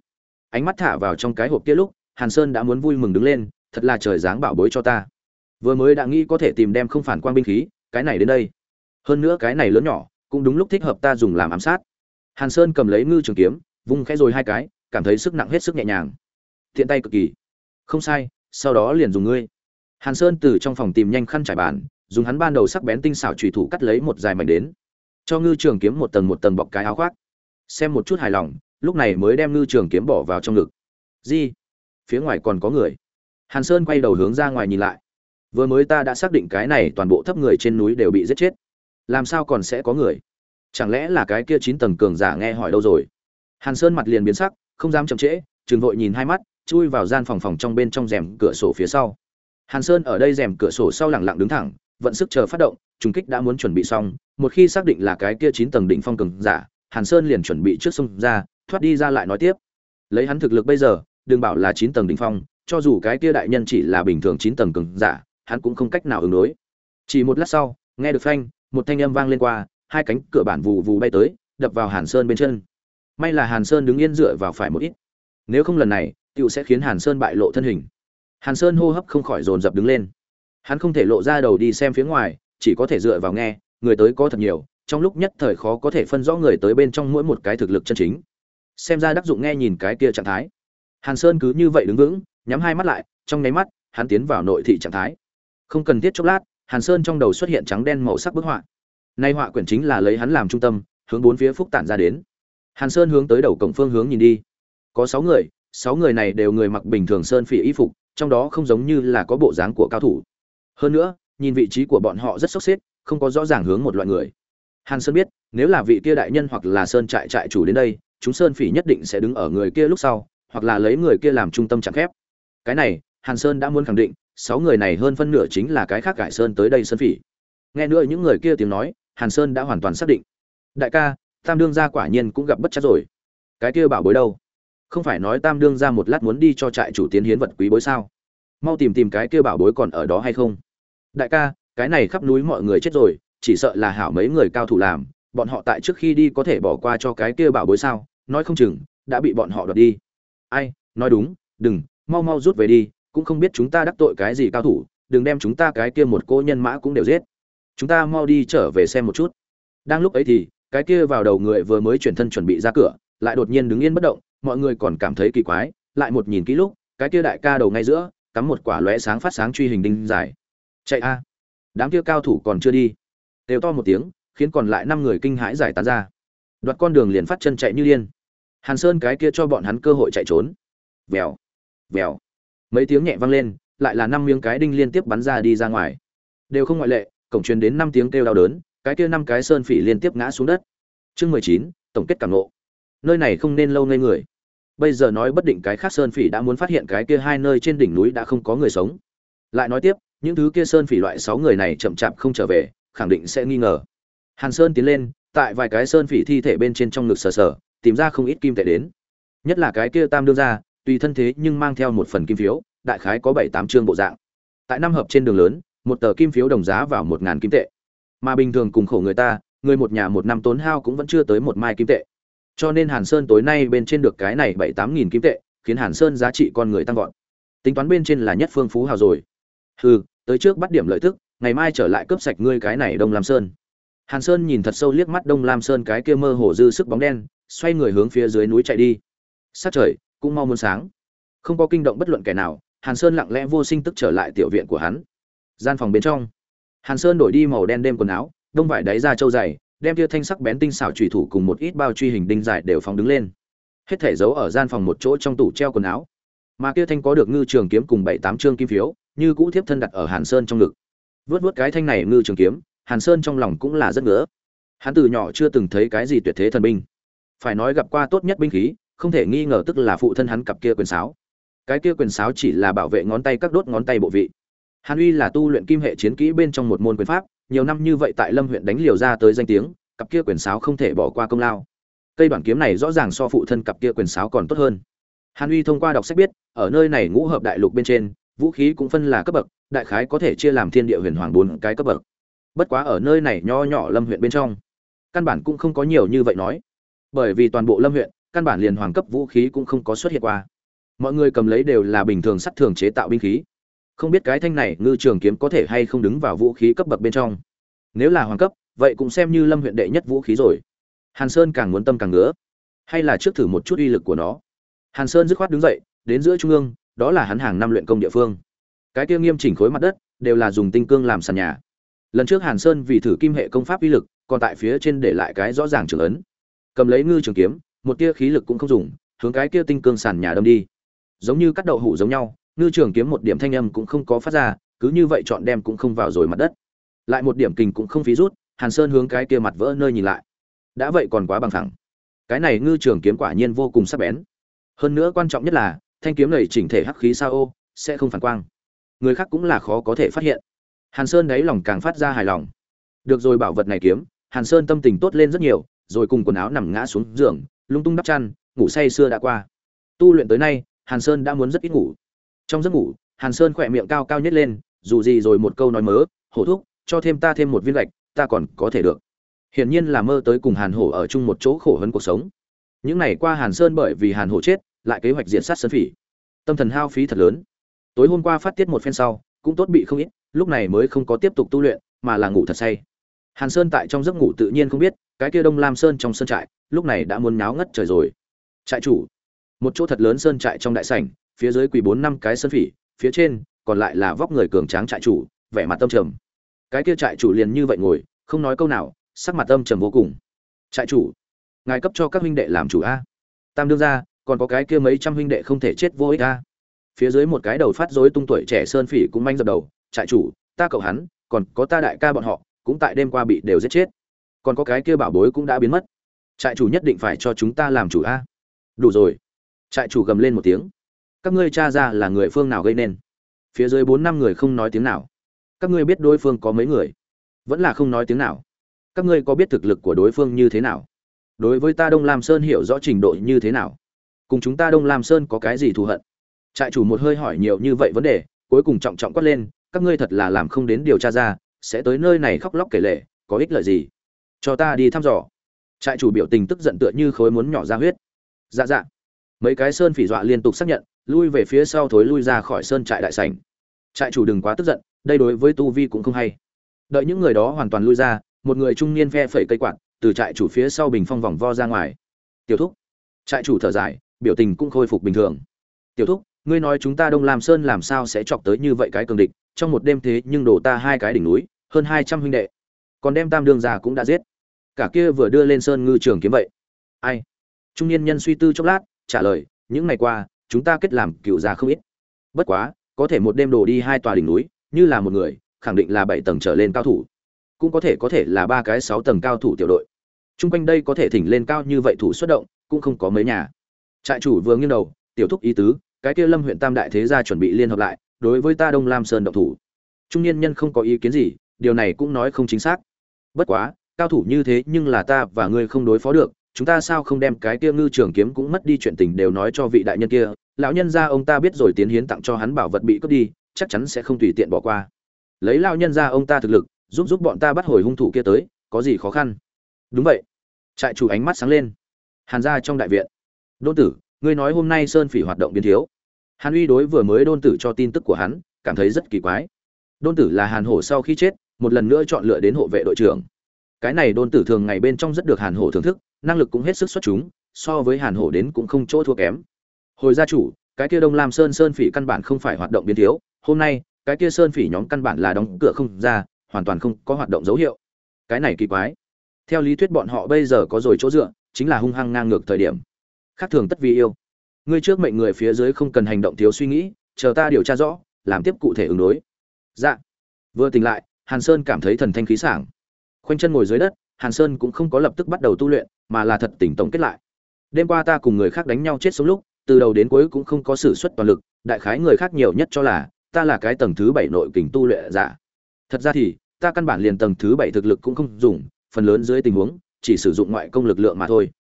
Ánh mắt thả vào trong cái hộp kia lúc, hàn sơn đã muốn vui mừng đứng lên, thật là trời dáng bảo bối cho ta. Vừa mới đã nghĩ có thể tìm đem không phản quang binh khí, cái này đến đây. Hơn nữa cái này lớn nhỏ, cũng đúng lúc thích hợp ta dùng làm ám sát. Hàn sơn cầm lấy ngư trường kiếm vung khẽ rồi hai cái, cảm thấy sức nặng hết sức nhẹ nhàng. Thiện tay cực kỳ. Không sai, sau đó liền dùng ngươi. Hàn sơn từ trong phòng tìm nhanh khăn trải bàn, dùng hắn ban đầu sắc bén tinh xảo trùy thủ cắt lấy một dài mảnh đến. Cho ngư trường kiếm một tầng một tầng bọc cái áo khoác. Xem một chút hài lòng, lúc này mới đem ngư trường kiếm bỏ vào trong ngực. Di, phía ngoài còn có người. Hàn sơn quay đầu hướng ra ngoài nhìn lại. Vừa mới ta đã xác định cái này toàn bộ thấp người trên núi đều bị giết chết. Làm sao còn sẽ có người? Chẳng lẽ là cái kia chín tầng cường giả nghe hỏi đâu rồi? Hàn sơn mặt liền biến sắc, không dám chậm trễ, trường vội nhìn hai mắt, chui vào gian phòng phòng trong bên trong rèm cửa sổ phía sau. Hàn sơn ở đây rèm cửa sổ sau lẳng lặng đứng thẳng, vận sức chờ phát động, trùng kích đã muốn chuẩn bị xong, một khi xác định là cái kia chín tầng đỉnh phong cường giả, hàn sơn liền chuẩn bị trước sông ra, thoát đi ra lại nói tiếp. Lấy hắn thực lực bây giờ, đừng bảo là chín tầng đỉnh phong, cho dù cái kia đại nhân chỉ là bình thường chín tầng cường giả, hắn cũng không cách nào ứng đối. Chỉ một lát sau, nghe được phanh, một thanh âm vang lên qua, hai cánh cửa bản vù vù bay tới, đập vào hàn sơn bên chân may là hàn sơn đứng yên dựa vào phải một ít. Nếu không lần này tựu sẽ khiến hàn sơn bại lộ thân hình. Hàn sơn hô hấp không khỏi dồn dập đứng lên. Hắn không thể lộ ra đầu đi xem phía ngoài, chỉ có thể dựa vào nghe, người tới có thật nhiều, trong lúc nhất thời khó có thể phân rõ người tới bên trong mỗi một cái thực lực chân chính. Xem ra đắc dụng nghe nhìn cái kia trạng thái. Hàn sơn cứ như vậy đứng vững, nhắm hai mắt lại, trong nháy mắt, hắn tiến vào nội thị trạng thái. Không cần thiết chốc lát, hàn sơn trong đầu xuất hiện trắng đen màu sắc bức họa. Nay họa quyển chính là lấy hắn làm trung tâm, hướng bốn phía phúc tản ra đến hàn sơn hướng tới đầu cổng phương hướng nhìn đi. Có sáu người sáu người này đều người mặc bình thường sơn phỉ y phục, trong đó không giống như là có bộ dáng của cao thủ. Hơn nữa, nhìn vị trí của bọn họ rất sốc xếp, không có rõ ràng hướng một loại người. Hàn sơn biết, nếu là vị kia đại nhân hoặc là sơn trại trại chủ đến đây, chúng sơn phỉ nhất định sẽ đứng ở người kia lúc sau, hoặc là lấy người kia làm trung tâm chẳng khép. Cái này, hàn sơn đã muốn khẳng định, sáu người này hơn phân nửa chính là cái khác cải sơn tới đây sơn phỉ. Nghe nữa những người kia tiếng nói, hàn sơn đã hoàn toàn xác định. Đại ca tam đương gia quả nhiên cũng gặp bất chắc rồi. Cái kia bảo bối đâu? Không phải nói tam đương gia một lát muốn đi cho trại chủ tiến hiến vật quý bối sao? Mau tìm tìm cái kia bảo bối còn ở đó hay không? Đại ca, cái này khắp núi mọi người chết rồi, chỉ sợ là hảo mấy người cao thủ làm, bọn họ tại trước khi đi có thể bỏ qua cho cái kia bảo bối sao? Nói không chừng, đã bị bọn họ đoạt đi. Ai, nói đúng, đừng, mau mau rút về đi, cũng không biết chúng ta đắc tội cái gì cao thủ, đừng đem chúng ta cái kia một cô nhân mã cũng đều giết. Chúng ta mau đi trở về xem một chút. Đang lúc ấy thì cái kia vào đầu người vừa mới chuyển thân chuẩn bị ra cửa, lại đột nhiên đứng yên bất động, mọi người còn cảm thấy kỳ quái, lại một nhìn kỹ lúc, cái kia đại ca đầu ngay giữa, cắm một quả lóe sáng phát sáng truy hình đinh dài. Chạy a. Đám kia cao thủ còn chưa đi. Đều to một tiếng, khiến còn lại năm người kinh hãi giải tán ra. Đoạt con đường liền phát chân chạy như điên. Hàn sơn cái kia cho bọn hắn cơ hội chạy trốn. Vèo. Vèo. Mấy tiếng nhẹ vang lên, lại là năm miếng cái đinh liên tiếp bắn ra đi ra ngoài. Đều không ngoại lệ, cổng truyền đến năm tiếng kêu đau đớn cái kia năm cái sơn phỉ liên tiếp ngã xuống đất. Chương mười chín, tổng kết cảm ngộ. Nơi này không nên lâu ngây người. Bây giờ nói bất định cái khác sơn phỉ đã muốn phát hiện cái kia hai nơi trên đỉnh núi đã không có người sống. Lại nói tiếp, những thứ kia sơn phỉ loại sáu người này chậm chạp không trở về, khẳng định sẽ nghi ngờ. Hàn sơn tiến lên, tại vài cái sơn phỉ thi thể bên trên trong ngực sờ sờ, tìm ra không ít kim tệ đến. Nhất là cái kia tam đương ra tùy thân thế nhưng mang theo một phần kim phiếu, đại khái có bảy tám chương bộ dạng. Tại năm hợp trên đường lớn, một tờ kim phiếu đồng giá vào một ngàn kim tệ mà bình thường cùng khổ người ta, người một nhà một năm tốn hao cũng vẫn chưa tới một mai kim tệ. Cho nên hàn sơn tối nay bên trên được cái này bảy tám nghìn kim tệ, khiến hàn sơn giá trị con người tăng vọt. Tính toán bên trên là nhất phương phú hào rồi. Hừ, tới trước bắt điểm lợi tức, ngày mai trở lại cướp sạch ngươi cái này đông lam sơn. Hàn sơn nhìn thật sâu liếc mắt đông lam sơn cái kia mơ hồ dư sức bóng đen, xoay người hướng phía dưới núi chạy đi. Sát trời, cũng mau muốn sáng. Không có kinh động bất luận kẻ nào, hàn sơn lặng lẽ vô sinh tức trở lại tiểu viện của hắn. Gian phòng bên trong hàn sơn đổi đi màu đen đêm quần áo, đông vải đáy ra trâu dày, đem kia thanh sắc bén tinh xảo trùy thủ cùng một ít bao truy hình đinh dài đều phóng đứng lên. Hết thể giấu ở gian phòng một chỗ trong tủ treo quần áo. Mà kia thanh có được ngư trường kiếm cùng bảy tám trương kim phiếu, như cũ thiếp thân đặt ở hàn sơn trong ngực. Vớt vớt cái thanh này ngư trường kiếm, hàn sơn trong lòng cũng là rất ngứa. Hắn từ nhỏ chưa từng thấy cái gì tuyệt thế thần binh. Phải nói gặp qua tốt nhất binh khí, không thể nghi ngờ tức là phụ thân hắn cặp kia quyền sáo. Cái kia quyền sáo chỉ là bảo vệ ngón tay các đốt ngón tay bộ vị hàn uy là tu luyện kim hệ chiến kỹ bên trong một môn quyền pháp, nhiều năm như vậy tại lâm huyện đánh liều ra tới danh tiếng, cặp kia quyền sáo không thể bỏ qua công lao. Cây đoạn kiếm này rõ ràng so phụ thân cặp kia quyền sáo còn tốt hơn. Hàn uy thông qua đọc sách biết, ở nơi này ngũ hợp đại lục bên trên, vũ khí cũng phân là cấp bậc, đại khái có thể chia làm thiên địa huyền hoàng bốn cái cấp bậc. Bất quá ở nơi này nho nhỏ lâm huyện bên trong, căn bản cũng không có nhiều như vậy nói. Bởi vì toàn bộ lâm huyện, căn bản liền hoàng cấp vũ khí cũng không có xuất hiện qua. Mọi người cầm lấy đều là bình thường sắt thường chế tạo binh khí không biết cái thanh này ngư trường kiếm có thể hay không đứng vào vũ khí cấp bậc bên trong. Nếu là hoàng cấp, vậy cũng xem như lâm huyện đệ nhất vũ khí rồi. Hàn sơn càng muốn tâm càng ngứa. Hay là trước thử một chút uy lực của nó. Hàn sơn dứt khoát đứng dậy, đến giữa trung ương, đó là hắn hàng năm luyện công địa phương. Cái kia nghiêm chỉnh khối mặt đất, đều là dùng tinh cương làm sàn nhà. Lần trước hàn sơn vì thử kim hệ công pháp uy lực, còn tại phía trên để lại cái rõ ràng trường ấn. Cầm lấy ngư trường kiếm, một tia khí lực cũng không dùng, hướng cái kia tinh cương sàn nhà đâm đi. Giống như cắt đậu hủ giống nhau ngư trường kiếm một điểm thanh âm cũng không có phát ra, cứ như vậy chọn đem cũng không vào rồi mặt đất. Lại một điểm kình cũng không phí rút, hàn sơn hướng cái kia mặt vỡ nơi nhìn lại. Đã vậy còn quá bằng thẳng cái này ngư trường kiếm quả nhiên vô cùng sắc bén. Hơn nữa quan trọng nhất là, thanh kiếm này chỉnh thể hắc khí sao ô, sẽ không phản quang. Người khác cũng là khó có thể phát hiện. Hàn sơn đáy lòng càng phát ra hài lòng. Được rồi bảo vật này kiếm, hàn sơn tâm tình tốt lên rất nhiều, rồi cùng quần áo nằm ngã xuống giường, lung tung đắp chăn, ngủ say xưa đã qua. Tu luyện tới nay, hàn sơn đã muốn rất ít ngủ trong giấc ngủ, hàn sơn khỏe miệng cao cao nhất lên, dù gì rồi một câu nói mớ, hổ thúc, cho thêm ta thêm một viên gạch, ta còn có thể được. Hiển nhiên là mơ tới cùng hàn hổ ở chung một chỗ khổ hơn cuộc sống. Những ngày qua hàn sơn bởi vì hàn hổ chết, lại kế hoạch diện sát sơn phỉ. Tâm thần hao phí thật lớn. Tối hôm qua phát tiết một phen sau, cũng tốt bị không ít, lúc này mới không có tiếp tục tu luyện, mà là ngủ thật say. Hàn sơn tại trong giấc ngủ tự nhiên không biết, cái kia đông lam sơn trong sơn trại, lúc này đã muốn náo ngất trời rồi. Trại chủ, một chỗ thật lớn sơn trại trong đại sảnh phía dưới quỳ bốn năm cái sơn phỉ, phía trên còn lại là vóc người cường tráng trại chủ, vẻ mặt tâm trầm. Cái kia trại chủ liền như vậy ngồi, không nói câu nào, sắc mặt tâm trầm vô cùng. Trại chủ, ngài cấp cho các huynh đệ làm chủ a. Tam đương ra còn có cái kia mấy trăm huynh đệ không thể chết vô ích a. Phía dưới một cái đầu phát rối tung tuổi trẻ sơn phỉ cũng manh dập đầu, trại chủ, ta cậu hắn, còn có ta đại ca bọn họ, cũng tại đêm qua bị đều giết chết. Còn có cái kia bảo bối cũng đã biến mất. Trại chủ nhất định phải cho chúng ta làm chủ a. Đủ rồi. Trại chủ gầm lên một tiếng các ngươi cha ra là người phương nào gây nên? Phía dưới bốn năm người không nói tiếng nào. Các ngươi biết đối phương có mấy người? Vẫn là không nói tiếng nào. Các ngươi có biết thực lực của đối phương như thế nào? Đối với ta đông lam sơn hiểu rõ trình độ như thế nào? Cùng chúng ta đông lam sơn có cái gì thù hận? Trại chủ một hơi hỏi nhiều như vậy vấn đề, cuối cùng trọng trọng quát lên, các ngươi thật là làm không đến điều tra ra, sẽ tới nơi này khóc lóc kể lể, có ích lợi gì? Cho ta đi thăm dò. Trại chủ biểu tình tức giận tựa như khối muốn nhỏ ra huyết. Dạ dạ. Mấy cái sơn phỉ dọa liên tục xác nhận lui về phía sau thối lui ra khỏi sơn trại đại sảnh. Trại chủ đừng quá tức giận, đây đối với tu vi cũng không hay. Đợi những người đó hoàn toàn lui ra, một người trung niên phe phẩy cây quạt, từ trại chủ phía sau bình phong vòng vo ra ngoài. Tiểu thúc. Trại chủ thở dài, biểu tình cũng khôi phục bình thường. Tiểu thúc, ngươi nói chúng ta đông lam sơn làm sao sẽ chọc tới như vậy cái cường địch, trong một đêm thế nhưng đổ ta hai cái đỉnh núi, hơn hai trăm huynh đệ. Còn đem tam đương già cũng đã giết. Cả kia vừa đưa lên sơn ngư trường kiếm vậy. Ai? Trung niên nhân suy tư chốc lát, trả lời, những ngày qua chúng ta kết làm cựu già không ít. Bất quá, có thể một đêm đổ đi hai tòa đỉnh núi, như là một người, khẳng định là bảy tầng trở lên cao thủ. Cũng có thể có thể là ba cái sáu tầng cao thủ tiểu đội. Chung quanh đây có thể thỉnh lên cao như vậy thủ xuất động, cũng không có mấy nhà. Trại chủ vừa nghiêng đầu, tiểu thúc ý tứ, cái kia lâm huyện tam đại thế gia chuẩn bị liên hợp lại, đối với ta đông lam sơn động thủ. Trung niên nhân không có ý kiến gì, điều này cũng nói không chính xác. Bất quá, cao thủ như thế nhưng là ta và ngươi không đối phó được chúng ta sao không đem cái kia ngư trường kiếm cũng mất đi chuyện tình đều nói cho vị đại nhân kia, lão nhân gia ông ta biết rồi tiến hiến tặng cho hắn bảo vật bị cướp đi, chắc chắn sẽ không tùy tiện bỏ qua. Lấy lão nhân gia ông ta thực lực, giúp giúp bọn ta bắt hồi hung thủ kia tới, có gì khó khăn? Đúng vậy. Trại chủ ánh mắt sáng lên. Hàn gia trong đại viện. Đôn tử, ngươi nói hôm nay sơn phỉ hoạt động biến thiếu. Hàn uy đối vừa mới đôn tử cho tin tức của hắn, cảm thấy rất kỳ quái. Đôn tử là hàn hổ sau khi chết, một lần nữa chọn lựa đến hộ vệ đội trưởng cái này đôn tử thường ngày bên trong rất được hàn hổ thưởng thức, năng lực cũng hết sức xuất chúng, so với hàn hổ đến cũng không chỗ thua kém. Hồi gia chủ, cái kia đông lam sơn sơn phỉ căn bản không phải hoạt động biến thiếu, hôm nay, cái kia sơn phỉ nhóm căn bản là đóng cửa không ra, hoàn toàn không có hoạt động dấu hiệu. Cái này kỳ quái. Theo lý thuyết bọn họ bây giờ có rồi chỗ dựa, chính là hung hăng ngang ngược thời điểm. Khác thường tất vì yêu. Ngươi trước mệnh người phía dưới không cần hành động thiếu suy nghĩ, chờ ta điều tra rõ, làm tiếp cụ thể ứng đối. Dạ. Vừa tỉnh lại, hàn sơn cảm thấy thần thanh khí sảng khoanh chân ngồi dưới đất, hàn sơn cũng không có lập tức bắt đầu tu luyện, mà là thật tỉnh tổng kết lại. Đêm qua ta cùng người khác đánh nhau chết sống lúc, từ đầu đến cuối cũng không có sử xuất toàn lực, đại khái người khác nhiều nhất cho là, ta là cái tầng thứ bảy nội kình tu luyện giả. Thật ra thì, ta căn bản liền tầng thứ bảy thực lực cũng không dùng, phần lớn dưới tình huống, chỉ sử dụng ngoại công lực lượng mà thôi.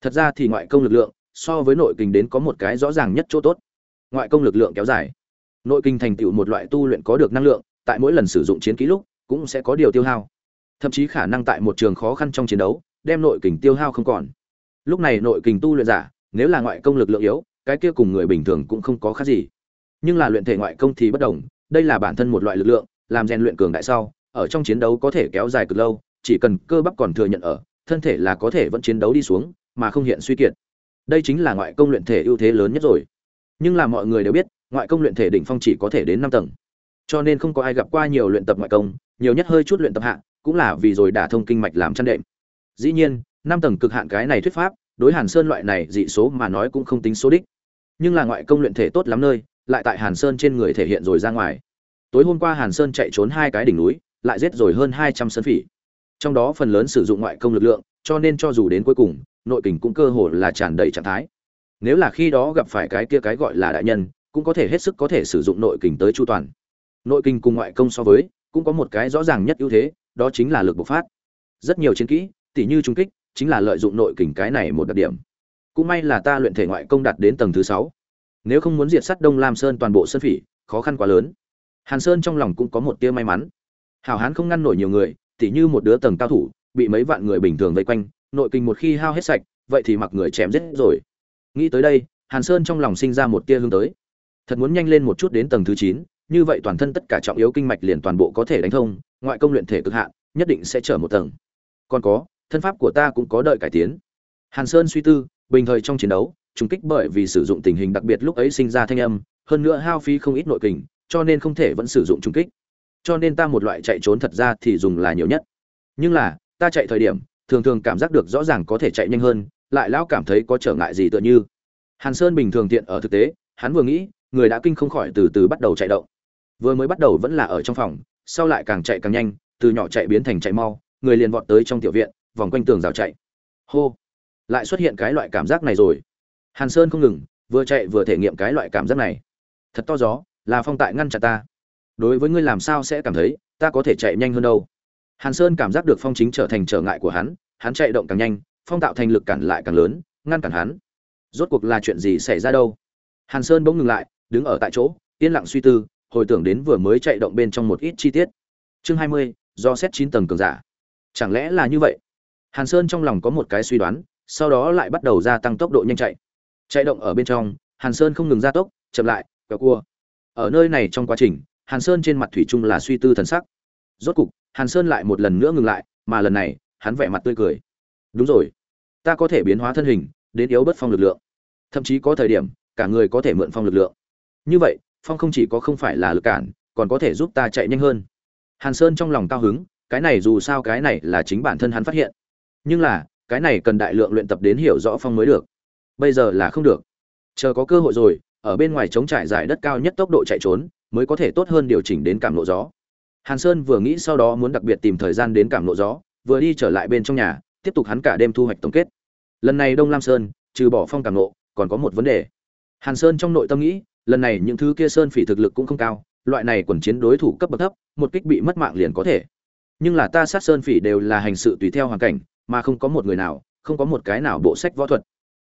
Thật ra thì ngoại công lực lượng, so với nội kình đến có một cái rõ ràng nhất chỗ tốt. Ngoại công lực lượng kéo dài. Nội kinh thành tựu một loại tu luyện có được năng lượng, tại mỗi lần sử dụng chiến kỹ lúc, cũng sẽ có điều tiêu hao thậm chí khả năng tại một trường khó khăn trong chiến đấu, đem nội kình tiêu hao không còn. Lúc này nội kình tu luyện giả, nếu là ngoại công lực lượng yếu, cái kia cùng người bình thường cũng không có khác gì. Nhưng là luyện thể ngoại công thì bất đồng, đây là bản thân một loại lực lượng, làm rèn luyện cường đại sau, ở trong chiến đấu có thể kéo dài cực lâu, chỉ cần cơ bắp còn thừa nhận ở, thân thể là có thể vẫn chiến đấu đi xuống, mà không hiện suy kiệt. Đây chính là ngoại công luyện thể ưu thế lớn nhất rồi. Nhưng là mọi người đều biết, ngoại công luyện thể đỉnh phong chỉ có thể đến năm tầng. Cho nên không có ai gặp qua nhiều luyện tập ngoại công, nhiều nhất hơi chút luyện tập hạ cũng là vì rồi đả thông kinh mạch làm chăn đệm. Dĩ nhiên, năm tầng cực hạn cái này thuyết pháp, đối hàn sơn loại này dị số mà nói cũng không tính số đích. Nhưng là ngoại công luyện thể tốt lắm nơi, lại tại hàn sơn trên người thể hiện rồi ra ngoài. Tối hôm qua hàn sơn chạy trốn hai cái đỉnh núi, lại giết rồi hơn hai trăm sơn phỉ. Trong đó phần lớn sử dụng ngoại công lực lượng, cho nên cho dù đến cuối cùng, nội kình cũng cơ hồ là tràn đầy trạng thái. Nếu là khi đó gặp phải cái kia cái gọi là đại nhân, cũng có thể hết sức có thể sử dụng nội kình tới chu toàn. Nội kình cùng ngoại công so với, cũng có một cái rõ ràng nhất ưu thế đó chính là lực bộc phát. Rất nhiều chiến kỹ, tỉ như trung kích, chính là lợi dụng nội kình cái này một đặc điểm. Cũng may là ta luyện thể ngoại công đạt đến tầng thứ sáu. Nếu không muốn diệt sát đông lam sơn toàn bộ sơn phỉ, khó khăn quá lớn. Hàn sơn trong lòng cũng có một tia may mắn. Hảo hán không ngăn nổi nhiều người, tỉ như một đứa tầng cao thủ, bị mấy vạn người bình thường vây quanh, nội kình một khi hao hết sạch, vậy thì mặc người chém giết rồi. Nghĩ tới đây, hàn sơn trong lòng sinh ra một tia hướng tới. Thật muốn nhanh lên một chút đến tầng thứ chín như vậy toàn thân tất cả trọng yếu kinh mạch liền toàn bộ có thể đánh thông, ngoại công luyện thể cực hạn, nhất định sẽ trở một tầng. Còn có, thân pháp của ta cũng có đợi cải tiến. Hàn sơn suy tư, bình thời trong chiến đấu, trùng kích bởi vì sử dụng tình hình đặc biệt lúc ấy sinh ra thanh âm, hơn nữa hao phí không ít nội kình, cho nên không thể vẫn sử dụng trùng kích. Cho nên ta một loại chạy trốn thật ra thì dùng là nhiều nhất. Nhưng là, ta chạy thời điểm, thường thường cảm giác được rõ ràng có thể chạy nhanh hơn, lại lão cảm thấy có trở ngại gì tựa như. Hàn sơn bình thường tiện ở thực tế, hắn vừa nghĩ, người đã kinh không khỏi từ từ bắt đầu chạy động vừa mới bắt đầu vẫn là ở trong phòng, sau lại càng chạy càng nhanh, từ nhỏ chạy biến thành chạy mau, người liền vọt tới trong tiểu viện, vòng quanh tường rào chạy. Hô! Lại xuất hiện cái loại cảm giác này rồi. Hàn sơn không ngừng, vừa chạy vừa thể nghiệm cái loại cảm giác này. Thật to gió, là phong tại ngăn chặn ta. Đối với ngươi làm sao sẽ cảm thấy, ta có thể chạy nhanh hơn đâu? Hàn sơn cảm giác được phong chính trở thành trở ngại của hắn hắn chạy động càng nhanh, phong tạo thành lực cản lại càng lớn, ngăn cản hắn. Rốt cuộc là chuyện gì xảy ra đâu? Hàn sơn bỗng ngừng lại, đứng ở tại chỗ, yên lặng suy tư hồi tưởng đến vừa mới chạy động bên trong một ít chi tiết. Chương hai mươi, do xét chín tầng cường giả. Chẳng lẽ là như vậy? Hàn sơn trong lòng có một cái suy đoán, sau đó lại bắt đầu gia tăng tốc độ nhanh chạy. Chạy động ở bên trong, hàn sơn không ngừng gia tốc, chậm lại kéo cua. Ở nơi này trong quá trình, hàn sơn trên mặt thủy chung là suy tư thần sắc. Rốt cục, hàn sơn lại một lần nữa ngừng lại, mà lần này, hắn vẻ mặt tươi cười. Đúng rồi. Ta có thể biến hóa thân hình, đến yếu bất phong lực lượng. Thậm chí có thời điểm, cả người có thể mượn phong lực lượng. Như vậy phong không chỉ có không phải là lực cản, còn có thể giúp ta chạy nhanh hơn. Hàn sơn trong lòng cao hứng, cái này dù sao cái này là chính bản thân hắn phát hiện. Nhưng là, cái này cần đại lượng luyện tập đến hiểu rõ phong mới được. Bây giờ là không được. Chờ có cơ hội rồi, ở bên ngoài chống trải giải đất cao nhất tốc độ chạy trốn, mới có thể tốt hơn điều chỉnh đến cảm nộ gió. Hàn sơn vừa nghĩ sau đó muốn đặc biệt tìm thời gian đến cảm nộ gió, vừa đi trở lại bên trong nhà, tiếp tục hắn cả đêm thu hoạch tổng kết. Lần này đông lam sơn, trừ bỏ phong cảm nộ còn có một vấn đề. Hàn sơn trong nội tâm nghĩ lần này những thứ kia sơn phỉ thực lực cũng không cao, loại này quần chiến đối thủ cấp bậc thấp, một kích bị mất mạng liền có thể. Nhưng là ta sát sơn phỉ đều là hành sự tùy theo hoàn cảnh, mà không có một người nào, không có một cái nào bộ sách võ thuật.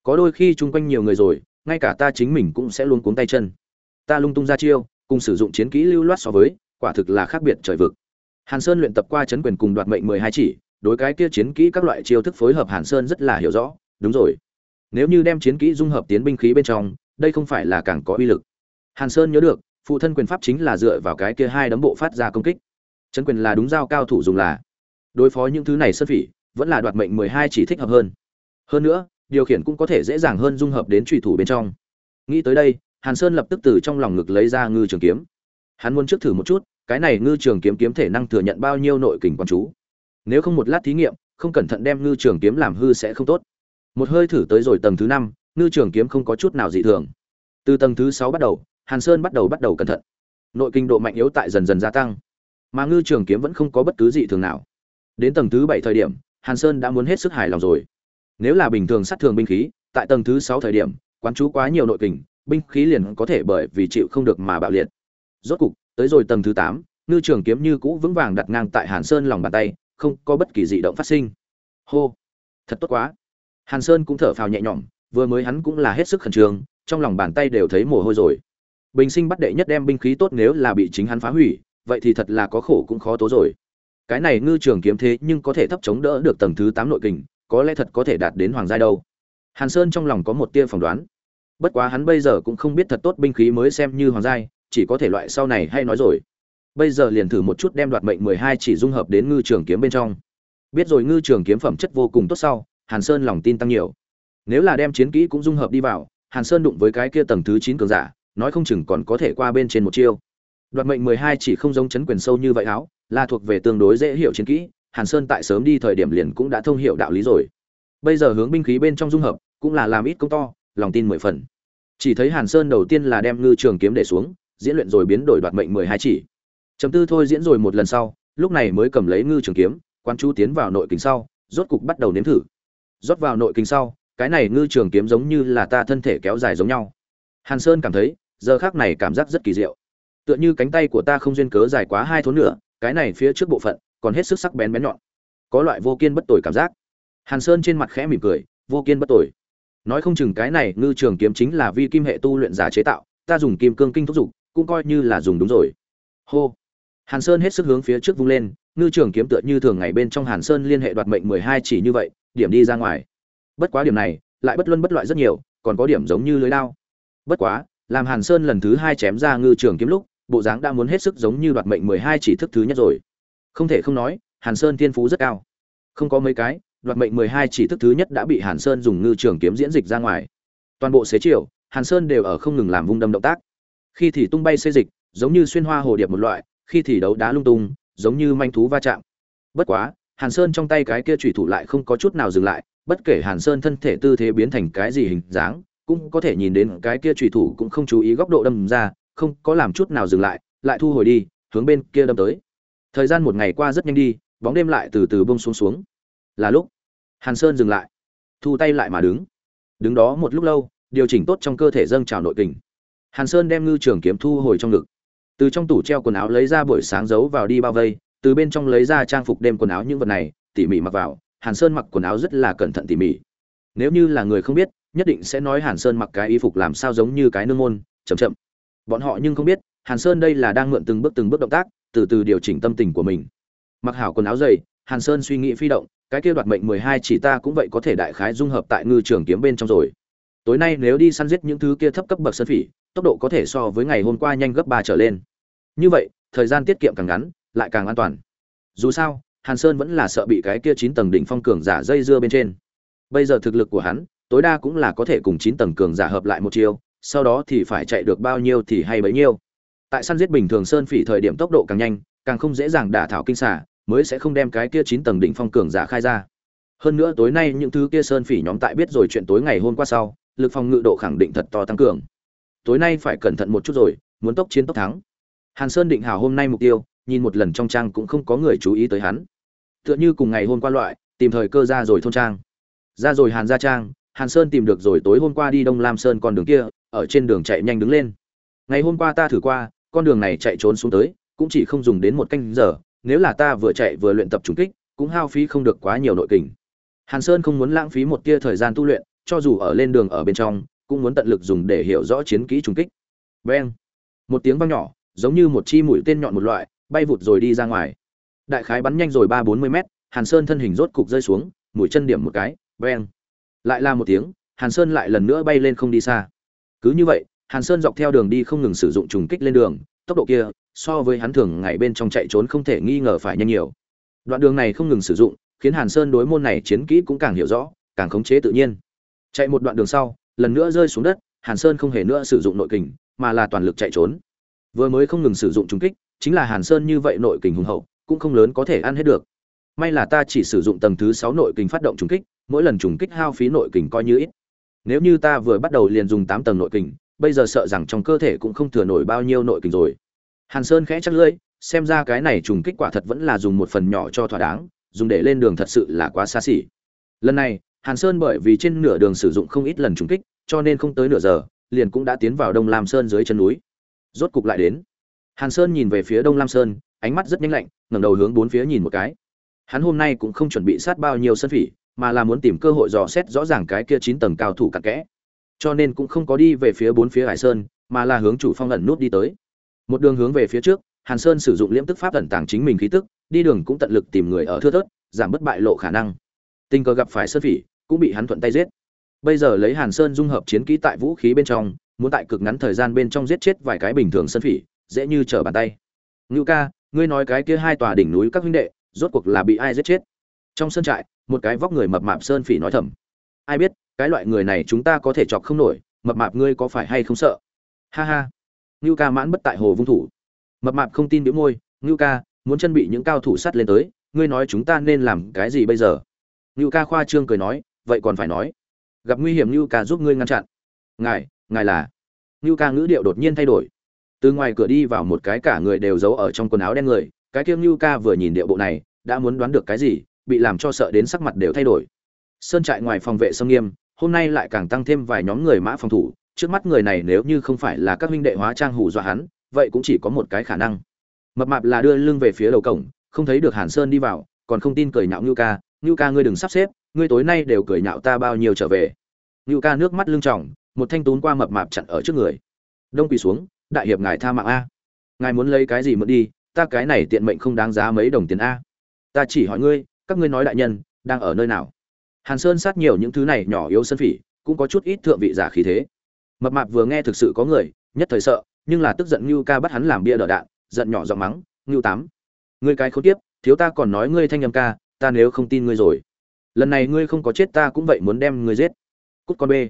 Có đôi khi chung quanh nhiều người rồi, ngay cả ta chính mình cũng sẽ luôn cuống tay chân. Ta lung tung ra chiêu, cùng sử dụng chiến kỹ lưu loát so với, quả thực là khác biệt trời vực. Hàn sơn luyện tập qua chấn quyền cùng đoạt mệnh mười hai chỉ, đối cái kia chiến kỹ các loại chiêu thức phối hợp hàn sơn rất là hiểu rõ, đúng rồi. Nếu như đem chiến kỹ dung hợp tiến binh khí bên trong đây không phải là càng có uy lực. Hàn sơn nhớ được, phụ thân quyền pháp chính là dựa vào cái kia hai đấm bộ phát ra công kích. Chấn quyền là đúng dao cao thủ dùng là. Đối phó những thứ này sơn phỉ, vẫn là đoạt mệnh mười hai chỉ thích hợp hơn. Hơn nữa, điều khiển cũng có thể dễ dàng hơn dung hợp đến truy thủ bên trong. Nghĩ tới đây, hàn sơn lập tức từ trong lòng ngực lấy ra ngư trường kiếm. Hắn muốn trước thử một chút, cái này ngư trường kiếm kiếm thể năng thừa nhận bao nhiêu nội kình quan chú. Nếu không một lát thí nghiệm, không cẩn thận đem ngư trường kiếm làm hư sẽ không tốt. Một hơi thử tới rồi tầng thứ năm ngư trường kiếm không có chút nào dị thường. Từ tầng thứ sáu bắt đầu, hàn sơn bắt đầu bắt đầu cẩn thận. Nội kinh độ mạnh yếu tại dần dần gia tăng, mà ngư trường kiếm vẫn không có bất cứ dị thường nào. Đến tầng thứ bảy thời điểm, hàn sơn đã muốn hết sức hài lòng rồi. Nếu là bình thường sát thường binh khí, tại tầng thứ sáu thời điểm, quán chú quá nhiều nội kình, binh khí liền có thể bởi vì chịu không được mà bạo liệt. Rốt cục, tới rồi tầng thứ tám, ngư trường kiếm như cũ vững vàng đặt ngang tại hàn sơn lòng bàn tay, không có bất kỳ dị động phát sinh. Hô! Thật tốt quá! Hàn sơn cũng thở phào nhẹ nhõm vừa mới hắn cũng là hết sức khẩn trương, trong lòng bàn tay đều thấy mồ hôi rồi. Bình sinh bắt đệ nhất đem binh khí tốt nếu là bị chính hắn phá hủy, vậy thì thật là có khổ cũng khó tố rồi. Cái này ngư trường kiếm thế nhưng có thể thấp chống đỡ được tầng thứ tám nội kình, có lẽ thật có thể đạt đến hoàng giai đâu. Hàn sơn trong lòng có một tia phỏng đoán. Bất quá hắn bây giờ cũng không biết thật tốt binh khí mới xem như hoàng giai chỉ có thể loại sau này hay nói rồi. Bây giờ liền thử một chút đem đoạt mệnh mười hai chỉ dung hợp đến ngư trường kiếm bên trong. Biết rồi ngư trường kiếm phẩm chất vô cùng tốt sau, hàn sơn lòng tin tăng nhiều nếu là đem chiến kỹ cũng dung hợp đi vào, hàn sơn đụng với cái kia tầng thứ chín cường giả, nói không chừng còn có thể qua bên trên một chiêu. Đoạt mệnh mười hai chỉ không giống chấn quyền sâu như vậy áo, là thuộc về tương đối dễ hiểu chiến kỹ, hàn sơn tại sớm đi thời điểm liền cũng đã thông hiểu đạo lý rồi. Bây giờ hướng binh khí bên trong dung hợp, cũng là làm ít công to, lòng tin mười phần. Chỉ thấy hàn sơn đầu tiên là đem ngư trường kiếm để xuống, diễn luyện rồi biến đổi đoạt mệnh mười hai chỉ. Chấm tư thôi diễn rồi một lần sau, lúc này mới cầm lấy ngư trường kiếm quan chú tiến vào nội kính sau, rốt cục bắt đầu nếm thử. Rót vào nội kính sau cái này ngư trường kiếm giống như là ta thân thể kéo dài giống nhau. Hàn sơn cảm thấy, giờ khác này cảm giác rất kỳ diệu. Tựa như cánh tay của ta không duyên cớ dài quá hai thốn nữa, cái này phía trước bộ phận, còn hết sức sắc bén bén nhọn. Có loại vô kiên bất tồi cảm giác. Hàn sơn trên mặt khẽ mỉm cười, vô kiên bất tồi. Nói không chừng cái này ngư trường kiếm chính là vi kim hệ tu luyện giả chế tạo, ta dùng kim cương kinh thúc dục, cũng coi như là dùng đúng rồi. Hô. Hàn sơn hết sức hướng phía trước vung lên, ngư trường kiếm tựa như thường ngày bên trong hàn sơn liên hệ đoạt mệnh mười hai chỉ như vậy, điểm đi ra ngoài bất quá điểm này, lại bất luân bất loại rất nhiều, còn có điểm giống như lưới đao. Bất quá, làm hàn sơn lần thứ hai chém ra ngư trường kiếm lúc, bộ dáng đã muốn hết sức giống như đoạt mệnh mười hai chỉ thức thứ nhất rồi. Không thể không nói, hàn sơn thiên phú rất cao. Không có mấy cái, đoạt mệnh mười hai chỉ thức thứ nhất đã bị hàn sơn dùng ngư trường kiếm diễn dịch ra ngoài. Toàn bộ xế chiều, hàn sơn đều ở không ngừng làm vung đâm động tác. Khi thì tung bay xê dịch, giống như xuyên hoa hồ điệp một loại, khi thì đấu đá lung tung, giống như manh thú va chạm. Bất quá, hàn sơn trong tay cái kia thủy thủ lại không có chút nào dừng lại bất kể hàn sơn thân thể tư thế biến thành cái gì hình dáng, cũng có thể nhìn đến cái kia chủy thủ cũng không chú ý góc độ đâm ra, không có làm chút nào dừng lại lại thu hồi đi, hướng bên kia đâm tới. Thời gian một ngày qua rất nhanh đi, bóng đêm lại từ từ bông xuống xuống. Là lúc, hàn sơn dừng lại, thu tay lại mà đứng. Đứng đó một lúc lâu, điều chỉnh tốt trong cơ thể dâng trào nội kình. Hàn sơn đem ngư trường kiếm thu hồi trong ngực. Từ trong tủ treo quần áo lấy ra buổi sáng giấu vào đi bao vây, từ bên trong lấy ra trang phục đêm quần áo những vật này, tỉ mỉ mặc vào hàn sơn mặc quần áo rất là cẩn thận tỉ mỉ. Nếu như là người không biết, nhất định sẽ nói hàn sơn mặc cái y phục làm sao giống như cái nương môn, chậm chậm. Bọn họ nhưng không biết, hàn sơn đây là đang mượn từng bước từng bước động tác, từ từ điều chỉnh tâm tình của mình. Mặc hảo quần áo dày, hàn sơn suy nghĩ phi động, cái kia đoạt mệnh mười hai chỉ ta cũng vậy có thể đại khái dung hợp tại ngư trường kiếm bên trong rồi. Tối nay nếu đi săn giết những thứ kia thấp cấp bậc sơn phỉ, tốc độ có thể so với ngày hôm qua nhanh gấp ba trở lên. Như vậy, thời gian tiết kiệm càng ngắn, lại càng an toàn. Dù sao hàn sơn vẫn là sợ bị cái kia chín tầng đỉnh phong cường giả dây dưa bên trên. Bây giờ thực lực của hắn, tối đa cũng là có thể cùng chín tầng cường giả hợp lại một chiều sau đó thì phải chạy được bao nhiêu thì hay bấy nhiêu. Tại săn giết bình thường sơn phỉ thời điểm tốc độ càng nhanh, càng không dễ dàng đả thảo kinh xả mới sẽ không đem cái kia chín tầng đỉnh phong cường giả khai ra. Hơn nữa tối nay những thứ kia sơn phỉ nhóm tại biết rồi chuyện tối ngày hôm qua sau, lực phòng ngự độ khẳng định thật to tăng cường. Tối nay phải cẩn thận một chút rồi, muốn tốc chiến tốc thắng. Hàn sơn định hào hôm nay mục tiêu, nhìn một lần trong trang cũng không có người chú ý tới hắn tựa như cùng ngày hôm qua loại, tìm thời cơ ra rồi thôn trang. Ra rồi hàn gia trang, hàn sơn tìm được rồi tối hôm qua đi đông lam sơn con đường kia, ở trên đường chạy nhanh đứng lên. Ngày hôm qua ta thử qua, con đường này chạy trốn xuống tới, cũng chỉ không dùng đến một canh giờ, nếu là ta vừa chạy vừa luyện tập trúng kích, cũng hao phí không được quá nhiều nội kình. Hàn sơn không muốn lãng phí một tia thời gian tu luyện, cho dù ở lên đường ở bên trong, cũng muốn tận lực dùng để hiểu rõ chiến kỹ trúng kích. Beng! Một tiếng vang nhỏ, giống như một chi mũi tên nhọn một loại, bay vụt rồi đi ra ngoài đại khái bắn nhanh rồi ba bốn mươi mét, hàn sơn thân hình rốt cục rơi xuống, mũi chân điểm một cái, beng. Lại là một tiếng, hàn sơn lại lần nữa bay lên không đi xa. Cứ như vậy, hàn sơn dọc theo đường đi không ngừng sử dụng trùng kích lên đường, tốc độ kia, so với hắn thường ngày bên trong chạy trốn không thể nghi ngờ phải nhanh nhiều. Đoạn đường này không ngừng sử dụng, khiến hàn sơn đối môn này chiến kỹ cũng càng hiểu rõ, càng khống chế tự nhiên. Chạy một đoạn đường sau, lần nữa rơi xuống đất, hàn sơn không hề nữa sử dụng nội kình, mà là toàn lực chạy trốn. Vừa mới không ngừng sử dụng trùng kích, chính là hàn sơn như vậy nội kình hùng hậu cũng không lớn có thể ăn hết được. May là ta chỉ sử dụng tầng thứ sáu nội kình phát động trùng kích, mỗi lần trùng kích hao phí nội kình coi như ít. Nếu như ta vừa bắt đầu liền dùng tám tầng nội kình, bây giờ sợ rằng trong cơ thể cũng không thừa nổi bao nhiêu nội kình rồi. Hàn sơn khẽ chắc lưỡi, xem ra cái này trùng kích quả thật vẫn là dùng một phần nhỏ cho thỏa đáng, dùng để lên đường thật sự là quá xa xỉ. Lần này, hàn sơn bởi vì trên nửa đường sử dụng không ít lần trùng kích, cho nên không tới nửa giờ, liền cũng đã tiến vào đông lam sơn dưới chân núi. Rốt cục lại đến. Hàn sơn nhìn về phía đông lam sơn, ánh mắt rất nhanh lạnh ngẩng đầu hướng bốn phía nhìn một cái. Hắn hôm nay cũng không chuẩn bị sát bao nhiêu sân phỉ, mà là muốn tìm cơ hội dò xét rõ ràng cái kia chín tầng cao thủ cặn kẽ. Cho nên cũng không có đi về phía bốn phía hải sơn, mà là hướng chủ phong ẩn nút đi tới. Một đường hướng về phía trước, hàn sơn sử dụng liễm tức pháp ẩn tàng chính mình khí tức, đi đường cũng tận lực tìm người ở thưa thớt, giảm bất bại lộ khả năng. Tình cờ gặp phải sơn phỉ, cũng bị hắn thuận tay giết. Bây giờ lấy hàn sơn dung hợp chiến kỹ tại vũ khí bên trong, muốn tại cực ngắn thời gian bên trong giết chết vài cái bình thường sơn phỉ, dễ như trở bàn tay. Ngưu ca ngươi nói cái kia hai tòa đỉnh núi các huynh đệ, rốt cuộc là bị ai giết chết? Trong sân trại, một cái vóc người mập mạp sơn phỉ nói thầm. Ai biết, cái loại người này chúng ta có thể chọc không nổi, mập mạp ngươi có phải hay không sợ? Ha ha. Ngưu ca mãn bất tại hồ vung thủ. Mập mạp không tin biểu môi, ngưu ca, muốn chân bị những cao thủ sắt lên tới, ngươi nói chúng ta nên làm cái gì bây giờ? Ngưu ca khoa trương cười nói, vậy còn phải nói. Gặp nguy hiểm ngưu ca giúp ngươi ngăn chặn. Ngài ngài là ngưu ca ngữ điệu đột nhiên thay đổi từ ngoài cửa đi vào một cái cả người đều giấu ở trong quần áo đen người, cái kiêng ngưu ca vừa nhìn điệu bộ này, đã muốn đoán được cái gì, bị làm cho sợ đến sắc mặt đều thay đổi. Sơn trại ngoài phòng vệ sông nghiêm, hôm nay lại càng tăng thêm vài nhóm người mã phòng thủ, trước mắt người này nếu như không phải là các huynh đệ hóa trang hù dọa hắn, vậy cũng chỉ có một cái khả năng. Mập mạp là đưa lưng về phía đầu cổng, không thấy được hàn sơn đi vào, còn không tin cười nhạo ngưu ca ngưu ca ngươi đừng sắp xếp, ngươi tối nay đều cười nhạo ta bao nhiêu trở về. Ngưu ca nước mắt lưng tròng, một thanh tún qua mập mạp chặn ở trước người. Đông quỳ xuống đại hiệp ngài tha mạng a. Ngài muốn lấy cái gì mượn đi, ta cái này tiện mệnh không đáng giá mấy đồng tiền a. Ta chỉ hỏi ngươi, các ngươi nói đại nhân, đang ở nơi nào? Hàn sơn sát nhiều những thứ này nhỏ yếu sân phỉ, cũng có chút ít thượng vị giả khí thế. Mập mạp vừa nghe thực sự có người, nhất thời sợ, nhưng là tức giận ngưu ca bắt hắn làm bia đỡ đạn, giận nhỏ giọng mắng, ngưu tám, ngươi cái khốn tiếp thiếu ta còn nói ngươi thanh âm ca, ta nếu không tin ngươi rồi. Lần này ngươi không có chết ta cũng vậy muốn đem ngươi giết. Cút con bê.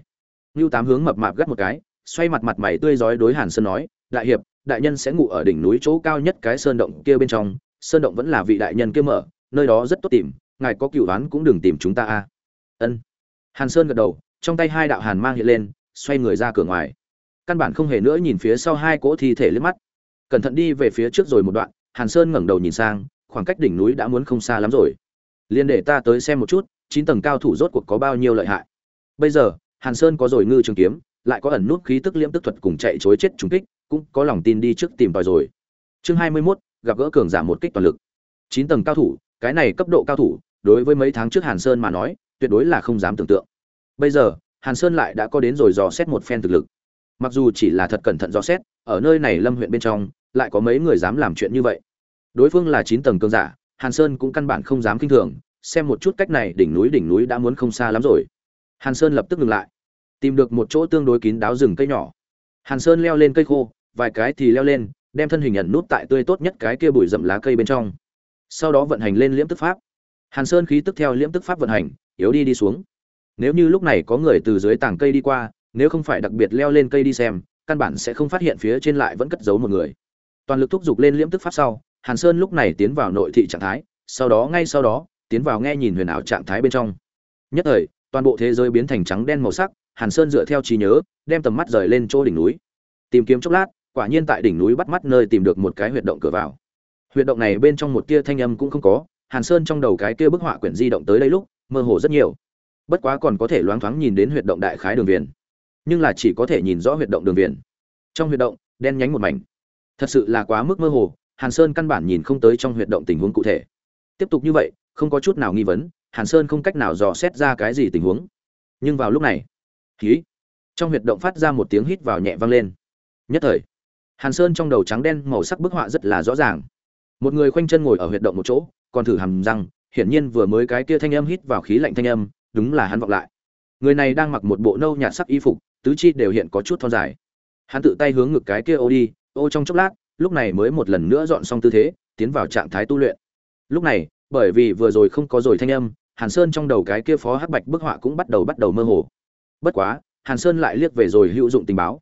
Ngưu tám hướng mập mạp gắt một cái xoay mặt mặt mày tươi rói đối hàn sơn nói, đại hiệp, đại nhân sẽ ngủ ở đỉnh núi chỗ cao nhất cái sơn động kia bên trong, sơn động vẫn là vị đại nhân kia mở, nơi đó rất tốt tìm, ngài có cựu đoán cũng đừng tìm chúng ta a. Ân. Hàn sơn gật đầu, trong tay hai đạo hàn mang hiện lên, xoay người ra cửa ngoài. Căn bản không hề nữa nhìn phía sau hai cỗ thi thể liếc mắt. Cẩn thận đi về phía trước rồi một đoạn, hàn sơn ngẩng đầu nhìn sang, khoảng cách đỉnh núi đã muốn không xa lắm rồi. Liên để ta tới xem một chút, chín tầng cao thủ rốt cuộc có bao nhiêu lợi hại. Bây giờ, hàn sơn có rồi ngư trường kiếm lại có ẩn nút khí tức liễm tức thuật cùng chạy chối chết trùng kích cũng có lòng tin đi trước tìm tòi rồi. Chương hai mươi 21, gặp gỡ cường giả một kích toàn lực. Chín tầng cao thủ cái này cấp độ cao thủ đối với mấy tháng trước hàn sơn mà nói tuyệt đối là không dám tưởng tượng. Bây giờ hàn sơn lại đã có đến rồi dò xét một phen thực lực. Mặc dù chỉ là thật cẩn thận dò xét ở nơi này lâm huyện bên trong lại có mấy người dám làm chuyện như vậy. Đối phương là chín tầng cường giả hàn sơn cũng căn bản không dám kinh thường xem một chút cách này đỉnh núi đỉnh núi đã muốn không xa lắm rồi. Hàn sơn lập tức ngừng lại tìm được một chỗ tương đối kín đáo rừng cây nhỏ. Hàn sơn leo lên cây khô, vài cái thì leo lên, đem thân hình ẩn nút tại tươi tốt nhất cái kia bụi rậm lá cây bên trong. Sau đó vận hành lên liễm tức pháp. Hàn sơn khí tức theo liễm tức pháp vận hành, yếu đi đi xuống. Nếu như lúc này có người từ dưới tảng cây đi qua, nếu không phải đặc biệt leo lên cây đi xem, căn bản sẽ không phát hiện phía trên lại vẫn cất giấu một người. Toàn lực thúc giục lên liễm tức pháp sau, hàn sơn lúc này tiến vào nội thị trạng thái, sau đó ngay sau đó, tiến vào nghe nhìn huyền ảo trạng thái bên trong. Nhất thời, toàn bộ thế giới biến thành trắng đen màu sắc hàn sơn dựa theo trí nhớ, đem tầm mắt rời lên chỗ đỉnh núi. Tìm kiếm chốc lát, quả nhiên tại đỉnh núi bắt mắt nơi tìm được một cái huyệt động cửa vào. Huyệt động này bên trong một tia thanh âm cũng không có, hàn sơn trong đầu cái kia bức họa quyển di động tới đây lúc, mơ hồ rất nhiều. Bất quá còn có thể loáng thoáng nhìn đến huyệt động đại khái đường viền. Nhưng là chỉ có thể nhìn rõ huyệt động đường viền. Trong huyệt động, đen nhánh một mảnh. Thật sự là quá mức mơ hồ, hàn sơn căn bản nhìn không tới trong huyệt động tình huống cụ thể. Tiếp tục như vậy, không có chút nào nghi vấn, hàn sơn không cách nào dò xét ra cái gì tình huống. Nhưng vào lúc này khí. Trong huyệt động phát ra một tiếng hít vào nhẹ vang lên. Nhất thời, hàn sơn trong đầu trắng đen màu sắc bức họa rất là rõ ràng. Một người khoanh chân ngồi ở huyệt động một chỗ, còn thử hầm răng, hiển nhiên vừa mới cái kia thanh âm hít vào khí lạnh thanh âm, đúng là hắn vọng lại. Người này đang mặc một bộ nâu nhạt sắc y phục, tứ chi đều hiện có chút thon dài. Hắn tự tay hướng ngực cái kia ô đi, ô trong chốc lát, lúc này mới một lần nữa dọn xong tư thế, tiến vào trạng thái tu luyện. Lúc này, bởi vì vừa rồi không có rồi thanh âm, hàn sơn trong đầu cái kia phó hắc bạch bức họa cũng bắt đầu bắt đầu mơ hồ bất quá, hàn sơn lại liếc về rồi hữu dụng tình báo.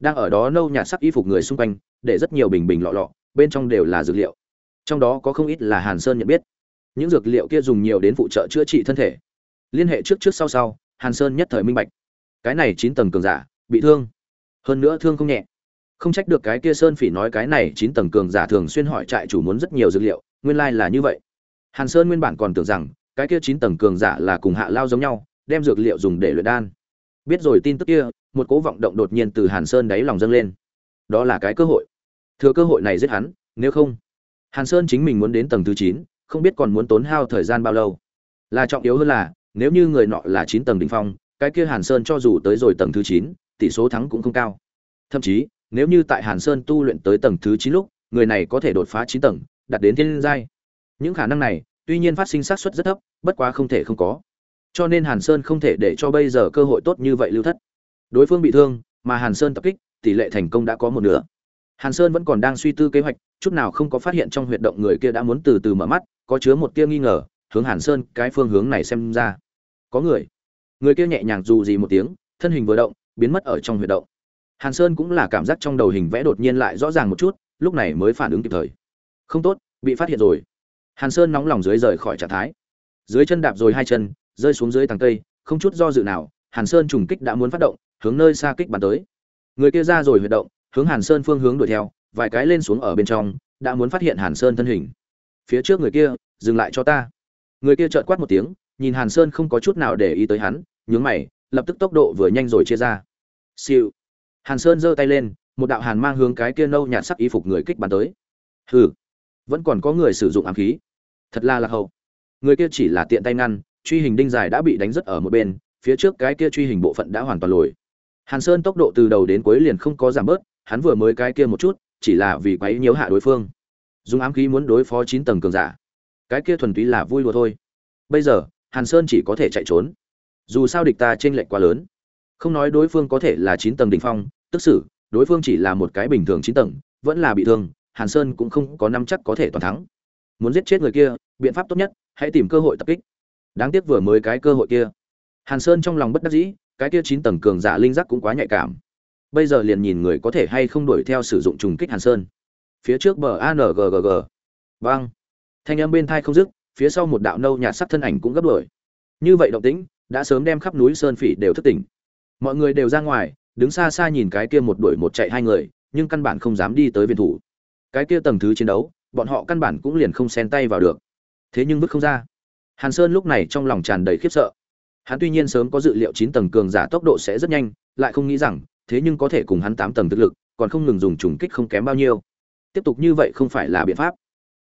Đang ở đó nâu nhạt sắc y phục người xung quanh, để rất nhiều bình bình lọ lọ, bên trong đều là dược liệu. Trong đó có không ít là hàn sơn nhận biết. Những dược liệu kia dùng nhiều đến phụ trợ chữa trị thân thể. Liên hệ trước trước sau sau, hàn sơn nhất thời minh bạch. Cái này chín tầng cường giả, bị thương. Hơn nữa thương không nhẹ. Không trách được cái kia sơn phỉ nói cái này chín tầng cường giả thường xuyên hỏi trại chủ muốn rất nhiều dược liệu, nguyên lai là như vậy. Hàn sơn nguyên bản còn tưởng rằng, cái kia chín tầng cường giả là cùng hạ lao giống nhau, đem dược liệu dùng để luyện đan biết rồi tin tức kia, một cố vọng động đột nhiên từ hàn sơn đáy lòng dâng lên. Đó là cái cơ hội. Thừa cơ hội này giết hắn, nếu không, hàn sơn chính mình muốn đến tầng thứ chín, không biết còn muốn tốn hao thời gian bao lâu. Là trọng yếu hơn là, nếu như người nọ là chín tầng đ ỉ n h phong, cái kia hàn sơn cho dù tới rồi tầng thứ chín, tỷ số thắng cũng không cao. Thậm chí, nếu như tại hàn sơn tu luyện tới tầng thứ chín lúc, người này có thể đột phá chín tầng, đạt đến thiên giai. Những khả năng này, tuy nhiên phát sinh xác suất rất thấp, bất quá không thể không có cho nên hàn sơn không thể để cho bây giờ cơ hội tốt như vậy lưu thất. Đối phương bị thương, mà hàn sơn tập kích, tỷ lệ thành công đã có một nửa. Hàn sơn vẫn còn đang suy tư kế hoạch, chút nào không có phát hiện trong huyệt động người kia đã muốn từ từ mở mắt, có chứa một tia nghi ngờ, hướng hàn sơn cái phương hướng này xem ra. Có người. Người kia nhẹ nhàng dù gì một tiếng, thân hình vừa động, biến mất ở trong huyệt động. Hàn sơn cũng là cảm giác trong đầu hình vẽ đột nhiên lại rõ ràng một chút, lúc này mới phản ứng kịp thời. Không tốt, bị phát hiện rồi. Hàn sơn nóng lòng dưới rời khỏi trạng thái. Dưới chân đạp rồi hai chân rơi xuống dưới tầng cây, không chút do dự nào, hàn sơn trùng kích đã muốn phát động, hướng nơi xa kích bắn tới. Người kia ra rồi huy động, hướng hàn sơn phương hướng đuổi theo, vài cái lên xuống ở bên trong, đã muốn phát hiện hàn sơn thân hình. Phía trước người kia, dừng lại cho ta. Người kia trợn quát một tiếng, nhìn hàn sơn không có chút nào để ý tới hắn, nhướng mày, lập tức tốc độ vừa nhanh rồi chia ra. Siêu. Hàn sơn giơ tay lên, một đạo hàn mang hướng cái kia nâu nhạt sắc y phục người kích bắn tới. Hừ. Vẫn còn có người sử dụng ám khí. Thật là lạc hậu. Người kia chỉ là tiện tay ngăn truy hình đinh dài đã bị đánh rất ở một bên, phía trước cái kia truy hình bộ phận đã hoàn toàn lồi. Hàn sơn tốc độ từ đầu đến cuối liền không có giảm bớt, hắn vừa mới cái kia một chút, chỉ là vì quấy nhiễu hạ đối phương. Dùng ám khí muốn đối phó chín tầng cường giả. Cái kia thuần túy là vui đùa thôi. Bây giờ, hàn sơn chỉ có thể chạy trốn. Dù sao địch ta trên lệch quá lớn. Không nói đối phương có thể là chín tầng đỉnh phong, tức xử, đối phương chỉ là một cái bình thường chín tầng, vẫn là bị thương, hàn sơn cũng không có năm chắc có thể toàn thắng. Muốn giết chết người kia, biện pháp tốt nhất, hãy tìm cơ hội tập kích đáng tiếc vừa mới cái cơ hội kia. Hàn sơn trong lòng bất đắc dĩ, cái kia chín tầng cường giả linh giác cũng quá nhạy cảm. Bây giờ liền nhìn người có thể hay không đuổi theo sử dụng trùng kích hàn sơn. Phía trước bờ anggg vang thanh âm bên thai không dứt, phía sau một đạo nâu nhạt sắc thân ảnh cũng gấp đuổi. Như vậy động tĩnh, đã sớm đem khắp núi sơn phỉ đều thức tỉnh. Mọi người đều ra ngoài, đứng xa xa nhìn cái kia một đuổi một chạy hai người, nhưng căn bản không dám đi tới viên thủ. Cái kia tầng thứ chiến đấu, bọn họ căn bản cũng liền không xen tay vào được. Thế nhưng vứt không ra hàn sơn lúc này trong lòng tràn đầy khiếp sợ. Hắn tuy nhiên sớm có dự liệu chín tầng cường giả tốc độ sẽ rất nhanh, lại không nghĩ rằng, thế nhưng có thể cùng hắn tám tầng thực lực, còn không ngừng dùng trùng kích không kém bao nhiêu. Tiếp tục như vậy không phải là biện pháp.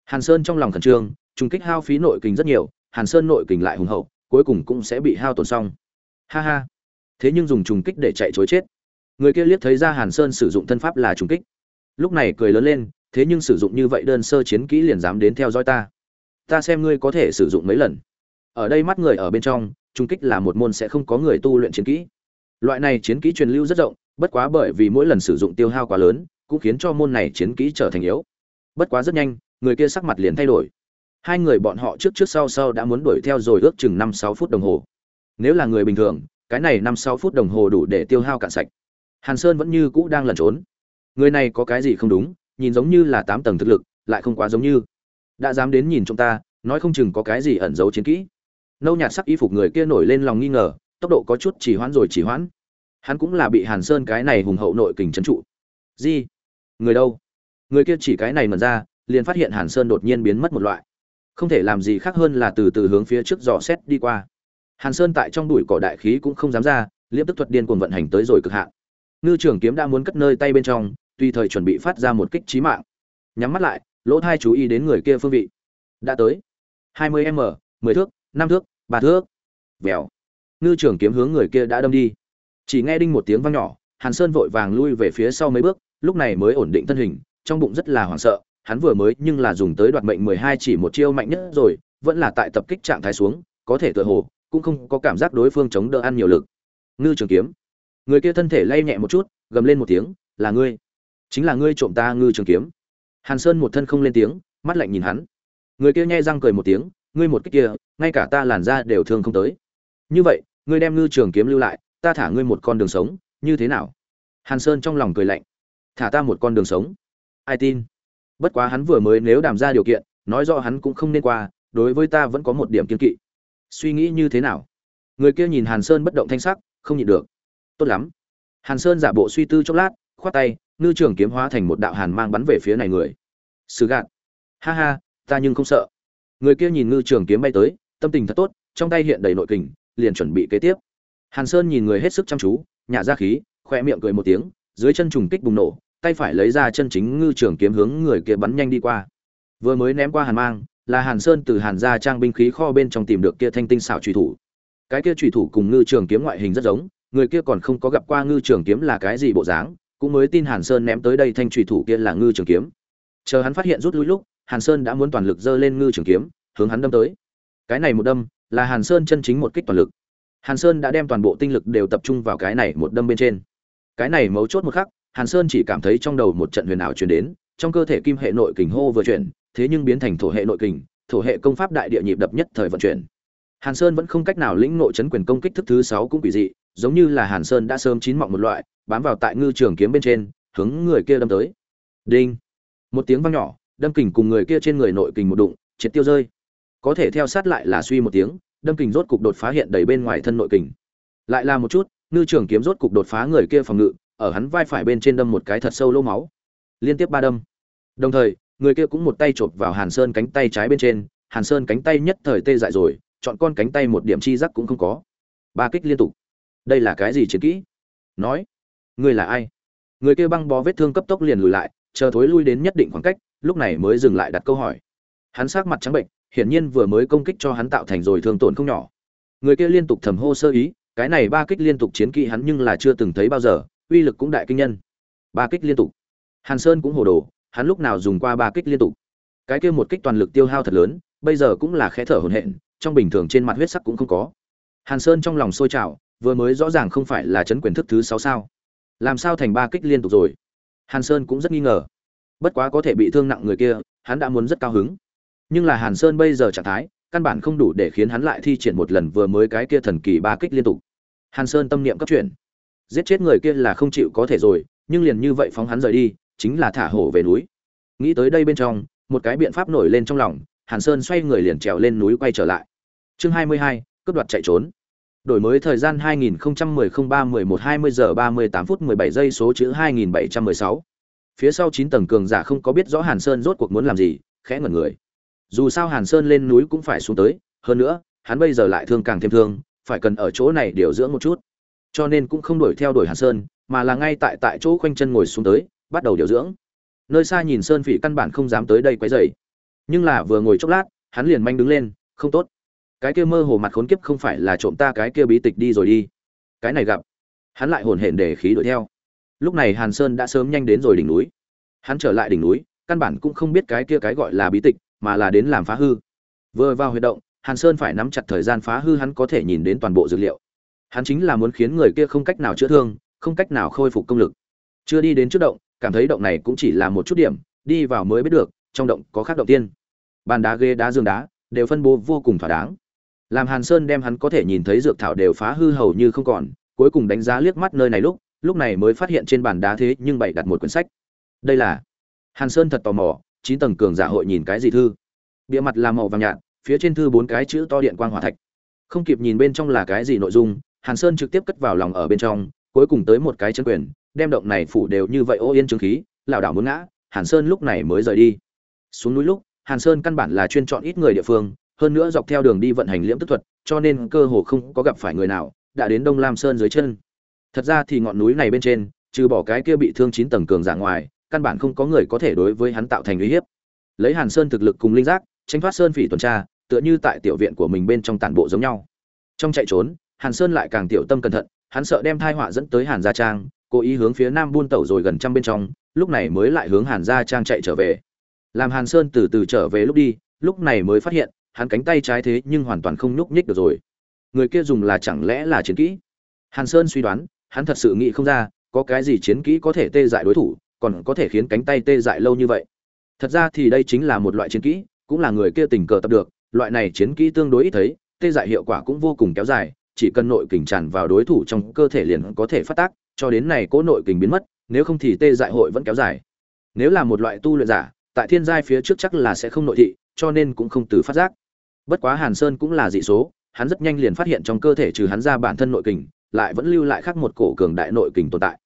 Hàn sơn trong lòng khẩn trương, trùng kích hao phí nội kình rất nhiều, hàn sơn nội kình lại hùng hậu, cuối cùng cũng sẽ bị hao tổn xong. Ha ha. Thế nhưng dùng trùng kích để chạy trối chết. Người kia liếc thấy ra hàn sơn sử dụng thân pháp là trùng kích. Lúc này cười lớn lên, thế nhưng sử dụng như vậy đơn sơ chiến kỹ liền dám đến theo dõi ta. Ta xem ngươi có thể sử dụng mấy lần ở đây mắt người ở bên trong trung kích là một môn sẽ không có người tu luyện chiến kỹ. Loại này chiến kỹ truyền lưu rất rộng, bất quá bởi vì mỗi lần sử dụng tiêu hao quá lớn, cũng khiến cho môn này chiến kỹ trở thành yếu. Bất quá rất nhanh, người kia sắc mặt liền thay đổi. Hai người bọn họ trước trước sau sau đã muốn đuổi theo rồi ước chừng năm sáu phút đồng hồ. Nếu là người bình thường, cái này năm sáu phút đồng hồ đủ để tiêu hao cạn sạch. Hàn sơn vẫn như cũ đang lẩn trốn. Người này có cái gì không đúng, nhìn giống như là tám tầng thực lực, lại không quá giống như. Đã dám đến nhìn chúng ta, nói không chừng có cái gì ẩn giấu chiến kỹ nâu nhạt sắc y phục người kia nổi lên lòng nghi ngờ, tốc độ có chút chỉ hoãn rồi chỉ hoãn. Hắn cũng là bị hàn sơn cái này hùng hậu nội kình trấn trụ. Gì? Người đâu? Người kia chỉ cái này mần ra, liền phát hiện hàn sơn đột nhiên biến mất một loại. Không thể làm gì khác hơn là từ từ hướng phía trước dò xét đi qua. Hàn sơn tại trong đùi cỏ đại khí cũng không dám ra liếp tức thuật điên cuồng vận hành tới rồi cực hạn. Ngư trưởng kiếm đã muốn cất nơi tay bên trong tùy thời chuẩn bị phát ra một kích trí mạng. Nhắm mắt lại, lỗ thai chú ý đến người kia phương vị. Đã tới. Hai mươi m, mười thước, năm thước ba thước. Vèo. Ngư trường kiếm hướng người kia đã đâm đi. Chỉ nghe đinh một tiếng vang nhỏ, hàn sơn vội vàng lui về phía sau mấy bước, lúc này mới ổn định thân hình, trong bụng rất là hoảng sợ, hắn vừa mới nhưng là dùng tới đoạt mệnh mười hai chỉ một chiêu mạnh nhất rồi, vẫn là tại tập kích trạng thái xuống, có thể tựa hồ, cũng không có cảm giác đối phương chống đỡ ăn nhiều lực. Ngư trường kiếm. Người kia thân thể lay nhẹ một chút, gầm lên một tiếng, là ngươi. Chính là ngươi trộm ta, ngư trường kiếm. Hàn sơn một thân không lên tiếng, mắt lạnh nhìn hắn. Người kia nhai răng cười một tiếng ngươi một cách kia, ngay cả ta làn ra đều thương không tới. Như vậy, ngươi đem ngư trường kiếm lưu lại, ta thả ngươi một con đường sống, như thế nào? Hàn sơn trong lòng cười lạnh. Thả ta một con đường sống? Ai tin? Bất quá hắn vừa mới nếu đàm ra điều kiện, nói rõ hắn cũng không nên qua, đối với ta vẫn có một điểm kiên kỵ. Suy nghĩ như thế nào? Người kia nhìn hàn sơn bất động thanh sắc, không nhịn được. Tốt lắm. Hàn sơn giả bộ suy tư chốc lát, khoát tay, ngư trường kiếm hóa thành một đạo hàn mang bắn về phía này người. Sứ gạt. Ha ha, ta nhưng không sợ người kia nhìn ngư trường kiếm bay tới, tâm tình thật tốt, trong tay hiện đầy nội kình, liền chuẩn bị kế tiếp. Hàn sơn nhìn người hết sức chăm chú, nhả ra khí khoe miệng cười một tiếng, dưới chân trùng kích bùng nổ, tay phải lấy ra chân chính ngư trường kiếm hướng người kia bắn nhanh đi qua. Vừa mới ném qua hàn mang, là hàn sơn từ hàn gia trang binh khí kho bên trong tìm được kia thanh tinh xảo trùy thủ. Cái kia trùy thủ cùng ngư trường kiếm ngoại hình rất giống, người kia còn không có gặp qua ngư trường kiếm là cái gì bộ dáng, cũng mới tin hàn sơn ném tới đây thanh trùy thủ kia là ngư trường kiếm. Chờ hắn phát hiện rút lui lúc hàn sơn đã muốn toàn lực giơ lên ngư trường kiếm, hướng hắn đâm tới. Cái này một đâm, là hàn sơn chân chính một kích toàn lực. Hàn sơn đã đem toàn bộ tinh lực đều tập trung vào cái này một đâm bên trên. Cái này mấu chốt một khắc, hàn sơn chỉ cảm thấy trong đầu một trận huyền ảo truyền đến, trong cơ thể kim hệ nội kình hô vừa chuyển, thế nhưng biến thành thổ hệ nội kình, thổ hệ công pháp đại địa nhịp đập nhất thời vận chuyển. Hàn sơn vẫn không cách nào lĩnh nội chấn quyền công kích thức thứ sáu cũng quỷ dị, giống như là hàn sơn đã sớm chín mọng một loại, bám vào tại ngư trường kiếm bên trên, hướng người kia đâm tới. Đinh! Một tiếng vang nhỏ đâm kình cùng người kia trên người nội kình một đụng, triệt tiêu rơi. Có thể theo sát lại là suy một tiếng, đâm kình rốt cục đột phá hiện đầy bên ngoài thân nội kình. Lại là một chút, ngư trường kiếm rốt cục đột phá người kia phòng ngự, ở hắn vai phải bên trên đâm một cái thật sâu lỗ máu. Liên tiếp ba đâm. Đồng thời, người kia cũng một tay chộp vào hàn sơn cánh tay trái bên trên, hàn sơn cánh tay nhất thời tê dại rồi, chọn con cánh tay một điểm chi giác cũng không có. Ba kích liên tục. Đây là cái gì chiến kỹ? Nói. Ngươi là ai? Người kia băng bó vết thương cấp tốc liền lùi lại, chờ thối lui đến nhất định khoảng cách lúc này mới dừng lại đặt câu hỏi. Hắn sắc mặt trắng bệnh, hiển nhiên vừa mới công kích cho hắn tạo thành rồi thương tổn không nhỏ. Người kia liên tục thầm hô sơ ý, cái này ba kích liên tục chiến kỹ hắn nhưng là chưa từng thấy bao giờ, uy lực cũng đại kinh nhân. Ba kích liên tục. Hàn sơn cũng hồ đồ, hắn lúc nào dùng qua ba kích liên tục. Cái kia một kích toàn lực tiêu hao thật lớn, bây giờ cũng là khẽ thở hổn hển, trong bình thường trên mặt huyết sắc cũng không có. Hàn sơn trong lòng sôi trào, vừa mới rõ ràng không phải là chấn quyền thức thứ sáu sao. Làm sao thành ba kích liên tục rồi? Hàn sơn cũng rất nghi ngờ bất quá có thể bị thương nặng người kia, hắn đã muốn rất cao hứng. Nhưng là hàn sơn bây giờ trạng thái, căn bản không đủ để khiến hắn lại thi triển một lần vừa mới cái kia thần kỳ ba kích liên tục. Hàn sơn tâm niệm cấp chuyển. Giết chết người kia là không chịu có thể rồi, nhưng liền như vậy phóng hắn rời đi, chính là thả hổ về núi. Nghĩ tới đây bên trong, một cái biện pháp nổi lên trong lòng, hàn sơn xoay người liền trèo lên núi quay trở lại. Chương hai mươi hai, cướp đoạt chạy trốn. Đổi mới thời gian 2010 03 11 20 giờ 38 phút 17 giây số chữ 2716 phía sau chín tầng cường giả không có biết rõ hàn sơn rốt cuộc muốn làm gì, khẽ ngẩn người. Dù sao hàn sơn lên núi cũng phải xuống tới, hơn nữa, hắn bây giờ lại thương càng thêm thương, phải cần ở chỗ này điều dưỡng một chút. Cho nên cũng không đuổi theo đuổi hàn sơn, mà là ngay tại tại chỗ khoanh chân ngồi xuống tới, bắt đầu điều dưỡng. Nơi xa nhìn sơn phỉ căn bản không dám tới đây quấy rầy. Nhưng là vừa ngồi chốc lát, hắn liền manh đứng lên, không tốt. Cái kia mơ hồ mặt khốn kiếp không phải là trộm ta cái kia bí tịch đi rồi đi. Cái này gặp. Hắn lại hồn hển để khí đuổi theo lúc này hàn sơn đã sớm nhanh đến rồi đỉnh núi. Hắn trở lại đỉnh núi, căn bản cũng không biết cái kia cái gọi là bí tịch, mà là đến làm phá hư. Vừa vào huy động, hàn sơn phải nắm chặt thời gian phá hư hắn có thể nhìn đến toàn bộ dược liệu. Hắn chính là muốn khiến người kia không cách nào chữa thương, không cách nào khôi phục công lực. Chưa đi đến trước động, cảm thấy động này cũng chỉ là một chút điểm, đi vào mới biết được, trong động có khác động tiên. Bàn đá ghê đá giường đá, đều phân bố vô cùng thỏa đáng. Làm hàn sơn đem hắn có thể nhìn thấy dược thảo đều phá hư hầu như không còn, cuối cùng đánh giá liếc mắt nơi này lúc lúc này mới phát hiện trên bàn đá thế nhưng bày đặt một quyển sách. Đây là hàn sơn thật tò mò, chín tầng cường giả hội nhìn cái gì thư? Bìa mặt là màu vàng nhạt, phía trên thư bốn cái chữ to điện quang hỏa thạch. Không kịp nhìn bên trong là cái gì nội dung, hàn sơn trực tiếp cất vào lòng ở bên trong, cuối cùng tới một cái chân quyền, đem động này phủ đều như vậy ô yên trương khí, lảo đảo muốn ngã, hàn sơn lúc này mới rời đi. Xuống núi lúc, hàn sơn căn bản là chuyên chọn ít người địa phương, hơn nữa dọc theo đường đi vận hành liễm tức thuật, cho nên cơ hồ không có gặp phải người nào, đã đến đông lam sơn dưới chân thật ra thì ngọn núi này bên trên, trừ bỏ cái kia bị thương chín tầng cường giả ngoài, căn bản không có người có thể đối với hắn tạo thành uy hiếp. Lấy hàn sơn thực lực cùng linh giác, tranh thoát sơn phỉ tuần tra, tựa như tại tiểu viện của mình bên trong tản bộ giống nhau. Trong chạy trốn, hàn sơn lại càng tiểu tâm cẩn thận, hắn sợ đem thai họa dẫn tới hàn gia trang, cố ý hướng phía nam buôn tẩu rồi gần trăm bên trong, lúc này mới lại hướng hàn gia trang chạy trở về. Làm hàn sơn từ từ trở về lúc đi, lúc này mới phát hiện, hắn cánh tay trái thế nhưng hoàn toàn không nhúc nhích được rồi. Người kia dùng là chẳng lẽ là chiến kỹ? Hàn sơn suy đoán hắn thật sự nghĩ không ra, có cái gì chiến kỹ có thể tê dại đối thủ, còn có thể khiến cánh tay tê dại lâu như vậy. Thật ra thì đây chính là một loại chiến kỹ, cũng là người kia tình cờ tập được, loại này chiến kỹ tương đối ít thấy, tê dại hiệu quả cũng vô cùng kéo dài, chỉ cần nội kình tràn vào đối thủ trong cơ thể liền có thể phát tác, cho đến này cố nội kình biến mất, nếu không thì tê dại hội vẫn kéo dài. Nếu là một loại tu luyện giả, tại thiên giai phía trước chắc là sẽ không nội thị, cho nên cũng không từ phát giác. Bất quá hàn sơn cũng là dị số, hắn rất nhanh liền phát hiện trong cơ thể trừ hắn ra bản thân nội kình lại vẫn lưu lại khác một cổ cường đại nội kình tồn tại.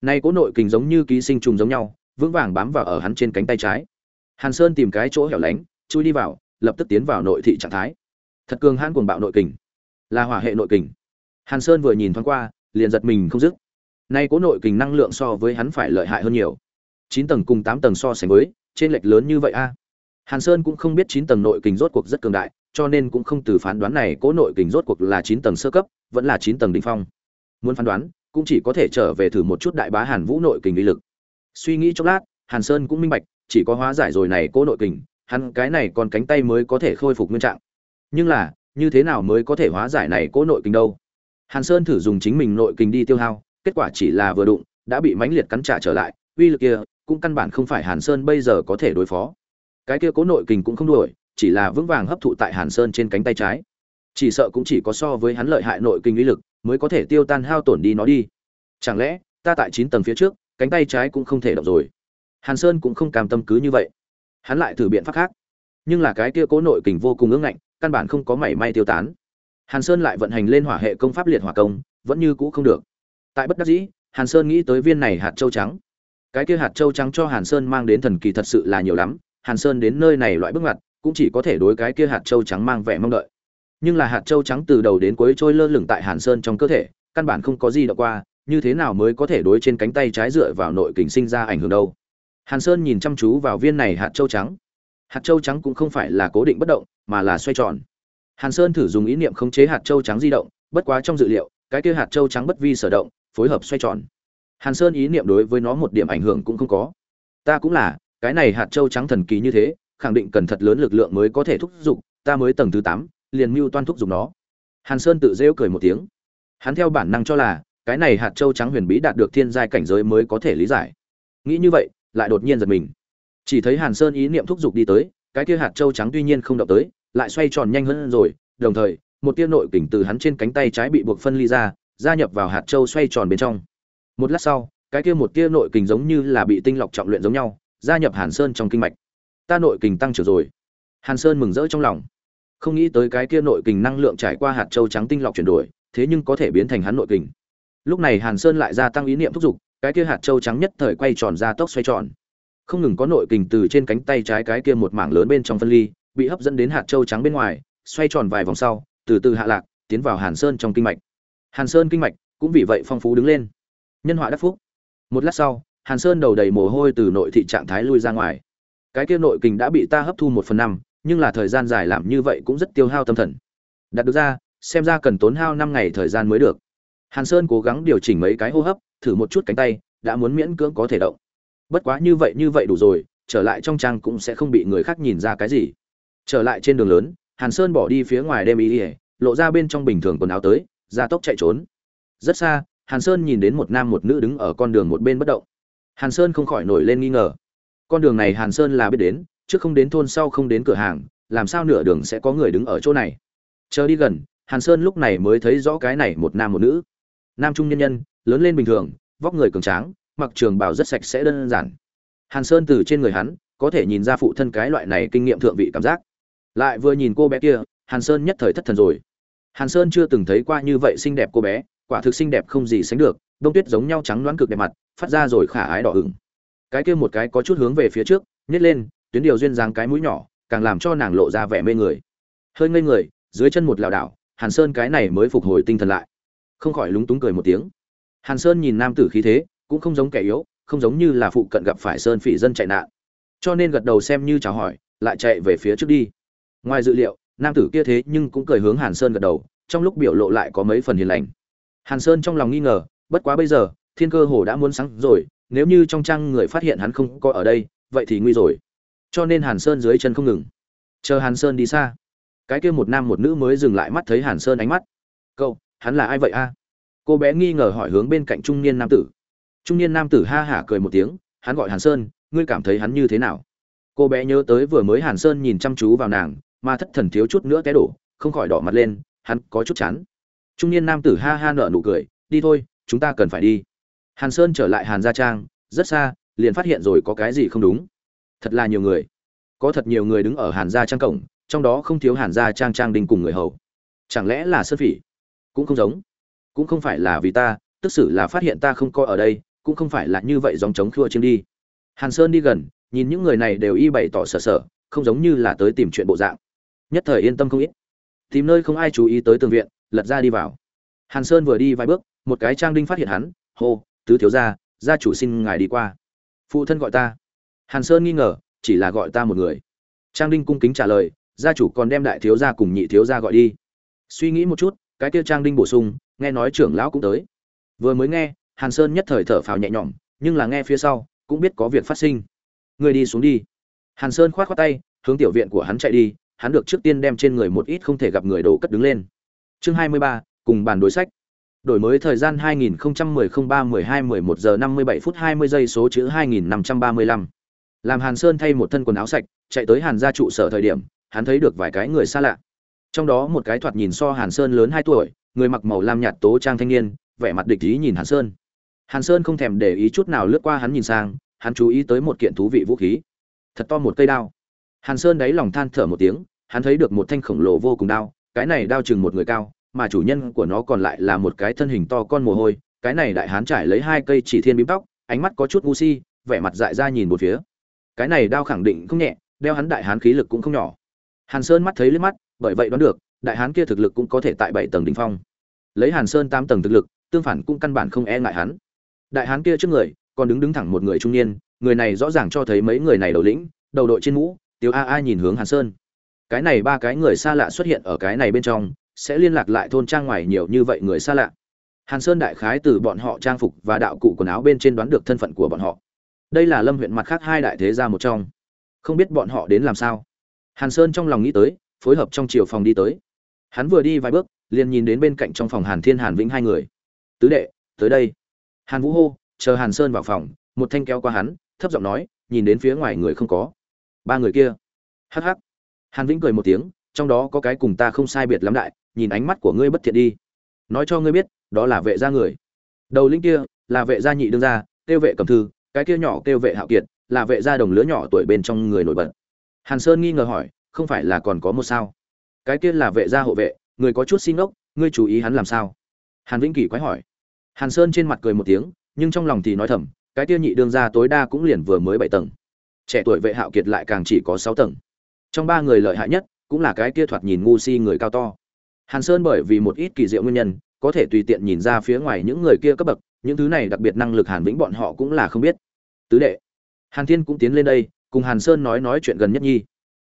Nay cố nội kình giống như ký sinh trùng giống nhau, vững vàng bám vào ở hắn trên cánh tay trái. Hàn sơn tìm cái chỗ hẻo lánh, chui đi vào, lập tức tiến vào nội thị trạng thái. Thật cường hãn cuồng bạo nội kình. Là hỏa hệ nội kình. Hàn sơn vừa nhìn thoáng qua, liền giật mình không dứt. Nay cố nội kình năng lượng so với hắn phải lợi hại hơn nhiều. Chín tầng cùng tám tầng so sánh với, trên lệch lớn như vậy a. Hàn sơn cũng không biết chín tầng nội kình rốt cuộc rất cường đại cho nên cũng không từ phán đoán này cố nội kình rốt cuộc là chín tầng sơ cấp, vẫn là chín tầng đỉnh phong. Muốn phán đoán, cũng chỉ có thể trở về thử một chút đại bá hàn vũ nội kình uy lực. Suy nghĩ chốc lát, hàn sơn cũng minh bạch, chỉ có hóa giải rồi này cố nội kình, hắn cái này còn cánh tay mới có thể khôi phục nguyên trạng. Nhưng là, như thế nào mới có thể hóa giải này cố nội kình đâu? Hàn sơn thử dùng chính mình nội kình đi tiêu hao, kết quả chỉ là vừa đụng, đã bị mãnh liệt cắn trả trở lại, uy lực kia, cũng căn bản không phải hàn sơn bây giờ có thể đối phó. Cái kia cố nội kình cũng không đuổi chỉ là vững vàng hấp thụ tại hàn sơn trên cánh tay trái. Chỉ sợ cũng chỉ có so với hắn lợi hại nội kinh lý lực mới có thể tiêu tan hao tổn đi nó đi. Chẳng lẽ, ta tại chín tầng phía trước, cánh tay trái cũng không thể động rồi? Hàn sơn cũng không cam tâm cứ như vậy. Hắn lại thử biện pháp khác. Nhưng là cái kia cố nội kình vô cùng ương ngạnh, căn bản không có mảy may tiêu tán. Hàn sơn lại vận hành lên hỏa hệ công pháp liệt hỏa công, vẫn như cũ không được. Tại bất đắc dĩ, hàn sơn nghĩ tới viên này hạt châu trắng. Cái kia hạt châu trắng cho hàn sơn mang đến thần kỳ thật sự là nhiều lắm. Hàn sơn đến nơi này loại bước ngoặt cũng chỉ có thể đối cái kia hạt châu trắng mang vẻ mong đợi. Nhưng là hạt châu trắng từ đầu đến cuối trôi lơ lửng tại hàn sơn trong cơ thể, căn bản không có gì đọc qua, như thế nào mới có thể đối trên cánh tay trái dựa vào nội kình sinh ra ảnh hưởng đâu? Hàn sơn nhìn chăm chú vào viên này hạt châu trắng. Hạt châu trắng cũng không phải là cố định bất động, mà là xoay tròn. Hàn sơn thử dùng ý niệm khống chế hạt châu trắng di động, bất quá trong dự liệu, cái kia hạt châu trắng bất vi sở động, phối hợp xoay tròn. Hàn sơn ý niệm đối với nó một điểm ảnh hưởng cũng không có. Ta cũng là, cái này hạt châu trắng thần kỳ như thế khẳng định cần thật lớn lực lượng mới có thể thúc giục, ta mới tầng thứ tám, liền mưu toan thúc giục nó. Hàn sơn tự rêu cười một tiếng. Hắn theo bản năng cho là, cái này hạt châu trắng huyền bí đạt được thiên giai cảnh giới mới có thể lý giải. Nghĩ như vậy, lại đột nhiên giật mình. Chỉ thấy hàn sơn ý niệm thúc giục đi tới, cái kia hạt châu trắng tuy nhiên không động tới, lại xoay tròn nhanh hơn rồi, đồng thời, một tia nội kình từ hắn trên cánh tay trái bị buộc phân ly ra, gia nhập vào hạt châu xoay tròn bên trong. Một lát sau, cái kia một tia nội kình giống như là bị tinh lọc trọng luyện giống nhau, gia nhập hàn sơn trong kinh mạch ta nội kình tăng trưởng rồi. Hàn sơn mừng rỡ trong lòng. Không nghĩ tới cái kia nội kình năng lượng trải qua hạt châu trắng tinh lọc chuyển đổi, thế nhưng có thể biến thành hắn nội kình. Lúc này hàn sơn lại gia tăng ý niệm thúc giục, cái kia hạt châu trắng nhất thời quay tròn ra tốc xoay tròn. Không ngừng có nội kình từ trên cánh tay trái cái kia một mảng lớn bên trong phân ly, bị hấp dẫn đến hạt châu trắng bên ngoài, xoay tròn vài vòng sau, từ từ hạ lạc, tiến vào hàn sơn trong kinh mạch. Hàn sơn kinh mạch cũng vì vậy phong phú đứng lên. Nhân họa đắc phúc. Một lát sau, hàn sơn đầu đầy mồ hôi từ nội thị trạng thái lui ra ngoài cái kia nội kình đã bị ta hấp thu một phần năm, nhưng là thời gian dài làm như vậy cũng rất tiêu hao tâm thần. Đặt được ra, xem ra cần tốn hao năm ngày thời gian mới được. Hàn sơn cố gắng điều chỉnh mấy cái hô hấp, thử một chút cánh tay, đã muốn miễn cưỡng có thể động. Bất quá như vậy như vậy đủ rồi, trở lại trong trang cũng sẽ không bị người khác nhìn ra cái gì. Trở lại trên đường lớn, hàn sơn bỏ đi phía ngoài đêm ý ỉa lộ ra bên trong bình thường quần áo tới, ra tốc chạy trốn. Rất xa, hàn sơn nhìn đến một nam một nữ đứng ở con đường một bên bất động. Hàn sơn không khỏi nổi lên nghi ngờ con đường này hàn sơn là biết đến, trước không đến thôn sau không đến cửa hàng, làm sao nửa đường sẽ có người đứng ở chỗ này? Chờ đi gần, hàn sơn lúc này mới thấy rõ cái này một nam một nữ. Nam trung nhân nhân, lớn lên bình thường, vóc người cường tráng, mặc trường bào rất sạch sẽ đơn giản. Hàn sơn từ trên người hắn, có thể nhìn ra phụ thân cái loại này kinh nghiệm thượng vị cảm giác. Lại vừa nhìn cô bé kia, hàn sơn nhất thời thất thần rồi. Hàn sơn chưa từng thấy qua như vậy xinh đẹp cô bé, quả thực xinh đẹp không gì sánh được đông tuyết giống nhau trắng loãng cực đẹp mặt, phát ra rồi khả ái đỏ ửng cái kia một cái có chút hướng về phía trước, nhét lên, tuyến điều duyên dáng cái mũi nhỏ, càng làm cho nàng lộ ra vẻ mê người. Hơi ngây người, dưới chân một lảo đảo, hàn sơn cái này mới phục hồi tinh thần lại. Không khỏi lúng túng cười một tiếng. Hàn sơn nhìn nam tử khí thế, cũng không giống kẻ yếu, không giống như là phụ cận gặp phải sơn phỉ dân chạy nạn. Cho nên gật đầu xem như chào hỏi, lại chạy về phía trước đi. Ngoài dự liệu, nam tử kia thế nhưng cũng cười hướng hàn sơn gật đầu, trong lúc biểu lộ lại có mấy phần hiền lành. Hàn sơn trong lòng nghi ngờ, bất quá bây giờ, thiên cơ hồ đã muốn sáng rồi nếu như trong trang người phát hiện hắn không có ở đây, vậy thì nguy rồi. Cho nên hàn sơn dưới chân không ngừng. Chờ hàn sơn đi xa. Cái kia một nam một nữ mới dừng lại mắt thấy hàn sơn ánh mắt. Cậu, hắn là ai vậy a? Cô bé nghi ngờ hỏi hướng bên cạnh trung niên nam tử. Trung niên nam tử ha hả cười một tiếng, hắn gọi hàn sơn, ngươi cảm thấy hắn như thế nào? Cô bé nhớ tới vừa mới hàn sơn nhìn chăm chú vào nàng, mà thất thần thiếu chút nữa té đổ, không khỏi đỏ mặt lên, hắn có chút chán. Trung niên nam tử ha ha nở nụ cười, đi thôi, chúng ta cần phải đi hàn sơn trở lại hàn gia trang, rất xa, liền phát hiện rồi có cái gì không đúng. Thật là nhiều người. Có thật nhiều người đứng ở hàn gia trang cổng, trong đó không thiếu hàn gia trang trang đình cùng người hầu. Chẳng lẽ là sơn phỉ? Cũng không giống. Cũng không phải là vì ta, tức xử là phát hiện ta không coi ở đây, cũng không phải là như vậy dòng chống khua chiếm đi. Hàn sơn đi gần, nhìn những người này đều y bày tỏ sở sở, không giống như là tới tìm chuyện bộ dạng. Nhất thời yên tâm không ít. Tìm nơi không ai chú ý tới tường viện, lật ra đi vào. Hàn sơn vừa đi vài bước, một cái trang đinh phát hiện hắn, hô tứ thiếu gia gia chủ xin ngài đi qua. Phụ thân gọi ta. Hàn sơn nghi ngờ, chỉ là gọi ta một người. Trang đinh cung kính trả lời, gia chủ còn đem đại thiếu gia cùng nhị thiếu gia gọi đi. Suy nghĩ một chút, cái kia trang đinh bổ sung, nghe nói trưởng lão cũng tới. Vừa mới nghe, hàn sơn nhất thời thở phào nhẹ nhõm, nhưng là nghe phía sau, cũng biết có việc phát sinh. Người đi xuống đi. Hàn sơn khoát khoát tay, hướng tiểu viện của hắn chạy đi, hắn được trước tiên đem trên người một ít không thể gặp người đổ cất đứng lên. Chương hai mươi ba, cùng bàn đối sách đổi mới thời gian 2010-03-12-11 giờ 57 phút 20 giây số chữ 2535. làm hàn sơn thay một thân quần áo sạch, chạy tới hàn gia trụ sở thời điểm, hắn thấy được vài cái người xa lạ. Trong đó một cái thoạt nhìn so hàn sơn lớn hai tuổi, người mặc màu lam nhạt tố trang thanh niên, vẻ mặt địch ý nhìn hàn sơn. Hàn sơn không thèm để ý chút nào lướt qua hắn nhìn sang, hắn chú ý tới một kiện thú vị vũ khí. Thật to một cây đao. Hàn sơn đáy lòng than thở một tiếng, hắn thấy được một thanh khổng lồ vô cùng đao, cái này đao chừng một người cao mà chủ nhân của nó còn lại là một cái thân hình to con mồ hôi, cái này đại hán trải lấy hai cây chỉ thiên bím tóc, ánh mắt có chút ngu si, vẻ mặt dại ra nhìn một phía. Cái này đao khẳng định không nhẹ, đeo hắn đại hán khí lực cũng không nhỏ. Hàn sơn mắt thấy liếc mắt, bởi vậy đoán được, đại hán kia thực lực cũng có thể tại bảy tầng đỉnh phong. Lấy hàn sơn tám tầng thực lực, tương phản cũng căn bản không e ngại hắn. Đại hán kia trước người, còn đứng đứng thẳng một người trung niên, người này rõ ràng cho thấy mấy người này đầu lĩnh, đầu đội trên mũ, tiếu a a nhìn hướng hàn sơn. Cái này ba cái người xa lạ xuất hiện ở cái này bên trong sẽ liên lạc lại thôn trang ngoài nhiều như vậy người xa lạ. Hàn sơn đại khái từ bọn họ trang phục và đạo cụ quần áo bên trên đoán được thân phận của bọn họ. Đây là lâm huyện mặt khác hai đại thế gia một trong. Không biết bọn họ đến làm sao. Hàn sơn trong lòng nghĩ tới, phối hợp trong chiều phòng đi tới. Hắn vừa đi vài bước, liền nhìn đến bên cạnh trong phòng hàn thiên, hàn vĩnh hai người. Tứ đệ, tới đây. Hàn vũ hô, chờ hàn sơn vào phòng, một thanh kéo qua hắn, thấp giọng nói, nhìn đến phía ngoài người không có. Ba người kia. Hắc hắc. Hàn vĩnh cười một tiếng, trong đó có cái cùng ta không sai biệt lắm đại nhìn ánh mắt của ngươi bất thiện đi. Nói cho ngươi biết, đó là vệ gia người. Đầu linh kia là vệ gia nhị đương gia, tiêu vệ cầm thư, cái kia nhỏ tiêu vệ hạo kiệt là vệ gia đồng lứa nhỏ tuổi bên trong người nổi bật. Hàn sơn nghi ngờ hỏi, không phải là còn có một sao? Cái kia là vệ gia hộ vệ, người có chút xin ốc ngươi chú ý hắn làm sao? Hàn vĩnh kỳ quái hỏi. Hàn sơn trên mặt cười một tiếng, nhưng trong lòng thì nói thầm, cái kia nhị đương gia tối đa cũng liền vừa mới bảy tầng. Trẻ tuổi vệ hạo kiệt lại càng chỉ có sáu tầng. Trong ba người lợi hại nhất, cũng là cái kia thoạt nhìn ngu si người cao to hàn sơn bởi vì một ít kỳ diệu nguyên nhân, có thể tùy tiện nhìn ra phía ngoài những người kia cấp bậc, những thứ này đặc biệt năng lực hàn vĩnh bọn họ cũng là không biết. Tứ đệ, hàn thiên cũng tiến lên đây, cùng hàn sơn nói nói chuyện gần nhất nhi.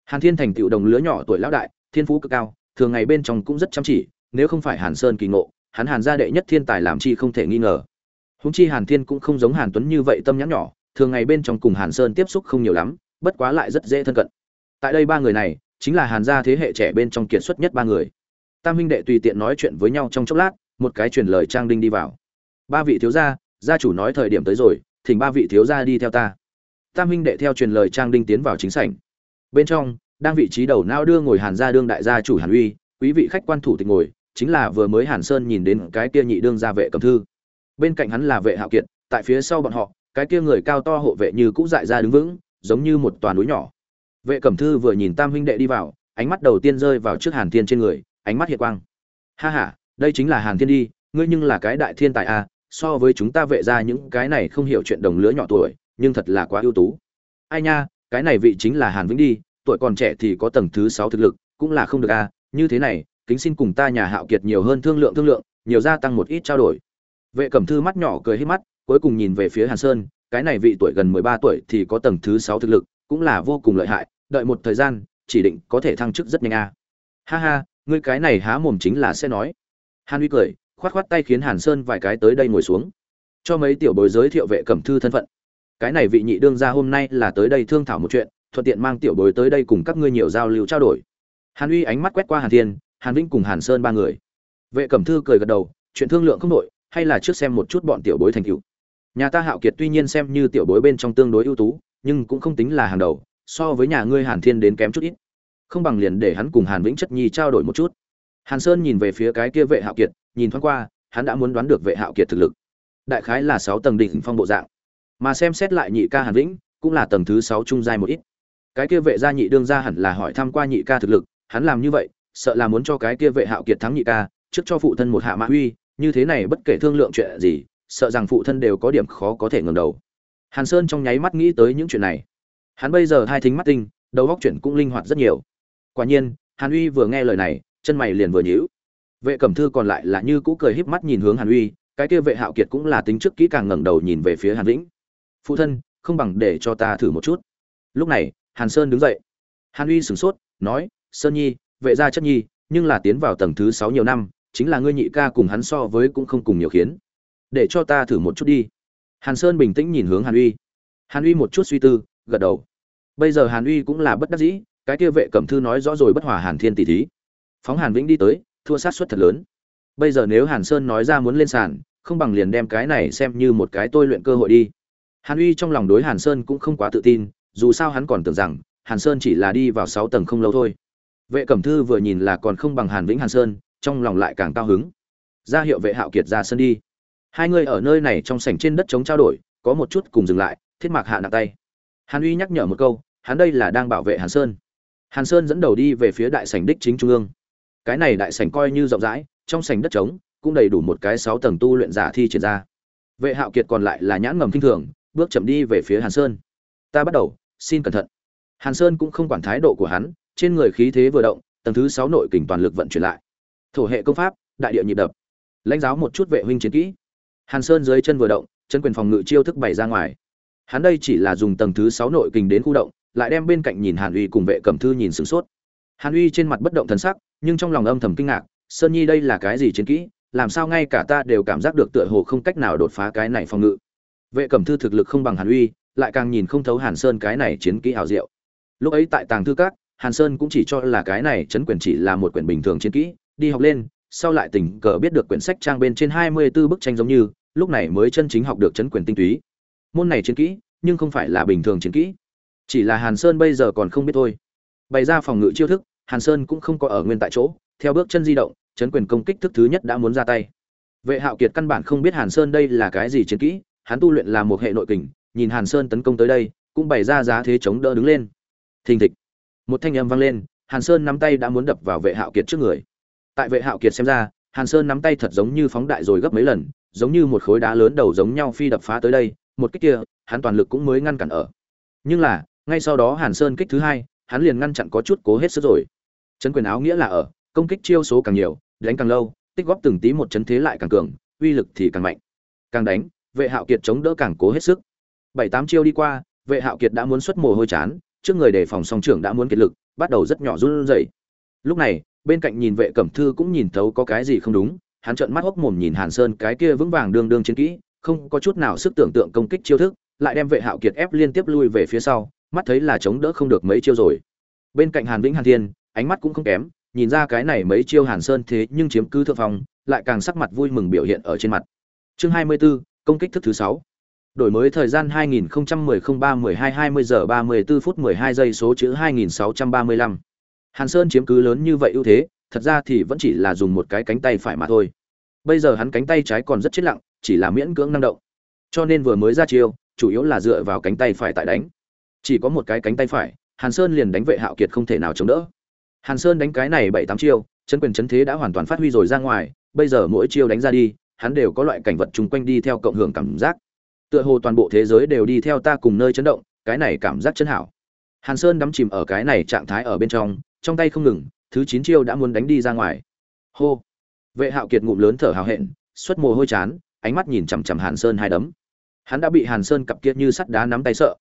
Hàn thiên thành tựu đồng lứa nhỏ tuổi lão đại, thiên phú cực cao, thường ngày bên trong cũng rất chăm chỉ, nếu không phải hàn sơn kỳ ngộ, hắn hàn gia đệ nhất thiên tài làm chi không thể nghi ngờ. Huống chi hàn thiên cũng không giống hàn tuấn như vậy tâm nhãn nhỏ, thường ngày bên trong cùng hàn sơn tiếp xúc không nhiều lắm, bất quá lại rất dễ thân cận. Tại đây ba người này, chính là hàn gia thế hệ trẻ bên trong kiệt xuất nhất ba người tam huynh đệ tùy tiện nói chuyện với nhau trong chốc lát, một cái truyền lời trang đinh đi vào. Ba vị thiếu gia gia chủ nói thời điểm tới rồi, thỉnh ba vị thiếu gia đi theo ta. Tam huynh đệ theo truyền lời trang đinh tiến vào chính sảnh. Bên trong, đang vị trí đầu nao đưa ngồi hàn gia đương đại gia chủ hàn uy, quý vị khách quan thủ tịch ngồi, chính là vừa mới hàn sơn nhìn đến cái kia nhị đương gia vệ cầm thư. Bên cạnh hắn là vệ hạo kiệt, tại phía sau bọn họ, cái kia người cao to hộ vệ như cũ dại ra đứng vững, giống như một toàn núi nhỏ. Vệ cẩm thư vừa nhìn tam huynh đệ đi vào, ánh mắt đầu tiên rơi vào trước hàn thiên trên người ánh mắt hiện quang. Ha ha đây chính là hàn thiên đi ngươi nhưng là cái đại thiên tài a à, so với chúng ta vệ ra những cái này không hiểu chuyện đồng lứa nhỏ tuổi nhưng thật là quá ưu tú. Ai nha cái này vị chính là hàn vĩnh đi tuổi còn trẻ thì có tầng thứ sáu thực lực cũng là không được a à, như thế này kính xin cùng ta nhà hạo kiệt nhiều hơn thương lượng thương lượng nhiều gia tăng một ít trao đổi. Vệ cẩm thư mắt nhỏ cười hết mắt cuối cùng nhìn về phía hàn sơn cái này vị tuổi gần mười ba tuổi thì có tầng thứ sáu thực lực cũng là vô cùng lợi hại đợi một thời gian chỉ định có thể thăng chức rất nhanh a à. ha ha ngươi cái này há mồm chính là sẽ nói. Hàn uy cười, khoát khoát tay khiến hàn sơn vài cái tới đây ngồi xuống. Cho mấy tiểu bối giới thiệu vệ cẩm thư thân phận. Cái này vị nhị đương gia hôm nay là tới đây thương thảo một chuyện, thuận tiện mang tiểu bối tới đây cùng các ngươi nhiều giao lưu trao đổi. Hàn uy ánh mắt quét qua hàn thiên, hàn vĩnh cùng hàn sơn ba người. Vệ cẩm thư cười gật đầu, chuyện thương lượng không đội hay là trước xem một chút bọn tiểu bối thành cựu nhà ta hạo kiệt tuy nhiên xem như tiểu bối bên trong tương đối ưu tú, nhưng cũng không tính là hàng đầu, so với nhà ngươi hàn thiên đến kém chút ít không bằng liền để hắn cùng hàn vĩnh chất nhi trao đổi một chút. Hàn sơn nhìn về phía cái kia vệ hạo kiệt, nhìn thoáng qua, hắn đã muốn đoán được vệ hạo kiệt thực lực. Đại khái là sáu tầng đỉnh phong bộ dạng. Mà xem xét lại nhị ca hàn vĩnh, cũng là tầng thứ sáu trung giai một ít. Cái kia vệ gia nhị đương gia hẳn là hỏi thăm qua nhị ca thực lực, hắn làm như vậy, sợ là muốn cho cái kia vệ hạo kiệt thắng nhị ca, trước cho phụ thân một hạ mã uy, như thế này bất kể thương lượng chuyện gì, sợ rằng phụ thân đều có điểm khó có thể ngẩng đầu. Hàn sơn trong nháy mắt nghĩ tới những chuyện này. Hắn bây giờ hai thính mắt tinh, đầu góc chuyển cũng linh hoạt rất nhiều quả nhiên, hàn uy vừa nghe lời này, chân mày liền vừa nhíu. Vệ cẩm thư còn lại là như cũ cười híp mắt nhìn hướng hàn uy, cái kia vệ hạo kiệt cũng là tính trước kỹ càng ngẩng đầu nhìn về phía hàn vĩnh. Phụ thân, không bằng để cho ta thử một chút. Lúc này, hàn sơn đứng dậy. Hàn uy sửng sốt, nói, sơn nhi, vệ gia chất nhi, nhưng là tiến vào tầng thứ sáu nhiều năm, chính là ngươi nhị ca cùng hắn so với cũng không cùng nhiều khiến. Để cho ta thử một chút đi. Hàn sơn bình tĩnh nhìn hướng hàn uy. Hàn uy một chút suy tư, gật đầu. Bây giờ hàn uy cũng là bất đắc dĩ cái kia vệ cẩm thư nói rõ rồi bất hòa hàn thiên tỷ thí. Phóng hàn vĩnh đi tới, thua sát suất thật lớn. Bây giờ nếu hàn sơn nói ra muốn lên sàn, không bằng liền đem cái này xem như một cái tôi luyện cơ hội đi. Hàn uy trong lòng đối hàn sơn cũng không quá tự tin, dù sao hắn còn tưởng rằng, hàn sơn chỉ là đi vào sáu tầng không lâu thôi. Vệ cẩm thư vừa nhìn là còn không bằng hàn vĩnh hàn sơn, trong lòng lại càng cao hứng. Ra hiệu vệ hạo kiệt ra sân đi. Hai người ở nơi này trong sảnh trên đất chống trao đổi, có một chút cùng dừng lại, thiết mạc hạ nặng tay. Hàn uy nhắc nhở một câu, hắn đây là đang bảo vệ hàn sơn hàn sơn dẫn đầu đi về phía đại sảnh đích chính trung ương. Cái này đại sảnh coi như rộng rãi, trong sảnh đất trống, cũng đầy đủ một cái sáu tầng tu luyện giả thi triển ra. Vệ hạo kiệt còn lại là nhãn ngầm kinh thường, bước chậm đi về phía hàn sơn. Ta bắt đầu, xin cẩn thận. Hàn sơn cũng không quản thái độ của hắn, trên người khí thế vừa động, tầng thứ sáu nội kình toàn lực vận chuyển lại. Thổ hệ công pháp, đại địa nhịp đập. Lãnh giáo một chút vệ huynh chiến kỹ. Hàn sơn dưới chân vừa động, chân quyền phòng ngự chiêu thức bày ra ngoài. Hắn đây chỉ là dùng tầng thứ sáu nội kình đến khu động lại đem bên cạnh nhìn hàn uy cùng vệ cẩm thư nhìn sửng sốt. Hàn uy trên mặt bất động thần sắc, nhưng trong lòng âm thầm kinh ngạc, sơn nhi đây là cái gì chiến kỹ, làm sao ngay cả ta đều cảm giác được tựa hồ không cách nào đột phá cái này phòng ngự. Vệ cẩm thư thực lực không bằng hàn uy, lại càng nhìn không thấu hàn sơn cái này chiến kỹ hào diệu. Lúc ấy tại tàng thư các, hàn sơn cũng chỉ cho là cái này chấn quyền chỉ là một quyển bình thường chiến kỹ, đi học lên, sau lại tình cờ biết được quyển sách trang bên trên hai mươi 24 bức tranh giống như, lúc này mới chân chính học được chấn quyền tinh túy. Môn này chiến kỹ, nhưng không phải là bình thường chiến kỹ chỉ là hàn sơn bây giờ còn không biết thôi. Bày ra phòng ngự chiêu thức, hàn sơn cũng không có ở nguyên tại chỗ, theo bước chân di động, chấn quyền công kích thức thứ nhất đã muốn ra tay. Vệ hạo kiệt căn bản không biết hàn sơn đây là cái gì chiến kỹ, hắn tu luyện là một hệ nội kình, nhìn hàn sơn tấn công tới đây, cũng bày ra giá thế chống đỡ đứng lên. Thình thịch. Một thanh âm vang lên, hàn sơn nắm tay đã muốn đập vào vệ hạo kiệt trước người. Tại vệ hạo kiệt xem ra, hàn sơn nắm tay thật giống như phóng đại rồi gấp mấy lần, giống như một khối đá lớn đầu giống nhau phi đập phá tới đây, một kích kia, hắn toàn lực cũng mới ngăn cản ở. Nhưng là ngay sau đó hàn sơn kích thứ hai, hắn liền ngăn chặn có chút cố hết sức rồi. Chấn quyền áo nghĩa là ở, công kích chiêu số càng nhiều, đánh càng lâu, tích góp từng tí một chấn thế lại càng cường, uy lực thì càng mạnh. Càng đánh, vệ hạo kiệt chống đỡ càng cố hết sức. Bảy tám chiêu đi qua, vệ hạo kiệt đã muốn xuất mồ hôi chán, trước người đề phòng song trưởng đã muốn kiệt lực, bắt đầu rất nhỏ run rẩy. Lúc này, bên cạnh nhìn vệ cẩm thư cũng nhìn thấu có cái gì không đúng, hắn trợn mắt hốc mồm nhìn hàn sơn cái kia vững vàng đương đương chiến kỹ, không có chút nào sức tưởng tượng công kích chiêu thức, lại đem vệ hạo kiệt ép liên tiếp lui về phía sau mắt thấy là chống đỡ không được mấy chiêu rồi. Bên cạnh hàn vĩnh hàn thiên ánh mắt cũng không kém nhìn ra cái này mấy chiêu hàn sơn thế nhưng chiếm cứ thượng phong lại càng sắc mặt vui mừng biểu hiện ở trên mặt. Chương 24, công kích thức thứ 6. đổi mới thời gian 2010 03 12 20 giờ 34 phút 12 giây số chữ 2635. hàn sơn chiếm cứ lớn như vậy ưu thế thật ra thì vẫn chỉ là dùng một cái cánh tay phải mà thôi. Bây giờ hắn cánh tay trái còn rất chết lặng chỉ là miễn cưỡng năng động. Cho nên vừa mới ra chiêu chủ yếu là dựa vào cánh tay phải tại đánh chỉ có một cái cánh tay phải, hàn sơn liền đánh vệ hạo kiệt không thể nào chống đỡ. Hàn sơn đánh cái này bảy tám chiêu, chân quyền chấn thế đã hoàn toàn phát huy rồi ra ngoài, bây giờ mỗi chiêu đánh ra đi, hắn đều có loại cảnh vật chung quanh đi theo cộng hưởng cảm giác. Tựa hồ toàn bộ thế giới đều đi theo ta cùng nơi chấn động, cái này cảm giác chân hảo. Hàn sơn đắm chìm ở cái này trạng thái ở bên trong trong tay không ngừng, thứ chín chiêu đã muốn đánh đi ra ngoài. Hô! Vệ hạo kiệt ngụm lớn thở hào hẹn, xuất mồ hôi chán, ánh mắt nhìn chằm chằm hàn sơn hai đấm. Hắn đã bị hàn sơn cặp kiệt như sắt đá nắm tay sợ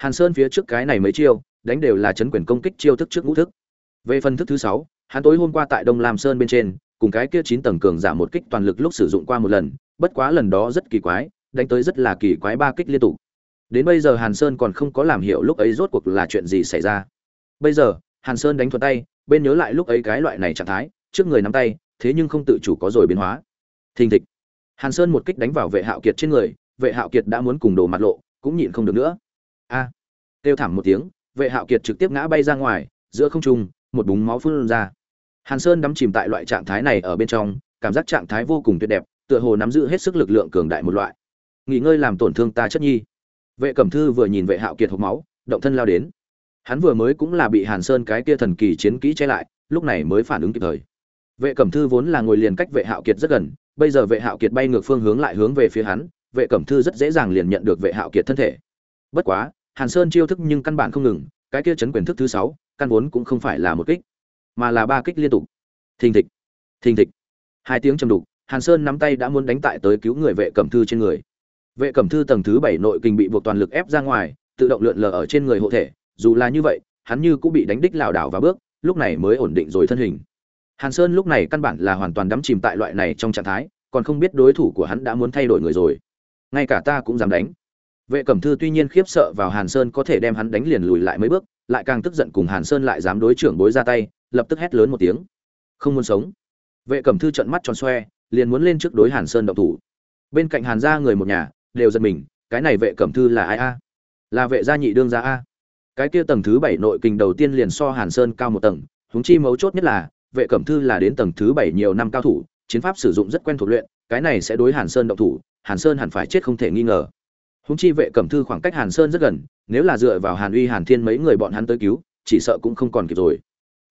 hàn sơn phía trước cái này mấy chiêu, đánh đều là chấn quyền công kích chiêu thức trước ngũ thức. Về phần thức thứ sáu, hắn tối hôm qua tại đông lam sơn bên trên, cùng cái kia chín tầng cường giả một kích toàn lực lúc sử dụng qua một lần, bất quá lần đó rất kỳ quái, đánh tới rất là kỳ quái ba kích liên tục. Đến bây giờ hàn sơn còn không có làm hiểu lúc ấy rốt cuộc là chuyện gì xảy ra. Bây giờ, hàn sơn đánh thuận tay, bên nhớ lại lúc ấy cái loại này trạng thái, trước người nắm tay, thế nhưng không tự chủ có rồi biến hóa. Thình thịch. Hàn sơn một kích đánh vào vệ hạo kiệt trên người, vệ hạo kiệt đã muốn cùng đồ mặt lộ, cũng nhịn không được nữa a. À, kêu thảm một tiếng vệ hạo kiệt trực tiếp ngã bay ra ngoài giữa không trung một búng máu phun ra. Hàn sơn đắm chìm tại loại trạng thái này ở bên trong cảm giác trạng thái vô cùng tuyệt đẹp tựa hồ nắm giữ hết sức lực lượng cường đại một loại. Nghỉ ngơi làm tổn thương ta chất nhi. Vệ cẩm thư vừa nhìn vệ hạo kiệt hộc máu động thân lao đến. Hắn vừa mới cũng là bị hàn sơn cái kia thần kỳ chiến kỹ che lại lúc này mới phản ứng kịp thời. Vệ cẩm thư vốn là ngồi liền cách vệ hạo kiệt rất gần bây giờ vệ hạo kiệt bay ngược phương hướng lại hướng về phía hắn vệ cẩm thư rất dễ dàng liền nhận được vệ hạo kiệt thân thể. Bất quá hàn sơn chiêu thức nhưng căn bản không ngừng, cái kia chấn quyền thức thứ sáu, căn vốn cũng không phải là một kích, mà là ba kích liên tục. Thình thịch thình thịch. Hai tiếng trầm đục, hàn sơn nắm tay đã muốn đánh tại tới cứu người vệ cẩm thư trên người. Vệ cẩm thư tầng thứ bảy nội kinh bị buộc toàn lực ép ra ngoài, tự động lượn lờ ở trên người hộ thể, dù là như vậy, hắn như cũng bị đánh đích lảo đảo và bước, lúc này mới ổn định rồi thân hình. Hàn sơn lúc này căn bản là hoàn toàn đắm chìm tại loại này trong trạng thái, còn không biết đối thủ của hắn đã muốn thay đổi người rồi. Ngay cả ta cũng dám đánh vệ cẩm thư tuy nhiên khiếp sợ vào hàn sơn có thể đem hắn đánh liền lùi lại mấy bước, lại càng tức giận cùng hàn sơn lại dám đối trưởng bối ra tay, lập tức hét lớn một tiếng. Không muốn sống. Vệ cẩm thư trợn mắt tròn xoe, liền muốn lên trước đối hàn sơn động thủ. Bên cạnh hàn gia người một nhà, đều giật mình, cái này vệ cẩm thư là ai a? Là vệ gia nhị đương gia a? Cái kia tầng thứ bảy nội kình đầu tiên liền so hàn sơn cao một tầng, huống chi mấu chốt nhất là, vệ cẩm thư là đến tầng thứ bảy nhiều năm cao thủ, chiến pháp sử dụng rất quen thuộc luyện, cái này sẽ đối hàn sơn động thủ, hàn sơn hẳn phải chết không thể nghi ngờ huống chi vệ cẩm thư khoảng cách hàn sơn rất gần, nếu là dựa vào hàn uy, hàn thiên mấy người bọn hắn tới cứu, chỉ sợ cũng không còn kịp rồi.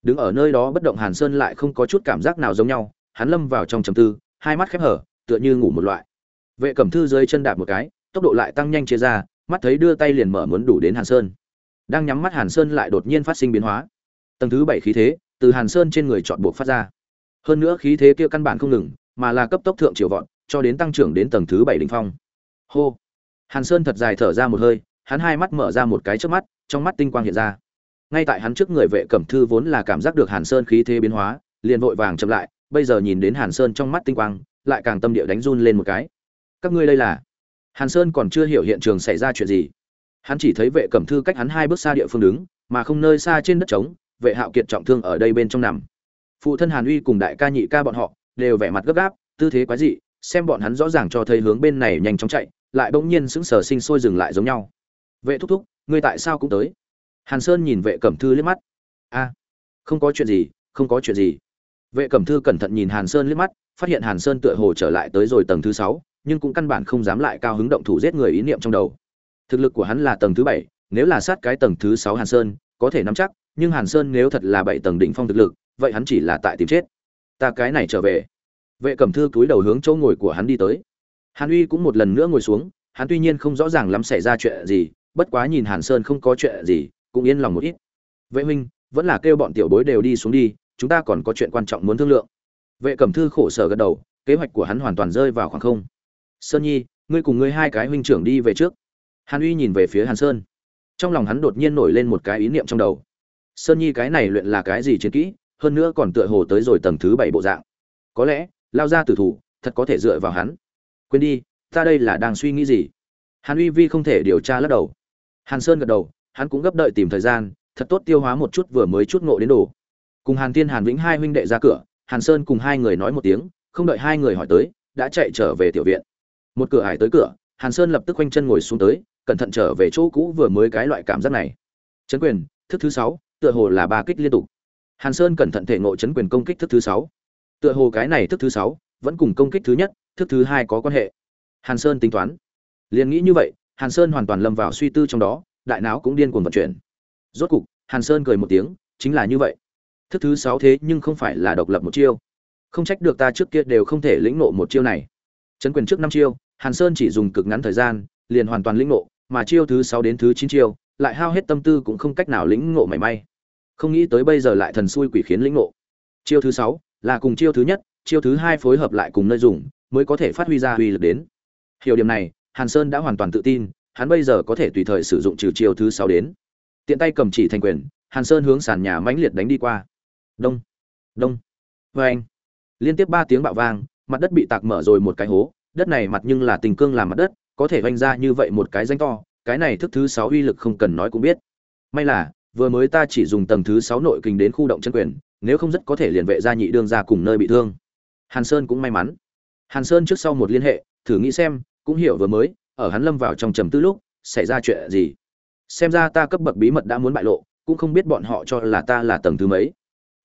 Đứng ở nơi đó bất động hàn sơn lại không có chút cảm giác nào giống nhau, hắn lâm vào trong trầm tư, hai mắt khép hở, tựa như ngủ một loại. Vệ cẩm thư dưới chân đạp một cái, tốc độ lại tăng nhanh chia ra, mắt thấy đưa tay liền mở muốn đủ đến hàn sơn. Đang nhắm mắt hàn sơn lại đột nhiên phát sinh biến hóa. Tầng thứ bảy khí thế, từ hàn sơn trên người chọn buộc phát ra. Hơn nữa khí thế kia căn bản không ngừng, mà là cấp tốc thượng triều vọt, cho đến tăng trưởng đến tầng thứ bảy đỉnh phong. Hô! Hàn sơn thật dài thở ra một hơi, hắn hai mắt mở ra một cái trước mắt, trong mắt tinh quang hiện ra. Ngay tại hắn trước người vệ cẩm thư vốn là cảm giác được hàn sơn khí thế biến hóa, liền vội vàng chậm lại, bây giờ nhìn đến hàn sơn trong mắt tinh quang, lại càng tâm địa đánh run lên một cái. Các ngươi đây là? Hàn sơn còn chưa hiểu hiện trường xảy ra chuyện gì. Hắn chỉ thấy vệ cẩm thư cách hắn hai bước xa địa phương đứng, mà không nơi xa trên đất trống, vệ hạo kiệt trọng thương ở đây bên trong nằm. Phụ thân hàn uy cùng đại ca nhị ca bọn họ đều vẻ mặt gấp gáp, tư thế quái dị, xem bọn hắn rõ ràng cho thấy hướng bên này nhanh chóng chạy lại bỗng nhiên sững sờ sinh sôi dừng lại giống nhau. Vệ thúc thúc, ngươi tại sao cũng tới? Hàn sơn nhìn vệ cẩm thư liếc mắt. A, không có chuyện gì, không có chuyện gì. Vệ cẩm thư cẩn thận nhìn hàn sơn liếc mắt, phát hiện hàn sơn tựa hồ trở lại tới rồi tầng thứ sáu, nhưng cũng căn bản không dám lại cao hứng động thủ giết người ý niệm trong đầu. Thực lực của hắn là tầng thứ bảy, nếu là sát cái tầng thứ sáu hàn sơn, có thể nắm chắc, nhưng hàn sơn nếu thật là bảy tầng đỉnh phong thực lực, vậy hắn chỉ là tại tìm chết. Ta cái này trở về. Vệ cẩm thư cúi đầu hướng chỗ ngồi của hắn đi tới hàn uy cũng một lần nữa ngồi xuống, hắn tuy nhiên không rõ ràng lắm xảy ra chuyện gì, bất quá nhìn hàn sơn không có chuyện gì, cũng yên lòng một ít. Vệ huynh, vẫn là kêu bọn tiểu bối đều đi xuống đi, chúng ta còn có chuyện quan trọng muốn thương lượng. Vệ cẩm thư khổ sở gật đầu, kế hoạch của hắn hoàn toàn rơi vào khoảng không. Sơn nhi, ngươi cùng ngươi hai cái huynh trưởng đi về trước. Hàn uy nhìn về phía hàn sơn. Trong lòng hắn đột nhiên nổi lên một cái ý niệm trong đầu. Sơn nhi cái này luyện là cái gì chiến kỹ, hơn nữa còn tựa hồ tới rồi tầng thứ bảy bộ dạng. Có lẽ, lao ra tử thủ, thật có thể dựa vào hắn quên đi, ta đây là đang suy nghĩ gì? Hàn uy vi không thể điều tra lắc đầu. Hàn sơn gật đầu, hắn cũng gấp đợi tìm thời gian, thật tốt tiêu hóa một chút vừa mới chút ngộ đến đồ. Cùng hàn tiên hàn vĩnh hai huynh đệ ra cửa, hàn sơn cùng hai người nói một tiếng, không đợi hai người hỏi tới, đã chạy trở về tiểu viện. Một cửa ải tới cửa, hàn sơn lập tức quanh chân ngồi xuống tới, cẩn thận trở về chỗ cũ vừa mới cái loại cảm giác này. Chấn quyền, thức thứ sáu, tựa hồ là ba kích liên tục. Hàn sơn cẩn thận thể ngộ chấn quyền công kích thức thứ sáu. Tựa hồ cái này thức thứ sáu vẫn cùng công kích thứ nhất, thức thứ hai có quan hệ. Hàn sơn tính toán. Liền nghĩ như vậy, hàn sơn hoàn toàn lâm vào suy tư trong đó, đại não cũng điên cuồng vận chuyển. Rốt cục, hàn sơn cười một tiếng, chính là như vậy. Thức thứ sáu thế nhưng không phải là độc lập một chiêu. Không trách được ta trước kia đều không thể lĩnh nộ một chiêu này. Chấn quyền trước năm chiêu, hàn sơn chỉ dùng cực ngắn thời gian, liền hoàn toàn lĩnh nộ mà chiêu thứ sáu đến thứ chín chiêu, lại hao hết tâm tư cũng không cách nào lĩnh ngộ mảy may. Không nghĩ tới bây giờ lại thần xui quỷ khiến lĩnh ngộ. Chiêu thứ sáu là cùng chiêu thứ nhất chiêu thứ hai phối hợp lại cùng nơi dùng, mới có thể phát huy ra uy lực đến. Hiểu điểm này, hàn sơn đã hoàn toàn tự tin, hắn bây giờ có thể tùy thời sử dụng trừ chiêu thứ sáu đến. Tiện tay cầm chỉ thành quyền, hàn sơn hướng sàn nhà mãnh liệt đánh đi qua. Đông đông vê anh liên tiếp ba tiếng bạo vang, mặt đất bị tạc mở rồi một cái hố, đất này mặt nhưng là tình cương làm mặt đất, có thể vanh ra như vậy một cái danh to, cái này thức thứ sáu uy lực không cần nói cũng biết. May là, vừa mới ta chỉ dùng tầng thứ sáu nội kinh đến khu động chân quyền, nếu không rất có thể liền vệ ra nhị đương ra cùng nơi bị thương hàn sơn cũng may mắn. Hàn sơn trước sau một liên hệ, thử nghĩ xem, cũng hiểu vừa mới, ở hắn lâm vào trong trầm tư lúc, xảy ra chuyện gì. Xem ra ta cấp bậc bí mật đã muốn bại lộ, cũng không biết bọn họ cho là ta là tầng thứ mấy.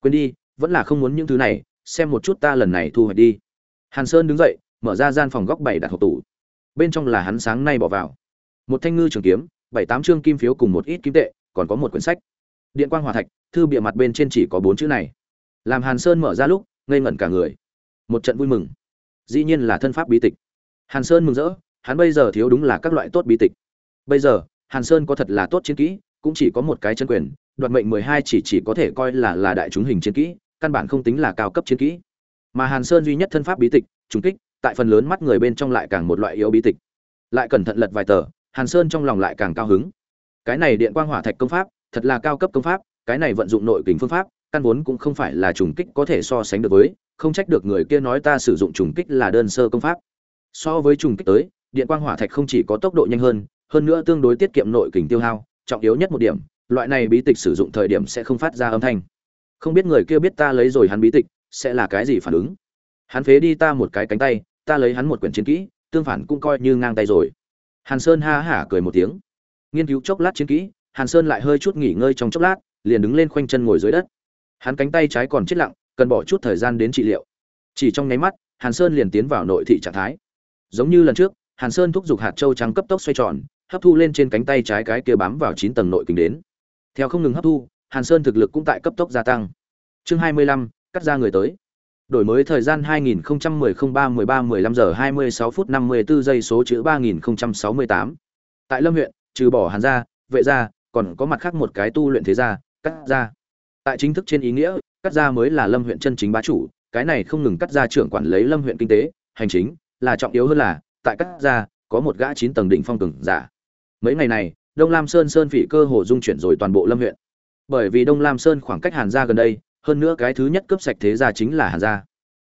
Quên đi, vẫn là không muốn những thứ này, xem một chút ta lần này thu hoạch đi. Hàn sơn đứng dậy, mở ra gian phòng góc bảy đặt hộp tủ. Bên trong là hắn sáng nay bỏ vào. Một thanh ngư trường kiếm, bảy tám chương kim phiếu cùng một ít kim tệ, còn có một quyển sách. Điện quang hòa thạch, thư bìa mặt bên trên chỉ có bốn chữ này. Làm hàn sơn mở ra lúc, ngây ngẩn cả người một trận vui mừng. Dĩ nhiên là thân pháp bí tịch. Hàn sơn mừng rỡ, hắn bây giờ thiếu đúng là các loại tốt bí tịch. Bây giờ, hàn sơn có thật là tốt chiến kỹ, cũng chỉ có một cái chân quyền, đoạt mệnh mười hai chỉ chỉ có thể coi là là đại chúng hình chiến kỹ, căn bản không tính là cao cấp chiến kỹ. Mà hàn sơn duy nhất thân pháp bí tịch, trùng kích, tại phần lớn mắt người bên trong lại càng một loại yếu bí tịch. Lại cẩn thận lật vài tờ, hàn sơn trong lòng lại càng cao hứng. Cái này điện quang hỏa thạch công pháp, thật là cao cấp công pháp, cái này vận dụng nội kình phương pháp, căn vốn cũng không phải là trùng kích có thể so sánh được với không trách được người kia nói ta sử dụng trùng kích là đơn sơ công pháp. So với trùng kích tới, điện quang hỏa thạch không chỉ có tốc độ nhanh hơn hơn nữa tương đối tiết kiệm nội kình tiêu hao, trọng yếu nhất một điểm, loại này bí tịch sử dụng thời điểm sẽ không phát ra âm thanh. Không biết người kia biết ta lấy rồi hắn bí tịch, sẽ là cái gì phản ứng? Hắn phế đi ta một cái cánh tay, ta lấy hắn một quyển chiến kỹ, tương phản cũng coi như ngang tay rồi. Hàn sơn ha hả cười một tiếng. Nghiên cứu chốc lát chiến kỹ, hàn sơn lại hơi chút nghỉ ngơi trong chốc lát, liền đứng lên khoanh chân ngồi dưới đất. Hắn cánh tay trái còn chết lặng cần bỏ chút thời gian đến trị liệu. Chỉ trong nháy mắt, hàn sơn liền tiến vào nội thị trạng thái. Giống như lần trước, hàn sơn thúc giục hạt châu trắng cấp tốc xoay tròn, hấp thu lên trên cánh tay trái cái kia bám vào chín tầng nội kình đến. Theo không ngừng hấp thu, hàn sơn thực lực cũng tại cấp tốc gia tăng. Chương hai mươi lăm, cắt ra người tới. Đổi mới thời gian 2010 03 13 15 giờ 26 phút 54 giây số chữ 3068 tại lâm huyện, trừ bỏ hàn gia, vệ gia, còn có mặt khác một cái tu luyện thế gia, cắt gia. Tại chính thức trên ý nghĩa cắt Ra mới là lâm huyện chân chính bá chủ, cái này không ngừng cắt Ra trưởng quản lấy lâm huyện kinh tế, hành chính, là trọng yếu hơn là, tại cắt Ra, có một gã chín tầng đỉnh phong cường giả. Mấy ngày này, đông lam sơn sơn phỉ cơ hồ dung chuyển rồi toàn bộ lâm huyện. Bởi vì đông lam sơn khoảng cách hàn gia gần đây, hơn nữa cái thứ nhất cướp sạch thế gia chính là hàn gia.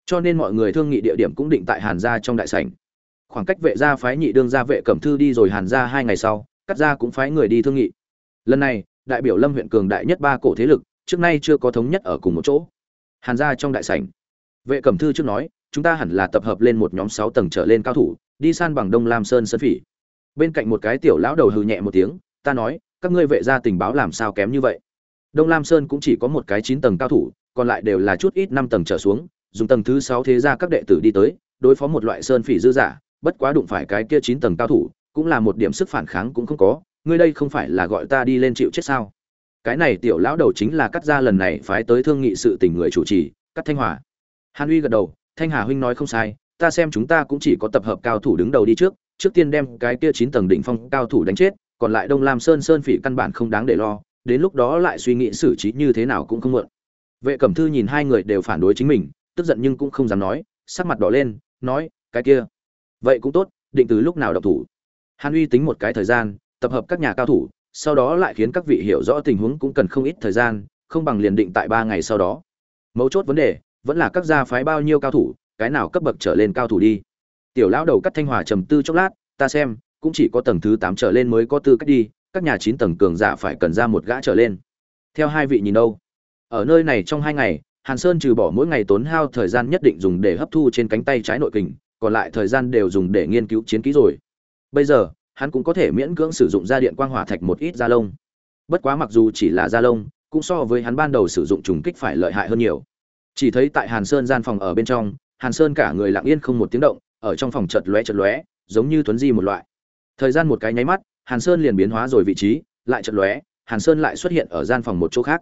Cho nên mọi người thương nghị địa điểm cũng định tại hàn gia trong đại sảnh. Khoảng cách vệ gia phái nhị đương gia vệ cẩm thư đi rồi hàn gia hai ngày sau, cắt gia cũng phái người đi thương nghị. Lần này, đại biểu lâm huyện cường đại nhất ba cổ thế lực trước nay chưa có thống nhất ở cùng một chỗ. Hàn gia trong đại sảnh. Vệ cẩm thư trước nói, chúng ta hẳn là tập hợp lên một nhóm sáu tầng trở lên cao thủ, đi san bằng đông lam sơn sơn phỉ. Bên cạnh một cái tiểu lão đầu hừ nhẹ một tiếng, ta nói, các ngươi vệ gia tình báo làm sao kém như vậy? Đông lam sơn cũng chỉ có một cái chín tầng cao thủ, còn lại đều là chút ít năm tầng trở xuống, dùng tầng thứ sáu thế gia các đệ tử đi tới, đối phó một loại sơn phỉ dư giả, bất quá đụng phải cái kia chín tầng cao thủ, cũng là một điểm sức phản kháng cũng không có, ngươi đây không phải là gọi ta đi lên chịu chết sao? Cái này tiểu lão đầu chính là cắt ra lần này phái tới thương nghị sự tình người chủ trì, cắt thanh hòa. Hàn uy gật đầu, thanh hà huynh nói không sai, ta xem chúng ta cũng chỉ có tập hợp cao thủ đứng đầu đi trước trước tiên đem cái kia chín tầng đỉnh phong cao thủ đánh chết, còn lại đông lam sơn sơn phỉ căn bản không đáng để lo, đến lúc đó lại suy nghĩ xử trí như thế nào cũng không muộn. Vệ cẩm thư nhìn hai người đều phản đối chính mình, tức giận nhưng cũng không dám nói, sắc mặt đỏ lên, nói, cái kia, vậy cũng tốt, định từ lúc nào đọc thủ? Hàn uy tính một cái thời gian, tập hợp các nhà cao thủ sau đó lại khiến các vị hiểu rõ tình huống cũng cần không ít thời gian, không bằng liền định tại ba ngày sau đó. Mấu chốt vấn đề, vẫn là các gia phái bao nhiêu cao thủ, cái nào cấp bậc trở lên cao thủ đi. Tiểu lão đầu cắt thanh hòa trầm tư chốc lát, ta xem, cũng chỉ có tầng thứ tám trở lên mới có tư cách đi, các nhà chín tầng cường giả phải cần ra một gã trở lên. Theo hai vị nhìn đâu? Ở nơi này trong hai ngày, hàn sơn trừ bỏ mỗi ngày tốn hao thời gian nhất định dùng để hấp thu trên cánh tay trái nội kình, còn lại thời gian đều dùng để nghiên cứu chiến kỹ rồi. Bây giờ hắn cũng có thể miễn cưỡng sử dụng ra điện quang hỏa thạch một ít da lông. Bất quá mặc dù chỉ là da lông, cũng so với hắn ban đầu sử dụng trùng kích phải lợi hại hơn nhiều. Chỉ thấy tại hàn sơn gian phòng ở bên trong, hàn sơn cả người lặng yên không một tiếng động, ở trong phòng chợt lóe chợt lóe, giống như tuấn di một loại. Thời gian một cái nháy mắt, hàn sơn liền biến hóa rồi vị trí, lại chợt lóe, hàn sơn lại xuất hiện ở gian phòng một chỗ khác.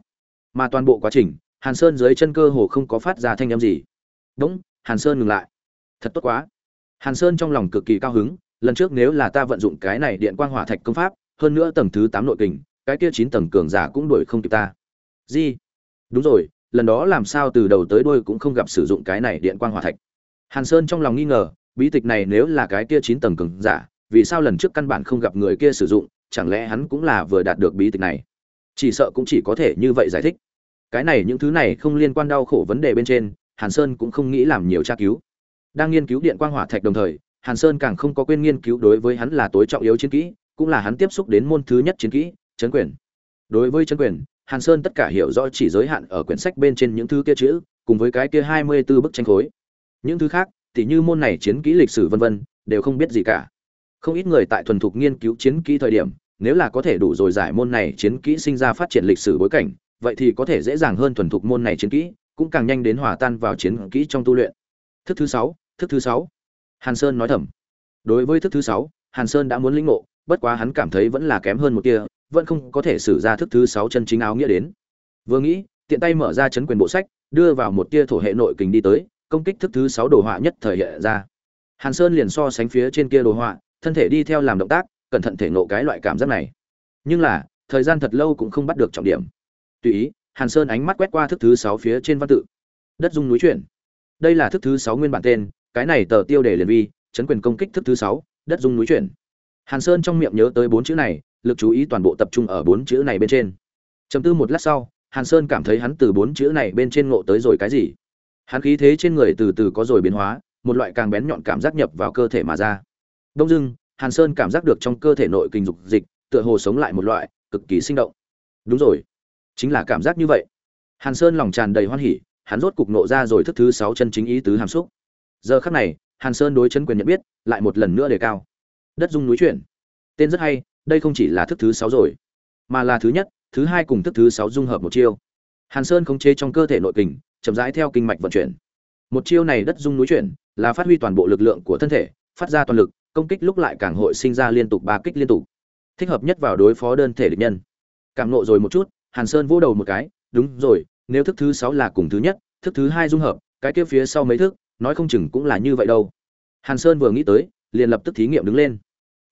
Mà toàn bộ quá trình, hàn sơn dưới chân cơ hồ không có phát ra thanh âm gì. Đúng, hàn sơn ngừng lại. Thật tốt quá. Hàn sơn trong lòng cực kỳ cao hứng lần trước nếu là ta vận dụng cái này điện quang hỏa thạch công pháp, hơn nữa tầng thứ tám nội kình, cái kia chín tầng cường giả cũng đuổi không kịp ta. Gì? Đúng rồi, lần đó làm sao từ đầu tới đuôi cũng không gặp sử dụng cái này điện quang hỏa thạch. Hàn sơn trong lòng nghi ngờ, bí tịch này nếu là cái kia chín tầng cường giả, vì sao lần trước căn bản không gặp người kia sử dụng, chẳng lẽ hắn cũng là vừa đạt được bí tịch này? Chỉ sợ cũng chỉ có thể như vậy giải thích. Cái này những thứ này không liên quan đau khổ vấn đề bên trên, hàn sơn cũng không nghĩ làm nhiều tra cứu. Đang nghiên cứu điện quang hỏa thạch đồng thời hàn sơn càng không có quên nghiên cứu đối với hắn là tối trọng yếu chiến kỹ, cũng là hắn tiếp xúc đến môn thứ nhất chiến kỹ, chấn quyền. Đối với chấn quyền, hàn sơn tất cả hiểu rõ chỉ giới hạn ở quyển sách bên trên những thứ kia chữ, cùng với cái kia hai mươi 24 bức tranh khối. Những thứ khác, tỉ như môn này chiến kỹ lịch sử vân vân, đều không biết gì cả. Không ít người tại thuần thục nghiên cứu chiến kỹ thời điểm, nếu là có thể đủ rồi giải môn này chiến kỹ sinh ra phát triển lịch sử bối cảnh, vậy thì có thể dễ dàng hơn thuần thục môn này chiến kỹ, cũng càng nhanh đến hòa tan vào chiến kỹ trong tu luyện. Thức thứ sáu, thức thứ sáu hàn sơn nói thầm. Đối với thức thứ sáu, hàn sơn đã muốn lĩnh ngộ, bất quá hắn cảm thấy vẫn là kém hơn một tia, vẫn không có thể sử ra thức thứ sáu chân chính áo nghĩa đến. Vừa nghĩ, tiện tay mở ra chấn quyền bộ sách, đưa vào một tia thổ hệ nội kình đi tới, công kích thức thứ sáu đồ họa nhất thời hiện ra. Hàn sơn liền so sánh phía trên kia đồ họa, thân thể đi theo làm động tác, cẩn thận thể nộ cái loại cảm giác này. Nhưng là, thời gian thật lâu cũng không bắt được trọng điểm. Tùy ý, hàn sơn ánh mắt quét qua thức thứ sáu phía trên văn tự. Đất dung núi chuyển. Đây là thức thứ sáu nguyên bản tên cái này tờ tiêu đề liền vi, chấn quyền công kích thức thứ sáu, đất dung núi chuyển. Hàn sơn trong miệng nhớ tới bốn chữ này, lực chú ý toàn bộ tập trung ở bốn chữ này bên trên. Chấm tư một lát sau, hàn sơn cảm thấy hắn từ bốn chữ này bên trên ngộ tới rồi cái gì. Hắn khí thế trên người từ từ có rồi biến hóa, một loại càng bén nhọn cảm giác nhập vào cơ thể mà ra. Đông dưng hàn sơn cảm giác được trong cơ thể nội kinh dục dịch, tựa hồ sống lại một loại cực kỳ sinh động. Đúng rồi, chính là cảm giác như vậy. Hàn sơn lòng tràn đầy hoan hỉ, hắn rốt cục nộ ra rồi thức thứ sáu chân chính ý tứ hàm xúc giờ khắc này, hàn sơn đối chân quyền nhận biết lại một lần nữa đề cao. Đất dung núi chuyển. Tên rất hay, đây không chỉ là thức thứ sáu rồi, mà là thứ nhất, thứ hai cùng thức thứ sáu dung hợp một chiêu. Hàn sơn khống chế trong cơ thể nội kình, chậm rãi theo kinh mạch vận chuyển. Một chiêu này đất dung núi chuyển là phát huy toàn bộ lực lượng của thân thể, phát ra toàn lực, công kích lúc lại càng hội sinh ra liên tục ba kích liên tục. Thích hợp nhất vào đối phó đơn thể địch nhân. Cảm nộ rồi một chút, hàn sơn vỗ đầu một cái, đúng rồi, nếu thức thứ sáu là cùng thứ nhất, thức thứ hai dung hợp, cái kia phía sau mấy thức nói không chừng cũng là như vậy đâu. Hàn sơn vừa nghĩ tới, liền lập tức thí nghiệm đứng lên.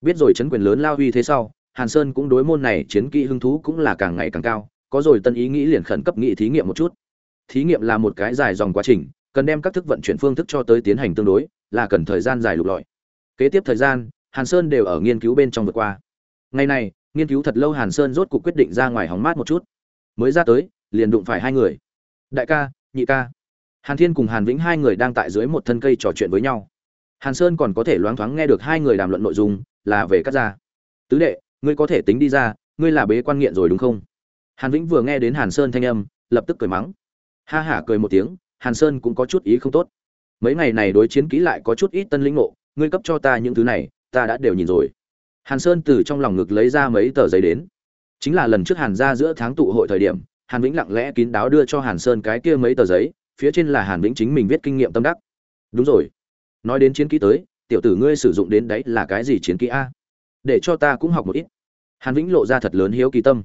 Biết rồi chấn quyền lớn lao uy thế sau, hàn sơn cũng đối môn này chiến kỹ hứng thú cũng là càng ngày càng cao, có rồi tân ý nghĩ liền khẩn cấp nghị thí nghiệm một chút. Thí nghiệm là một cái dài dòng quá trình, cần đem các thức vận chuyển phương thức cho tới tiến hành tương đối, là cần thời gian dài lục lọi. Kế tiếp thời gian, hàn sơn đều ở nghiên cứu bên trong vượt qua. Ngày này, nghiên cứu thật lâu hàn sơn rốt cuộc quyết định ra ngoài hóng mát một chút. Mới ra tới, liền đụng phải hai người. Đại ca, nhị ca hàn thiên cùng hàn vĩnh hai người đang tại dưới một thân cây trò chuyện với nhau. Hàn sơn còn có thể loáng thoáng nghe được hai người đàm luận nội dung, là về cắt ra. Tứ đệ, ngươi có thể tính đi ra, ngươi là bế quan nghiện rồi đúng không? Hàn vĩnh vừa nghe đến hàn sơn thanh âm, lập tức cười mắng. Ha hả cười một tiếng, hàn sơn cũng có chút ý không tốt. Mấy ngày này đối chiến kỹ lại có chút ít tân lĩnh ngộ, ngươi cấp cho ta những thứ này, ta đã đều nhìn rồi. Hàn sơn từ trong lòng ngực lấy ra mấy tờ giấy đến. Chính là lần trước hàn ra giữa tháng tụ hội thời điểm, hàn vĩnh lặng lẽ kín đáo đưa cho hàn sơn cái kia mấy tờ giấy phía trên là hàn vĩnh chính mình viết kinh nghiệm tâm đắc. Đúng rồi. Nói đến chiến kỹ tới, tiểu tử ngươi sử dụng đến đấy là cái gì chiến kỹ a? Để cho ta cũng học một ít. Hàn vĩnh lộ ra thật lớn hiếu kỳ tâm.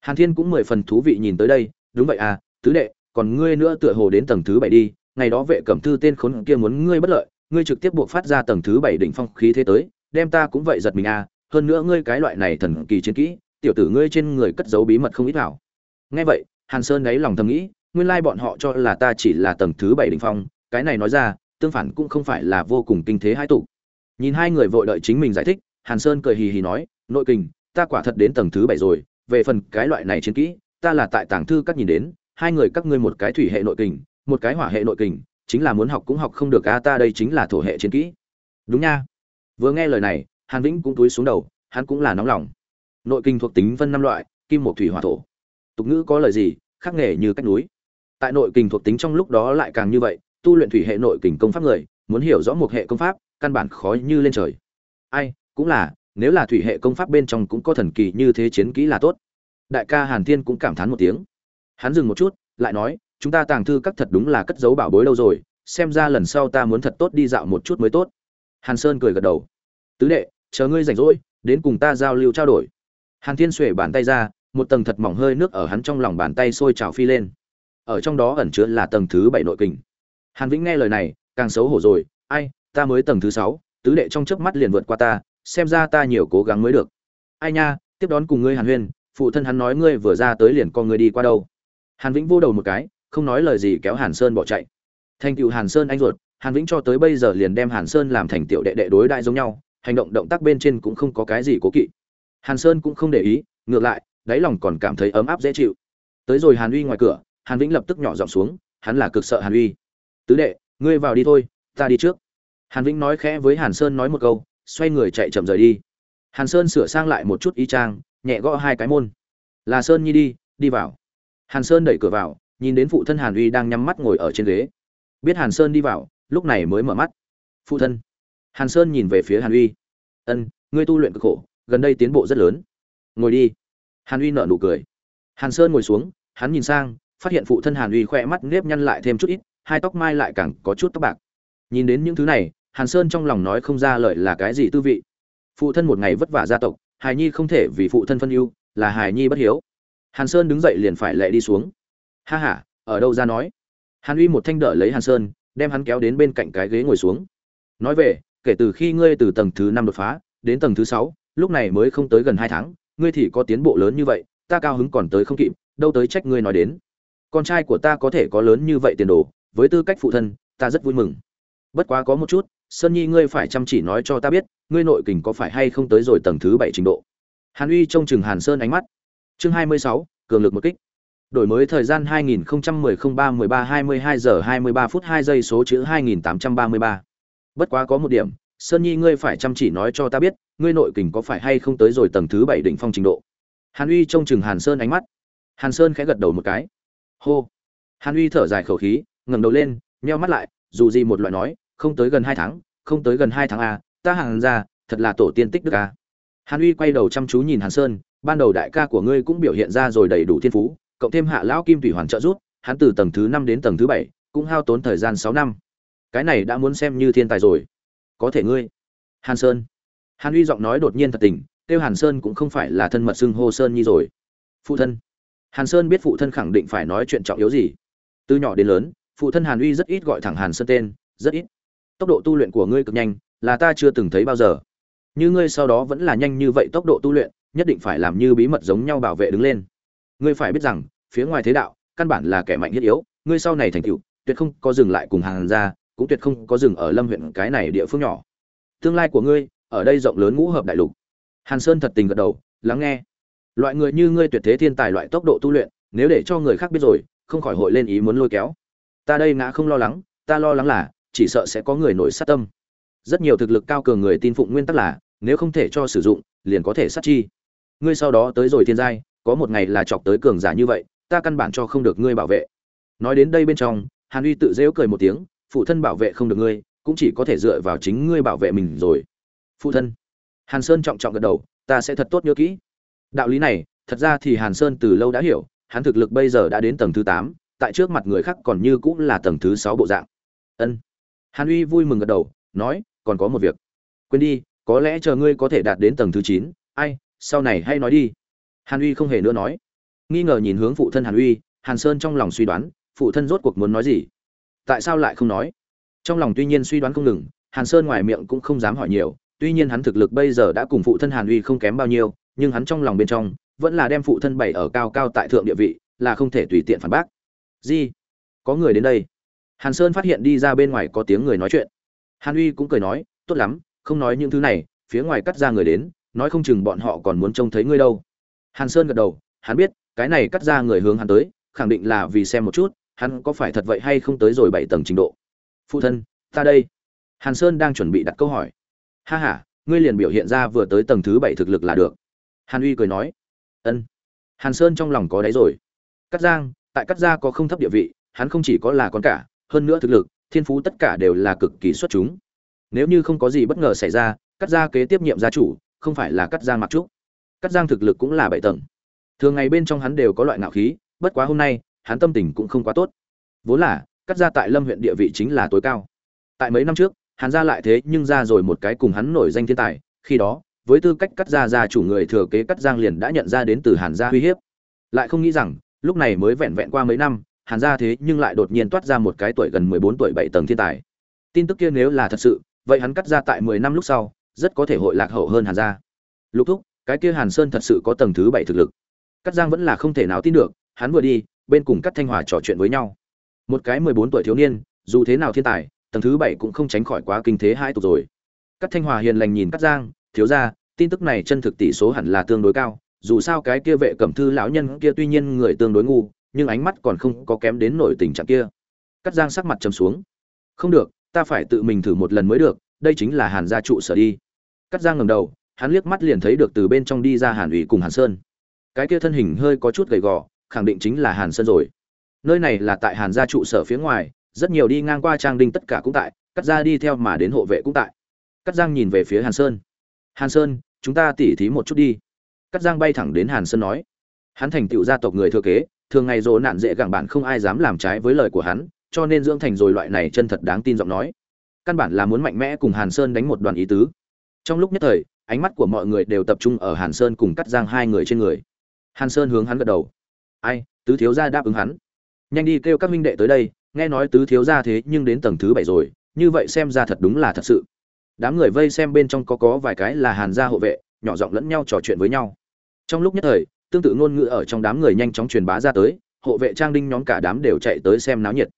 Hàn thiên cũng mười phần thú vị nhìn tới đây, đúng vậy à tứ đệ, còn ngươi nữa tựa hồ đến tầng thứ bảy đi, ngày đó vệ cẩm thư tên khốn kia muốn ngươi bất lợi, ngươi trực tiếp buộc phát ra tầng thứ bảy đỉnh phong khí thế tới, đem ta cũng vậy giật mình à hơn nữa ngươi cái loại này thần kỳ chiến kỹ, tiểu tử ngươi trên người cất giấu bí mật không ít nào. Nghe vậy, hàn sơn đáy lòng thầm nghĩ nguyên lai bọn họ cho là ta chỉ là tầng thứ bảy đỉnh phong, cái này nói ra, tương phản cũng không phải là vô cùng kinh thế hai tụ. Nhìn hai người vội đợi chính mình giải thích, hàn sơn cười hì hì nói, nội kình, ta quả thật đến tầng thứ bảy rồi, về phần cái loại này chiến kỹ, ta là tại tàng thư các nhìn đến, hai người các ngươi một cái thủy hệ nội kình, một cái hỏa hệ nội kình, chính là muốn học cũng học không được, a, ta đây chính là thổ hệ chiến kỹ. Đúng nha. Vừa nghe lời này, hàn vĩnh cũng túi xuống đầu, hắn cũng là nóng lòng. Nội kinh thuộc tính phân năm loại, kim một thủy, hỏa, thổ. Tục ngữ có lời gì khắc nghề như cách núi tại nội kình thuộc tính trong lúc đó lại càng như vậy, tu luyện thủy hệ nội kình công pháp người, muốn hiểu rõ một hệ công pháp, căn bản khó như lên trời. Ai, cũng là, nếu là thủy hệ công pháp bên trong cũng có thần kỳ như thế chiến kỹ là tốt. Đại ca hàn thiên cũng cảm thán một tiếng. Hắn dừng một chút, lại nói, chúng ta tàng thư các thật đúng là cất giấu bảo bối lâu rồi, xem ra lần sau ta muốn thật tốt đi dạo một chút mới tốt. Hàn sơn cười gật đầu. Tứ đệ, chờ ngươi rảnh rỗi, đến cùng ta giao lưu trao đổi. Hàn thiên xuể bàn tay ra, một tầng thật mỏng hơi nước ở hắn trong lòng bàn tay sôi trào phi lên ở trong đó ẩn chứa là tầng thứ bảy nội kình. Hàn vĩnh nghe lời này, càng xấu hổ rồi, ai, ta mới tầng thứ sáu, tứ đệ trong chớp mắt liền vượt qua ta, xem ra ta nhiều cố gắng mới được. Ai nha, tiếp đón cùng ngươi hàn huyên, phụ thân hắn nói ngươi vừa ra tới liền con ngươi đi qua đâu. Hàn vĩnh vô đầu một cái, không nói lời gì kéo hàn sơn bỏ chạy. Thành tựu hàn sơn anh ruột, hàn vĩnh cho tới bây giờ liền đem hàn sơn làm thành tiểu đệ đệ đối đại giống nhau, hành động động tác bên trên cũng không có cái gì cố kỵ. Hàn sơn cũng không để ý, ngược lại, đáy lòng còn cảm thấy ấm áp dễ chịu. Tới rồi hàn uy ngoài cửa hàn vĩnh lập tức nhỏ giọng xuống, hắn là cực sợ hàn uy. Tứ đệ, ngươi vào đi thôi, ta đi trước. Hàn vĩnh nói khẽ với hàn sơn nói một câu, xoay người chạy chậm rời đi. Hàn sơn sửa sang lại một chút y trang nhẹ gõ hai cái môn. Là sơn nhi đi đi vào. Hàn sơn đẩy cửa vào, nhìn đến phụ thân hàn uy đang nhắm mắt ngồi ở trên ghế. Biết hàn sơn đi vào, lúc này mới mở mắt. Phụ thân. Hàn sơn nhìn về phía hàn uy. Ân, ngươi tu luyện cực khổ, gần đây tiến bộ rất lớn. Ngồi đi. Hàn uy nở nụ cười. Hàn sơn ngồi xuống, hắn nhìn sang phát hiện phụ thân hàn uy khoe mắt nếp nhăn lại thêm chút ít, hai tóc mai lại càng có chút tóc bạc. Nhìn đến những thứ này, hàn sơn trong lòng nói không ra lời là cái gì tư vị. Phụ thân một ngày vất vả gia tộc hài nhi không thể vì phụ thân phân ưu, là hài nhi bất hiếu. Hàn sơn đứng dậy liền phải lệ đi xuống. Ha h a ở đâu ra nói? Hàn uy một thanh đỡ lấy hàn sơn, đem hắn kéo đến bên cạnh cái ghế ngồi xuống. Nói về, kể từ khi ngươi từ tầng thứ năm đột phá, đến tầng thứ sáu, lúc này mới không tới gần hai tháng, ngươi thì có tiến bộ lớn như vậy, ta cao hứng còn tới không kịp, đâu tới trách ngươi nói đến con trai của ta có thể có lớn như vậy tiền đồ với tư cách phụ thân ta rất vui mừng bất quá có một chút sơn nhi ngươi phải chăm chỉ nói cho ta biết ngươi nội kình có phải hay không tới rồi tầng thứ bảy trình độ hàn uy trông chừng hàn sơn ánh mắt chương hai mươi sáu cường lực một kích đổi mới thời gian 2010 03 13 22 giờ 23 phút 2 giây số chữ 2833. Bất quá có một điểm, Sơn Nhi ngươi phải chăm chỉ nói cho ta biết, ngươi nội kình có phải hay không tới rồi tầng thứ 7 đỉnh phong trình độ. Hàn Uy trông chừng Hàn Sơn ánh mắt. Hàn Sơn khẽ gật đầu một cái. Hô. Hàn Uy thở dài khẩu khí, ngẩng đầu lên, meo mắt lại, dù gì một loại nói, không tới gần hai tháng, không tới gần hai tháng a, ta Hàn ra, thật là tổ tiên tích đức a. Hàn Uy quay đầu chăm chú nhìn Hàn Sơn, ban đầu đại ca của ngươi cũng biểu hiện ra rồi đầy đủ thiên phú, cộng thêm hạ lão kim thủy hoàn trợ rút hắn từ tầng thứ năm đến tầng thứ bảy cũng hao tốn thời gian sáu năm. Cái này đã muốn xem như thiên tài rồi. Có thể ngươi. Hàn sơn. Hàn uy giọng nói đột nhiên thật tình kêu hàn sơn cũng không phải là thân mật xưng hô sơn nhi rồi. Phụ thân hàn sơn biết phụ thân khẳng định phải nói chuyện trọng yếu gì. Từ nhỏ đến lớn, phụ thân hàn uy rất ít gọi thẳng hàn sơn tên, rất ít. Tốc độ tu luyện của ngươi cực nhanh, là ta chưa từng thấy bao giờ. Như ngươi sau đó vẫn là nhanh như vậy tốc độ tu luyện, nhất định phải làm như bí mật giống nhau bảo vệ đứng lên. Ngươi phải biết rằng, phía ngoài thế đạo, căn bản là kẻ mạnh nhất yếu, ngươi sau này thành tựu, tuyệt không có dừng lại cùng hàng ra cũng tuyệt không có dừng ở lâm huyện cái này địa phương nhỏ. Tương lai của ngươi, ở đây rộng lớn ngũ hợp đại lục. Hàn sơn thật tình gật đầu, lắng nghe loại người như ngươi tuyệt thế thiên tài loại tốc độ tu luyện, nếu để cho người khác biết rồi, không khỏi hội lên ý muốn lôi kéo. Ta đây ngã không lo lắng, ta lo lắng là, chỉ sợ sẽ có người nổi sát tâm. Rất nhiều thực lực cao cường người tin phụng nguyên tắc là, nếu không thể cho sử dụng, liền có thể sát chi. Ngươi sau đó tới rồi thiên giai, có một ngày là chọc tới cường giả như vậy, ta căn bản cho không được ngươi bảo vệ. Nói đến đây bên trong, hàn uy tự dễu cười một tiếng, phụ thân bảo vệ không được ngươi, cũng chỉ có thể dựa vào chính ngươi bảo vệ mình rồi. Phụ thân. Hàn sơn trọng trọng gật đầu, ta sẽ thật tốt nhớ kỹ đạo lý này, thật ra thì hàn sơn từ lâu đã hiểu, hắn thực lực bây giờ đã đến tầng thứ tám, tại trước mặt người khác còn như cũng là tầng thứ sáu bộ dạng. Ân. Hàn uy vui mừng gật đầu, nói, còn có một việc. Quên đi, có lẽ chờ ngươi có thể đạt đến tầng thứ chín, ai, sau này hay nói đi. Hàn uy không hề nữa nói. Nghi ngờ nhìn hướng phụ thân hàn uy, hàn sơn trong lòng suy đoán, phụ thân rốt cuộc muốn nói gì? Tại sao lại không nói? Trong lòng tuy nhiên suy đoán không ngừng, hàn sơn ngoài miệng cũng không dám hỏi nhiều, tuy nhiên hắn thực lực bây giờ đã cùng phụ thân hàn uy không kém bao nhiêu nhưng hắn trong lòng bên trong vẫn là đem phụ thân bày ở cao cao tại thượng địa vị, là không thể tùy tiện phản bác. Gì có người đến đây. Hàn sơn phát hiện đi ra bên ngoài có tiếng người nói chuyện. Hàn uy cũng cười nói, tốt lắm, không nói những thứ này, phía ngoài cắt ra người đến, nói không chừng bọn họ còn muốn trông thấy ngươi đâu. Hàn sơn gật đầu, hắn biết, cái này cắt ra người hướng hắn tới, khẳng định là vì xem một chút, hắn có phải thật vậy hay không tới rồi bảy tầng trình độ. Phụ thân, ta đây. Hàn sơn đang chuẩn bị đặt câu hỏi. Ha h a ngươi liền biểu hiện ra vừa tới tầng thứ bảy thực lực là được hàn uy cười nói, ân, hàn sơn trong lòng có đáy rồi. Cắt giang, tại cắt gia có không thấp địa vị, hắn không chỉ có là con cả, hơn nữa thực lực, thiên phú tất cả đều là cực kỳ xuất chúng. Nếu như không có gì bất ngờ xảy ra cắt gia kế tiếp nhiệm gia chủ, không phải là cắt giang mặc trúc. Cắt giang thực lực cũng là bảy tầng. Thường ngày bên trong hắn đều có loại ngạo khí, bất quá hôm nay, hắn tâm tình cũng không quá tốt. Vốn là cắt gia tại lâm huyện địa vị chính là tối cao. Tại mấy năm trước, hàn gia lại thế nhưng ra rồi một cái cùng hắn nổi danh thiên tài, khi đó với tư cách cắt gia gia chủ người thừa kế cắt giang liền đã nhận ra đến từ hàn gia uy hiếp. Lại không nghĩ rằng, lúc này mới vẹn vẹn qua mấy năm, hàn gia thế nhưng lại đột nhiên toát ra một cái tuổi gần mười bốn tuổi bảy tầng thiên tài. Tin tức kia nếu là thật sự, vậy hắn cắt ra tại mười năm lúc sau, rất có thể hội lạc hậu hơn hàn gia. Lục thúc, cái kia hàn sơn thật sự có tầng thứ bảy thực lực. Cắt giang vẫn là không thể nào tin được, hắn vừa đi, bên cùng cắt thanh hòa trò chuyện với nhau. Một cái mười bốn tuổi thiếu niên, dù thế nào thiên tài, tầng thứ bảy cũng không tránh khỏi quá kinh thế hai tục rồi. Cắt thanh hòa hiền lành nhìn cắt giang thiếu ra, tin tức này chân thực tỷ số hẳn là tương đối cao, dù sao cái kia vệ cẩm thư lão nhân kia tuy nhiên người tương đối ngu, nhưng ánh mắt còn không có kém đến nổi tình trạng kia. Cắt giang sắc mặt trầm xuống. Không được, ta phải tự mình thử một lần mới được, đây chính là hàn gia trụ sở đi. Cắt giang ngầm đầu, hắn liếc mắt liền thấy được từ bên trong đi ra hàn ủy cùng hàn sơn. Cái kia thân hình hơi có chút gầy gò, khẳng định chính là hàn sơn rồi. Nơi này là tại hàn gia trụ sở phía ngoài, rất nhiều đi ngang qua trang đinh tất cả cũng tại, cắt ra đi theo mà đến hộ vệ cũng tại. Cắt giang nhìn về phía hàn sơn hàn sơn, chúng ta tỉ thí một chút đi. Cắt giang bay thẳng đến hàn sơn nói. Hắn thành tựu gia tộc người thừa kế, thường ngày dỗ nạn dễ gẳng bạn không ai dám làm trái với lời của hắn, cho nên dưỡng thành rồi loại này chân thật đáng tin giọng nói. Căn bản là muốn mạnh mẽ cùng hàn sơn đánh một đoàn ý tứ. Trong lúc nhất thời, ánh mắt của mọi người đều tập trung ở hàn sơn cùng cắt giang hai người trên người. Hàn sơn hướng hắn gật đầu. Ai, tứ thiếu gia đáp ứng hắn. Nhanh đi kêu các minh đệ tới đây, nghe nói tứ thiếu gia thế nhưng đến tầng thứ bảy rồi, như vậy xem ra thật đúng là thật sự đám người vây xem bên trong có có vài cái là hàn gia hộ vệ, nhỏ giọng lẫn nhau trò chuyện với nhau. Trong lúc nhất thời, tương tự ngôn ngữ ở trong đám người nhanh chóng truyền bá ra tới, hộ vệ trang đinh nhóm cả đám đều chạy tới xem náo nhiệt.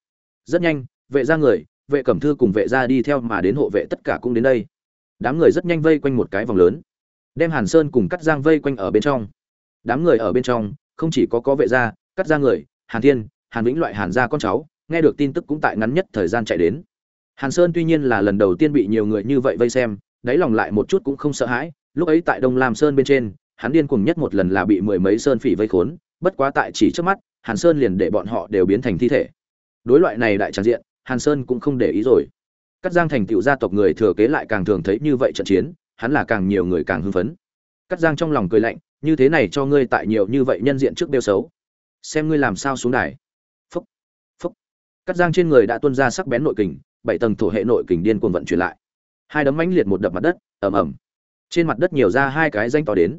Rất nhanh, vệ ra người, vệ cẩm thư cùng vệ ra đi theo mà đến hộ vệ tất cả cũng đến đây. Đám người rất nhanh vây quanh một cái vòng lớn, đem hàn sơn cùng cắt giang vây quanh ở bên trong. Đám người ở bên trong, không chỉ có có vệ gia cắt ra người, hàn thiên, hàn vĩnh loại hàn gia con cháu, nghe được tin tức cũng tại ngắn nhất thời gian chạy đến hàn sơn tuy nhiên là lần đầu tiên bị nhiều người như vậy vây xem đáy lòng lại một chút cũng không sợ hãi lúc ấy tại đông lam sơn bên trên hắn điên cuồng nhất một lần là bị mười mấy sơn phỉ vây khốn, bất quá tại chỉ trước mắt, Hàn Sơn liền để bọn họ đều biến thành thi thể. Đối loại này đại tràn diện, Hàn Sơn cũng không để ý rồi. Cắt Giang thành tựu gia tộc người thừa kế lại càng thường thấy như vậy trận chiến, hắn là càng nhiều người càng hưng phấn. Cắt Giang trong lòng cười lạnh, như thế này cho ngươi tại nhiều như vậy nhân diện trước đeo xấu. Xem ngươi làm sao xuống đài. Phúc, phúc. Cắt Giang trên người đã tuôn ra sắc bén nội kình, bảy tầng thổ hệ nội kình điên cuồng vận chuyển lại. Hai đấm mãnh liệt một đập mặt đất, ầm ầm. Trên mặt đất nhiều ra hai cái danh to đến.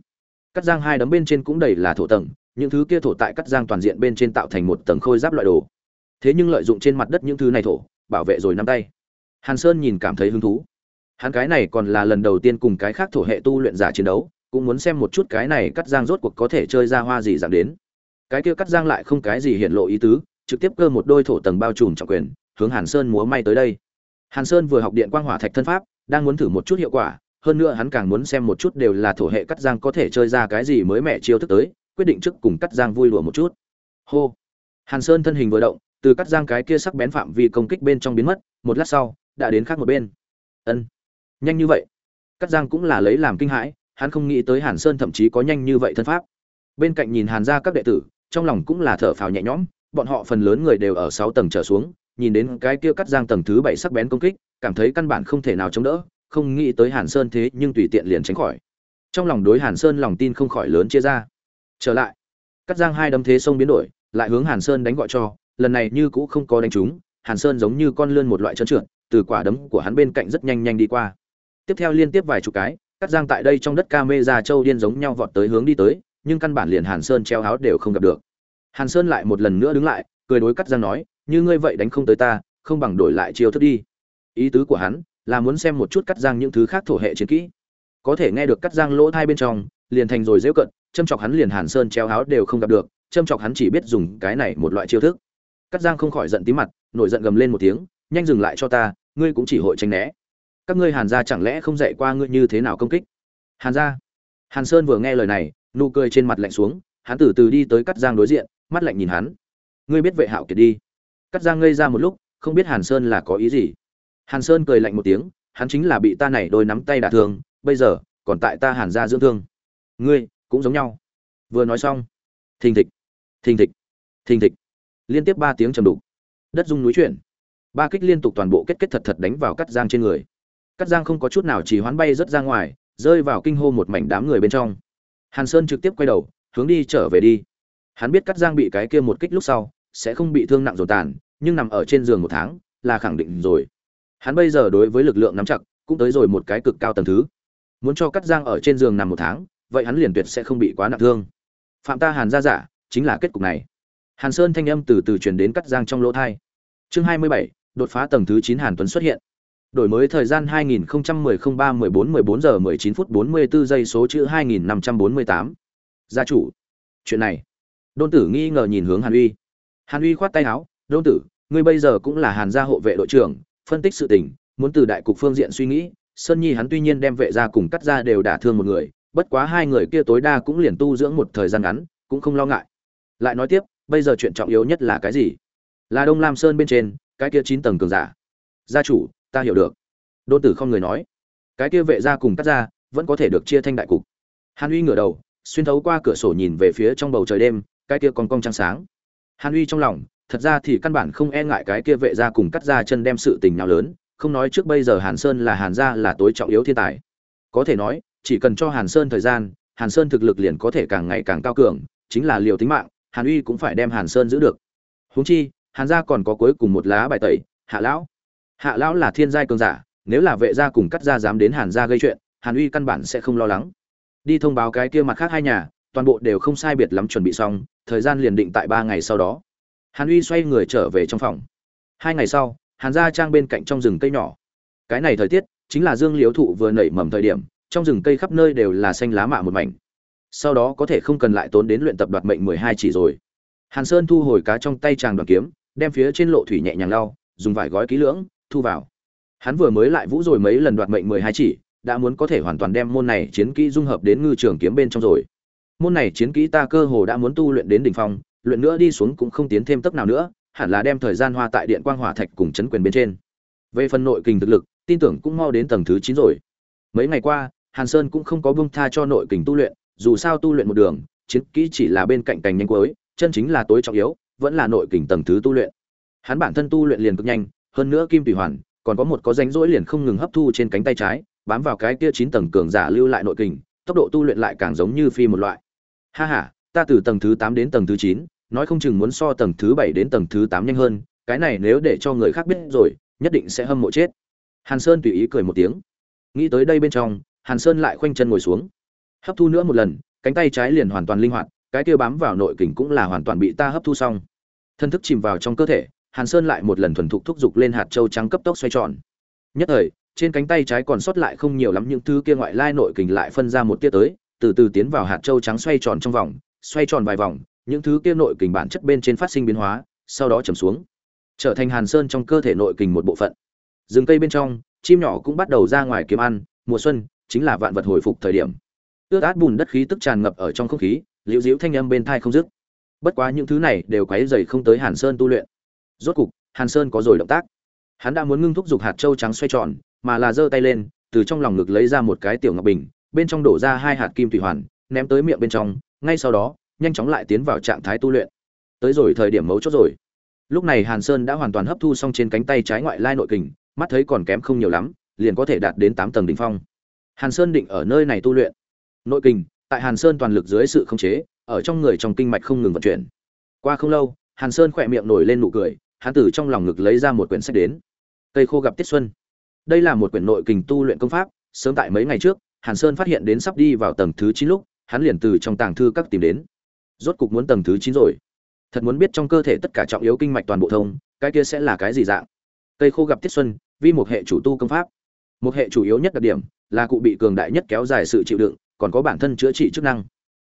Cắt giang hai đấm bên trên cũng đầy là thổ tầng những thứ kia thổ tại cắt giang toàn diện bên trên tạo thành một tầng khôi giáp loại đồ. Thế nhưng lợi dụng trên mặt đất những thứ này thổ bảo vệ rồi nắm tay. Hàn sơn nhìn cảm thấy hứng thú. Hắn cái này còn là lần đầu tiên cùng cái khác thổ hệ tu luyện giả chiến đấu cũng muốn xem một chút cái này cắt giang rốt cuộc có thể chơi ra hoa gì dạng đến. Cái kia cắt giang lại không cái gì hiện lộ ý tứ trực tiếp cơ một đôi thổ tầng bao trùm trọng quyền hướng hàn sơn múa may tới đây. Hàn sơn vừa học điện quang hỏa thạch thân pháp, đang muốn thử một chút hiệu quả, hơn nữa hắn càng muốn xem một chút đều là thổ hệ cắt giang có thể chơi ra cái gì mới mẹ chiêu thức tới, quyết định trước cùng cắt giang vui lùa một chút. Hô. Hàn sơn thân hình vừa động, từ cắt giang cái kia sắc bén phạm vi công kích bên trong biến mất, một lát sau, đã đến khác một bên. Ân. Nhanh như vậy. Cắt giang cũng là lấy làm kinh hãi, hắn không nghĩ tới hàn sơn thậm chí có nhanh như vậy thân pháp. Bên cạnh nhìn hàn gia các đệ tử, trong lòng cũng là thở phào nhẹ nhõm, bọn họ phần lớn người đều ở sáu tầng trở xuống nhìn đến cái kia cắt giang tầng thứ bảy sắc bén công kích cảm thấy căn bản không thể nào chống đỡ không nghĩ tới Hàn Sơn thế nhưng tùy tiện liền tránh khỏi. Trong lòng đối Hàn Sơn lòng tin không khỏi lớn chia ra. Trở lại, cắt giang hai đấm thế sông biến đổi, lại hướng Hàn Sơn đánh gọi cho, lần này như cũ không có đánh trúng, Hàn Sơn giống như con lươn một loại trơn trượt, từ quả đấm của hắn bên cạnh rất nhanh nhanh đi qua. Tiếp theo liên tiếp vài chục cái, cắt giang tại đây trong đất ca mê ra châu điên giống nhau vọt tới hướng đi tới, nhưng căn bản liền Hàn Sơn treo háo đều không gặp được. Hàn Sơn lại một lần nữa đứng lại, cười đối cắt giang nói, như ngươi vậy đánh không tới ta, không bằng đổi lại chiêu thức đi. Ý tứ của hắn là muốn xem một chút cắt giang những thứ khác thổ hệ chiến kỹ. Có thể nghe được cắt giang lỗ thai bên trong liền thành rồi dễ cận châm chọc hắn liền hàn sơn treo áo đều không gặp được châm chọc hắn chỉ biết dùng cái này một loại chiêu thức. Cắt giang không khỏi giận tí mặt nổi giận gầm lên một tiếng nhanh dừng lại cho ta ngươi cũng chỉ hội tránh né. Các ngươi hàn gia chẳng lẽ không dạy qua ngươi như thế nào công kích? Hàn gia? Hàn sơn vừa nghe lời này nụ cười trên mặt lạnh xuống hắn từ từ đi tới cắt giang đối diện mắt lạnh nhìn hắn. Ngươi biết vệ hạo kiệt đi cắt giang ngây ra một lúc, không biết hàn sơn là có ý gì. Hàn sơn cười lạnh một tiếng, hắn chính là bị ta này đôi nắm tay đả thương, bây giờ, còn tại ta hàn gia dưỡng thương. Ngươi, cũng giống nhau. Vừa nói xong, thình thịch thình thịch thình thịch. Liên tiếp ba tiếng trầm đục. Đất rung núi chuyển. Ba kích liên tục toàn bộ kết kết thật thật đánh vào cắt giang trên người. Cắt giang không có chút nào chỉ hoán bay rớt ra ngoài, rơi vào kinh hô một mảnh đám người bên trong. Hàn sơn trực tiếp quay đầu, hướng đi trở về đi. Hắn biết cắt giang bị cái kia một kích lúc sau, sẽ không bị thương nặng rồi tàn nhưng nằm ở trên giường một tháng, là khẳng định rồi. Hắn bây giờ đối với lực lượng nắm chặt, cũng tới rồi một cái cực cao tầng thứ. Muốn cho cắt giang ở trên giường nằm một tháng, vậy hắn liền tuyệt sẽ không bị quá nặng thương. Phạm ta hàn gia giả, chính là kết cục này. Hàn sơn thanh âm từ từ truyền đến cắt giang trong lỗ thai. Chương hai mươi bảy, đột phá tầng thứ chín hàn tuấn xuất hiện. Đổi mới thời gian 2010 03 14 14 giờ 19 phút 44 giây số chữ 2548. gia chủ. Chuyện này. Đôn tử nghi ngờ nhìn hướng hàn uy. Hàn uy khoát tay áo đôn tử, ngươi bây giờ cũng là hàn gia hộ vệ đội trưởng, phân tích sự tình, muốn từ đại cục phương diện suy nghĩ, sơn nhi hắn tuy nhiên đem vệ gia cùng cắt ra đều đả thương một người, bất quá hai người kia tối đa cũng liền tu dưỡng một thời gian ngắn, cũng không lo ngại. Lại nói tiếp, bây giờ chuyện trọng yếu nhất là cái gì? Là đông lam sơn bên trên, cái kia chín tầng cường giả. Gia chủ, ta hiểu được. Đôn tử không người nói. Cái kia vệ gia cùng cắt ra vẫn có thể được chia thanh đại cục. Hàn uy ngửa đầu, xuyên thấu qua cửa sổ nhìn về phía trong bầu trời đêm, cái kia còn cong trăng sáng. Hàn uy trong lòng thật ra thì căn bản không e ngại cái kia vệ gia cùng cắt ra chân đem sự tình nào lớn, không nói trước bây giờ hàn sơn là hàn gia là tối trọng yếu thiên tài. Có thể nói, chỉ cần cho hàn sơn thời gian, hàn sơn thực lực liền có thể càng ngày càng cao cường, chính là liều tính mạng, hàn uy cũng phải đem hàn sơn giữ được. Huống chi, hàn gia còn có cuối cùng một lá bài tẩy, hạ lão. Hạ lão là thiên giai cường giả, nếu là vệ gia cùng cắt gia dám đến hàn gia gây chuyện, hàn uy căn bản sẽ không lo lắng. Đi thông báo cái kia mặt khác hai nhà, toàn bộ đều không sai biệt lắm chuẩn bị xong, thời gian liền định tại ba ngày sau đó hàn uy xoay người trở về trong phòng. Hai ngày sau, hàn gia trang bên cạnh trong rừng cây nhỏ. Cái này thời tiết, chính là dương liễu thụ vừa nảy mầm thời điểm, trong rừng cây khắp nơi đều là xanh lá mạ một mảnh. Sau đó có thể không cần lại tốn đến luyện tập đoạt mệnh mười hai chỉ rồi. Hàn sơn thu hồi cá trong tay chàng đoàn kiếm, đem phía trên lộ thủy nhẹ nhàng lau, dùng vải gói kỹ lưỡng, thu vào. Hắn vừa mới lại vũ rồi mấy lần đoạt mệnh mười hai chỉ, đã muốn có thể hoàn toàn đem môn này chiến kỹ dung hợp đến ngư trường kiếm bên trong rồi. Môn này chiến kỹ ta cơ hồ đã muốn tu luyện đến đỉnh phong luyện nữa đi xuống cũng không tiến thêm tốc nào nữa, hẳn là đem thời gian hoa tại điện quang hỏa thạch cùng chấn quyền bên trên. Về phần nội kình thực lực, tin tưởng cũng mau đến tầng thứ chín rồi. Mấy ngày qua, hàn sơn cũng không có buông tha cho nội kình tu luyện, dù sao tu luyện một đường, chiến kỹ chỉ là bên cạnh cành nhanh cuối, chân chính là tối trọng yếu, vẫn là nội kình tầng thứ tu luyện. Hắn bản thân tu luyện liền cực nhanh, hơn nữa kim tùy hoàn, còn có một có rảnh rỗi liền không ngừng hấp thu trên cánh tay trái, bám vào cái kia chín tầng cường giả lưu lại nội kình, tốc độ tu luyện lại càng giống như phi một loại. Ha ha, ta từ tầng thứ tám đến tầng thứ chín nói không chừng muốn so tầng thứ bảy đến tầng thứ tám nhanh hơn, cái này nếu để cho người khác biết rồi, nhất định sẽ hâm mộ chết. Hàn sơn tùy ý cười một tiếng. Nghĩ tới đây bên trong, hàn sơn lại khoanh chân ngồi xuống. Hấp thu nữa một lần, cánh tay trái liền hoàn toàn linh hoạt, cái kia bám vào nội kình cũng là hoàn toàn bị ta hấp thu xong. Thân thức chìm vào trong cơ thể, hàn sơn lại một lần thuần thục thúc giục lên hạt châu trắng cấp tốc xoay tròn. Nhất thời, trên cánh tay trái còn sót lại không nhiều lắm những thứ kia ngoại lai nội kình lại phân ra một tia tới, từ từ tiến vào hạt châu trắng xoay tròn trong vòng, xoay tròn vài vòng những thứ kia nội kình bản chất bên trên phát sinh biến hóa, sau đó chầm xuống, trở thành hàn sơn trong cơ thể nội kình một bộ phận. Rừng cây bên trong, chim nhỏ cũng bắt đầu ra ngoài kiếm ăn, mùa xuân chính là vạn vật hồi phục thời điểm. Tước át bùn đất khí tức tràn ngập ở trong không khí, liễu diễu thanh âm bên tai không dứt. Bất quá những thứ này đều quấy rầy không tới hàn sơn tu luyện. Rốt cục, hàn sơn có rồi động tác. Hắn đã muốn ngưng thúc dục hạt châu trắng xoay tròn, mà là giơ tay lên, từ trong lòng ngực lấy ra một cái tiểu ngọc bình, bên trong đổ ra hai hạt kim thủy hoàn, ném tới miệng bên trong, ngay sau đó nhanh chóng lại tiến vào trạng thái tu luyện. Tới rồi thời điểm mấu chốt rồi. Lúc này hàn sơn đã hoàn toàn hấp thu xong trên cánh tay trái ngoại lai nội kình, mắt thấy còn kém không nhiều lắm, liền có thể đạt đến tám tầng đỉnh phong. Hàn sơn định ở nơi này tu luyện. Nội kình, tại hàn sơn toàn lực dưới sự khống chế, ở trong người trong kinh mạch không ngừng vận chuyển. Qua không lâu, hàn sơn khỏe miệng nổi lên nụ cười, hắn từ trong lòng ngực lấy ra một quyển sách đến. Cây khô gặp tiết xuân. Đây là một quyển nội kình tu luyện công pháp, sớm tại mấy ngày trước, hàn sơn phát hiện đến sắp đi vào tầng thứ chín lúc, hắn liền từ trong tàng thư các tìm đến rốt cục muốn tầng thứ chín rồi. Thật muốn biết trong cơ thể tất cả trọng yếu kinh mạch toàn bộ thông, cái kia sẽ là cái gì dạng? Cây khô gặp tiết xuân, vi một hệ chủ tu công pháp. Một hệ chủ yếu nhất đặc điểm là cụ bị cường đại nhất kéo dài sự chịu đựng, còn có bản thân chữa trị chức năng.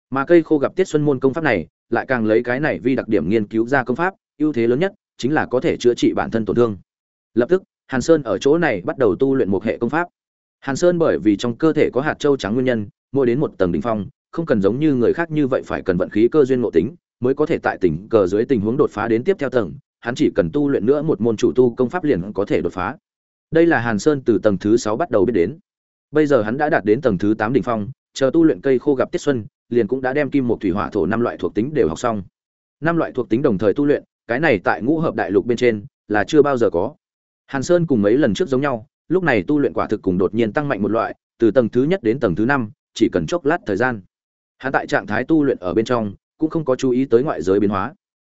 Mà cây khô gặp tiết xuân môn công pháp này lại càng lấy cái này vi đặc điểm nghiên cứu ra công pháp, ưu thế lớn nhất chính là có thể chữa trị bản thân tổn thương. Lập tức, hàn sơn ở chỗ này bắt đầu tu luyện một hệ công pháp. Hàn sơn bởi vì trong cơ thể có hạt châu trắng nguyên nhân, mỗi đến một tầng đỉnh phong không cần giống như người khác như vậy phải cần vận khí cơ duyên ngộ tính, mới có thể tại tỉnh cờ dưới tình huống đột phá đến tiếp theo tầng, hắn chỉ cần tu luyện nữa một môn chủ tu công pháp liền có thể đột phá. Đây là hàn sơn từ tầng thứ sáu bắt đầu biết đến. Bây giờ hắn đã đạt đến tầng thứ tám đỉnh phong, chờ tu luyện cây khô gặp tiết xuân, liền cũng đã đem kim một thủy hỏa thổ năm loại thuộc tính đều học xong. Năm loại thuộc tính đồng thời tu luyện, cái này tại ngũ hợp đại lục bên trên là chưa bao giờ có. Hàn sơn cùng mấy lần trước giống nhau, lúc này tu luyện quả thực cùng đột nhiên tăng mạnh một loại, từ tầng thứ nhất đến tầng thứ năm, chỉ cần chốc lát thời gian hắn tại trạng thái tu luyện ở bên trong, cũng không có chú ý tới ngoại giới biến hóa.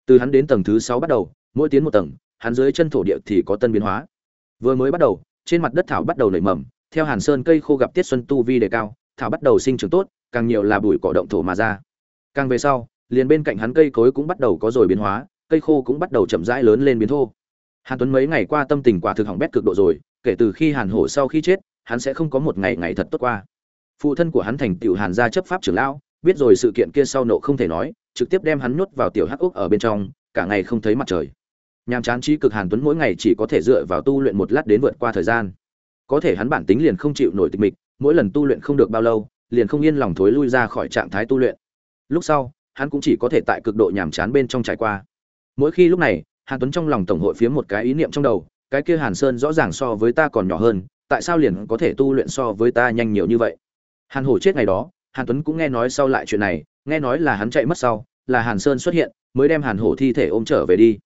Từ hắn đến tầng thứ sáu bắt đầu, mỗi tiến một tầng, hắn dưới chân thổ địa thì có tân biến hóa. Vừa mới bắt đầu, trên mặt đất thảo bắt đầu nảy mầm, theo hàn sơn cây khô gặp tiết xuân tu vi đề cao, thảo bắt đầu sinh trưởng tốt, càng nhiều là bụi cỏ động thổ mà ra. Càng về sau, liền bên cạnh hắn cây cối cũng bắt đầu có rồi biến hóa, cây khô cũng bắt đầu chậm rãi lớn lên biến thô. Hàn tuấn mấy ngày qua tâm tình quả thực hỏng bét cực độ rồi, kể từ khi hàn hổ sau khi chết, hắn sẽ không có một ngày ngày thật tốt qua phụ thân của hắn thành tiểu hàn gia chấp pháp trưởng lão, biết rồi sự kiện kia sau nộ không thể nói, trực tiếp đem hắn nhốt vào tiểu hắc úc ở bên trong, cả ngày không thấy mặt trời. Nhàm chán trí cực hàn tuấn mỗi ngày chỉ có thể dựa vào tu luyện một lát đến vượt qua thời gian. Có thể hắn bản tính liền không chịu nổi tịch mịch, mỗi lần tu luyện không được bao lâu, liền không yên lòng thối lui ra khỏi trạng thái tu luyện. Lúc sau, hắn cũng chỉ có thể tại cực độ nhàm chán bên trong trải qua. Mỗi khi lúc này, hàn tuấn trong lòng tổng hội phía một cái ý niệm trong đầu, cái kia hàn sơn rõ ràng so với ta còn nhỏ hơn, tại sao liền có thể tu luyện so với ta nhanh nhiều như vậy? Hàn hổ chết ngày đó, hàn tuấn cũng nghe nói sau lại chuyện này, nghe nói là hắn chạy mất sau, là hàn sơn xuất hiện, mới đem hàn hổ thi thể ôm trở về đi.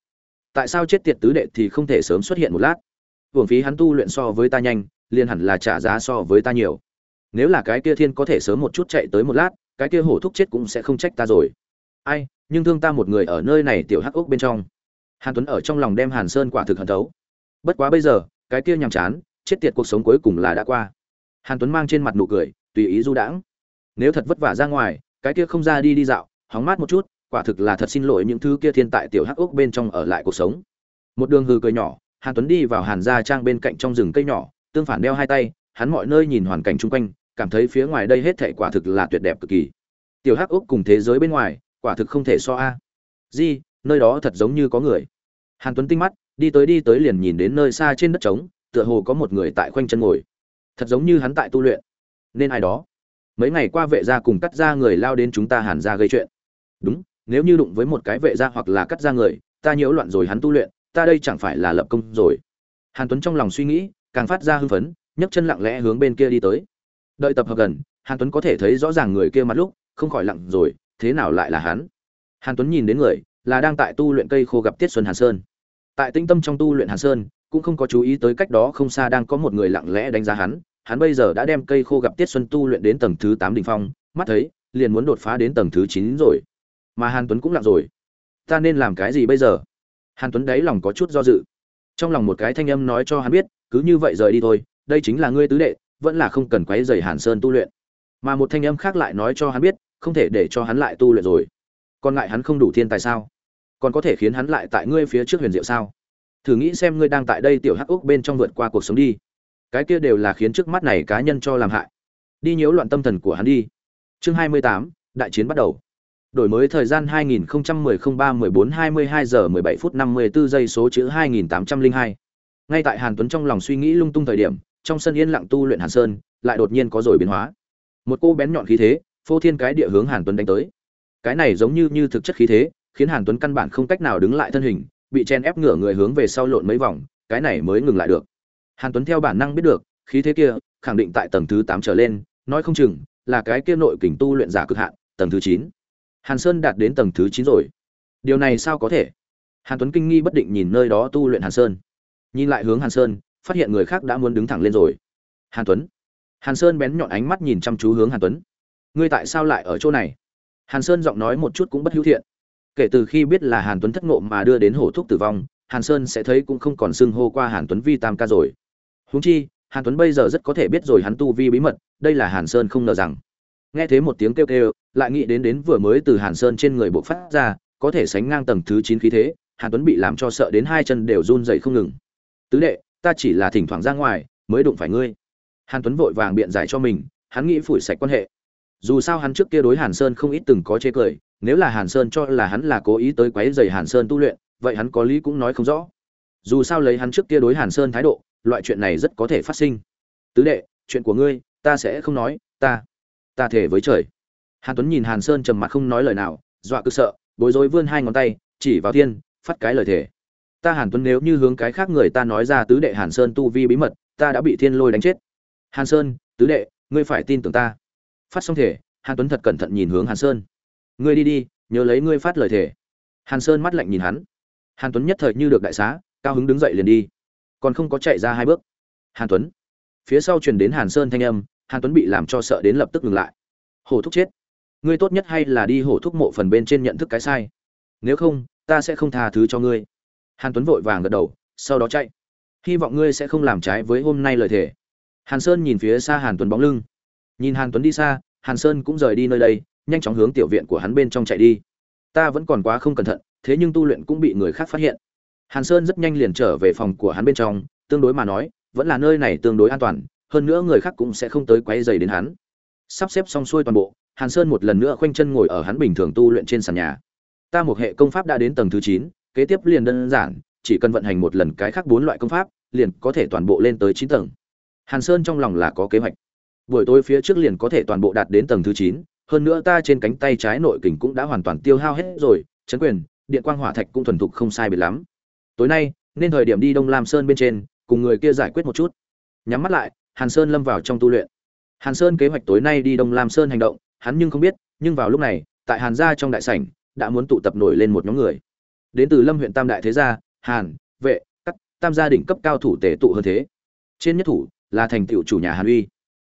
Tại sao chết tiệt tứ đệ thì không thể sớm xuất hiện một lát? Hưởng phí hắn tu luyện so với ta nhanh, liền hẳn là trả giá so với ta nhiều. Nếu là cái kia thiên có thể sớm một chút chạy tới một lát, cái kia hổ thúc chết cũng sẽ không trách ta rồi. Ai, nhưng thương ta một người ở nơi này tiểu hắc ốc bên trong. Hàn tuấn ở trong lòng đem hàn sơn quả thực hận thấu. Bất quá bây giờ, cái kia nhàm chán, chết tiệt cuộc sống cuối cùng là đã qua. Hàn tuấn mang trên mặt nụ cười tùy ý du đãng. Nếu thật vất vả ra ngoài, cái kia không ra đi đi dạo, hóng mát một chút, quả thực là thật xin lỗi những thứ kia thiên tại tiểu hắc ốc bên trong ở lại cuộc sống. Một đường hừ cười nhỏ, hàn tuấn đi vào hàn gia trang bên cạnh trong rừng cây nhỏ, tương phản đeo hai tay, hắn mọi nơi nhìn hoàn cảnh chung quanh, cảm thấy phía ngoài đây hết thảy quả thực là tuyệt đẹp cực kỳ. Tiểu hắc ốc cùng thế giới bên ngoài, quả thực không thể so a. Di, nơi đó thật giống như có người. Hàn tuấn tinh mắt, đi tới đi tới liền nhìn đến nơi xa trên đất trống, tựa hồ có một người tại khoanh chân ngồi. Thật giống như hắn tại tu luyện nên ai đó. Mấy ngày qua vệ gia cùng cắt ra người lao đến chúng ta hàn ra gây chuyện. Đúng, nếu như đụng với một cái vệ gia hoặc là cắt ra người, ta nhiễu loạn rồi hắn tu luyện, ta đây chẳng phải là lập công rồi. Hàn tuấn trong lòng suy nghĩ, càng phát ra hưng phấn, nhấc chân lặng lẽ hướng bên kia đi tới. Đợi tập hợp gần, hàn tuấn có thể thấy rõ ràng người kia mặt lúc, không khỏi lặng rồi, thế nào lại là hắn? Hàn tuấn nhìn đến người, là đang tại tu luyện cây khô gặp tiết xuân hàn sơn. Tại tinh tâm trong tu luyện hàn sơn, cũng không có chú ý tới cách đó không xa đang có một người lặng lẽ đánh giá hắn hắn bây giờ đã đem cây khô gặp tiết xuân tu luyện đến tầng thứ tám đỉnh phong, mắt thấy, liền muốn đột phá đến tầng thứ chín rồi. Mà hàn tuấn cũng lặng rồi. Ta nên làm cái gì bây giờ? Hàn tuấn đáy lòng có chút do dự. Trong lòng một cái thanh âm nói cho hắn biết, cứ như vậy rời đi thôi, đây chính là ngươi tứ đệ, vẫn là không cần quấy rầy hàn sơn tu luyện. Mà một thanh âm khác lại nói cho hắn biết, không thể để cho hắn lại tu luyện rồi. Còn ngại hắn không đủ thiên tài sao? Còn có thể khiến hắn lại tại ngươi phía trước huyền diệu sao? Thử nghĩ xem ngươi đang tại đây tiểu hắc ốc bên trong vượt qua cuộc sống đi cái kia đều là khiến trước mắt này cá nhân cho làm hại. Đi nhiễu loạn tâm thần của hắn đi. Chương hai mươi tám, đại chiến bắt đầu. Đổi mới thời gian 2010-03-14-22 giờ 17 phút 54 giây số chữ 2802. ngay tại hàn tuấn trong lòng suy nghĩ lung tung thời điểm, trong sân yên lặng tu luyện hàn sơn, lại đột nhiên có rồi biến hóa. Một cô bén nhọn khí thế, phô thiên cái địa hướng hàn tuấn đánh tới. Cái này giống như như thực chất khí thế, khiến hàn tuấn căn bản không cách nào đứng lại thân hình, bị chen ép ngửa người hướng về sau lộn mấy vòng, cái này mới ngừng lại được hàn tuấn theo bản năng biết được, khí thế kia khẳng định tại tầng thứ tám trở lên, nói không chừng là cái kia nội kình tu luyện giả cực hạn, tầng thứ chín. Hàn sơn đạt đến tầng thứ chín rồi. Điều này sao có thể? Hàn tuấn kinh nghi bất định nhìn nơi đó tu luyện hàn sơn. Nhìn lại hướng hàn sơn, phát hiện người khác đã muốn đứng thẳng lên rồi. Hàn tuấn. Hàn sơn bén nhọn ánh mắt nhìn chăm chú hướng hàn tuấn. Ngươi tại sao lại ở chỗ này? Hàn sơn giọng nói một chút cũng bất hữu thiện. Kể từ khi biết là hàn tuấn thất ngộ mà đưa đến hổ thuốc tử vong, hàn sơn sẽ thấy cũng không còn xưng hô qua hàn tuấn vi tam ca rồi huống chi, hàn tuấn bây giờ rất có thể biết rồi hắn tu vi bí mật, đây là hàn sơn không ngờ rằng. Nghe thấy một tiếng kêu kêu, lại nghĩ đến đến vừa mới từ hàn sơn trên người bộ phát ra, có thể sánh ngang tầng thứ chín khí thế, hàn tuấn bị làm cho sợ đến hai chân đều run dậy không ngừng. Tứ đệ, ta chỉ là thỉnh thoảng ra ngoài, mới đụng phải ngươi. Hàn tuấn vội vàng biện giải cho mình, hắn nghĩ phủi sạch quan hệ. Dù sao hắn trước kia đối hàn sơn không ít từng có chê cười, nếu là hàn sơn cho là hắn là cố ý tới quấy dày hàn sơn tu luyện, vậy hắn có lý cũng nói không rõ. Dù sao lấy hắn trước kia đối hàn sơn thái độ loại chuyện này rất có thể phát sinh. Tứ đệ, chuyện của ngươi, ta sẽ không nói, ta ta thể với trời. Hàn tuấn nhìn hàn sơn trầm mặt không nói lời nào, dọa cực sợ, bối rối vươn hai ngón tay, chỉ vào thiên, phát cái lời thể ta hàn tuấn nếu như hướng cái khác người ta nói ra tứ đệ hàn sơn tu vi bí mật, ta đã bị thiên lôi đánh chết. Hàn sơn, tứ đệ, ngươi phải tin tưởng ta. Phát xong thể hàn tuấn thật cẩn thận nhìn hướng hàn sơn. Ngươi đi đi, nhớ lấy ngươi phát lời thể hàn sơn mắt lạnh nhìn hắn. Hàn tuấn nhất thời như được đại xá, cao hứng đứng dậy liền đi còn không có chạy ra hai bước. Hàn tuấn. Phía sau truyền đến hàn sơn thanh âm, hàn tuấn bị làm cho sợ đến lập tức ngừng lại. Hổ thúc chết. Ngươi tốt nhất hay là đi hổ thúc mộ phần bên trên nhận thức cái sai. Nếu không, ta sẽ không tha thứ cho ngươi. Hàn tuấn vội vàng gật đầu, sau đó chạy. Hy vọng ngươi sẽ không làm trái với hôm nay lời thề. Hàn sơn nhìn phía xa hàn tuấn bóng lưng. Nhìn hàn tuấn đi xa, hàn sơn cũng rời đi nơi đây, nhanh chóng hướng tiểu viện của hắn bên trong chạy đi. Ta vẫn còn quá không cẩn thận, thế nhưng tu luyện cũng bị người khác phát hiện hàn sơn rất nhanh liền trở về phòng của hắn bên trong, tương đối mà nói, vẫn là nơi này tương đối an toàn, hơn nữa người khác cũng sẽ không tới quấy dày đến hắn. Sắp xếp xong xuôi toàn bộ, hàn sơn một lần nữa khoanh chân ngồi ở hắn bình thường tu luyện trên sàn nhà. Ta một hệ công pháp đã đến tầng thứ chín, kế tiếp liền đơn giản, chỉ cần vận hành một lần cái khác bốn loại công pháp, liền có thể toàn bộ lên tới chín tầng. Hàn sơn trong lòng là có kế hoạch. Buổi tối phía trước liền có thể toàn bộ đạt đến tầng thứ chín, hơn nữa ta trên cánh tay trái nội kình cũng đã hoàn toàn tiêu hao hết rồi, chấn quyền, điện quang hỏa thạch cũng thuần thục không sai biệt lắm tối nay, nên thời điểm đi đông lam sơn bên trên, cùng người kia giải quyết một chút. Nhắm mắt lại, hàn sơn lâm vào trong tu luyện. Hàn sơn kế hoạch tối nay đi đông lam sơn hành động, hắn nhưng không biết, nhưng vào lúc này, tại hàn gia trong đại sảnh, đã muốn tụ tập nổi lên một nhóm người. Đến từ lâm huyện tam đại thế gia, hàn, vệ, cắt, tam gia đỉnh cấp cao thủ tề tụ hơn thế. Trên nhất thủ là thành tựu chủ nhà hàn uy.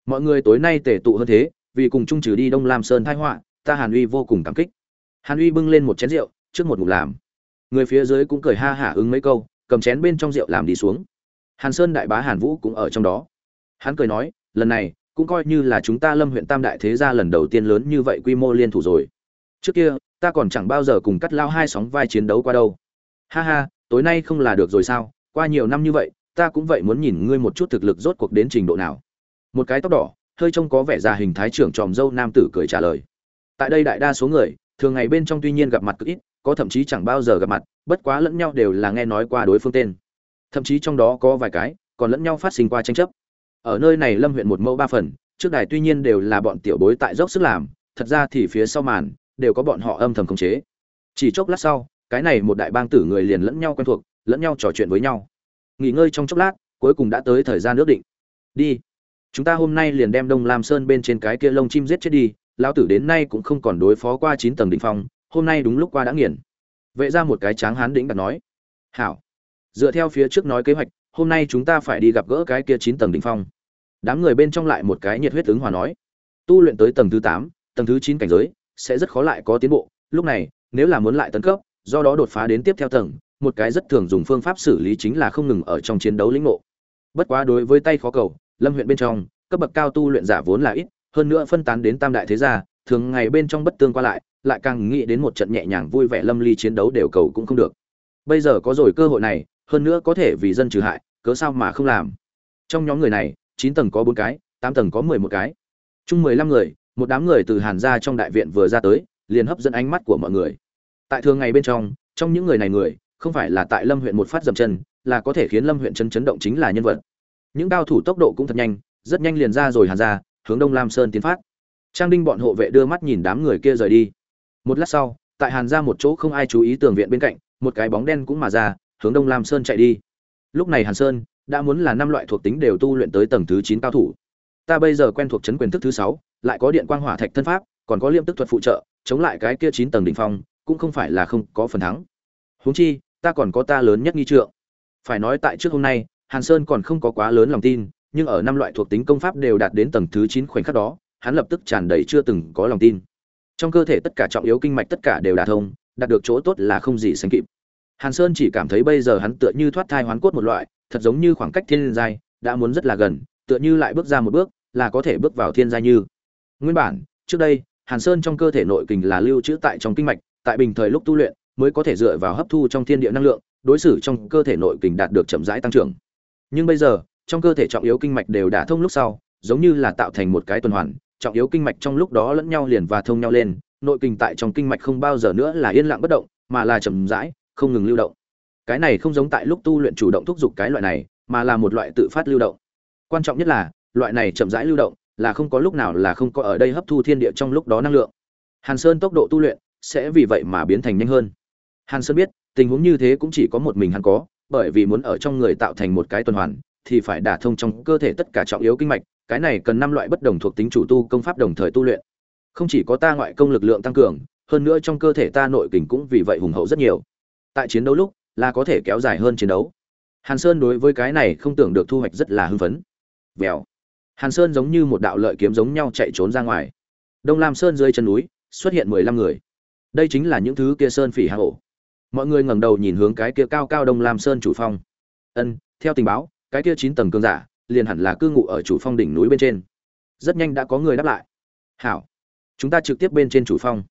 Mọi người tối nay tề tụ hơn thế, vì cùng chung trừ đi đông lam sơn thái họa, ta hàn uy vô cùng cảm kích. Hàn uy bưng lên một chén rượu, trước một ngụm làm người phía dưới cũng cười ha hả ứng mấy câu, cầm chén bên trong rượu làm đi xuống. Hàn sơn đại bá hàn vũ cũng ở trong đó. Hắn cười nói, lần này, cũng coi như là chúng ta lâm huyện tam đại thế gia lần đầu tiên lớn như vậy quy mô liên thủ rồi. Trước kia, ta còn chẳng bao giờ cùng cắt lao hai sóng vai chiến đấu qua đâu. Ha ha, tối nay không là được rồi sao? Qua nhiều năm như vậy, ta cũng vậy muốn nhìn ngươi một chút thực lực rốt cuộc đến trình độ nào. Một cái tóc đỏ, hơi trông có vẻ già hình thái trưởng tròm dâu nam tử cười trả lời. Tại đây đại đa số người, thường ngày bên trong tuy nhiên gặp mặt cực ít có thậm chí chẳng bao giờ gặp mặt, bất quá lẫn nhau đều là nghe nói qua đối phương tên. Thậm chí trong đó có vài cái, còn lẫn nhau phát sinh qua tranh chấp. Ở nơi này lâm huyện một mẫu ba phần, trước đài tuy nhiên đều là bọn tiểu bối tại dốc sức làm, thật ra thì phía sau màn, đều có bọn họ âm thầm khống chế. Chỉ chốc lát sau, cái này một đại bang tử người liền lẫn nhau quen thuộc, lẫn nhau trò chuyện với nhau. Nghỉ ngơi trong chốc lát, cuối cùng đã tới thời gian ước định. Đi. Chúng ta hôm nay liền đem đông lam sơn bên trên cái kia lông chim giết chết đi, lão tử đến nay cũng không còn đối phó qua chín tầng đỉnh phong hôm nay đúng lúc qua đã nghiền. Vệ ra một cái tráng hán đĩnh đặt nói, hảo. Dựa theo phía trước nói kế hoạch, hôm nay chúng ta phải đi gặp gỡ cái kia chín tầng đỉnh phong. Đám người bên trong lại một cái nhiệt huyết ứng hòa nói, tu luyện tới tầng thứ tám, tầng thứ chín cảnh giới, sẽ rất khó lại có tiến bộ. Lúc này, nếu là muốn lại tấn cấp, do đó đột phá đến tiếp theo tầng, một cái rất thường dùng phương pháp xử lý chính là không ngừng ở trong chiến đấu lĩnh ngộ. Bất quá đối với tay khó cầu, lâm huyện bên trong, cấp bậc cao tu luyện giả vốn là ít, hơn nữa phân tán đến tam đại thế gia, thường ngày bên trong bất tương qua lại lại càng nghĩ đến một trận nhẹ nhàng vui vẻ lâm ly chiến đấu đều cầu cũng không được. Bây giờ có rồi cơ hội này, hơn nữa có thể vì dân trừ hại, cớ sao mà không làm? Trong nhóm người này, chín tầng có bốn cái, tám tầng có mười một cái. Chung mười lăm người, một đám người từ hàn gia trong đại viện vừa ra tới, liền hấp dẫn ánh mắt của mọi người. Tại thường ngày bên trong trong những người này người, không phải là tại lâm huyện một phát dầm chân, là có thể khiến lâm huyện chân chấn động chính là nhân vật. Những cao thủ tốc độ cũng thật nhanh, rất nhanh liền ra rồi hàn ra hướng đông lam sơn tiến phát. Trang đinh bọn hộ vệ đưa mắt nhìn đám người kia rời đi một lát sau, tại hàn ra một chỗ không ai chú ý tường viện bên cạnh, một cái bóng đen cũng mà ra, hướng đông lam sơn chạy đi. Lúc này hàn sơn đã muốn là năm loại thuộc tính đều tu luyện tới tầng thứ chín cao thủ. Ta bây giờ quen thuộc chấn quyền thức thứ sáu, lại có điện quang hỏa thạch thân pháp, còn có liêm tức thuật phụ trợ, chống lại cái kia chín tầng đỉnh phong, cũng không phải là không có phần thắng. Huống chi, ta còn có ta lớn nhất nghi trượng. Phải nói tại trước hôm nay, hàn sơn còn không có quá lớn lòng tin, nhưng ở năm loại thuộc tính công pháp đều đạt đến tầng thứ chín khoảnh khắc đó, hắn lập tức tràn đầy chưa từng có lòng tin trong cơ thể tất cả trọng yếu kinh mạch tất cả đều đả thông, đạt được chỗ tốt là không gì sánh kịp. Hàn sơn chỉ cảm thấy bây giờ hắn tựa như thoát thai hoán cốt một loại, thật giống như khoảng cách thiên giai đã muốn rất là gần, tựa như lại bước ra một bước, là có thể bước vào thiên giai như. Nguyên bản, trước đây, hàn sơn trong cơ thể nội kình là lưu trữ tại trong kinh mạch, tại bình thời lúc tu luyện, mới có thể dựa vào hấp thu trong thiên địa năng lượng, đối xử trong cơ thể nội kình đạt được chậm rãi tăng trưởng. Nhưng bây giờ, trong cơ thể trọng yếu kinh mạch đều đã thông lúc sau, giống như là tạo thành một cái tuần hoàn trọng yếu kinh mạch trong lúc đó lẫn nhau liền và thông nhau lên, nội kinh tại trong kinh mạch không bao giờ nữa là yên lặng bất động, mà là chậm rãi, không ngừng lưu động. Cái này không giống tại lúc tu luyện chủ động thúc giục cái loại này, mà là một loại tự phát lưu động. Quan trọng nhất là, loại này chậm rãi lưu động, là không có lúc nào là không có ở đây hấp thu thiên địa trong lúc đó năng lượng. Hàn sơn tốc độ tu luyện sẽ vì vậy mà biến thành nhanh hơn. Hàn sơn biết, tình huống như thế cũng chỉ có một mình hắn có, bởi vì muốn ở trong người tạo thành một cái tuần hoàn thì phải đả thông trong cơ thể tất cả trọng yếu kinh mạch cái này cần năm loại bất đồng thuộc tính chủ tu công pháp đồng thời tu luyện. Không chỉ có ta ngoại công lực lượng tăng cường, hơn nữa trong cơ thể ta nội kình cũng vì vậy hùng hậu rất nhiều. Tại chiến đấu lúc, là có thể kéo dài hơn chiến đấu. Hàn sơn đối với cái này không tưởng được thu hoạch rất là hưng phấn. Vèo. Hàn sơn giống như một đạo lợi kiếm giống nhau chạy trốn ra ngoài. Đông lam sơn dưới chân núi, xuất hiện mười lăm người. Đây chính là những thứ kia sơn phỉ hạ hổ. Mọi người ngẩng đầu nhìn hướng cái kia cao cao đông lam sơn chủ phong. Ân, theo tình báo, cái kia chín tầng cương giả liền hẳn là cư ngụ ở chủ phong đỉnh núi bên trên. Rất nhanh đã có người đáp lại. Hảo, chúng ta trực tiếp bên trên chủ phong.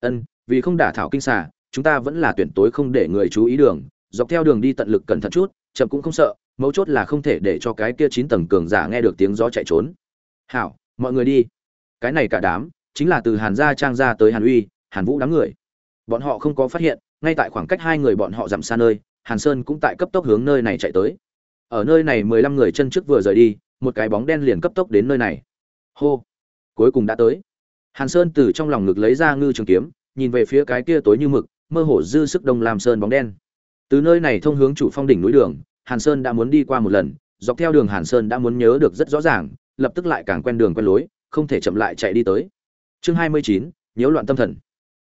Ân, vì không đả thảo kinh xà, chúng ta vẫn là tuyển tối không để người chú ý đường, dọc theo đường đi tận lực cẩn thận chút, chậm cũng không sợ, mấu chốt là không thể để cho cái kia chín tầng cường giả nghe được tiếng gió chạy trốn. Hảo, mọi người đi. Cái này cả đám, chính là từ hàn gia trang ra tới hàn uy, hàn vũ đám người. Bọn họ không có phát hiện, ngay tại khoảng cách hai người bọn họ dặm xa nơi, hàn sơn cũng tại cấp tốc hướng nơi này chạy tới ở nơi này mười lăm người chân trước vừa rời đi, một cái bóng đen liền cấp tốc đến nơi này. Hô! Cuối cùng đã tới. Hàn sơn từ trong lòng ngực lấy ra ngư trường kiếm, nhìn về phía cái kia tối như mực, mơ hồ dư sức đông làm sơn bóng đen. Từ nơi này thông hướng chủ phong đỉnh núi đường, hàn sơn đã muốn đi qua một lần, dọc theo đường hàn sơn đã muốn nhớ được rất rõ ràng, lập tức lại càng quen đường quen lối, không thể chậm lại chạy đi tới. Chương hai mươi chín, nhiễu loạn tâm thần.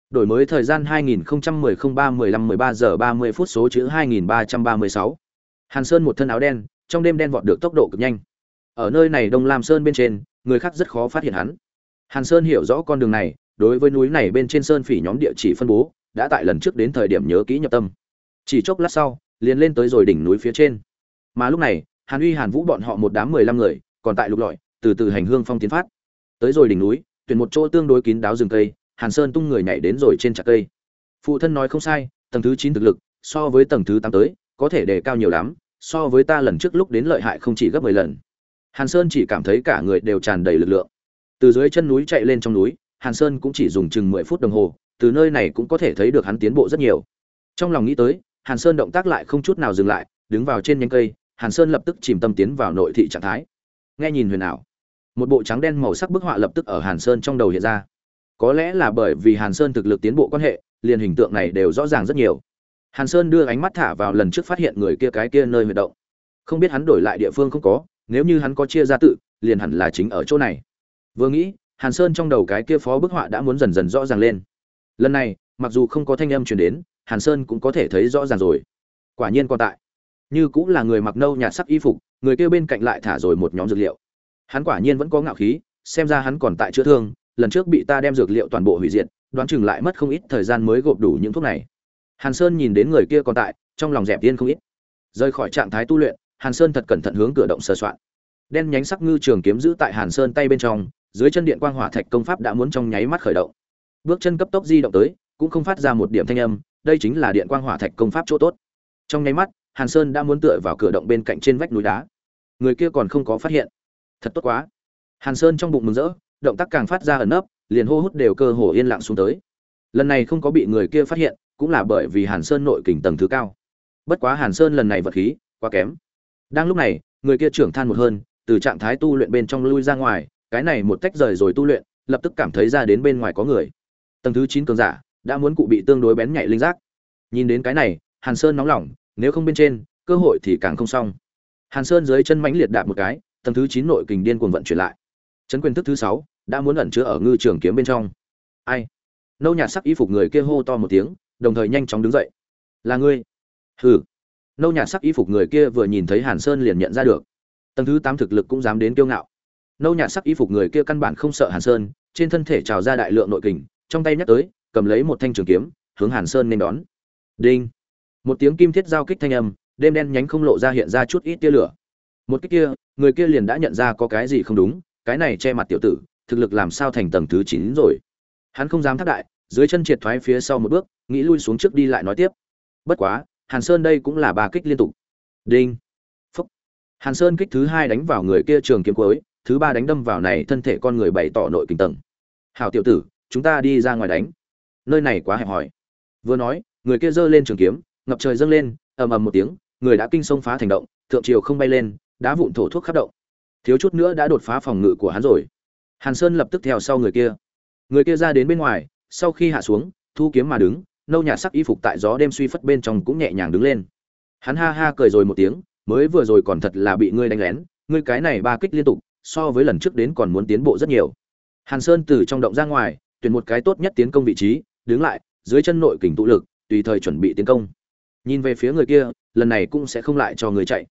Đổi mới thời gian 2010 03 15 13 giờ 30 phút số chữ 2336. Hàn Sơn một thân áo đen, trong đêm đen vọt được tốc độ cực nhanh. Ở nơi này Đông Lam Sơn bên trên, người khác rất khó phát hiện hắn. Hàn Sơn hiểu rõ con đường này, đối với núi này bên trên sơn phỉ nhóm địa chỉ phân bố, đã tại lần trước đến thời điểm nhớ kỹ nhập tâm. Chỉ chốc lát sau, liền lên tới rồi đỉnh núi phía trên. Mà lúc này, Hàn Uy Hàn Vũ bọn họ một đám 15 người, còn tại lục lọi, từ từ hành hương phong tiến phát. Tới rồi đỉnh núi, tuyển một chỗ tương đối kín đáo rừng cây, Hàn Sơn tung người nhảy đến rồi trên trạc cây. Phụ thân nói không sai, tầng thứ 9 thực lực, so với tầng thứ 8 tới, có thể đề cao nhiều lắm, so với ta lần trước lúc đến lợi hại không chỉ gấp 10 lần. Hàn Sơn chỉ cảm thấy cả người đều tràn đầy lực lượng. Từ dưới chân núi chạy lên trong núi, Hàn Sơn cũng chỉ dùng chừng 10 phút đồng hồ, từ nơi này cũng có thể thấy được hắn tiến bộ rất nhiều. Trong lòng nghĩ tới, Hàn Sơn động tác lại không chút nào dừng lại, đứng vào trên nhánh cây, Hàn Sơn lập tức chìm tâm tiến vào nội thị trạng thái. Nghe nhìn huyền ảo, một bộ trắng đen màu sắc bức họa lập tức ở Hàn Sơn trong đầu hiện ra. Có lẽ là bởi vì Hàn Sơn thực lực tiến bộ quan hệ, liền hình tượng này đều rõ ràng rất nhiều. Hàn Sơn đưa ánh mắt thả vào lần trước phát hiện người kia cái kia nơi huyệt động. Không biết hắn đổi lại địa phương không có, nếu như hắn có chia ra tự, liền hẳn là chính ở chỗ này. Vừa nghĩ, Hàn Sơn trong đầu cái kia phó bức họa đã muốn dần dần rõ ràng lên. Lần này, mặc dù không có thanh âm truyền đến, Hàn Sơn cũng có thể thấy rõ ràng rồi. Quả nhiên còn tại. Như cũng là người mặc nâu nhạt sắc y phục, người kia bên cạnh lại thả rồi một nhóm dược liệu. Hắn quả nhiên vẫn có ngạo khí, xem ra hắn còn tại chữa thương, lần trước bị ta đem dược liệu toàn bộ hủy diệt, đoán chừng lại mất không ít thời gian mới gộp đủ những thuốc này. Hàn Sơn nhìn đến người kia còn tại, trong lòng dẹp tiên không ít. Rời khỏi trạng thái tu luyện, Hàn Sơn thật cẩn thận hướng cửa động sờ soạn. Đen nhánh sắc ngư trường kiếm giữ tại Hàn Sơn tay bên trong, dưới chân điện quang hỏa thạch công pháp đã muốn trong nháy mắt khởi động. Bước chân cấp tốc di động tới, cũng không phát ra một điểm thanh âm, đây chính là điện quang hỏa thạch công pháp chỗ tốt. Trong nháy mắt, Hàn Sơn đã muốn tựa vào cửa động bên cạnh trên vách núi đá. Người kia còn không có phát hiện. Thật tốt quá. Hàn Sơn trong bụng mừng rỡ, động tác càng phát ra ẩn nấp, liền hô hút đều cơ hồ yên lặng xuống tới. Lần này không có bị người kia phát hiện, cũng là bởi vì Hàn Sơn nội kình tầng thứ cao. Bất quá Hàn Sơn lần này vật khí quá kém. Đang lúc này, người kia trưởng than một hơn, từ trạng thái tu luyện bên trong lui ra ngoài, cái này một tách rời rồi tu luyện, lập tức cảm thấy ra đến bên ngoài có người. Tầng thứ 9 cường giả, đã muốn cụ bị tương đối bén nhạy linh giác. Nhìn đến cái này, Hàn Sơn nóng lòng, nếu không bên trên, cơ hội thì càng không xong. Hàn Sơn dưới chân mãnh liệt đạp một cái, tầng thứ 9 nội kình điên cuồng vận chuyển lại. Chấn quyền thức thứ 6, đã muốn ẩn chứa ở ngư trường kiếm bên trong. Ai? Nâu nhạt sắc y phục người kia hô to một tiếng, đồng thời nhanh chóng đứng dậy. Là ngươi? Hừ. Nâu nhạt sắc y phục người kia vừa nhìn thấy Hàn Sơn liền nhận ra được. Tầng thứ tám thực lực cũng dám đến kiêu ngạo. Nâu nhạt sắc y phục người kia căn bản không sợ Hàn Sơn, trên thân thể trào ra đại lượng nội kình, trong tay nhắc tới, cầm lấy một thanh trường kiếm, hướng Hàn Sơn nên đón. Đinh. Một tiếng kim thiết giao kích thanh âm, đêm đen nhánh không lộ ra hiện ra chút ít tia lửa. Một cái kia, người kia liền đã nhận ra có cái gì không đúng, cái này che mặt tiểu tử, thực lực làm sao thành tầng thứ chín rồi. Hắn không dám thác đại, dưới chân triệt thoái phía sau một bước, nghĩ lui xuống trước đi lại nói tiếp. Bất quá, Hàn Sơn đây cũng là ba kích liên tục. Đinh. Phúc. Hàn Sơn kích thứ hai đánh vào người kia trường kiếm cuối, thứ ba đánh đâm vào này thân thể con người bày tỏ nội kinh tầng. hào tiểu tử, chúng ta đi ra ngoài đánh. Nơi này quá hẹp hòi. Vừa nói, người kia giơ lên trường kiếm, ngập trời dâng lên ầm ầm một tiếng người đã kinh sông phá thành động thượng triều không bay lên đá vụn thổ thuốc khắp động thiếu chút nữa đã đột phá phòng ngự của hắn rồi hàn sơn lập tức theo sau người kia người kia ra đến bên ngoài sau khi hạ xuống, thu kiếm mà đứng, nâu nhạt sắc y phục tại gió đêm suy phất bên trong cũng nhẹ nhàng đứng lên. Hắn ha ha cười rồi một tiếng, mới vừa rồi còn thật là bị ngươi đánh lén, ngươi cái này ba kích liên tục, so với lần trước đến còn muốn tiến bộ rất nhiều. Hàn sơn từ trong động ra ngoài, tuyển một cái tốt nhất tiến công vị trí, đứng lại, dưới chân nội kình tụ lực, tùy thời chuẩn bị tiến công. Nhìn về phía người kia, lần này cũng sẽ không lại cho người chạy.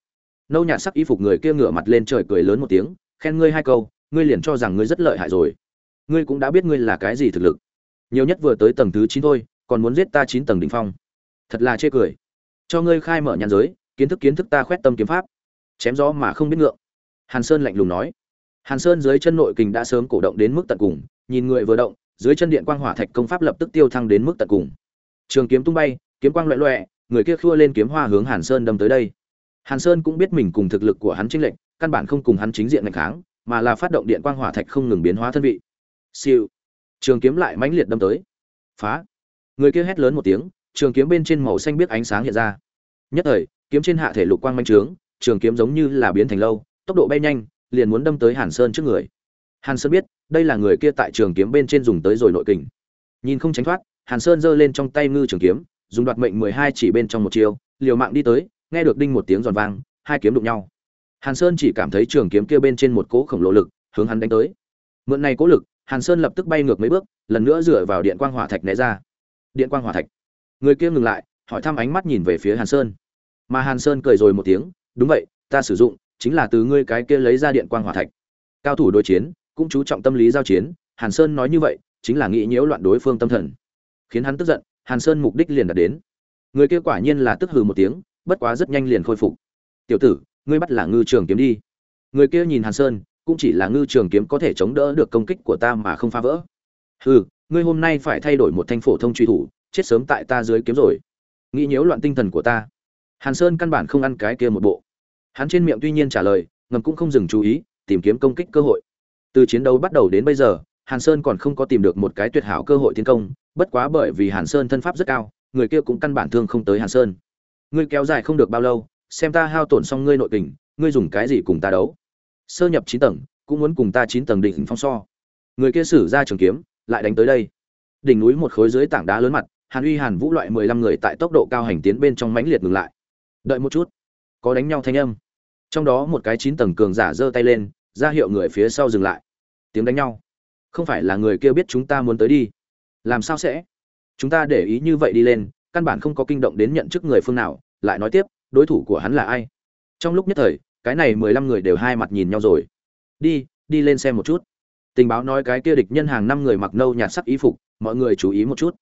Nâu nhạt sắc y phục người kia ngửa mặt lên trời cười lớn một tiếng, khen ngươi hai câu, ngươi liền cho rằng ngươi rất lợi hại rồi. Ngươi cũng đã biết ngươi là cái gì thực lực nhiều nhất vừa tới tầng thứ chín thôi, còn muốn giết ta chín tầng đỉnh phong. Thật là chê cười. Cho ngươi khai mở nhãn giới, kiến thức kiến thức ta khoét tâm kiếm pháp. Chém gió mà không biết ngượng. Hàn sơn lạnh lùng nói. Hàn sơn dưới chân nội kình đã sớm cổ động đến mức tận cùng, nhìn người vừa động, dưới chân điện quang hỏa thạch công pháp lập tức tiêu thăng đến mức tận cùng. Trường kiếm tung bay, kiếm quang loẹ loẹ, người kia khua lên kiếm hoa hướng hàn sơn đâm tới đây. Hàn sơn cũng biết mình cùng thực lực của hắn chính lệnh căn bản không cùng hắn chính diện ngạch kháng, mà là phát động điện quang hỏa thạch không ngừng biến hóa thân vị. Siêu trường kiếm lại mãnh liệt đâm tới. Phá. Người kia hét lớn một tiếng, trường kiếm bên trên màu xanh biết ánh sáng hiện ra. Nhất thời, kiếm trên hạ thể lục quang manh trướng, trường kiếm giống như là biến thành lâu, tốc độ bay nhanh, liền muốn đâm tới hàn sơn trước người. Hàn sơn biết, đây là người kia tại trường kiếm bên trên dùng tới rồi nội kình. Nhìn không tránh thoát, hàn sơn giơ lên trong tay ngư trường kiếm, dùng đoạt mệnh mười hai chỉ bên trong một chiều liều mạng đi tới, nghe được đinh một tiếng giòn vang, hai kiếm đụng nhau. Hàn sơn chỉ cảm thấy trường kiếm kia bên trên một cỗ khổng lồ lực, hướng hắn đánh tới. Mượn này cố lực hàn sơn lập tức bay ngược mấy bước, lần nữa dựa vào điện quang hỏa thạch né ra. Điện quang hỏa thạch. Người kia ngừng lại, hỏi thăm ánh mắt nhìn về phía hàn sơn. Mà hàn sơn cười rồi một tiếng, đúng vậy, ta sử dụng, chính là từ ngươi cái kia lấy ra điện quang hỏa thạch. Cao thủ đối chiến, cũng chú trọng tâm lý giao chiến, hàn sơn nói như vậy, chính là nghĩ nhiễu loạn đối phương tâm thần. Khiến hắn tức giận, hàn sơn mục đích liền đạt đến. Người kia quả nhiên là tức hừ một tiếng, bất quá rất nhanh liền khôi phục. Tiểu tử, ngươi bắt là ngư trường kiếm đi. Người kia nhìn hàn sơn cũng chỉ là ngư trường kiếm có thể chống đỡ được công kích của ta mà không phá vỡ. Hừ, ngươi hôm nay phải thay đổi một thanh phổ thông truy thủ, chết sớm tại ta dưới kiếm rồi. Nghĩ nhiễu loạn tinh thần của ta. Hàn sơn căn bản không ăn cái kia một bộ. Hắn trên miệng tuy nhiên trả lời, ngầm cũng không dừng chú ý, tìm kiếm công kích cơ hội. Từ chiến đấu bắt đầu đến bây giờ, hàn sơn còn không có tìm được một cái tuyệt hảo cơ hội tiến công, bất quá bởi vì hàn sơn thân pháp rất cao, người kia cũng căn bản thương không tới hàn sơn. Ngươi kéo dài không được bao lâu, xem ta hao tổn xong ngươi nội tình ngươi dùng cái gì cùng ta đấu? Sơ nhập chín tầng, cũng muốn cùng ta chín tầng đỉnh phong so. Người kia sử ra trường kiếm, lại đánh tới đây. Đỉnh núi một khối dưới tảng đá lớn mặt, hàn uy hàn vũ loại mười lăm người tại tốc độ cao hành tiến bên trong mãnh liệt ngừng lại. Đợi một chút. Có đánh nhau thanh âm. Trong đó một cái chín tầng cường giả giơ tay lên, ra hiệu người phía sau dừng lại. Tiếng đánh nhau. Không phải là người kia biết chúng ta muốn tới đi. Làm sao sẽ? Chúng ta để ý như vậy đi lên, căn bản không có kinh động đến nhận chức người phương nào. Lại nói tiếp, đối thủ của hắn là ai? Trong lúc nhất thời cái này mười lăm người đều hai mặt nhìn nhau rồi. Đi đi lên xem một chút. Tình báo nói cái kia địch nhân hàng năm người mặc nâu nhạt sắc y phục, mọi người chú ý một chút.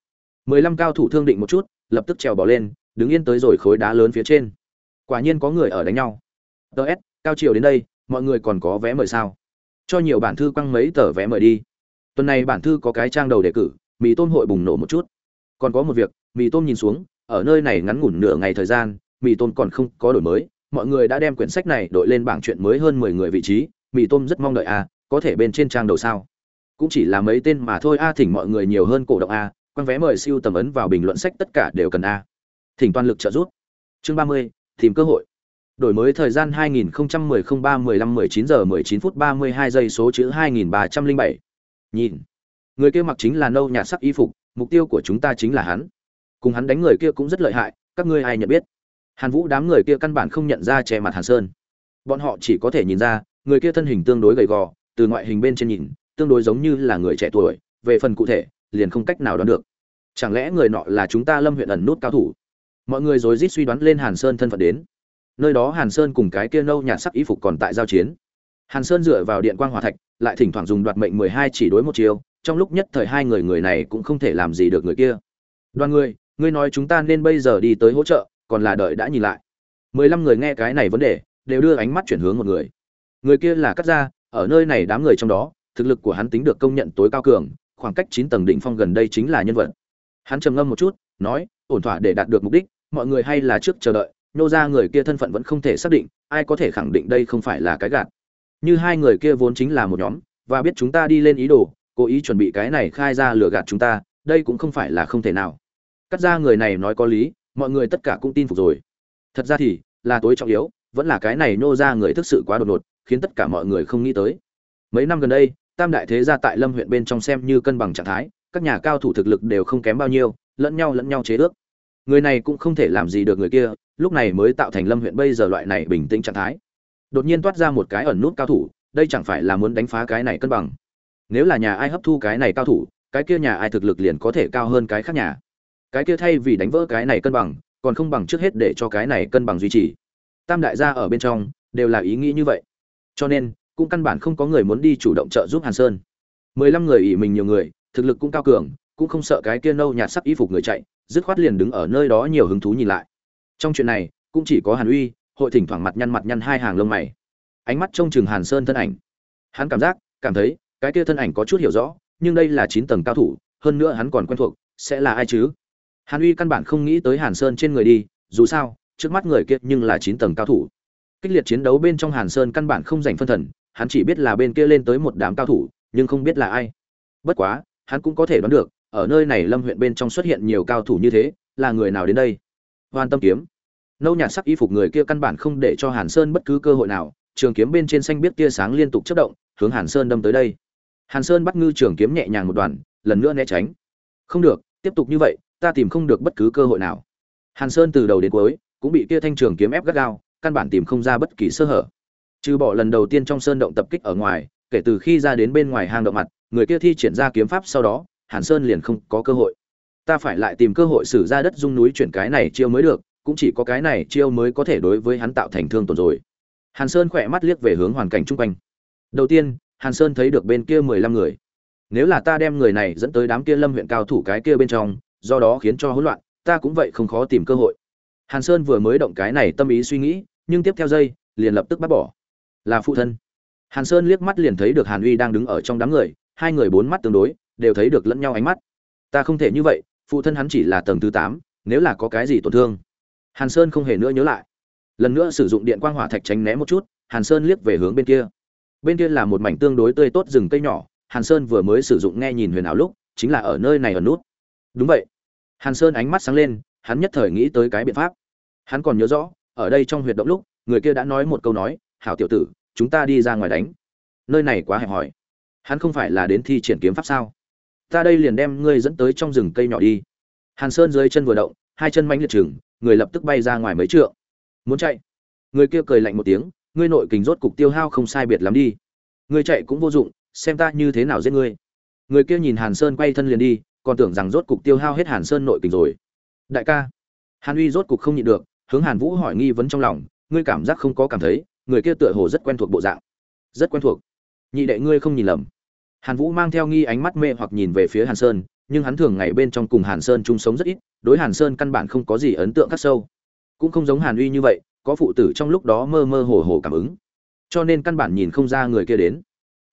Mười lăm cao thủ thương định một chút, lập tức trèo bỏ lên, đứng yên tới rồi khối đá lớn phía trên. Quả nhiên có người ở đánh nhau. Ts cao chiều đến đây, mọi người còn có vé mời sao? Cho nhiều bản thư quăng mấy tờ vé mời đi. Tuần này bản thư có cái trang đầu đề cử, mì tôm hội bùng nổ một chút. Còn có một việc, mì tôm nhìn xuống, ở nơi này ngắn ngủn nửa ngày thời gian, mì tôm còn không có đổi mới mọi người đã đem quyển sách này đội lên bảng chuyện mới hơn mười người vị trí mì tôm rất mong đợi a có thể bên trên trang đầu sao cũng chỉ là mấy tên mà thôi a thỉnh mọi người nhiều hơn cổ động à, a quan vé mời siêu tầm ấn vào bình luận sách tất cả đều cần a thỉnh toàn lực trợ giúp chương ba mươi tìm cơ hội đổi mới thời gian 2010 03 15 19 giờ 19 phút 32 giây số chữ 2307. Nhìn, người kia mặc chính là nâu nhạt sắc y phục, mục tiêu của chúng ta chính là hắn. Cùng hắn đánh người kia cũng rất lợi hại, các ngươi ai nhận biết? Hàn Vũ đám người kia căn bản không nhận ra che mặt Hàn Sơn. Bọn họ chỉ có thể nhìn ra, người kia thân hình tương đối gầy gò, từ ngoại hình bên trên nhìn, tương đối giống như là người trẻ tuổi, về phần cụ thể, liền không cách nào đoán được. Chẳng lẽ người nọ là chúng ta Lâm huyện ẩn nút cao thủ? Mọi người rối rít suy đoán lên Hàn Sơn thân phận đến nơi đó hàn sơn cùng cái kia nâu nhạt sắc y phục còn tại giao chiến hàn sơn dựa vào điện quang hòa thạch lại thỉnh thoảng dùng đoạt mệnh mười hai chỉ đối một chiều trong lúc nhất thời hai người người này cũng không thể làm gì được người kia đoàn người ngươi nói chúng ta nên bây giờ đi tới hỗ trợ còn là đợi đã nhìn lại. Mười lăm người nghe cái này vấn đề, đều đưa ánh mắt chuyển hướng một người. Người kia là cắt ra ở nơi này đám người trong đó, thực lực của hắn tính được công nhận tối cao cường, khoảng cách chín tầng đỉnh phong gần đây chính là nhân vật. Hắn trầm ngâm một chút, nói, ổn thỏa để đạt được mục đích, mọi người hay là trước chờ đợi, nô ra người kia thân phận vẫn không thể xác định, ai có thể khẳng định đây không phải là cái gạt. Như hai người kia vốn chính là một nhóm, và biết chúng ta đi lên ý đồ, cố ý chuẩn bị cái này khai ra lừa gạt chúng ta, đây cũng không phải là không thể nào. Cắt ra người này nói có lý mọi người tất cả cũng tin phục rồi. Thật ra thì, là tối trọng yếu, vẫn là cái này nô ra người thực sự quá đột ngột, khiến tất cả mọi người không nghĩ tới. Mấy năm gần đây, tam đại thế gia tại lâm huyện bên trong xem như cân bằng trạng thái, các nhà cao thủ thực lực đều không kém bao nhiêu, lẫn nhau lẫn nhau chế ước. Người này cũng không thể làm gì được người kia, lúc này mới tạo thành lâm huyện bây giờ loại này bình tĩnh trạng thái. Đột nhiên toát ra một cái ẩn nút cao thủ, đây chẳng phải là muốn đánh phá cái này cân bằng. Nếu là nhà ai hấp thu cái này cao thủ, cái kia nhà ai thực lực liền có thể cao hơn cái khác nhà cái kia thay vì đánh vỡ cái này cân bằng, còn không bằng trước hết để cho cái này cân bằng duy trì. Tam đại gia ở bên trong, đều là ý nghĩ như vậy. Cho nên, cũng căn bản không có người muốn đi chủ động trợ giúp hàn sơn. Mười lăm người ỉ mình nhiều người, thực lực cũng cao cường, cũng không sợ cái kia nâu nhạt sắc y phục người chạy, dứt khoát liền đứng ở nơi đó nhiều hứng thú nhìn lại. Trong chuyện này, cũng chỉ có hàn uy, hội thỉnh thoảng mặt nhăn mặt nhăn hai hàng lông mày. Ánh mắt trông chừng hàn sơn thân ảnh. Hắn cảm giác, cảm thấy, cái kia thân ảnh có chút hiểu rõ, nhưng đây là chín tầng cao thủ, hơn nữa hắn còn quen thuộc, sẽ là ai chứ? Hàn uy căn bản không nghĩ tới hàn sơn trên người đi, dù sao, trước mắt người kia nhưng là chín tầng cao thủ. Kích liệt chiến đấu bên trong hàn sơn căn bản không dành phân thần, hắn chỉ biết là bên kia lên tới một đám cao thủ, nhưng không biết là ai. Bất quá, hắn cũng có thể đoán được, ở nơi này lâm huyện bên trong xuất hiện nhiều cao thủ như thế, là người nào đến đây? Hoan tâm kiếm. Nâu nhạt sắc y phục người kia căn bản không để cho hàn sơn bất cứ cơ hội nào, trường kiếm bên trên xanh biết tia sáng liên tục chất động, hướng hàn sơn đâm tới đây. Hàn sơn bắt ngư trường kiếm nhẹ nhàng một đoàn, lần nữa né tránh. Không được, tiếp tục như vậy ta tìm không được bất cứ cơ hội nào. Hàn sơn từ đầu đến cuối cũng bị kia thanh trường kiếm ép gắt gao, căn bản tìm không ra bất kỳ sơ hở. Trừ bỏ lần đầu tiên trong sơn động tập kích ở ngoài, kể từ khi ra đến bên ngoài hang động mặt, người kia thi triển ra kiếm pháp sau đó, hàn sơn liền không có cơ hội. Ta phải lại tìm cơ hội xử ra đất dung núi chuyển cái này chiêu mới được, cũng chỉ có cái này chiêu mới có thể đối với hắn tạo thành thương tổn rồi. Hàn sơn khỏe mắt liếc về hướng hoàn cảnh chung quanh. Đầu tiên, hàn sơn thấy được bên kia mười lăm người. Nếu là ta đem người này dẫn tới đám kia lâm huyện cao thủ cái kia bên trong do đó khiến cho hỗn loạn, ta cũng vậy không khó tìm cơ hội. Hàn sơn vừa mới động cái này tâm ý suy nghĩ, nhưng tiếp theo giây, liền lập tức bắt bỏ. Là phụ thân. Hàn sơn liếc mắt liền thấy được hàn uy đang đứng ở trong đám người, hai người bốn mắt tương đối, đều thấy được lẫn nhau ánh mắt. Ta không thể như vậy, phụ thân hắn chỉ là tầng thứ tám, nếu là có cái gì tổn thương. Hàn sơn không hề nữa nhớ lại. Lần nữa sử dụng điện quang hỏa thạch tránh né một chút, hàn sơn liếc về hướng bên kia. Bên kia là một mảnh tương đối tươi tốt rừng cây nhỏ, hàn sơn vừa mới sử dụng nghe nhìn huyền ảo lúc, chính là ở nơi này ở nút đúng vậy. Hàn sơn ánh mắt sáng lên, hắn nhất thời nghĩ tới cái biện pháp. Hắn còn nhớ rõ, ở đây trong huyệt động lúc, người kia đã nói một câu nói, hảo tiểu tử, chúng ta đi ra ngoài đánh. Nơi này quá hẹp hòi. Hắn không phải là đến thi triển kiếm pháp sao? Ta đây liền đem ngươi dẫn tới trong rừng cây nhỏ đi. Hàn sơn dưới chân vừa động, hai chân mánh liệt chừng, người lập tức bay ra ngoài mấy trượng. Muốn chạy? Người kia cười lạnh một tiếng, ngươi nội kình rốt cục tiêu hao không sai biệt lắm đi. Ngươi chạy cũng vô dụng, xem ta như thế nào giết ngươi. Người kia nhìn hàn sơn quay thân liền đi còn tưởng rằng rốt cục tiêu hao hết hàn sơn nội kình rồi. Đại ca. Hàn uy rốt cục không nhịn được, hướng hàn vũ hỏi nghi vấn trong lòng, ngươi cảm giác không có cảm thấy, người kia tựa hồ rất quen thuộc bộ dạng. Rất quen thuộc. Nhị đệ ngươi không nhìn lầm. Hàn vũ mang theo nghi ánh mắt mê hoặc nhìn về phía hàn sơn, nhưng hắn thường ngày bên trong cùng hàn sơn chung sống rất ít, đối hàn sơn căn bản không có gì ấn tượng khắc sâu. Cũng không giống hàn uy như vậy, có phụ tử trong lúc đó mơ mơ hồ hồ cảm ứng. Cho nên căn bản nhìn không ra người kia đến.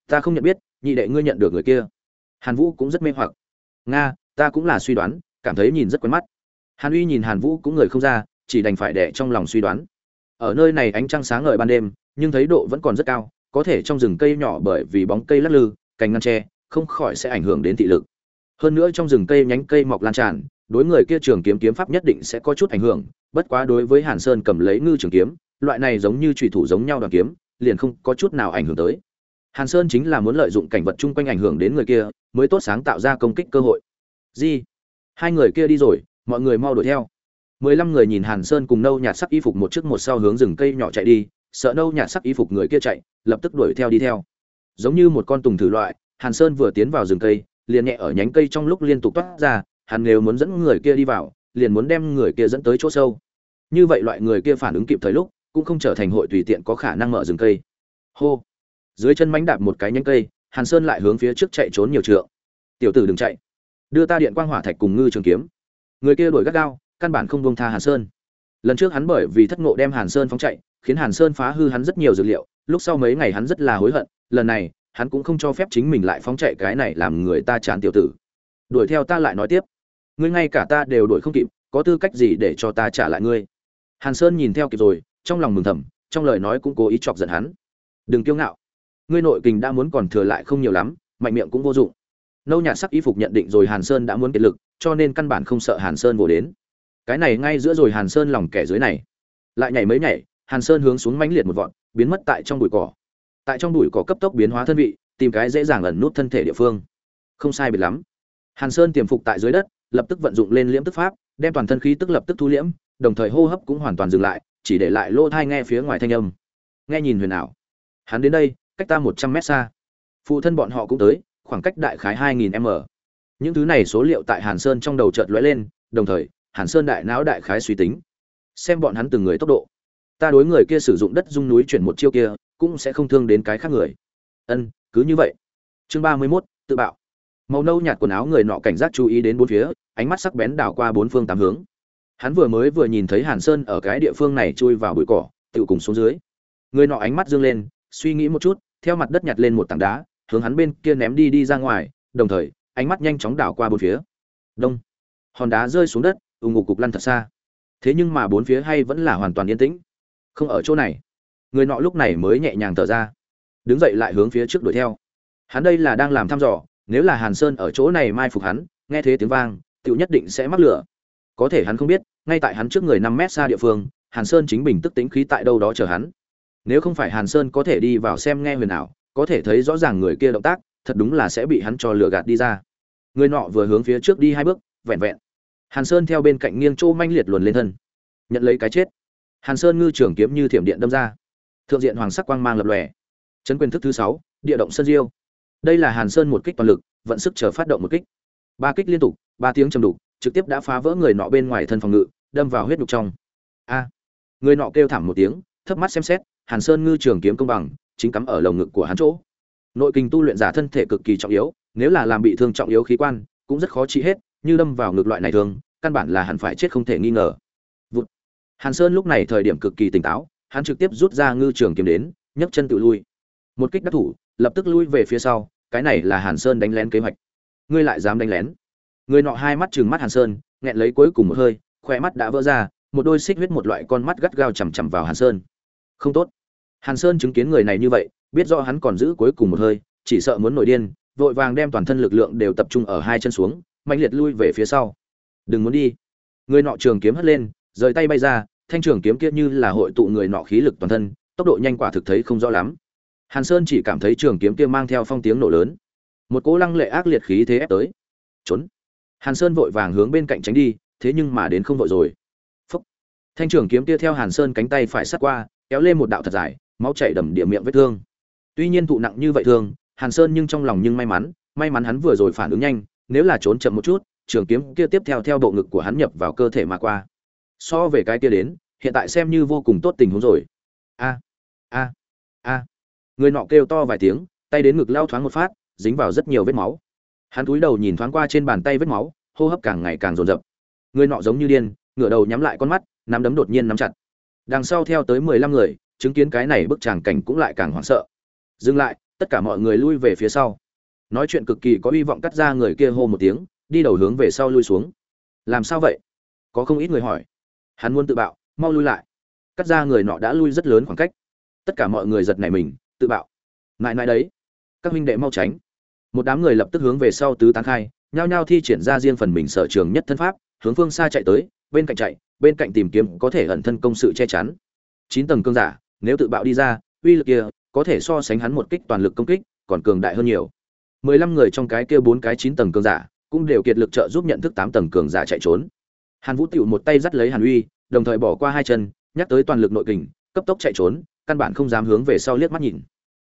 Ta không nhận biết, nhị đệ ngươi nhận được người kia. Hàn vũ cũng rất mê hoặc nga, ta cũng là suy đoán, cảm thấy nhìn rất quen mắt. Hàn uy nhìn hàn vũ cũng người không ra, chỉ đành phải đẻ trong lòng suy đoán. Ở nơi này ánh trăng sáng ngời ban đêm, nhưng thấy độ vẫn còn rất cao, có thể trong rừng cây nhỏ bởi vì bóng cây lắc lư, cành ngăn tre, không khỏi sẽ ảnh hưởng đến thị lực. Hơn nữa trong rừng cây nhánh cây mọc lan tràn, đối người kia trường kiếm kiếm pháp nhất định sẽ có chút ảnh hưởng, bất quá đối với hàn sơn cầm lấy ngư trường kiếm, loại này giống như trùy thủ giống nhau đoàn kiếm, liền không có chút nào ảnh hưởng tới. Hàn sơn chính là muốn lợi dụng cảnh vật chung quanh ảnh hưởng đến người kia mới tốt sáng tạo ra công kích cơ hội. Gì? Hai người kia đi rồi, mọi người mau đuổi theo. Mười lăm người nhìn hàn sơn cùng nâu nhạt sắc y phục một trước một sau hướng rừng cây nhỏ chạy đi, sợ nâu nhạt sắc y phục người kia chạy, lập tức đuổi theo đi theo. Giống như một con tùng thử loại, hàn sơn vừa tiến vào rừng cây, liền nhẹ ở nhánh cây trong lúc liên tục toát ra, hắn nếu muốn dẫn người kia đi vào, liền muốn đem người kia dẫn tới chỗ sâu. Như vậy loại người kia phản ứng kịp thời lúc, cũng không trở thành hội tùy tiện có khả năng mở rừng cây. Hô! Dưới chân mánh đạp một cái nhánh cây hàn sơn lại hướng phía trước chạy trốn nhiều trượng. Tiểu tử đừng chạy. Đưa ta điện quang hỏa thạch cùng ngư trường kiếm. Người kia đuổi gắt gao, căn bản không buông tha hàn sơn. Lần trước hắn bởi vì thất ngộ đem hàn sơn phóng chạy, khiến hàn sơn phá hư hắn rất nhiều dữ liệu, lúc sau mấy ngày hắn rất là hối hận, lần này, hắn cũng không cho phép chính mình lại phóng chạy cái này làm người ta chán tiểu tử. Đuổi theo ta lại nói tiếp. Ngươi ngay cả ta đều đuổi không kịp, có tư cách gì để cho ta trả lại ngươi? Hàn sơn nhìn theo kịp rồi, trong lòng mừng thầm, trong lời nói cũng cố ý chọc giận hắn. Đừng kiêu ngạo ngươi nội kình đã muốn còn thừa lại không nhiều lắm, mạnh miệng cũng vô dụng. Nâu nhạt sắc y phục nhận định rồi hàn sơn đã muốn kiệt lực, cho nên căn bản không sợ hàn sơn vồ đến. Cái này ngay giữa rồi hàn sơn lòng kẻ dưới này. Lại nhảy mấy nhảy, hàn sơn hướng xuống mãnh liệt một vọt, biến mất tại trong bụi cỏ. Tại trong bụi cỏ cấp tốc biến hóa thân vị, tìm cái dễ dàng ẩn nút thân thể địa phương. Không sai biệt lắm. Hàn sơn tiềm phục tại dưới đất, lập tức vận dụng lên liễm tức pháp, đem toàn thân khí tức lập tức thu liễm, đồng thời hô hấp cũng hoàn toàn dừng lại, chỉ để lại lỗ thai nghe phía ngoài thanh âm. Nghe nhìn huyền ảo. Hắn đến đây cách ta một trăm mét xa. Phụ thân bọn họ cũng tới, khoảng cách đại khái hai nghìn m. Những thứ này số liệu tại hàn sơn trong đầu chợt lóe lên, đồng thời, hàn sơn đại não đại khái suy tính. Xem bọn hắn từng người tốc độ. Ta đối người kia sử dụng đất dung núi chuyển một chiêu kia, cũng sẽ không thương đến cái khác người. Ân, cứ như vậy. Chương ba mươi mốt, tự bạo. Màu nâu nhạt quần áo người nọ cảnh giác chú ý đến bốn phía, ánh mắt sắc bén đảo qua bốn phương tám hướng. Hắn vừa mới vừa nhìn thấy hàn sơn ở cái địa phương này chui vào bụi cỏ, tự cùng xuống dưới. Người nọ ánh mắt dương lên, suy nghĩ một chút theo mặt đất nhặt lên một tảng đá, hướng hắn bên kia ném đi đi ra ngoài, đồng thời, ánh mắt nhanh chóng đảo qua bốn phía. Đông. Hòn đá rơi xuống đất, ù ngục cục lăn thật xa. Thế nhưng mà bốn phía hay vẫn là hoàn toàn yên tĩnh. Không ở chỗ này. Người nọ lúc này mới nhẹ nhàng thở ra. Đứng dậy lại hướng phía trước đuổi theo. Hắn đây là đang làm thăm dò, nếu là hàn sơn ở chỗ này mai phục hắn, nghe thế tiếng vang tựu nhất định sẽ mắc lửa. Có thể hắn không biết, ngay tại hắn trước người năm mét xa địa phương, hàn sơn chính bình tức tính khí tại đâu đó chờ hắn nếu không phải hàn sơn có thể đi vào xem nghe huyền ảo, có thể thấy rõ ràng người kia động tác, thật đúng là sẽ bị hắn cho lừa gạt đi ra. Người nọ vừa hướng phía trước đi hai bước, vẹn vẹn. Hàn sơn theo bên cạnh nghiêng chỗ manh liệt luồn lên thân. Nhận lấy cái chết. Hàn sơn ngư trưởng kiếm như thiểm điện đâm ra. Thượng diện hoàng sắc quang mang lập lòe. Chấn quyền thức thứ sáu, địa động sơn diêu. Đây là hàn sơn một kích toàn lực, vận sức chờ phát động một kích. Ba kích liên tục, ba tiếng chầm đục, trực tiếp đã phá vỡ người nọ bên ngoài thân phòng ngự, đâm vào huyết nhục trong. A. Người nọ kêu thảm một tiếng, thấp mắt xem xét hàn sơn ngư trường kiếm công bằng, chính cắm ở lồng ngực của hắn chỗ. Nội kinh tu luyện giả thân thể cực kỳ trọng yếu, nếu là làm bị thương trọng yếu khí quan, cũng rất khó trị hết, như đâm vào ngực loại này thương căn bản là hẳn phải chết không thể nghi ngờ. Vụt. hàn sơn lúc này thời điểm cực kỳ tỉnh táo, hắn trực tiếp rút ra ngư trường kiếm đến, nhấc chân tự lui. Một kích đắc thủ, lập tức lui về phía sau, cái này là hàn sơn đánh lén kế hoạch. Ngươi lại dám đánh lén. Người nọ hai mắt trừng mắt hàn sơn, nghẹn lấy cuối cùng một hơi khoe mắt đã vỡ ra, một đôi xích huyết một loại con mắt gắt gao chằm chằm vào hàn sơn. Không tốt hàn sơn chứng kiến người này như vậy, biết rõ hắn còn giữ cuối cùng một hơi, chỉ sợ muốn nổi điên, vội vàng đem toàn thân lực lượng đều tập trung ở hai chân xuống mạnh liệt lui về phía sau. Đừng muốn đi. Người nọ trường kiếm hất lên, rời tay bay ra, thanh trường kiếm kia như là hội tụ người nọ khí lực toàn thân, tốc độ nhanh quả thực thấy không rõ lắm. Hàn sơn chỉ cảm thấy trường kiếm kia mang theo phong tiếng nổ lớn. Một cỗ lăng lệ ác liệt khí thế ép tới. Trốn. Hàn sơn vội vàng hướng bên cạnh tránh đi, thế nhưng mà đến không vội rồi. Phúc. thanh trường kiếm kia theo hàn sơn cánh tay phải sát qua, kéo lên một đạo thật dài máu chảy đầm địa miệng vết thương. Tuy nhiên thụ nặng như vậy thương hàn sơn nhưng trong lòng nhưng may mắn may mắn hắn vừa rồi phản ứng nhanh, nếu là trốn chậm một chút, trường kiếm kia tiếp theo theo bộ ngực của hắn nhập vào cơ thể mà qua. So về cái kia đến, hiện tại xem như vô cùng tốt tình huống rồi. A a a. Người nọ kêu to vài tiếng, tay đến ngực lao thoáng một phát, dính vào rất nhiều vết máu. Hắn cúi đầu nhìn thoáng qua trên bàn tay vết máu, hô hấp càng ngày càng rồn rập người nọ giống như điên, ngửa đầu nhắm lại con mắt, nắm đấm đột nhiên nắm chặt. Đằng sau theo tới mười lăm người chứng kiến cái này bức tràng cảnh cũng lại càng hoảng sợ. Dừng lại, tất cả mọi người lui về phía sau. Nói chuyện cực kỳ có hy vọng cắt ra người kia hô một tiếng, đi đầu hướng về sau lui xuống. Làm sao vậy? Có không ít người hỏi. Hắn muốn tự bạo, mau lui lại. Cắt ra người nọ đã lui rất lớn khoảng cách. Tất cả mọi người giật nảy mình, tự bạo. Ngại ngại đấy. Các huynh đệ mau tránh. Một đám người lập tức hướng về sau tứ tán khai, nhao nhao thi triển ra riêng phần mình sở trường nhất thân pháp, hướng phương xa chạy tới, bên cạnh chạy, bên cạnh tìm kiếm có thể ẩn thân công sự che chắn. Chín tầng cương giả nếu tự bạo đi ra, uy lực kia có thể so sánh hắn một kích toàn lực công kích, còn cường đại hơn nhiều. Mười lăm người trong cái kia bốn cái chín tầng cường giả cũng đều kiệt lực trợ giúp nhận thức tám tầng cường giả chạy trốn. Hàn vũ tựu một tay dắt lấy hàn uy, đồng thời bỏ qua hai chân, nhắc tới toàn lực nội kình, cấp tốc chạy trốn, căn bản không dám hướng về sau liếc mắt nhìn.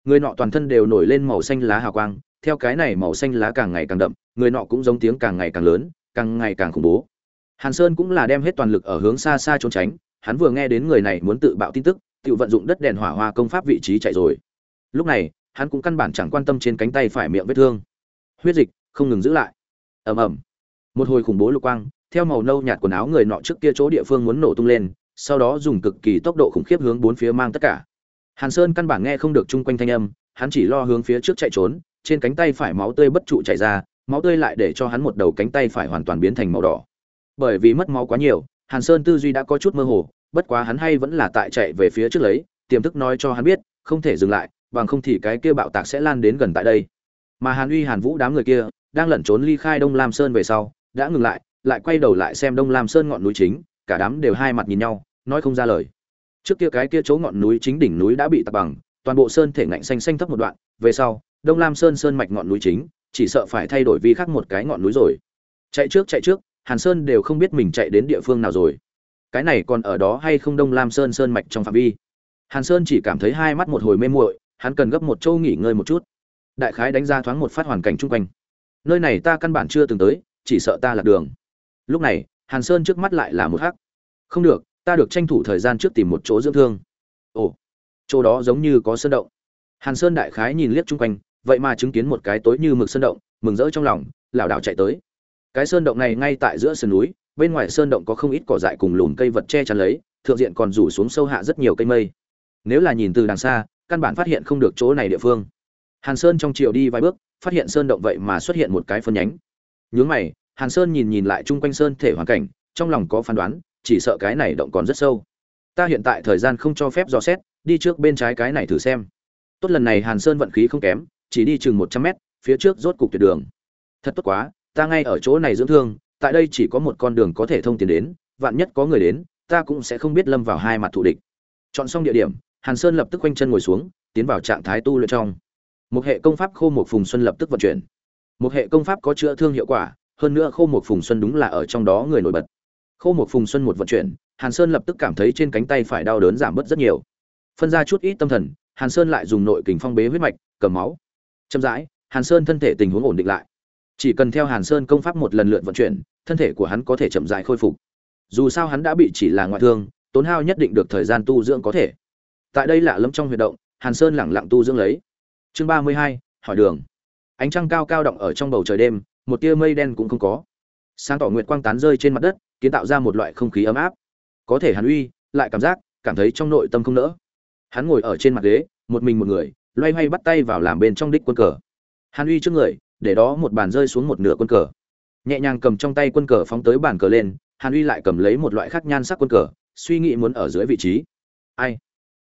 Người nọ toàn thân đều nổi lên màu xanh lá hào quang, theo cái này màu xanh lá càng ngày càng đậm, người nọ cũng giống tiếng càng ngày càng lớn, càng ngày càng khủng bố. Hàn sơn cũng là đem hết toàn lực ở hướng xa xa trốn tránh, hắn vừa nghe đến người này muốn tự bạo tin tức tự vận dụng đất đèn hỏa hoa công pháp vị trí chạy rồi. Lúc này, hắn cũng căn bản chẳng quan tâm trên cánh tay phải miệng vết thương. Huyết dịch, không ngừng giữ lại. Ầm ầm. Một hồi khủng bố lục quang, theo màu nâu nhạt quần áo người nọ trước kia chỗ địa phương muốn nổ tung lên, sau đó dùng cực kỳ tốc độ khủng khiếp hướng bốn phía mang tất cả. Hàn sơn căn bản nghe không được chung quanh thanh âm, hắn chỉ lo hướng phía trước chạy trốn, trên cánh tay phải máu tươi bất trụ chảy ra, máu tươi lại để cho hắn một đầu cánh tay phải hoàn toàn biến thành màu đỏ. Bởi vì mất máu quá nhiều, hàn sơn tư duy đã có chút mơ hồ bất quá hắn hay vẫn là tại chạy về phía trước lấy, tiềm thức nói cho hắn biết, không thể dừng lại, bằng không thì cái kia bạo tạc sẽ lan đến gần tại đây. Mà hàn uy, hàn vũ đám người kia, đang lẩn trốn ly khai đông lam sơn về sau, đã ngừng lại lại quay đầu lại xem đông lam sơn ngọn núi chính, cả đám đều hai mặt nhìn nhau, nói không ra lời. Trước kia cái kia chỗ ngọn núi chính đỉnh núi đã bị tạc bằng, toàn bộ sơn thể ngạnh xanh xanh thấp một đoạn, về sau, đông lam sơn sơn mạch ngọn núi chính, chỉ sợ phải thay đổi vi khác một cái ngọn núi rồi. Chạy trước chạy trước, hàn sơn đều không biết mình chạy đến địa phương nào rồi cái này còn ở đó hay không đông lam sơn sơn mạch trong phạm vi? Hàn sơn chỉ cảm thấy hai mắt một hồi mê muội, hắn cần gấp một châu nghỉ ngơi một chút. Đại khái đánh ra thoáng một phát hoàn cảnh chung quanh. Nơi này ta căn bản chưa từng tới, chỉ sợ ta lạc đường. Lúc này, hàn sơn trước mắt lại là một hắc. Không được, ta được tranh thủ thời gian trước tìm một chỗ dưỡng thương. Ồ, chỗ đó giống như có sơn động. Hàn sơn đại khái nhìn liếc chung quanh, vậy mà chứng kiến một cái tối như mực sơn động, mừng rỡ trong lòng, lảo đảo chạy tới. Cái sơn động này ngay tại giữa sườn núi bên ngoài sơn động có không ít cỏ dại cùng lùn cây vật che chắn lấy, thượng diện còn rủ xuống sâu hạ rất nhiều cây mây. Nếu là nhìn từ đằng xa, căn bản phát hiện không được chỗ này địa phương. Hàn sơn trong chiều đi vài bước, phát hiện sơn động vậy mà xuất hiện một cái phân nhánh. Nhướng mày, hàn sơn nhìn nhìn lại chung quanh sơn thể hoàn cảnh, trong lòng có phán đoán, chỉ sợ cái này động còn rất sâu. Ta hiện tại thời gian không cho phép dò xét, đi trước bên trái cái này thử xem. Tốt lần này hàn sơn vận khí không kém, chỉ đi chừng một trăm mét, phía trước rốt cục tuyệt đường. Thật tốt quá, ta ngay ở chỗ này dưỡng thương tại đây chỉ có một con đường có thể thông tiền đến, vạn nhất có người đến, ta cũng sẽ không biết lâm vào hai mặt thù địch. Chọn xong địa điểm, hàn sơn lập tức quanh chân ngồi xuống, tiến vào trạng thái tu luyện trong. Một hệ công pháp khô một phùng xuân lập tức vận chuyển. Một hệ công pháp có chữa thương hiệu quả, hơn nữa khô một phùng xuân đúng là ở trong đó người nổi bật. Khô một phùng xuân một vận chuyển, hàn sơn lập tức cảm thấy trên cánh tay phải đau đớn giảm bớt rất nhiều. Phân ra chút ít tâm thần, hàn sơn lại dùng nội kình phong bế huyết mạch, cầm máu. Chậm rãi, hàn sơn thân thể tình huống ổn định lại chỉ cần theo hàn sơn công pháp một lần lượt vận chuyển, thân thể của hắn có thể chậm rãi khôi phục. Dù sao hắn đã bị chỉ là ngoại thương, tốn hao nhất định được thời gian tu dưỡng có thể. Tại đây lạ lẫm trong huy động, hàn sơn lẳng lặng tu dưỡng lấy. Chương ba mươi hai, hỏi đường. Ánh trăng cao cao động ở trong bầu trời đêm, một tia mây đen cũng không có. Sáng tỏ nguyệt quang tán rơi trên mặt đất, kiến tạo ra một loại không khí ấm áp. Có thể hàn uy lại cảm giác, cảm thấy trong nội tâm không nỡ. Hắn ngồi ở trên mặt ghế, một mình một người, loay hoay bắt tay vào làm bên trong đích quân cờ. Hàn uy trước người để đó một bàn rơi xuống một nửa quân cờ. Nhẹ nhàng cầm trong tay quân cờ phóng tới bàn cờ lên, hàn uy lại cầm lấy một loại khác nhan sắc quân cờ, suy nghĩ muốn ở dưới vị trí. Ai?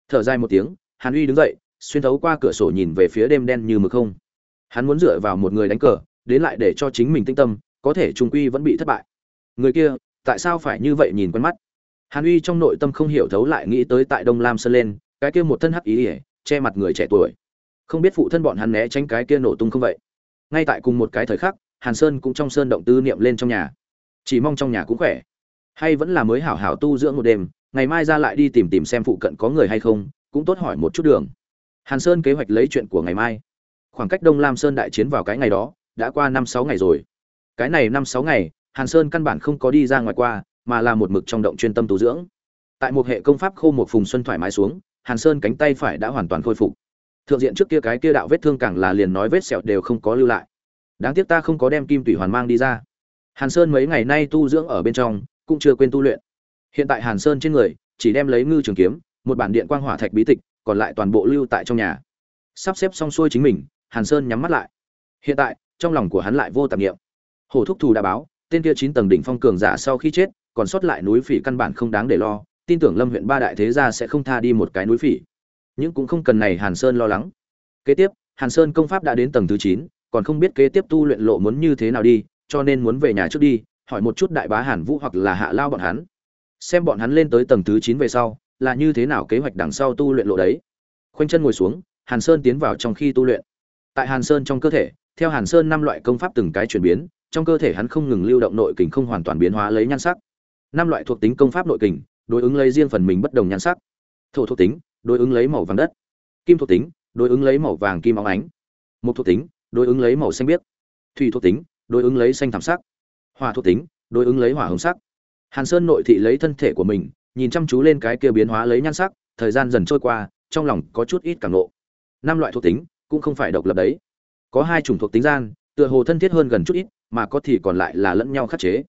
Thở dài một tiếng, hàn uy đứng dậy, xuyên thấu qua cửa sổ nhìn về phía đêm đen như mực không. Hắn muốn dựa vào một người đánh cờ, đến lại để cho chính mình tinh tâm, có thể trung quy vẫn bị thất bại. Người kia, tại sao phải như vậy nhìn quen mắt? Hàn uy trong nội tâm không hiểu thấu lại nghĩ tới tại đông lam sơn lên, cái kia một thân hắc ý ỉa che mặt người trẻ tuổi. Không biết phụ thân bọn hắn né tránh cái kia nổ tung không vậy? Ngay tại cùng một cái thời khắc, hàn sơn cũng trong sơn động tư niệm lên trong nhà. Chỉ mong trong nhà cũng khỏe. Hay vẫn là mới hảo hảo tu dưỡng một đêm, ngày mai ra lại đi tìm tìm xem phụ cận có người hay không, cũng tốt hỏi một chút đường. Hàn sơn kế hoạch lấy chuyện của ngày mai. Khoảng cách đông lam sơn đại chiến vào cái ngày đó, đã qua năm sáu ngày rồi. Cái này năm sáu ngày, hàn sơn căn bản không có đi ra ngoài qua, mà là một mực trong động chuyên tâm tu dưỡng. Tại một hệ công pháp khô một phùng xuân thoải mái xuống, hàn sơn cánh tay phải đã hoàn toàn khôi phục thượng diện trước kia cái kia đạo vết thương càng là liền nói vết sẹo đều không có lưu lại. Đáng tiếc ta không có đem kim tủy hoàn mang đi ra. Hàn sơn mấy ngày nay tu dưỡng ở bên trong, cũng chưa quên tu luyện. Hiện tại hàn sơn trên người, chỉ đem lấy ngư trường kiếm, một bản điện quang hỏa thạch bí tịch, còn lại toàn bộ lưu tại trong nhà. Sắp xếp xong xuôi chính mình, hàn sơn nhắm mắt lại. Hiện tại, trong lòng của hắn lại vô tạp nghiệm hồ thúc thù đã báo, tên kia chín tầng đỉnh phong cường giả sau khi chết, còn sót lại núi phỉ căn bản không đáng để lo, tin tưởng lâm huyện ba đại thế gia sẽ không tha đi một cái núi phỉ nhưng cũng không cần này hàn sơn lo lắng. Kế tiếp, hàn sơn công pháp đã đến tầng thứ chín, còn không biết kế tiếp tu luyện lộ muốn như thế nào đi, cho nên muốn về nhà trước đi, hỏi một chút đại bá hàn vũ hoặc là hạ lao bọn hắn. Xem bọn hắn lên tới tầng thứ chín về sau, là như thế nào kế hoạch đằng sau tu luyện lộ đấy. Khoanh chân ngồi xuống, hàn sơn tiến vào trong khi tu luyện. Tại hàn sơn trong cơ thể, theo hàn sơn năm loại công pháp từng cái chuyển biến, trong cơ thể hắn không ngừng lưu động nội kình không hoàn toàn biến hóa lấy nhan sắc. Năm loại thuộc tính công pháp nội kình, đối ứng lấy riêng phần mình bất đồng nhan sắc. Thổ thuộc tính đối ứng lấy màu vàng đất. Kim thuộc tính, đối ứng lấy màu vàng kim óng ánh. Mộc thuộc tính, đối ứng lấy màu xanh biếc. Thủy thuộc tính, đối ứng lấy xanh thảm sắc. Hỏa thuộc tính, đối ứng lấy hỏa hồng sắc. Hàn sơn nội thị lấy thân thể của mình, nhìn chăm chú lên cái kia biến hóa lấy nhan sắc, thời gian dần trôi qua, trong lòng có chút ít cảm nộ năm loại thuộc tính, cũng không phải độc lập đấy. Có hai chủng thuộc tính gian, tựa hồ thân thiết hơn gần chút ít, mà có thì còn lại là lẫn nhau khắc chế.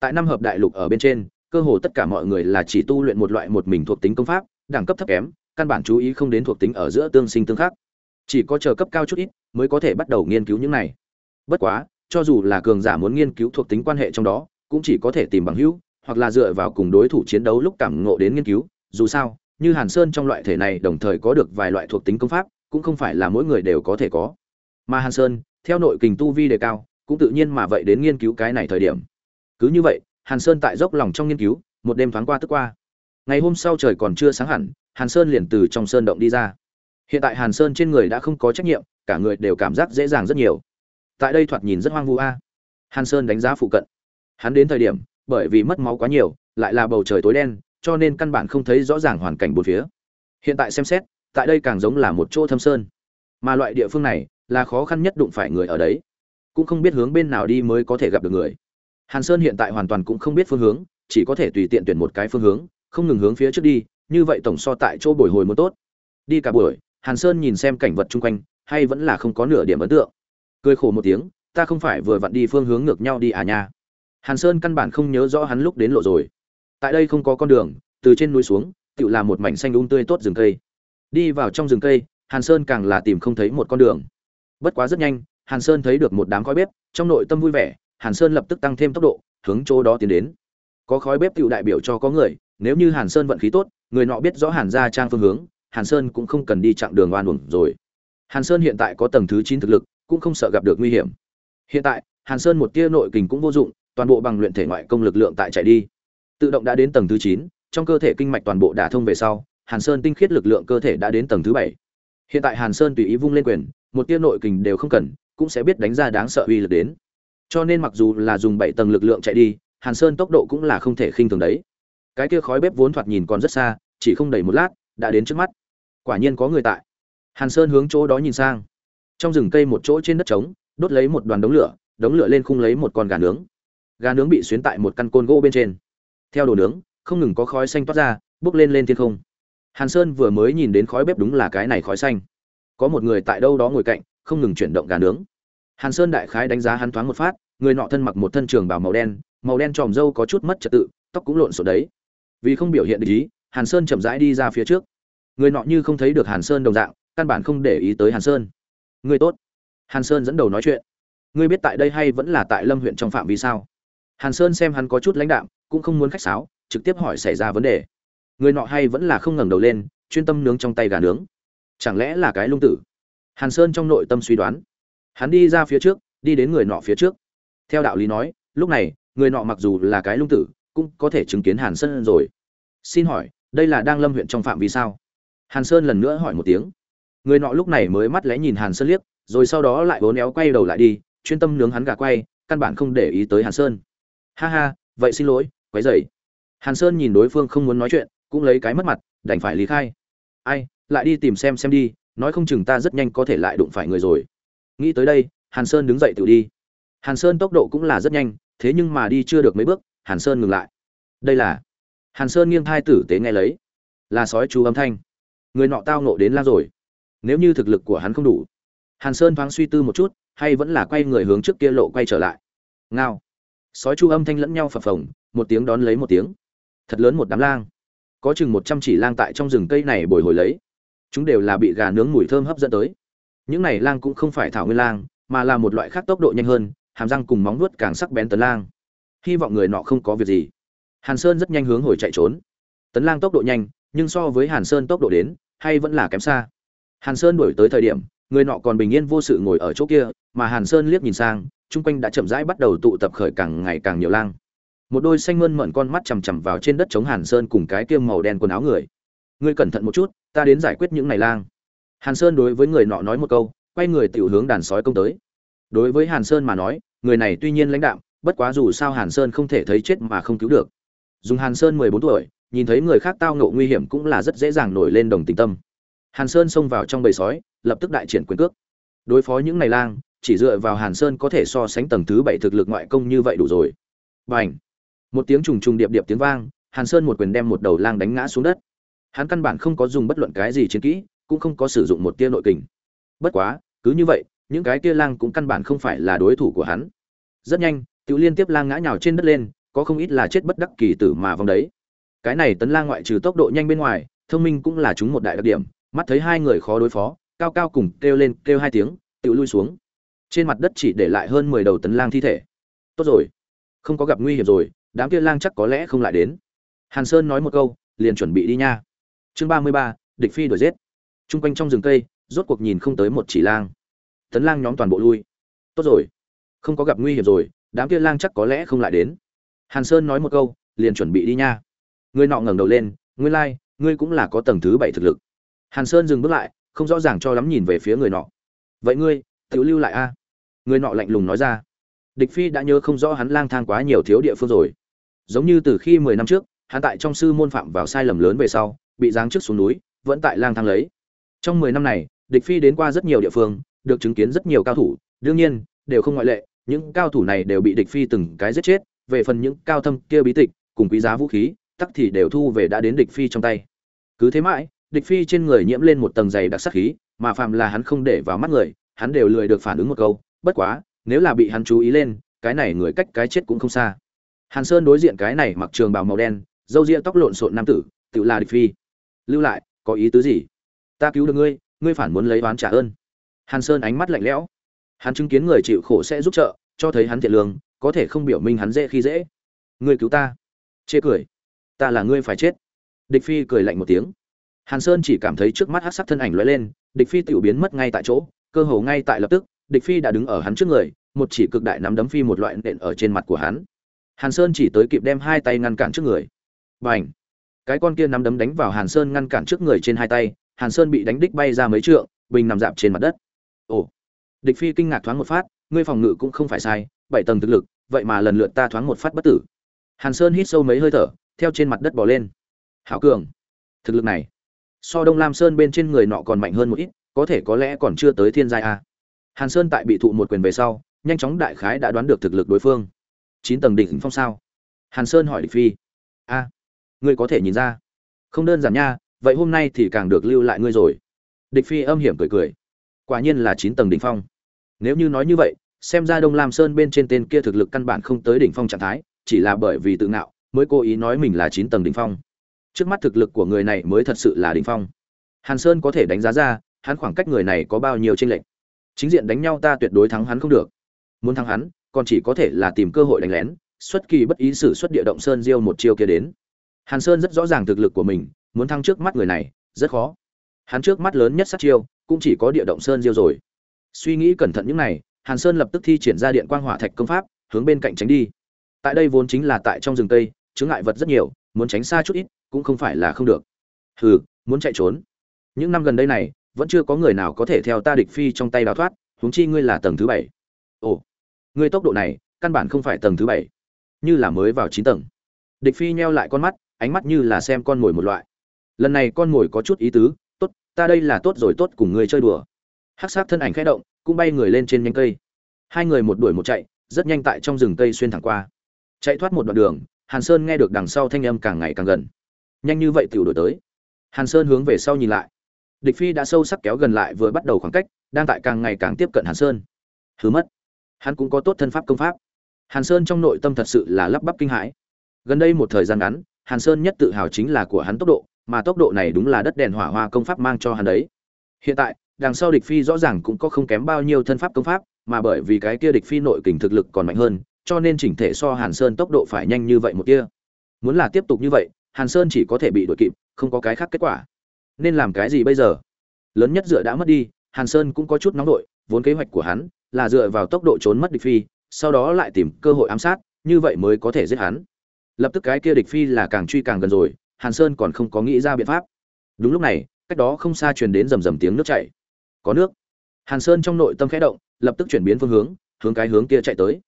Tại năm hợp đại lục ở bên trên, cơ hồ tất cả mọi người là chỉ tu luyện một loại một mình thuộc tính công pháp, đẳng cấp thấp kém căn bản chú ý không đến thuộc tính ở giữa tương sinh tương khắc. Chỉ có chờ cấp cao chút ít mới có thể bắt đầu nghiên cứu những này. Bất quá, cho dù là cường giả muốn nghiên cứu thuộc tính quan hệ trong đó, cũng chỉ có thể tìm bằng hữu, hoặc là dựa vào cùng đối thủ chiến đấu lúc cảm ngộ đến nghiên cứu. Dù sao, như hàn sơn trong loại thể này đồng thời có được vài loại thuộc tính công pháp, cũng không phải là mỗi người đều có thể có. Mà hàn sơn, theo nội kình tu vi đề cao, cũng tự nhiên mà vậy đến nghiên cứu cái này thời điểm. Cứ như vậy, hàn sơn tại dốc lòng trong nghiên cứu, một đêm thoáng qua tức qua. Ngày hôm sau trời còn chưa sáng hẳn hàn sơn liền từ trong sơn động đi ra. Hiện tại hàn sơn trên người đã không có trách nhiệm, cả người đều cảm giác dễ dàng rất nhiều. Tại đây thoạt nhìn rất hoang vu a. Hàn sơn đánh giá phụ cận. Hắn đến thời điểm, bởi vì mất máu quá nhiều, lại là bầu trời tối đen, cho nên căn bản không thấy rõ ràng hoàn cảnh bốn phía. Hiện tại xem xét, tại đây càng giống là một chỗ thâm sơn. Mà loại địa phương này, là khó khăn nhất đụng phải người ở đấy. Cũng không biết hướng bên nào đi mới có thể gặp được người. Hàn sơn hiện tại hoàn toàn cũng không biết phương hướng, chỉ có thể tùy tiện tuyển một cái phương hướng, không ngừng hướng phía trước đi như vậy tổng so tại chỗ bồi hồi muốn tốt. Đi cả buổi, hàn sơn nhìn xem cảnh vật chung quanh, hay vẫn là không có nửa điểm ấn tượng. Cười khổ một tiếng, ta không phải vừa vặn đi phương hướng ngược nhau đi à nha. Hàn sơn căn bản không nhớ rõ hắn lúc đến lộ rồi. Tại đây không có con đường, từ trên núi xuống tự là một mảnh xanh um tươi tốt rừng cây. Đi vào trong rừng cây, hàn sơn càng là tìm không thấy một con đường. Bất quá rất nhanh, hàn sơn thấy được một đám khói bếp, trong nội tâm vui vẻ, hàn sơn lập tức tăng thêm tốc độ, hướng chỗ đó tiến đến. Có khói bếp tự đại biểu cho có người, nếu như hàn sơn vận khí tốt người nọ biết rõ hàn gia trang phương hướng, hàn sơn cũng không cần đi chặng đường oan uổng rồi. Hàn sơn hiện tại có tầng thứ chín thực lực, cũng không sợ gặp được nguy hiểm. Hiện tại, hàn sơn một tia nội kình cũng vô dụng, toàn bộ bằng luyện thể ngoại công lực lượng tại chạy đi. Tự động đã đến tầng thứ chín, trong cơ thể kinh mạch toàn bộ đả thông về sau, hàn sơn tinh khiết lực lượng cơ thể đã đến tầng thứ bảy. Hiện tại hàn sơn tùy ý vung lên quyền, một tia nội kình đều không cần, cũng sẽ biết đánh ra đáng sợ uy lực đến. Cho nên mặc dù là dùng bảy tầng lực lượng chạy đi, hàn sơn tốc độ cũng là không thể khinh thường đấy cái kia khói bếp vốn thoạt nhìn còn rất xa, chỉ không đầy một lát, đã đến trước mắt. Quả nhiên có người tại. Hàn sơn hướng chỗ đó nhìn sang. Trong rừng cây một chỗ trên đất trống, đốt lấy một đoàn đống lửa đống lửa lên khung lấy một con gà nướng. Gà nướng bị xuyến tại một căn côn gỗ bên trên. Theo đồ nướng, không ngừng có khói xanh toát ra, bốc lên lên thiên không. Hàn sơn vừa mới nhìn đến khói bếp đúng là cái này khói xanh. Có một người tại đâu đó ngồi cạnh, không ngừng chuyển động gà nướng. Hàn sơn đại khái đánh giá hắn thoáng một phát, người nọ thân mặc một thân trường bào màu đen màu đen tròm râu có chút mất trật tự, tóc cũng lộn xộn đấy vì không biểu hiện được ý, hàn sơn chậm rãi đi ra phía trước. Người nọ như không thấy được hàn sơn đồng dạng, căn bản không để ý tới hàn sơn. Người tốt. Hàn sơn dẫn đầu nói chuyện. Ngươi biết tại đây hay vẫn là tại lâm huyện trong phạm vi sao? Hàn sơn xem hắn có chút lãnh đạm, cũng không muốn khách sáo, trực tiếp hỏi xảy ra vấn đề. Người nọ hay vẫn là không ngẩng đầu lên, chuyên tâm nướng trong tay gà nướng. Chẳng lẽ là cái lung tử? Hàn sơn trong nội tâm suy đoán. Hắn đi ra phía trước, đi đến người nọ phía trước. Theo đạo lý nói, lúc này, người nọ mặc dù là cái lung tử cũng có thể chứng kiến hàn sơn rồi. Xin hỏi, đây là đang lâm huyện trong phạm vi sao? Hàn sơn lần nữa hỏi một tiếng. Người nọ lúc này mới mắt lẽ nhìn hàn sơn liếc, rồi sau đó lại bốn éo quay đầu lại đi, chuyên tâm nướng hắn gà quay, căn bản không để ý tới hàn sơn. Ha ha, vậy xin lỗi, quấy rầy. hàn sơn nhìn đối phương không muốn nói chuyện, cũng lấy cái mất mặt, đành phải lý khai. Ai, lại đi tìm xem xem đi, nói không chừng ta rất nhanh có thể lại đụng phải người rồi. Nghĩ tới đây, hàn sơn đứng dậy tự đi. Hàn sơn tốc độ cũng là rất nhanh, thế nhưng mà đi chưa được mấy bước hàn sơn ngừng lại. Đây là? Hàn sơn nghiêng thai tử tế nghe lấy. Là sói chú âm thanh. Người nọ tao nộ đến la rồi. Nếu như thực lực của hắn không đủ. Hàn sơn thoáng suy tư một chút, hay vẫn là quay người hướng trước kia lộ quay trở lại. Ngao. Sói chu âm thanh lẫn nhau phập phồng, một tiếng đón lấy một tiếng. Thật lớn một đám lang. Có chừng một trăm chỉ lang tại trong rừng cây này bồi hồi lấy. Chúng đều là bị gà nướng mùi thơm hấp dẫn tới. Những này lang cũng không phải thảo nguyên lang, mà là một loại khác tốc độ nhanh hơn, hàm răng cùng móng nuốt càng sắc bén tấn lang hy vọng người nọ không có việc gì. Hàn sơn rất nhanh hướng hồi chạy trốn. Tấn lang tốc độ nhanh, nhưng so với hàn sơn tốc độ đến, hay vẫn là kém xa. Hàn sơn đuổi tới thời điểm, người nọ còn bình yên vô sự ngồi ở chỗ kia, mà hàn sơn liếc nhìn sang, chung quanh đã chậm rãi bắt đầu tụ tập khởi càng ngày càng nhiều lang. Một đôi xanh mơn mận con mắt chằm chằm vào trên đất chống hàn sơn cùng cái kiêm màu đen quần áo người. Ngươi cẩn thận một chút, ta đến giải quyết những này lang. Hàn sơn đối với người nọ nói một câu, quay người tiểu hướng đàn sói công tới. Đối với hàn sơn mà nói, người này tuy nhiên lãnh đạm bất quá dù sao hàn sơn không thể thấy chết mà không cứu được. Dùng hàn sơn mười bốn tuổi, nhìn thấy người khác tao ngộ nguy hiểm cũng là rất dễ dàng nổi lên đồng tình tâm. Hàn sơn xông vào trong bầy sói, lập tức đại triển quyền cước. Đối phó những này lang, chỉ dựa vào hàn sơn có thể so sánh tầng thứ bảy thực lực ngoại công như vậy đủ rồi. Bành! một tiếng trùng trùng điệp điệp tiếng vang, hàn sơn một quyền đem một đầu lang đánh ngã xuống đất. Hắn căn bản không có dùng bất luận cái gì chiến kỹ, cũng không có sử dụng một tia nội kình. Bất quá, cứ như vậy, những cái tia lang cũng căn bản không phải là đối thủ của hắn. Rất nhanh tự liên tiếp lang ngã nhào trên đất lên, có không ít là chết bất đắc kỳ tử mà vong đấy. Cái này tấn lang ngoại trừ tốc độ nhanh bên ngoài, thông minh cũng là chúng một đại đặc điểm. Mắt thấy hai người khó đối phó, cao cao cùng kêu lên, kêu hai tiếng tự lui xuống. Trên mặt đất chỉ để lại hơn mười đầu tấn lang thi thể. Tốt rồi, không có gặp nguy hiểm rồi, đám kia lang chắc có lẽ không lại đến. Hàn sơn nói một câu, liền chuẩn bị đi nha. Chương ba mươi ba, địch phi đuổi giết. T r u n g quanh trong rừng cây, rốt cuộc nhìn không tới một chỉ lang. Tấn lang nhóm toàn bộ lui. Tốt rồi, không có gặp nguy hiểm rồi đám kia lang chắc có lẽ không lại đến. Hàn sơn nói một câu liền chuẩn bị đi nha. Người nọ ngẩng đầu lên ngươi lai、like, ngươi cũng là có tầng thứ bảy thực lực. Hàn sơn dừng bước lại không rõ ràng cho lắm nhìn về phía người nọ. Vậy ngươi tự lưu lại a. Người nọ lạnh lùng nói ra. Địch phi đã nhớ không rõ hắn lang thang quá nhiều thiếu địa phương rồi. Giống như từ khi mười năm trước hắn tại trong sư môn phạm vào sai lầm lớn về sau bị giáng trước xuống núi vẫn tại lang thang lấy. Trong mười năm này địch phi đến qua rất nhiều địa phương được chứng kiến rất nhiều cao thủ đương nhiên đều không ngoại lệ những cao thủ này đều bị địch phi từng cái giết chết, về phần những cao thâm kia bí tịch, cùng quý giá vũ khí, tắc thì đều thu về đã đến địch phi trong tay. Cứ thế mãi, địch phi trên người nhiễm lên một tầng dày đặc sắc khí, mà phàm là hắn không để vào mắt người, hắn đều lười được phản ứng một câu, bất quá, nếu là bị hắn chú ý lên, cái này người cách cái chết cũng không xa. Hàn sơn đối diện cái này mặc trường bào màu đen, râu ria tóc lộn xộn nam tử tự là địch phi. Lưu lại, có ý tứ gì? Ta cứu được ngươi ngươi phản muốn lấy oán trả ơn. Hàn sơn ánh mắt lạnh lẽo hắn chứng kiến người chịu khổ sẽ giúp trợ cho thấy hắn thiện lương có thể không biểu minh hắn dễ khi dễ. Ngươi cứu ta. Chê cười. Ta là ngươi phải chết. Địch phi cười lạnh một tiếng. Hàn sơn chỉ cảm thấy trước mắt hát sắc thân ảnh lóe lên địch phi tiểu biến mất ngay tại chỗ cơ hồ ngay tại lập tức địch phi đã đứng ở hắn trước người một chỉ cực đại nắm đấm phi một loại nện ở trên mặt của hắn. Hàn sơn chỉ tới kịp đem hai tay ngăn cản trước người. Bành, cái con kia nắm đấm đánh vào hàn sơn ngăn cản trước người trên hai tay hàn sơn bị đánh đích bay ra mấy trượng bình nằm dạp trên mặt đất. Ồ! Địch phi kinh ngạc thoáng một phát, ngươi phòng ngự cũng không phải sai, bảy tầng thực lực, vậy mà lần lượt ta thoáng một phát bất tử. Hàn sơn hít sâu mấy hơi thở, theo trên mặt đất bò lên. Hảo cường, thực lực này, so đông lam sơn bên trên người nọ còn mạnh hơn một ít, có thể có lẽ còn chưa tới thiên giai a. Hàn sơn tại bị thụ một quyền về sau, nhanh chóng đại khái đã đoán được thực lực đối phương. Chín tầng đỉnh phong sao? Hàn sơn hỏi địch phi. A, ngươi có thể nhìn ra. Không đơn giản nha, vậy hôm nay thì càng được lưu lại ngươi rồi. Địch phi âm hiểm cười cười. Quả nhiên là chín tầng đỉnh phong nếu như nói như vậy, xem ra đông lam sơn bên trên tên kia thực lực căn bản không tới đỉnh phong trạng thái, chỉ là bởi vì tự ngạo mới cố ý nói mình là chín tầng đỉnh phong. Trước mắt thực lực của người này mới thật sự là đỉnh phong. Hàn sơn có thể đánh giá ra, hắn khoảng cách người này có bao nhiêu tranh lệch. Chính diện đánh nhau ta tuyệt đối thắng hắn không được. Muốn thắng hắn, còn chỉ có thể là tìm cơ hội đánh lén, xuất kỳ bất ý sử xuất địa động sơn diêu một chiêu kia đến. Hàn sơn rất rõ ràng thực lực của mình, muốn thắng trước mắt người này, rất khó. Hắn trước mắt lớn nhất sát chiêu, cũng chỉ có địa động sơn diêu rồi suy nghĩ cẩn thận những này, hàn sơn lập tức thi triển ra điện quang hỏa thạch công pháp, hướng bên cạnh tránh đi. Tại đây vốn chính là tại trong rừng tây, chướng ngại vật rất nhiều, muốn tránh xa chút ít, cũng không phải là không được. Hừ, muốn chạy trốn. Những năm gần đây này, vẫn chưa có người nào có thể theo ta địch phi trong tay đào thoát, huống chi ngươi là tầng thứ bảy. Ồ, ngươi tốc độ này, căn bản không phải tầng thứ bảy, như là mới vào chín tầng. Địch phi nheo lại con mắt, ánh mắt như là xem con mồi một loại. Lần này con mồi có chút ý tứ, tốt, ta đây là tốt rồi tốt cùng ngươi chơi đùa hắc sát thân ảnh khẽ động, cũng bay người lên trên nhánh cây. Hai người một đuổi một chạy, rất nhanh tại trong rừng cây xuyên thẳng qua. Chạy thoát một đoạn đường, hàn sơn nghe được đằng sau thanh âm càng ngày càng gần. Nhanh như vậy tiểu đổi tới. Hàn sơn hướng về sau nhìn lại. Địch phi đã sâu sắc kéo gần lại vừa bắt đầu khoảng cách, đang tại càng ngày càng tiếp cận hàn sơn. Hứa mất. Hắn cũng có tốt thân pháp công pháp. Hàn sơn trong nội tâm thật sự là lắp bắp kinh hãi. Gần đây một thời gian ngắn, hàn sơn nhất tự hào chính là của hắn tốc độ, mà tốc độ này đúng là đất đèn hỏa hoa công pháp mang cho hắn đấy. Hiện tại đằng sau địch phi rõ ràng cũng có không kém bao nhiêu thân pháp công pháp, mà bởi vì cái kia địch phi nội kình thực lực còn mạnh hơn, cho nên chỉnh thể so hàn sơn tốc độ phải nhanh như vậy một kia. Muốn là tiếp tục như vậy, hàn sơn chỉ có thể bị đuổi kịp, không có cái khác kết quả. Nên làm cái gì bây giờ? Lớn nhất dựa đã mất đi, hàn sơn cũng có chút nóng đội vốn kế hoạch của hắn là dựa vào tốc độ trốn mất địch phi, sau đó lại tìm cơ hội ám sát, như vậy mới có thể giết hắn. Lập tức cái kia địch phi là càng truy càng gần rồi, hàn sơn còn không có nghĩ ra biện pháp. Đúng lúc này, cách đó không xa truyền đến rầm rầm tiếng nước chảy có nước. Hàn sơn trong nội tâm khẽ động, lập tức chuyển biến phương hướng hướng cái hướng kia chạy tới.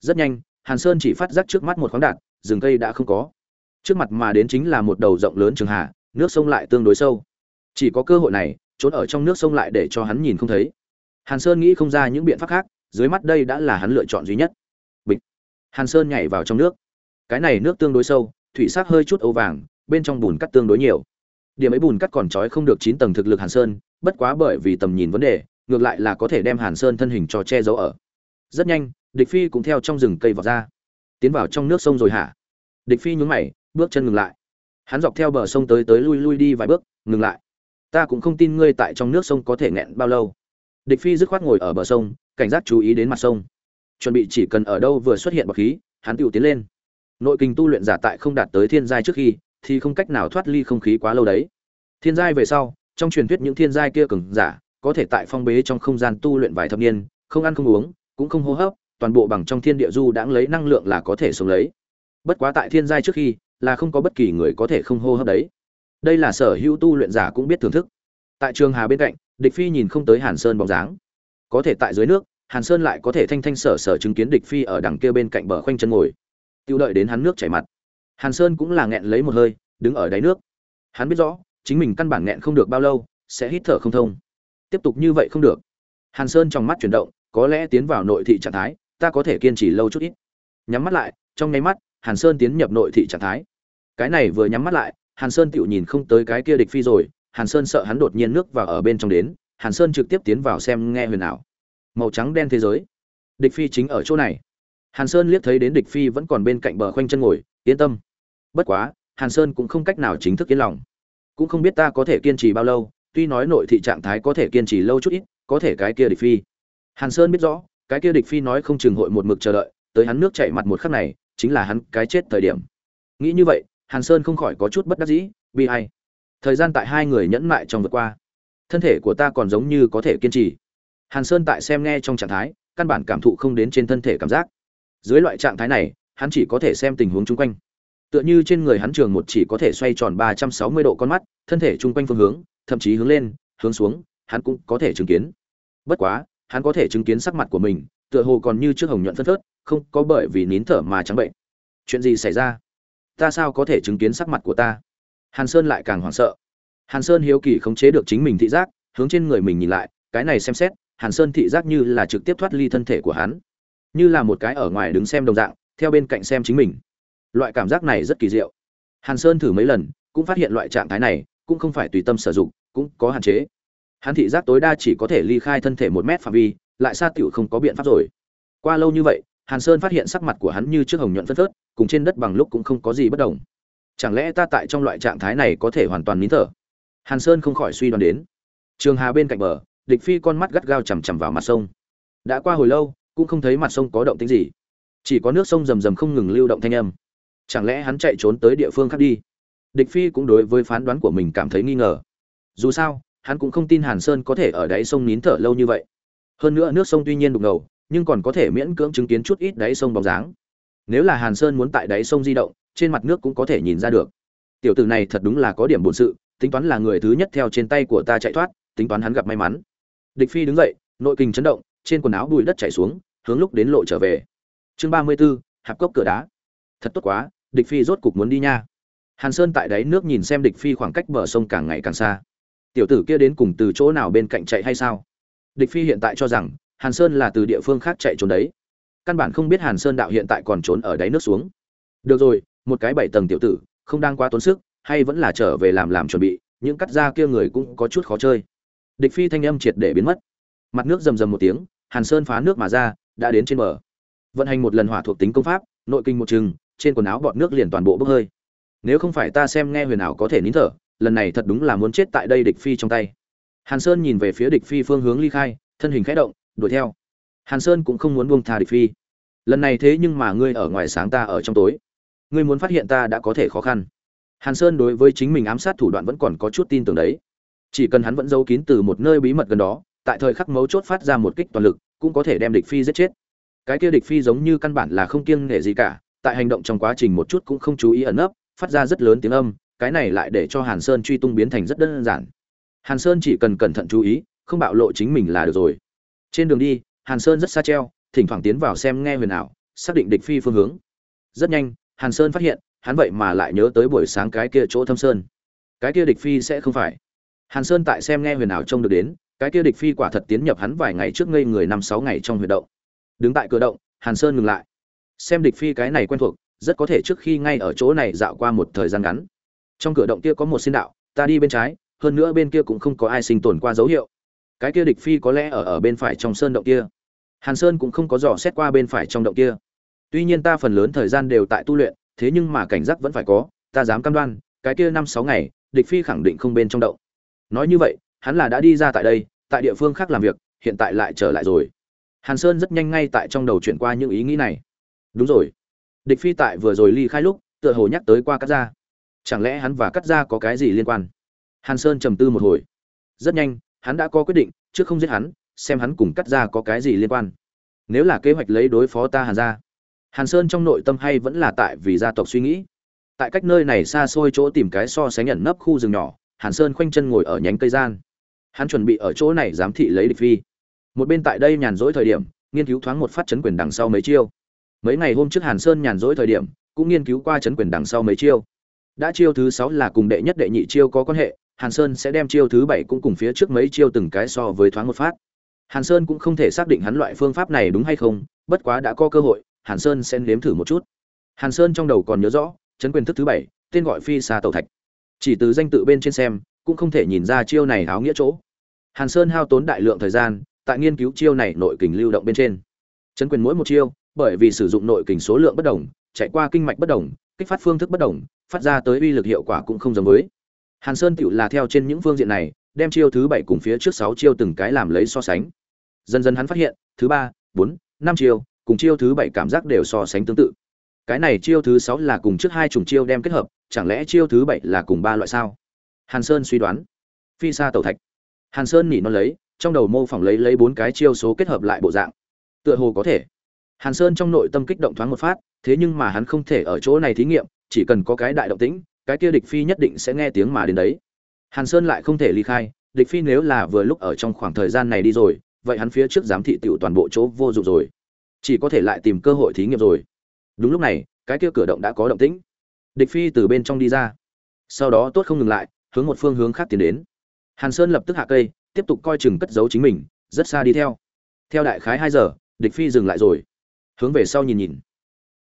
Rất nhanh, hàn sơn chỉ phát giác trước mắt một khoáng đạn rừng cây đã không có. Trước mặt mà đến chính là một đầu rộng lớn trường hà, nước sông lại tương đối sâu. Chỉ có cơ hội này, trốn ở trong nước sông lại để cho hắn nhìn không thấy. Hàn sơn nghĩ không ra những biện pháp khác, dưới mắt đây đã là hắn lựa chọn duy nhất. Bịch. Hàn sơn nhảy vào trong nước. Cái này nước tương đối sâu, thủy sắc hơi chút ấu vàng, bên trong bùn cắt tương đối nhiều điểm ấy bùn cắt còn trói không được chín tầng thực lực hàn sơn, bất quá bởi vì tầm nhìn vấn đề, ngược lại là có thể đem hàn sơn thân hình cho che giấu ở. Rất nhanh, địch phi cũng theo trong rừng cây vào ra. Tiến vào trong nước sông rồi hả? Địch phi nhún mày, bước chân ngừng lại. Hắn dọc theo bờ sông tới tới lui lui đi vài bước, ngừng lại. Ta cũng không tin ngươi tại trong nước sông có thể nghẹn bao lâu. Địch phi dứt khoát ngồi ở bờ sông, cảnh giác chú ý đến mặt sông. Chuẩn bị chỉ cần ở đâu vừa xuất hiện bọc khí, hắn tự tiến lên. Nội kinh tu luyện giả tại không đạt tới thiên giai trước khi thì không cách nào thoát ly không khí quá lâu đấy. Thiên giai về sau, trong truyền thuyết những thiên giai kia cường giả, có thể tại phong bế trong không gian tu luyện vài thập niên, không ăn không uống, cũng không hô hấp, toàn bộ bằng trong thiên địa du đãng lấy năng lượng là có thể sống lấy. Bất quá tại thiên giai trước khi, là không có bất kỳ người có thể không hô hấp đấy. Đây là sở hữu tu luyện giả cũng biết thưởng thức. Tại trường hà bên cạnh, địch phi nhìn không tới hàn sơn bóng dáng. Có thể tại dưới nước, hàn sơn lại có thể thanh thanh sở sở chứng kiến địch phi ở đằng kia bên cạnh bờ khoanh chân ngồi. Tiêu đợi đến hắn nước chảy mặt hàn sơn cũng là nghẹn lấy một hơi, đứng ở đáy nước. Hắn biết rõ, chính mình căn bản nghẹn không được bao lâu, sẽ hít thở không thông. Tiếp tục như vậy không được. Hàn sơn trong mắt chuyển động, có lẽ tiến vào nội thị trạng thái, ta có thể kiên trì lâu chút ít. Nhắm mắt lại, trong nháy mắt, hàn sơn tiến nhập nội thị trạng thái. Cái này vừa nhắm mắt lại, hàn sơn tựu nhìn không tới cái kia địch phi rồi, hàn sơn sợ hắn đột nhiên nước vào ở bên trong đến, hàn sơn trực tiếp tiến vào xem nghe huyền ảo. Màu trắng đen thế giới. Địch phi chính ở chỗ này. Hàn sơn liếc thấy đến địch phi vẫn còn bên cạnh bờ khoanh chân ngồi, yên tâm bất quá, hàn sơn cũng không cách nào chính thức yên lòng. Cũng không biết ta có thể kiên trì bao lâu, tuy nói nội thị trạng thái có thể kiên trì lâu chút ít, có thể cái kia địch phi. Hàn sơn biết rõ, cái kia địch phi nói không chừng hội một mực chờ đợi, tới hắn nước chảy mặt một khắc này, chính là hắn cái chết thời điểm. Nghĩ như vậy, hàn sơn không khỏi có chút bất đắc dĩ bi hay thời gian tại hai người nhẫn mại trong vượt qua. Thân thể của ta còn giống như có thể kiên trì. Hàn sơn tại xem nghe trong trạng thái, căn bản cảm thụ không đến trên thân thể cảm giác. Dưới loại trạng thái này, hắn chỉ có thể xem tình huống chung quanh tựa như trên người hắn trường một chỉ có thể xoay tròn ba trăm sáu mươi độ con mắt, thân thể chung quanh phương hướng, thậm chí hướng lên, hướng xuống, hắn cũng có thể chứng kiến. Bất quá, hắn có thể chứng kiến sắc mặt của mình, tựa hồ còn như trước hồng nhuận phân phớt, không có bởi vì nín thở mà trắng bệnh. Chuyện gì xảy ra? Ta sao có thể chứng kiến sắc mặt của ta? Hàn sơn lại càng hoảng sợ. Hàn sơn hiếu kỳ khống chế được chính mình thị giác, hướng trên người mình nhìn lại, cái này xem xét, hàn sơn thị giác như là trực tiếp thoát ly thân thể của hắn. Như là một cái ở ngoài đứng xem đồng dạng, theo bên cạnh xem chính mình loại cảm giác này rất kỳ diệu. Hàn sơn thử mấy lần, cũng phát hiện loại trạng thái này cũng không phải tùy tâm sử dụng, cũng có hạn chế. Hắn thị giác tối đa chỉ có thể ly khai thân thể một mét phạm vi, lại xa tiểu không có biện pháp rồi. Qua lâu như vậy, hàn sơn phát hiện sắc mặt của hắn như trước hồng nhuận phất phớt, cùng trên đất bằng lúc cũng không có gì bất đồng. Chẳng lẽ ta tại trong loại trạng thái này có thể hoàn toàn nín thở? Hàn sơn không khỏi suy đoán đến. Trường hà bên cạnh bờ, địch phi con mắt gắt gao chằm chằm vào mặt sông. Đã qua hồi lâu, cũng không thấy mặt sông có động tĩnh gì. Chỉ có nước sông rầm rầm không ngừng lưu động thanh âm chẳng lẽ hắn chạy trốn tới địa phương khác đi? Địch phi cũng đối với phán đoán của mình cảm thấy nghi ngờ. Dù sao hắn cũng không tin hàn sơn có thể ở đáy sông nín thở lâu như vậy. Hơn nữa nước sông tuy nhiên đục ngầu nhưng còn có thể miễn cưỡng chứng kiến chút ít đáy sông bóng dáng. Nếu là hàn sơn muốn tại đáy sông di động trên mặt nước cũng có thể nhìn ra được. Tiểu tử này thật đúng là có điểm bổn sự tính toán là người thứ nhất theo trên tay của ta chạy thoát tính toán hắn gặp may mắn. Địch phi đứng dậy nội kinh chấn động trên quần áo bụi đất chảy xuống hướng lúc đến lộ trở về. Chương ba mươi 34, hạp cốc cửa đá. Thật tốt quá địch phi rốt cục muốn đi nha. Hàn sơn tại đáy nước nhìn xem địch phi khoảng cách bờ sông càng ngày càng xa. Tiểu tử kia đến cùng từ chỗ nào bên cạnh chạy hay sao? Địch phi hiện tại cho rằng, hàn sơn là từ địa phương khác chạy trốn đấy. Căn bản không biết hàn sơn đạo hiện tại còn trốn ở đáy nước xuống. Được rồi, một cái bảy tầng tiểu tử, không đang quá tốn sức, hay vẫn là trở về làm làm chuẩn bị, những cắt da kia người cũng có chút khó chơi. Địch phi thanh âm triệt để biến mất. Mặt nước rầm rầm một tiếng, hàn sơn phá nước mà ra, đã đến trên bờ. Vận hành một lần hỏa thuộc tính công pháp, nội kinh một chừng trên quần áo bọt nước liền toàn bộ bốc hơi. Nếu không phải ta xem nghe huyền ảo có thể nín thở, lần này thật đúng là muốn chết tại đây địch phi trong tay. Hàn sơn nhìn về phía địch phi phương hướng ly khai, thân hình khẽ động, đuổi theo. Hàn sơn cũng không muốn buông tha địch phi. Lần này thế nhưng mà ngươi ở ngoài sáng ta ở trong tối. Ngươi muốn phát hiện ta đã có thể khó khăn. Hàn sơn đối với chính mình ám sát thủ đoạn vẫn còn có chút tin tưởng đấy. Chỉ cần hắn vẫn giấu kín từ một nơi bí mật gần đó, tại thời khắc mấu chốt phát ra một kích toàn lực, cũng có thể đem địch phi giết chết. Cái kia địch phi giống như căn bản là không kiêng nể gì cả tại hành động trong quá trình một chút cũng không chú ý ẩn nấp, phát ra rất lớn tiếng âm, cái này lại để cho hàn sơn truy tung biến thành rất đơn giản. Hàn sơn chỉ cần cẩn thận chú ý, không bạo lộ chính mình là được rồi. Trên đường đi, hàn sơn rất xa treo, thỉnh thoảng tiến vào xem nghe huyền ảo, xác định địch phi phương hướng. Rất nhanh, hàn sơn phát hiện, hắn vậy mà lại nhớ tới buổi sáng cái kia chỗ thâm sơn. Cái kia địch phi sẽ không phải. Hàn sơn tại xem nghe huyền ảo trông được đến, cái kia địch phi quả thật tiến nhập hắn vài ngày trước ngây người năm sáu ngày trong huyền động. Đứng tại cửa động, hàn sơn ngừng lại xem địch phi cái này quen thuộc, rất có thể trước khi ngay ở chỗ này dạo qua một thời gian ngắn. Trong cửa động kia có một xin đạo, ta đi bên trái, hơn nữa bên kia cũng không có ai sinh tồn qua dấu hiệu. Cái kia địch phi có lẽ ở ở bên phải trong sơn động kia. Hàn sơn cũng không có dò xét qua bên phải trong động kia. Tuy nhiên ta phần lớn thời gian đều tại tu luyện, thế nhưng mà cảnh giác vẫn phải có, ta dám cam đoan, cái kia năm sáu ngày, địch phi khẳng định không bên trong động. Nói như vậy, hắn là đã đi ra tại đây, tại địa phương khác làm việc, hiện tại lại trở lại rồi. Hàn sơn rất nhanh ngay tại trong đầu chuyển qua những ý nghĩ này đúng rồi. Địch phi tại vừa rồi ly khai lúc, tựa hồ nhắc tới qua cắt ra chẳng lẽ hắn và cắt ra có cái gì liên quan? Hàn sơn trầm tư một hồi. Rất nhanh, hắn đã có quyết định, trước không giết hắn, xem hắn cùng cắt ra có cái gì liên quan. Nếu là kế hoạch lấy đối phó ta hàn ra hàn sơn trong nội tâm hay vẫn là tại vì gia tộc suy nghĩ. Tại cách nơi này xa xôi chỗ tìm cái so sánh nhận nấp khu rừng nhỏ, hàn sơn khoanh chân ngồi ở nhánh cây gian. Hắn chuẩn bị ở chỗ này giám thị lấy địch phi. Một bên tại đây nhàn rỗi thời điểm, nghiên cứu thoáng một phát chấn quyền đằng sau mấy chiêu mấy ngày hôm trước hàn sơn nhàn rỗi thời điểm, cũng nghiên cứu qua chấn quyền đằng sau mấy chiêu. Đã chiêu thứ sáu là cùng đệ nhất đệ nhị chiêu có quan hệ, hàn sơn sẽ đem chiêu thứ bảy cũng cùng phía trước mấy chiêu từng cái so với thoáng một phát. Hàn sơn cũng không thể xác định hắn loại phương pháp này đúng hay không, bất quá đã có cơ hội, hàn sơn sẽ nếm thử một chút. Hàn sơn trong đầu còn nhớ rõ, chấn quyền thức thứ bảy, tên gọi phi xa tàu thạch. Chỉ từ danh tự bên trên xem, cũng không thể nhìn ra chiêu này áo nghĩa chỗ. Hàn sơn hao tốn đại lượng thời gian, tại nghiên cứu chiêu này nội kình lưu động bên trên. Chấn quyền mỗi một chiêu bởi vì sử dụng nội kình số lượng bất đồng, chạy qua kinh mạch bất đồng, kích phát phương thức bất đồng, phát ra tới uy lực hiệu quả cũng không giống với. Hàn sơn tiểu là theo trên những phương diện này, đem chiêu thứ bảy cùng phía trước sáu chiêu từng cái làm lấy so sánh. Dần dần hắn phát hiện, thứ ba, bốn, năm chiêu, cùng chiêu thứ bảy cảm giác đều so sánh tương tự. Cái này chiêu thứ sáu là cùng trước hai chủng chiêu đem kết hợp, chẳng lẽ chiêu thứ bảy là cùng ba loại sao? Hàn sơn suy đoán. Phi xa tẩu thạch. Hàn sơn nhỉ nó lấy, trong đầu mô phỏng lấy lấy bốn cái chiêu số kết hợp lại bộ dạng. Tựa hồ có thể hàn sơn trong nội tâm kích động thoáng một phát, thế nhưng mà hắn không thể ở chỗ này thí nghiệm, chỉ cần có cái đại động tĩnh, cái kia địch phi nhất định sẽ nghe tiếng mà đến đấy. Hàn sơn lại không thể ly khai, địch phi nếu là vừa lúc ở trong khoảng thời gian này đi rồi, vậy hắn phía trước giám thị tiểu toàn bộ chỗ vô dụng rồi. Chỉ có thể lại tìm cơ hội thí nghiệm rồi. Đúng lúc này, cái kia cửa động đã có động tĩnh. Địch phi từ bên trong đi ra. Sau đó tốt không ngừng lại, hướng một phương hướng khác tiến đến. Hàn sơn lập tức hạ cây, tiếp tục coi chừng cất giấu chính mình, rất xa đi theo. Theo đại khái hai giờ, địch phi dừng lại rồi hướng về sau nhìn nhìn.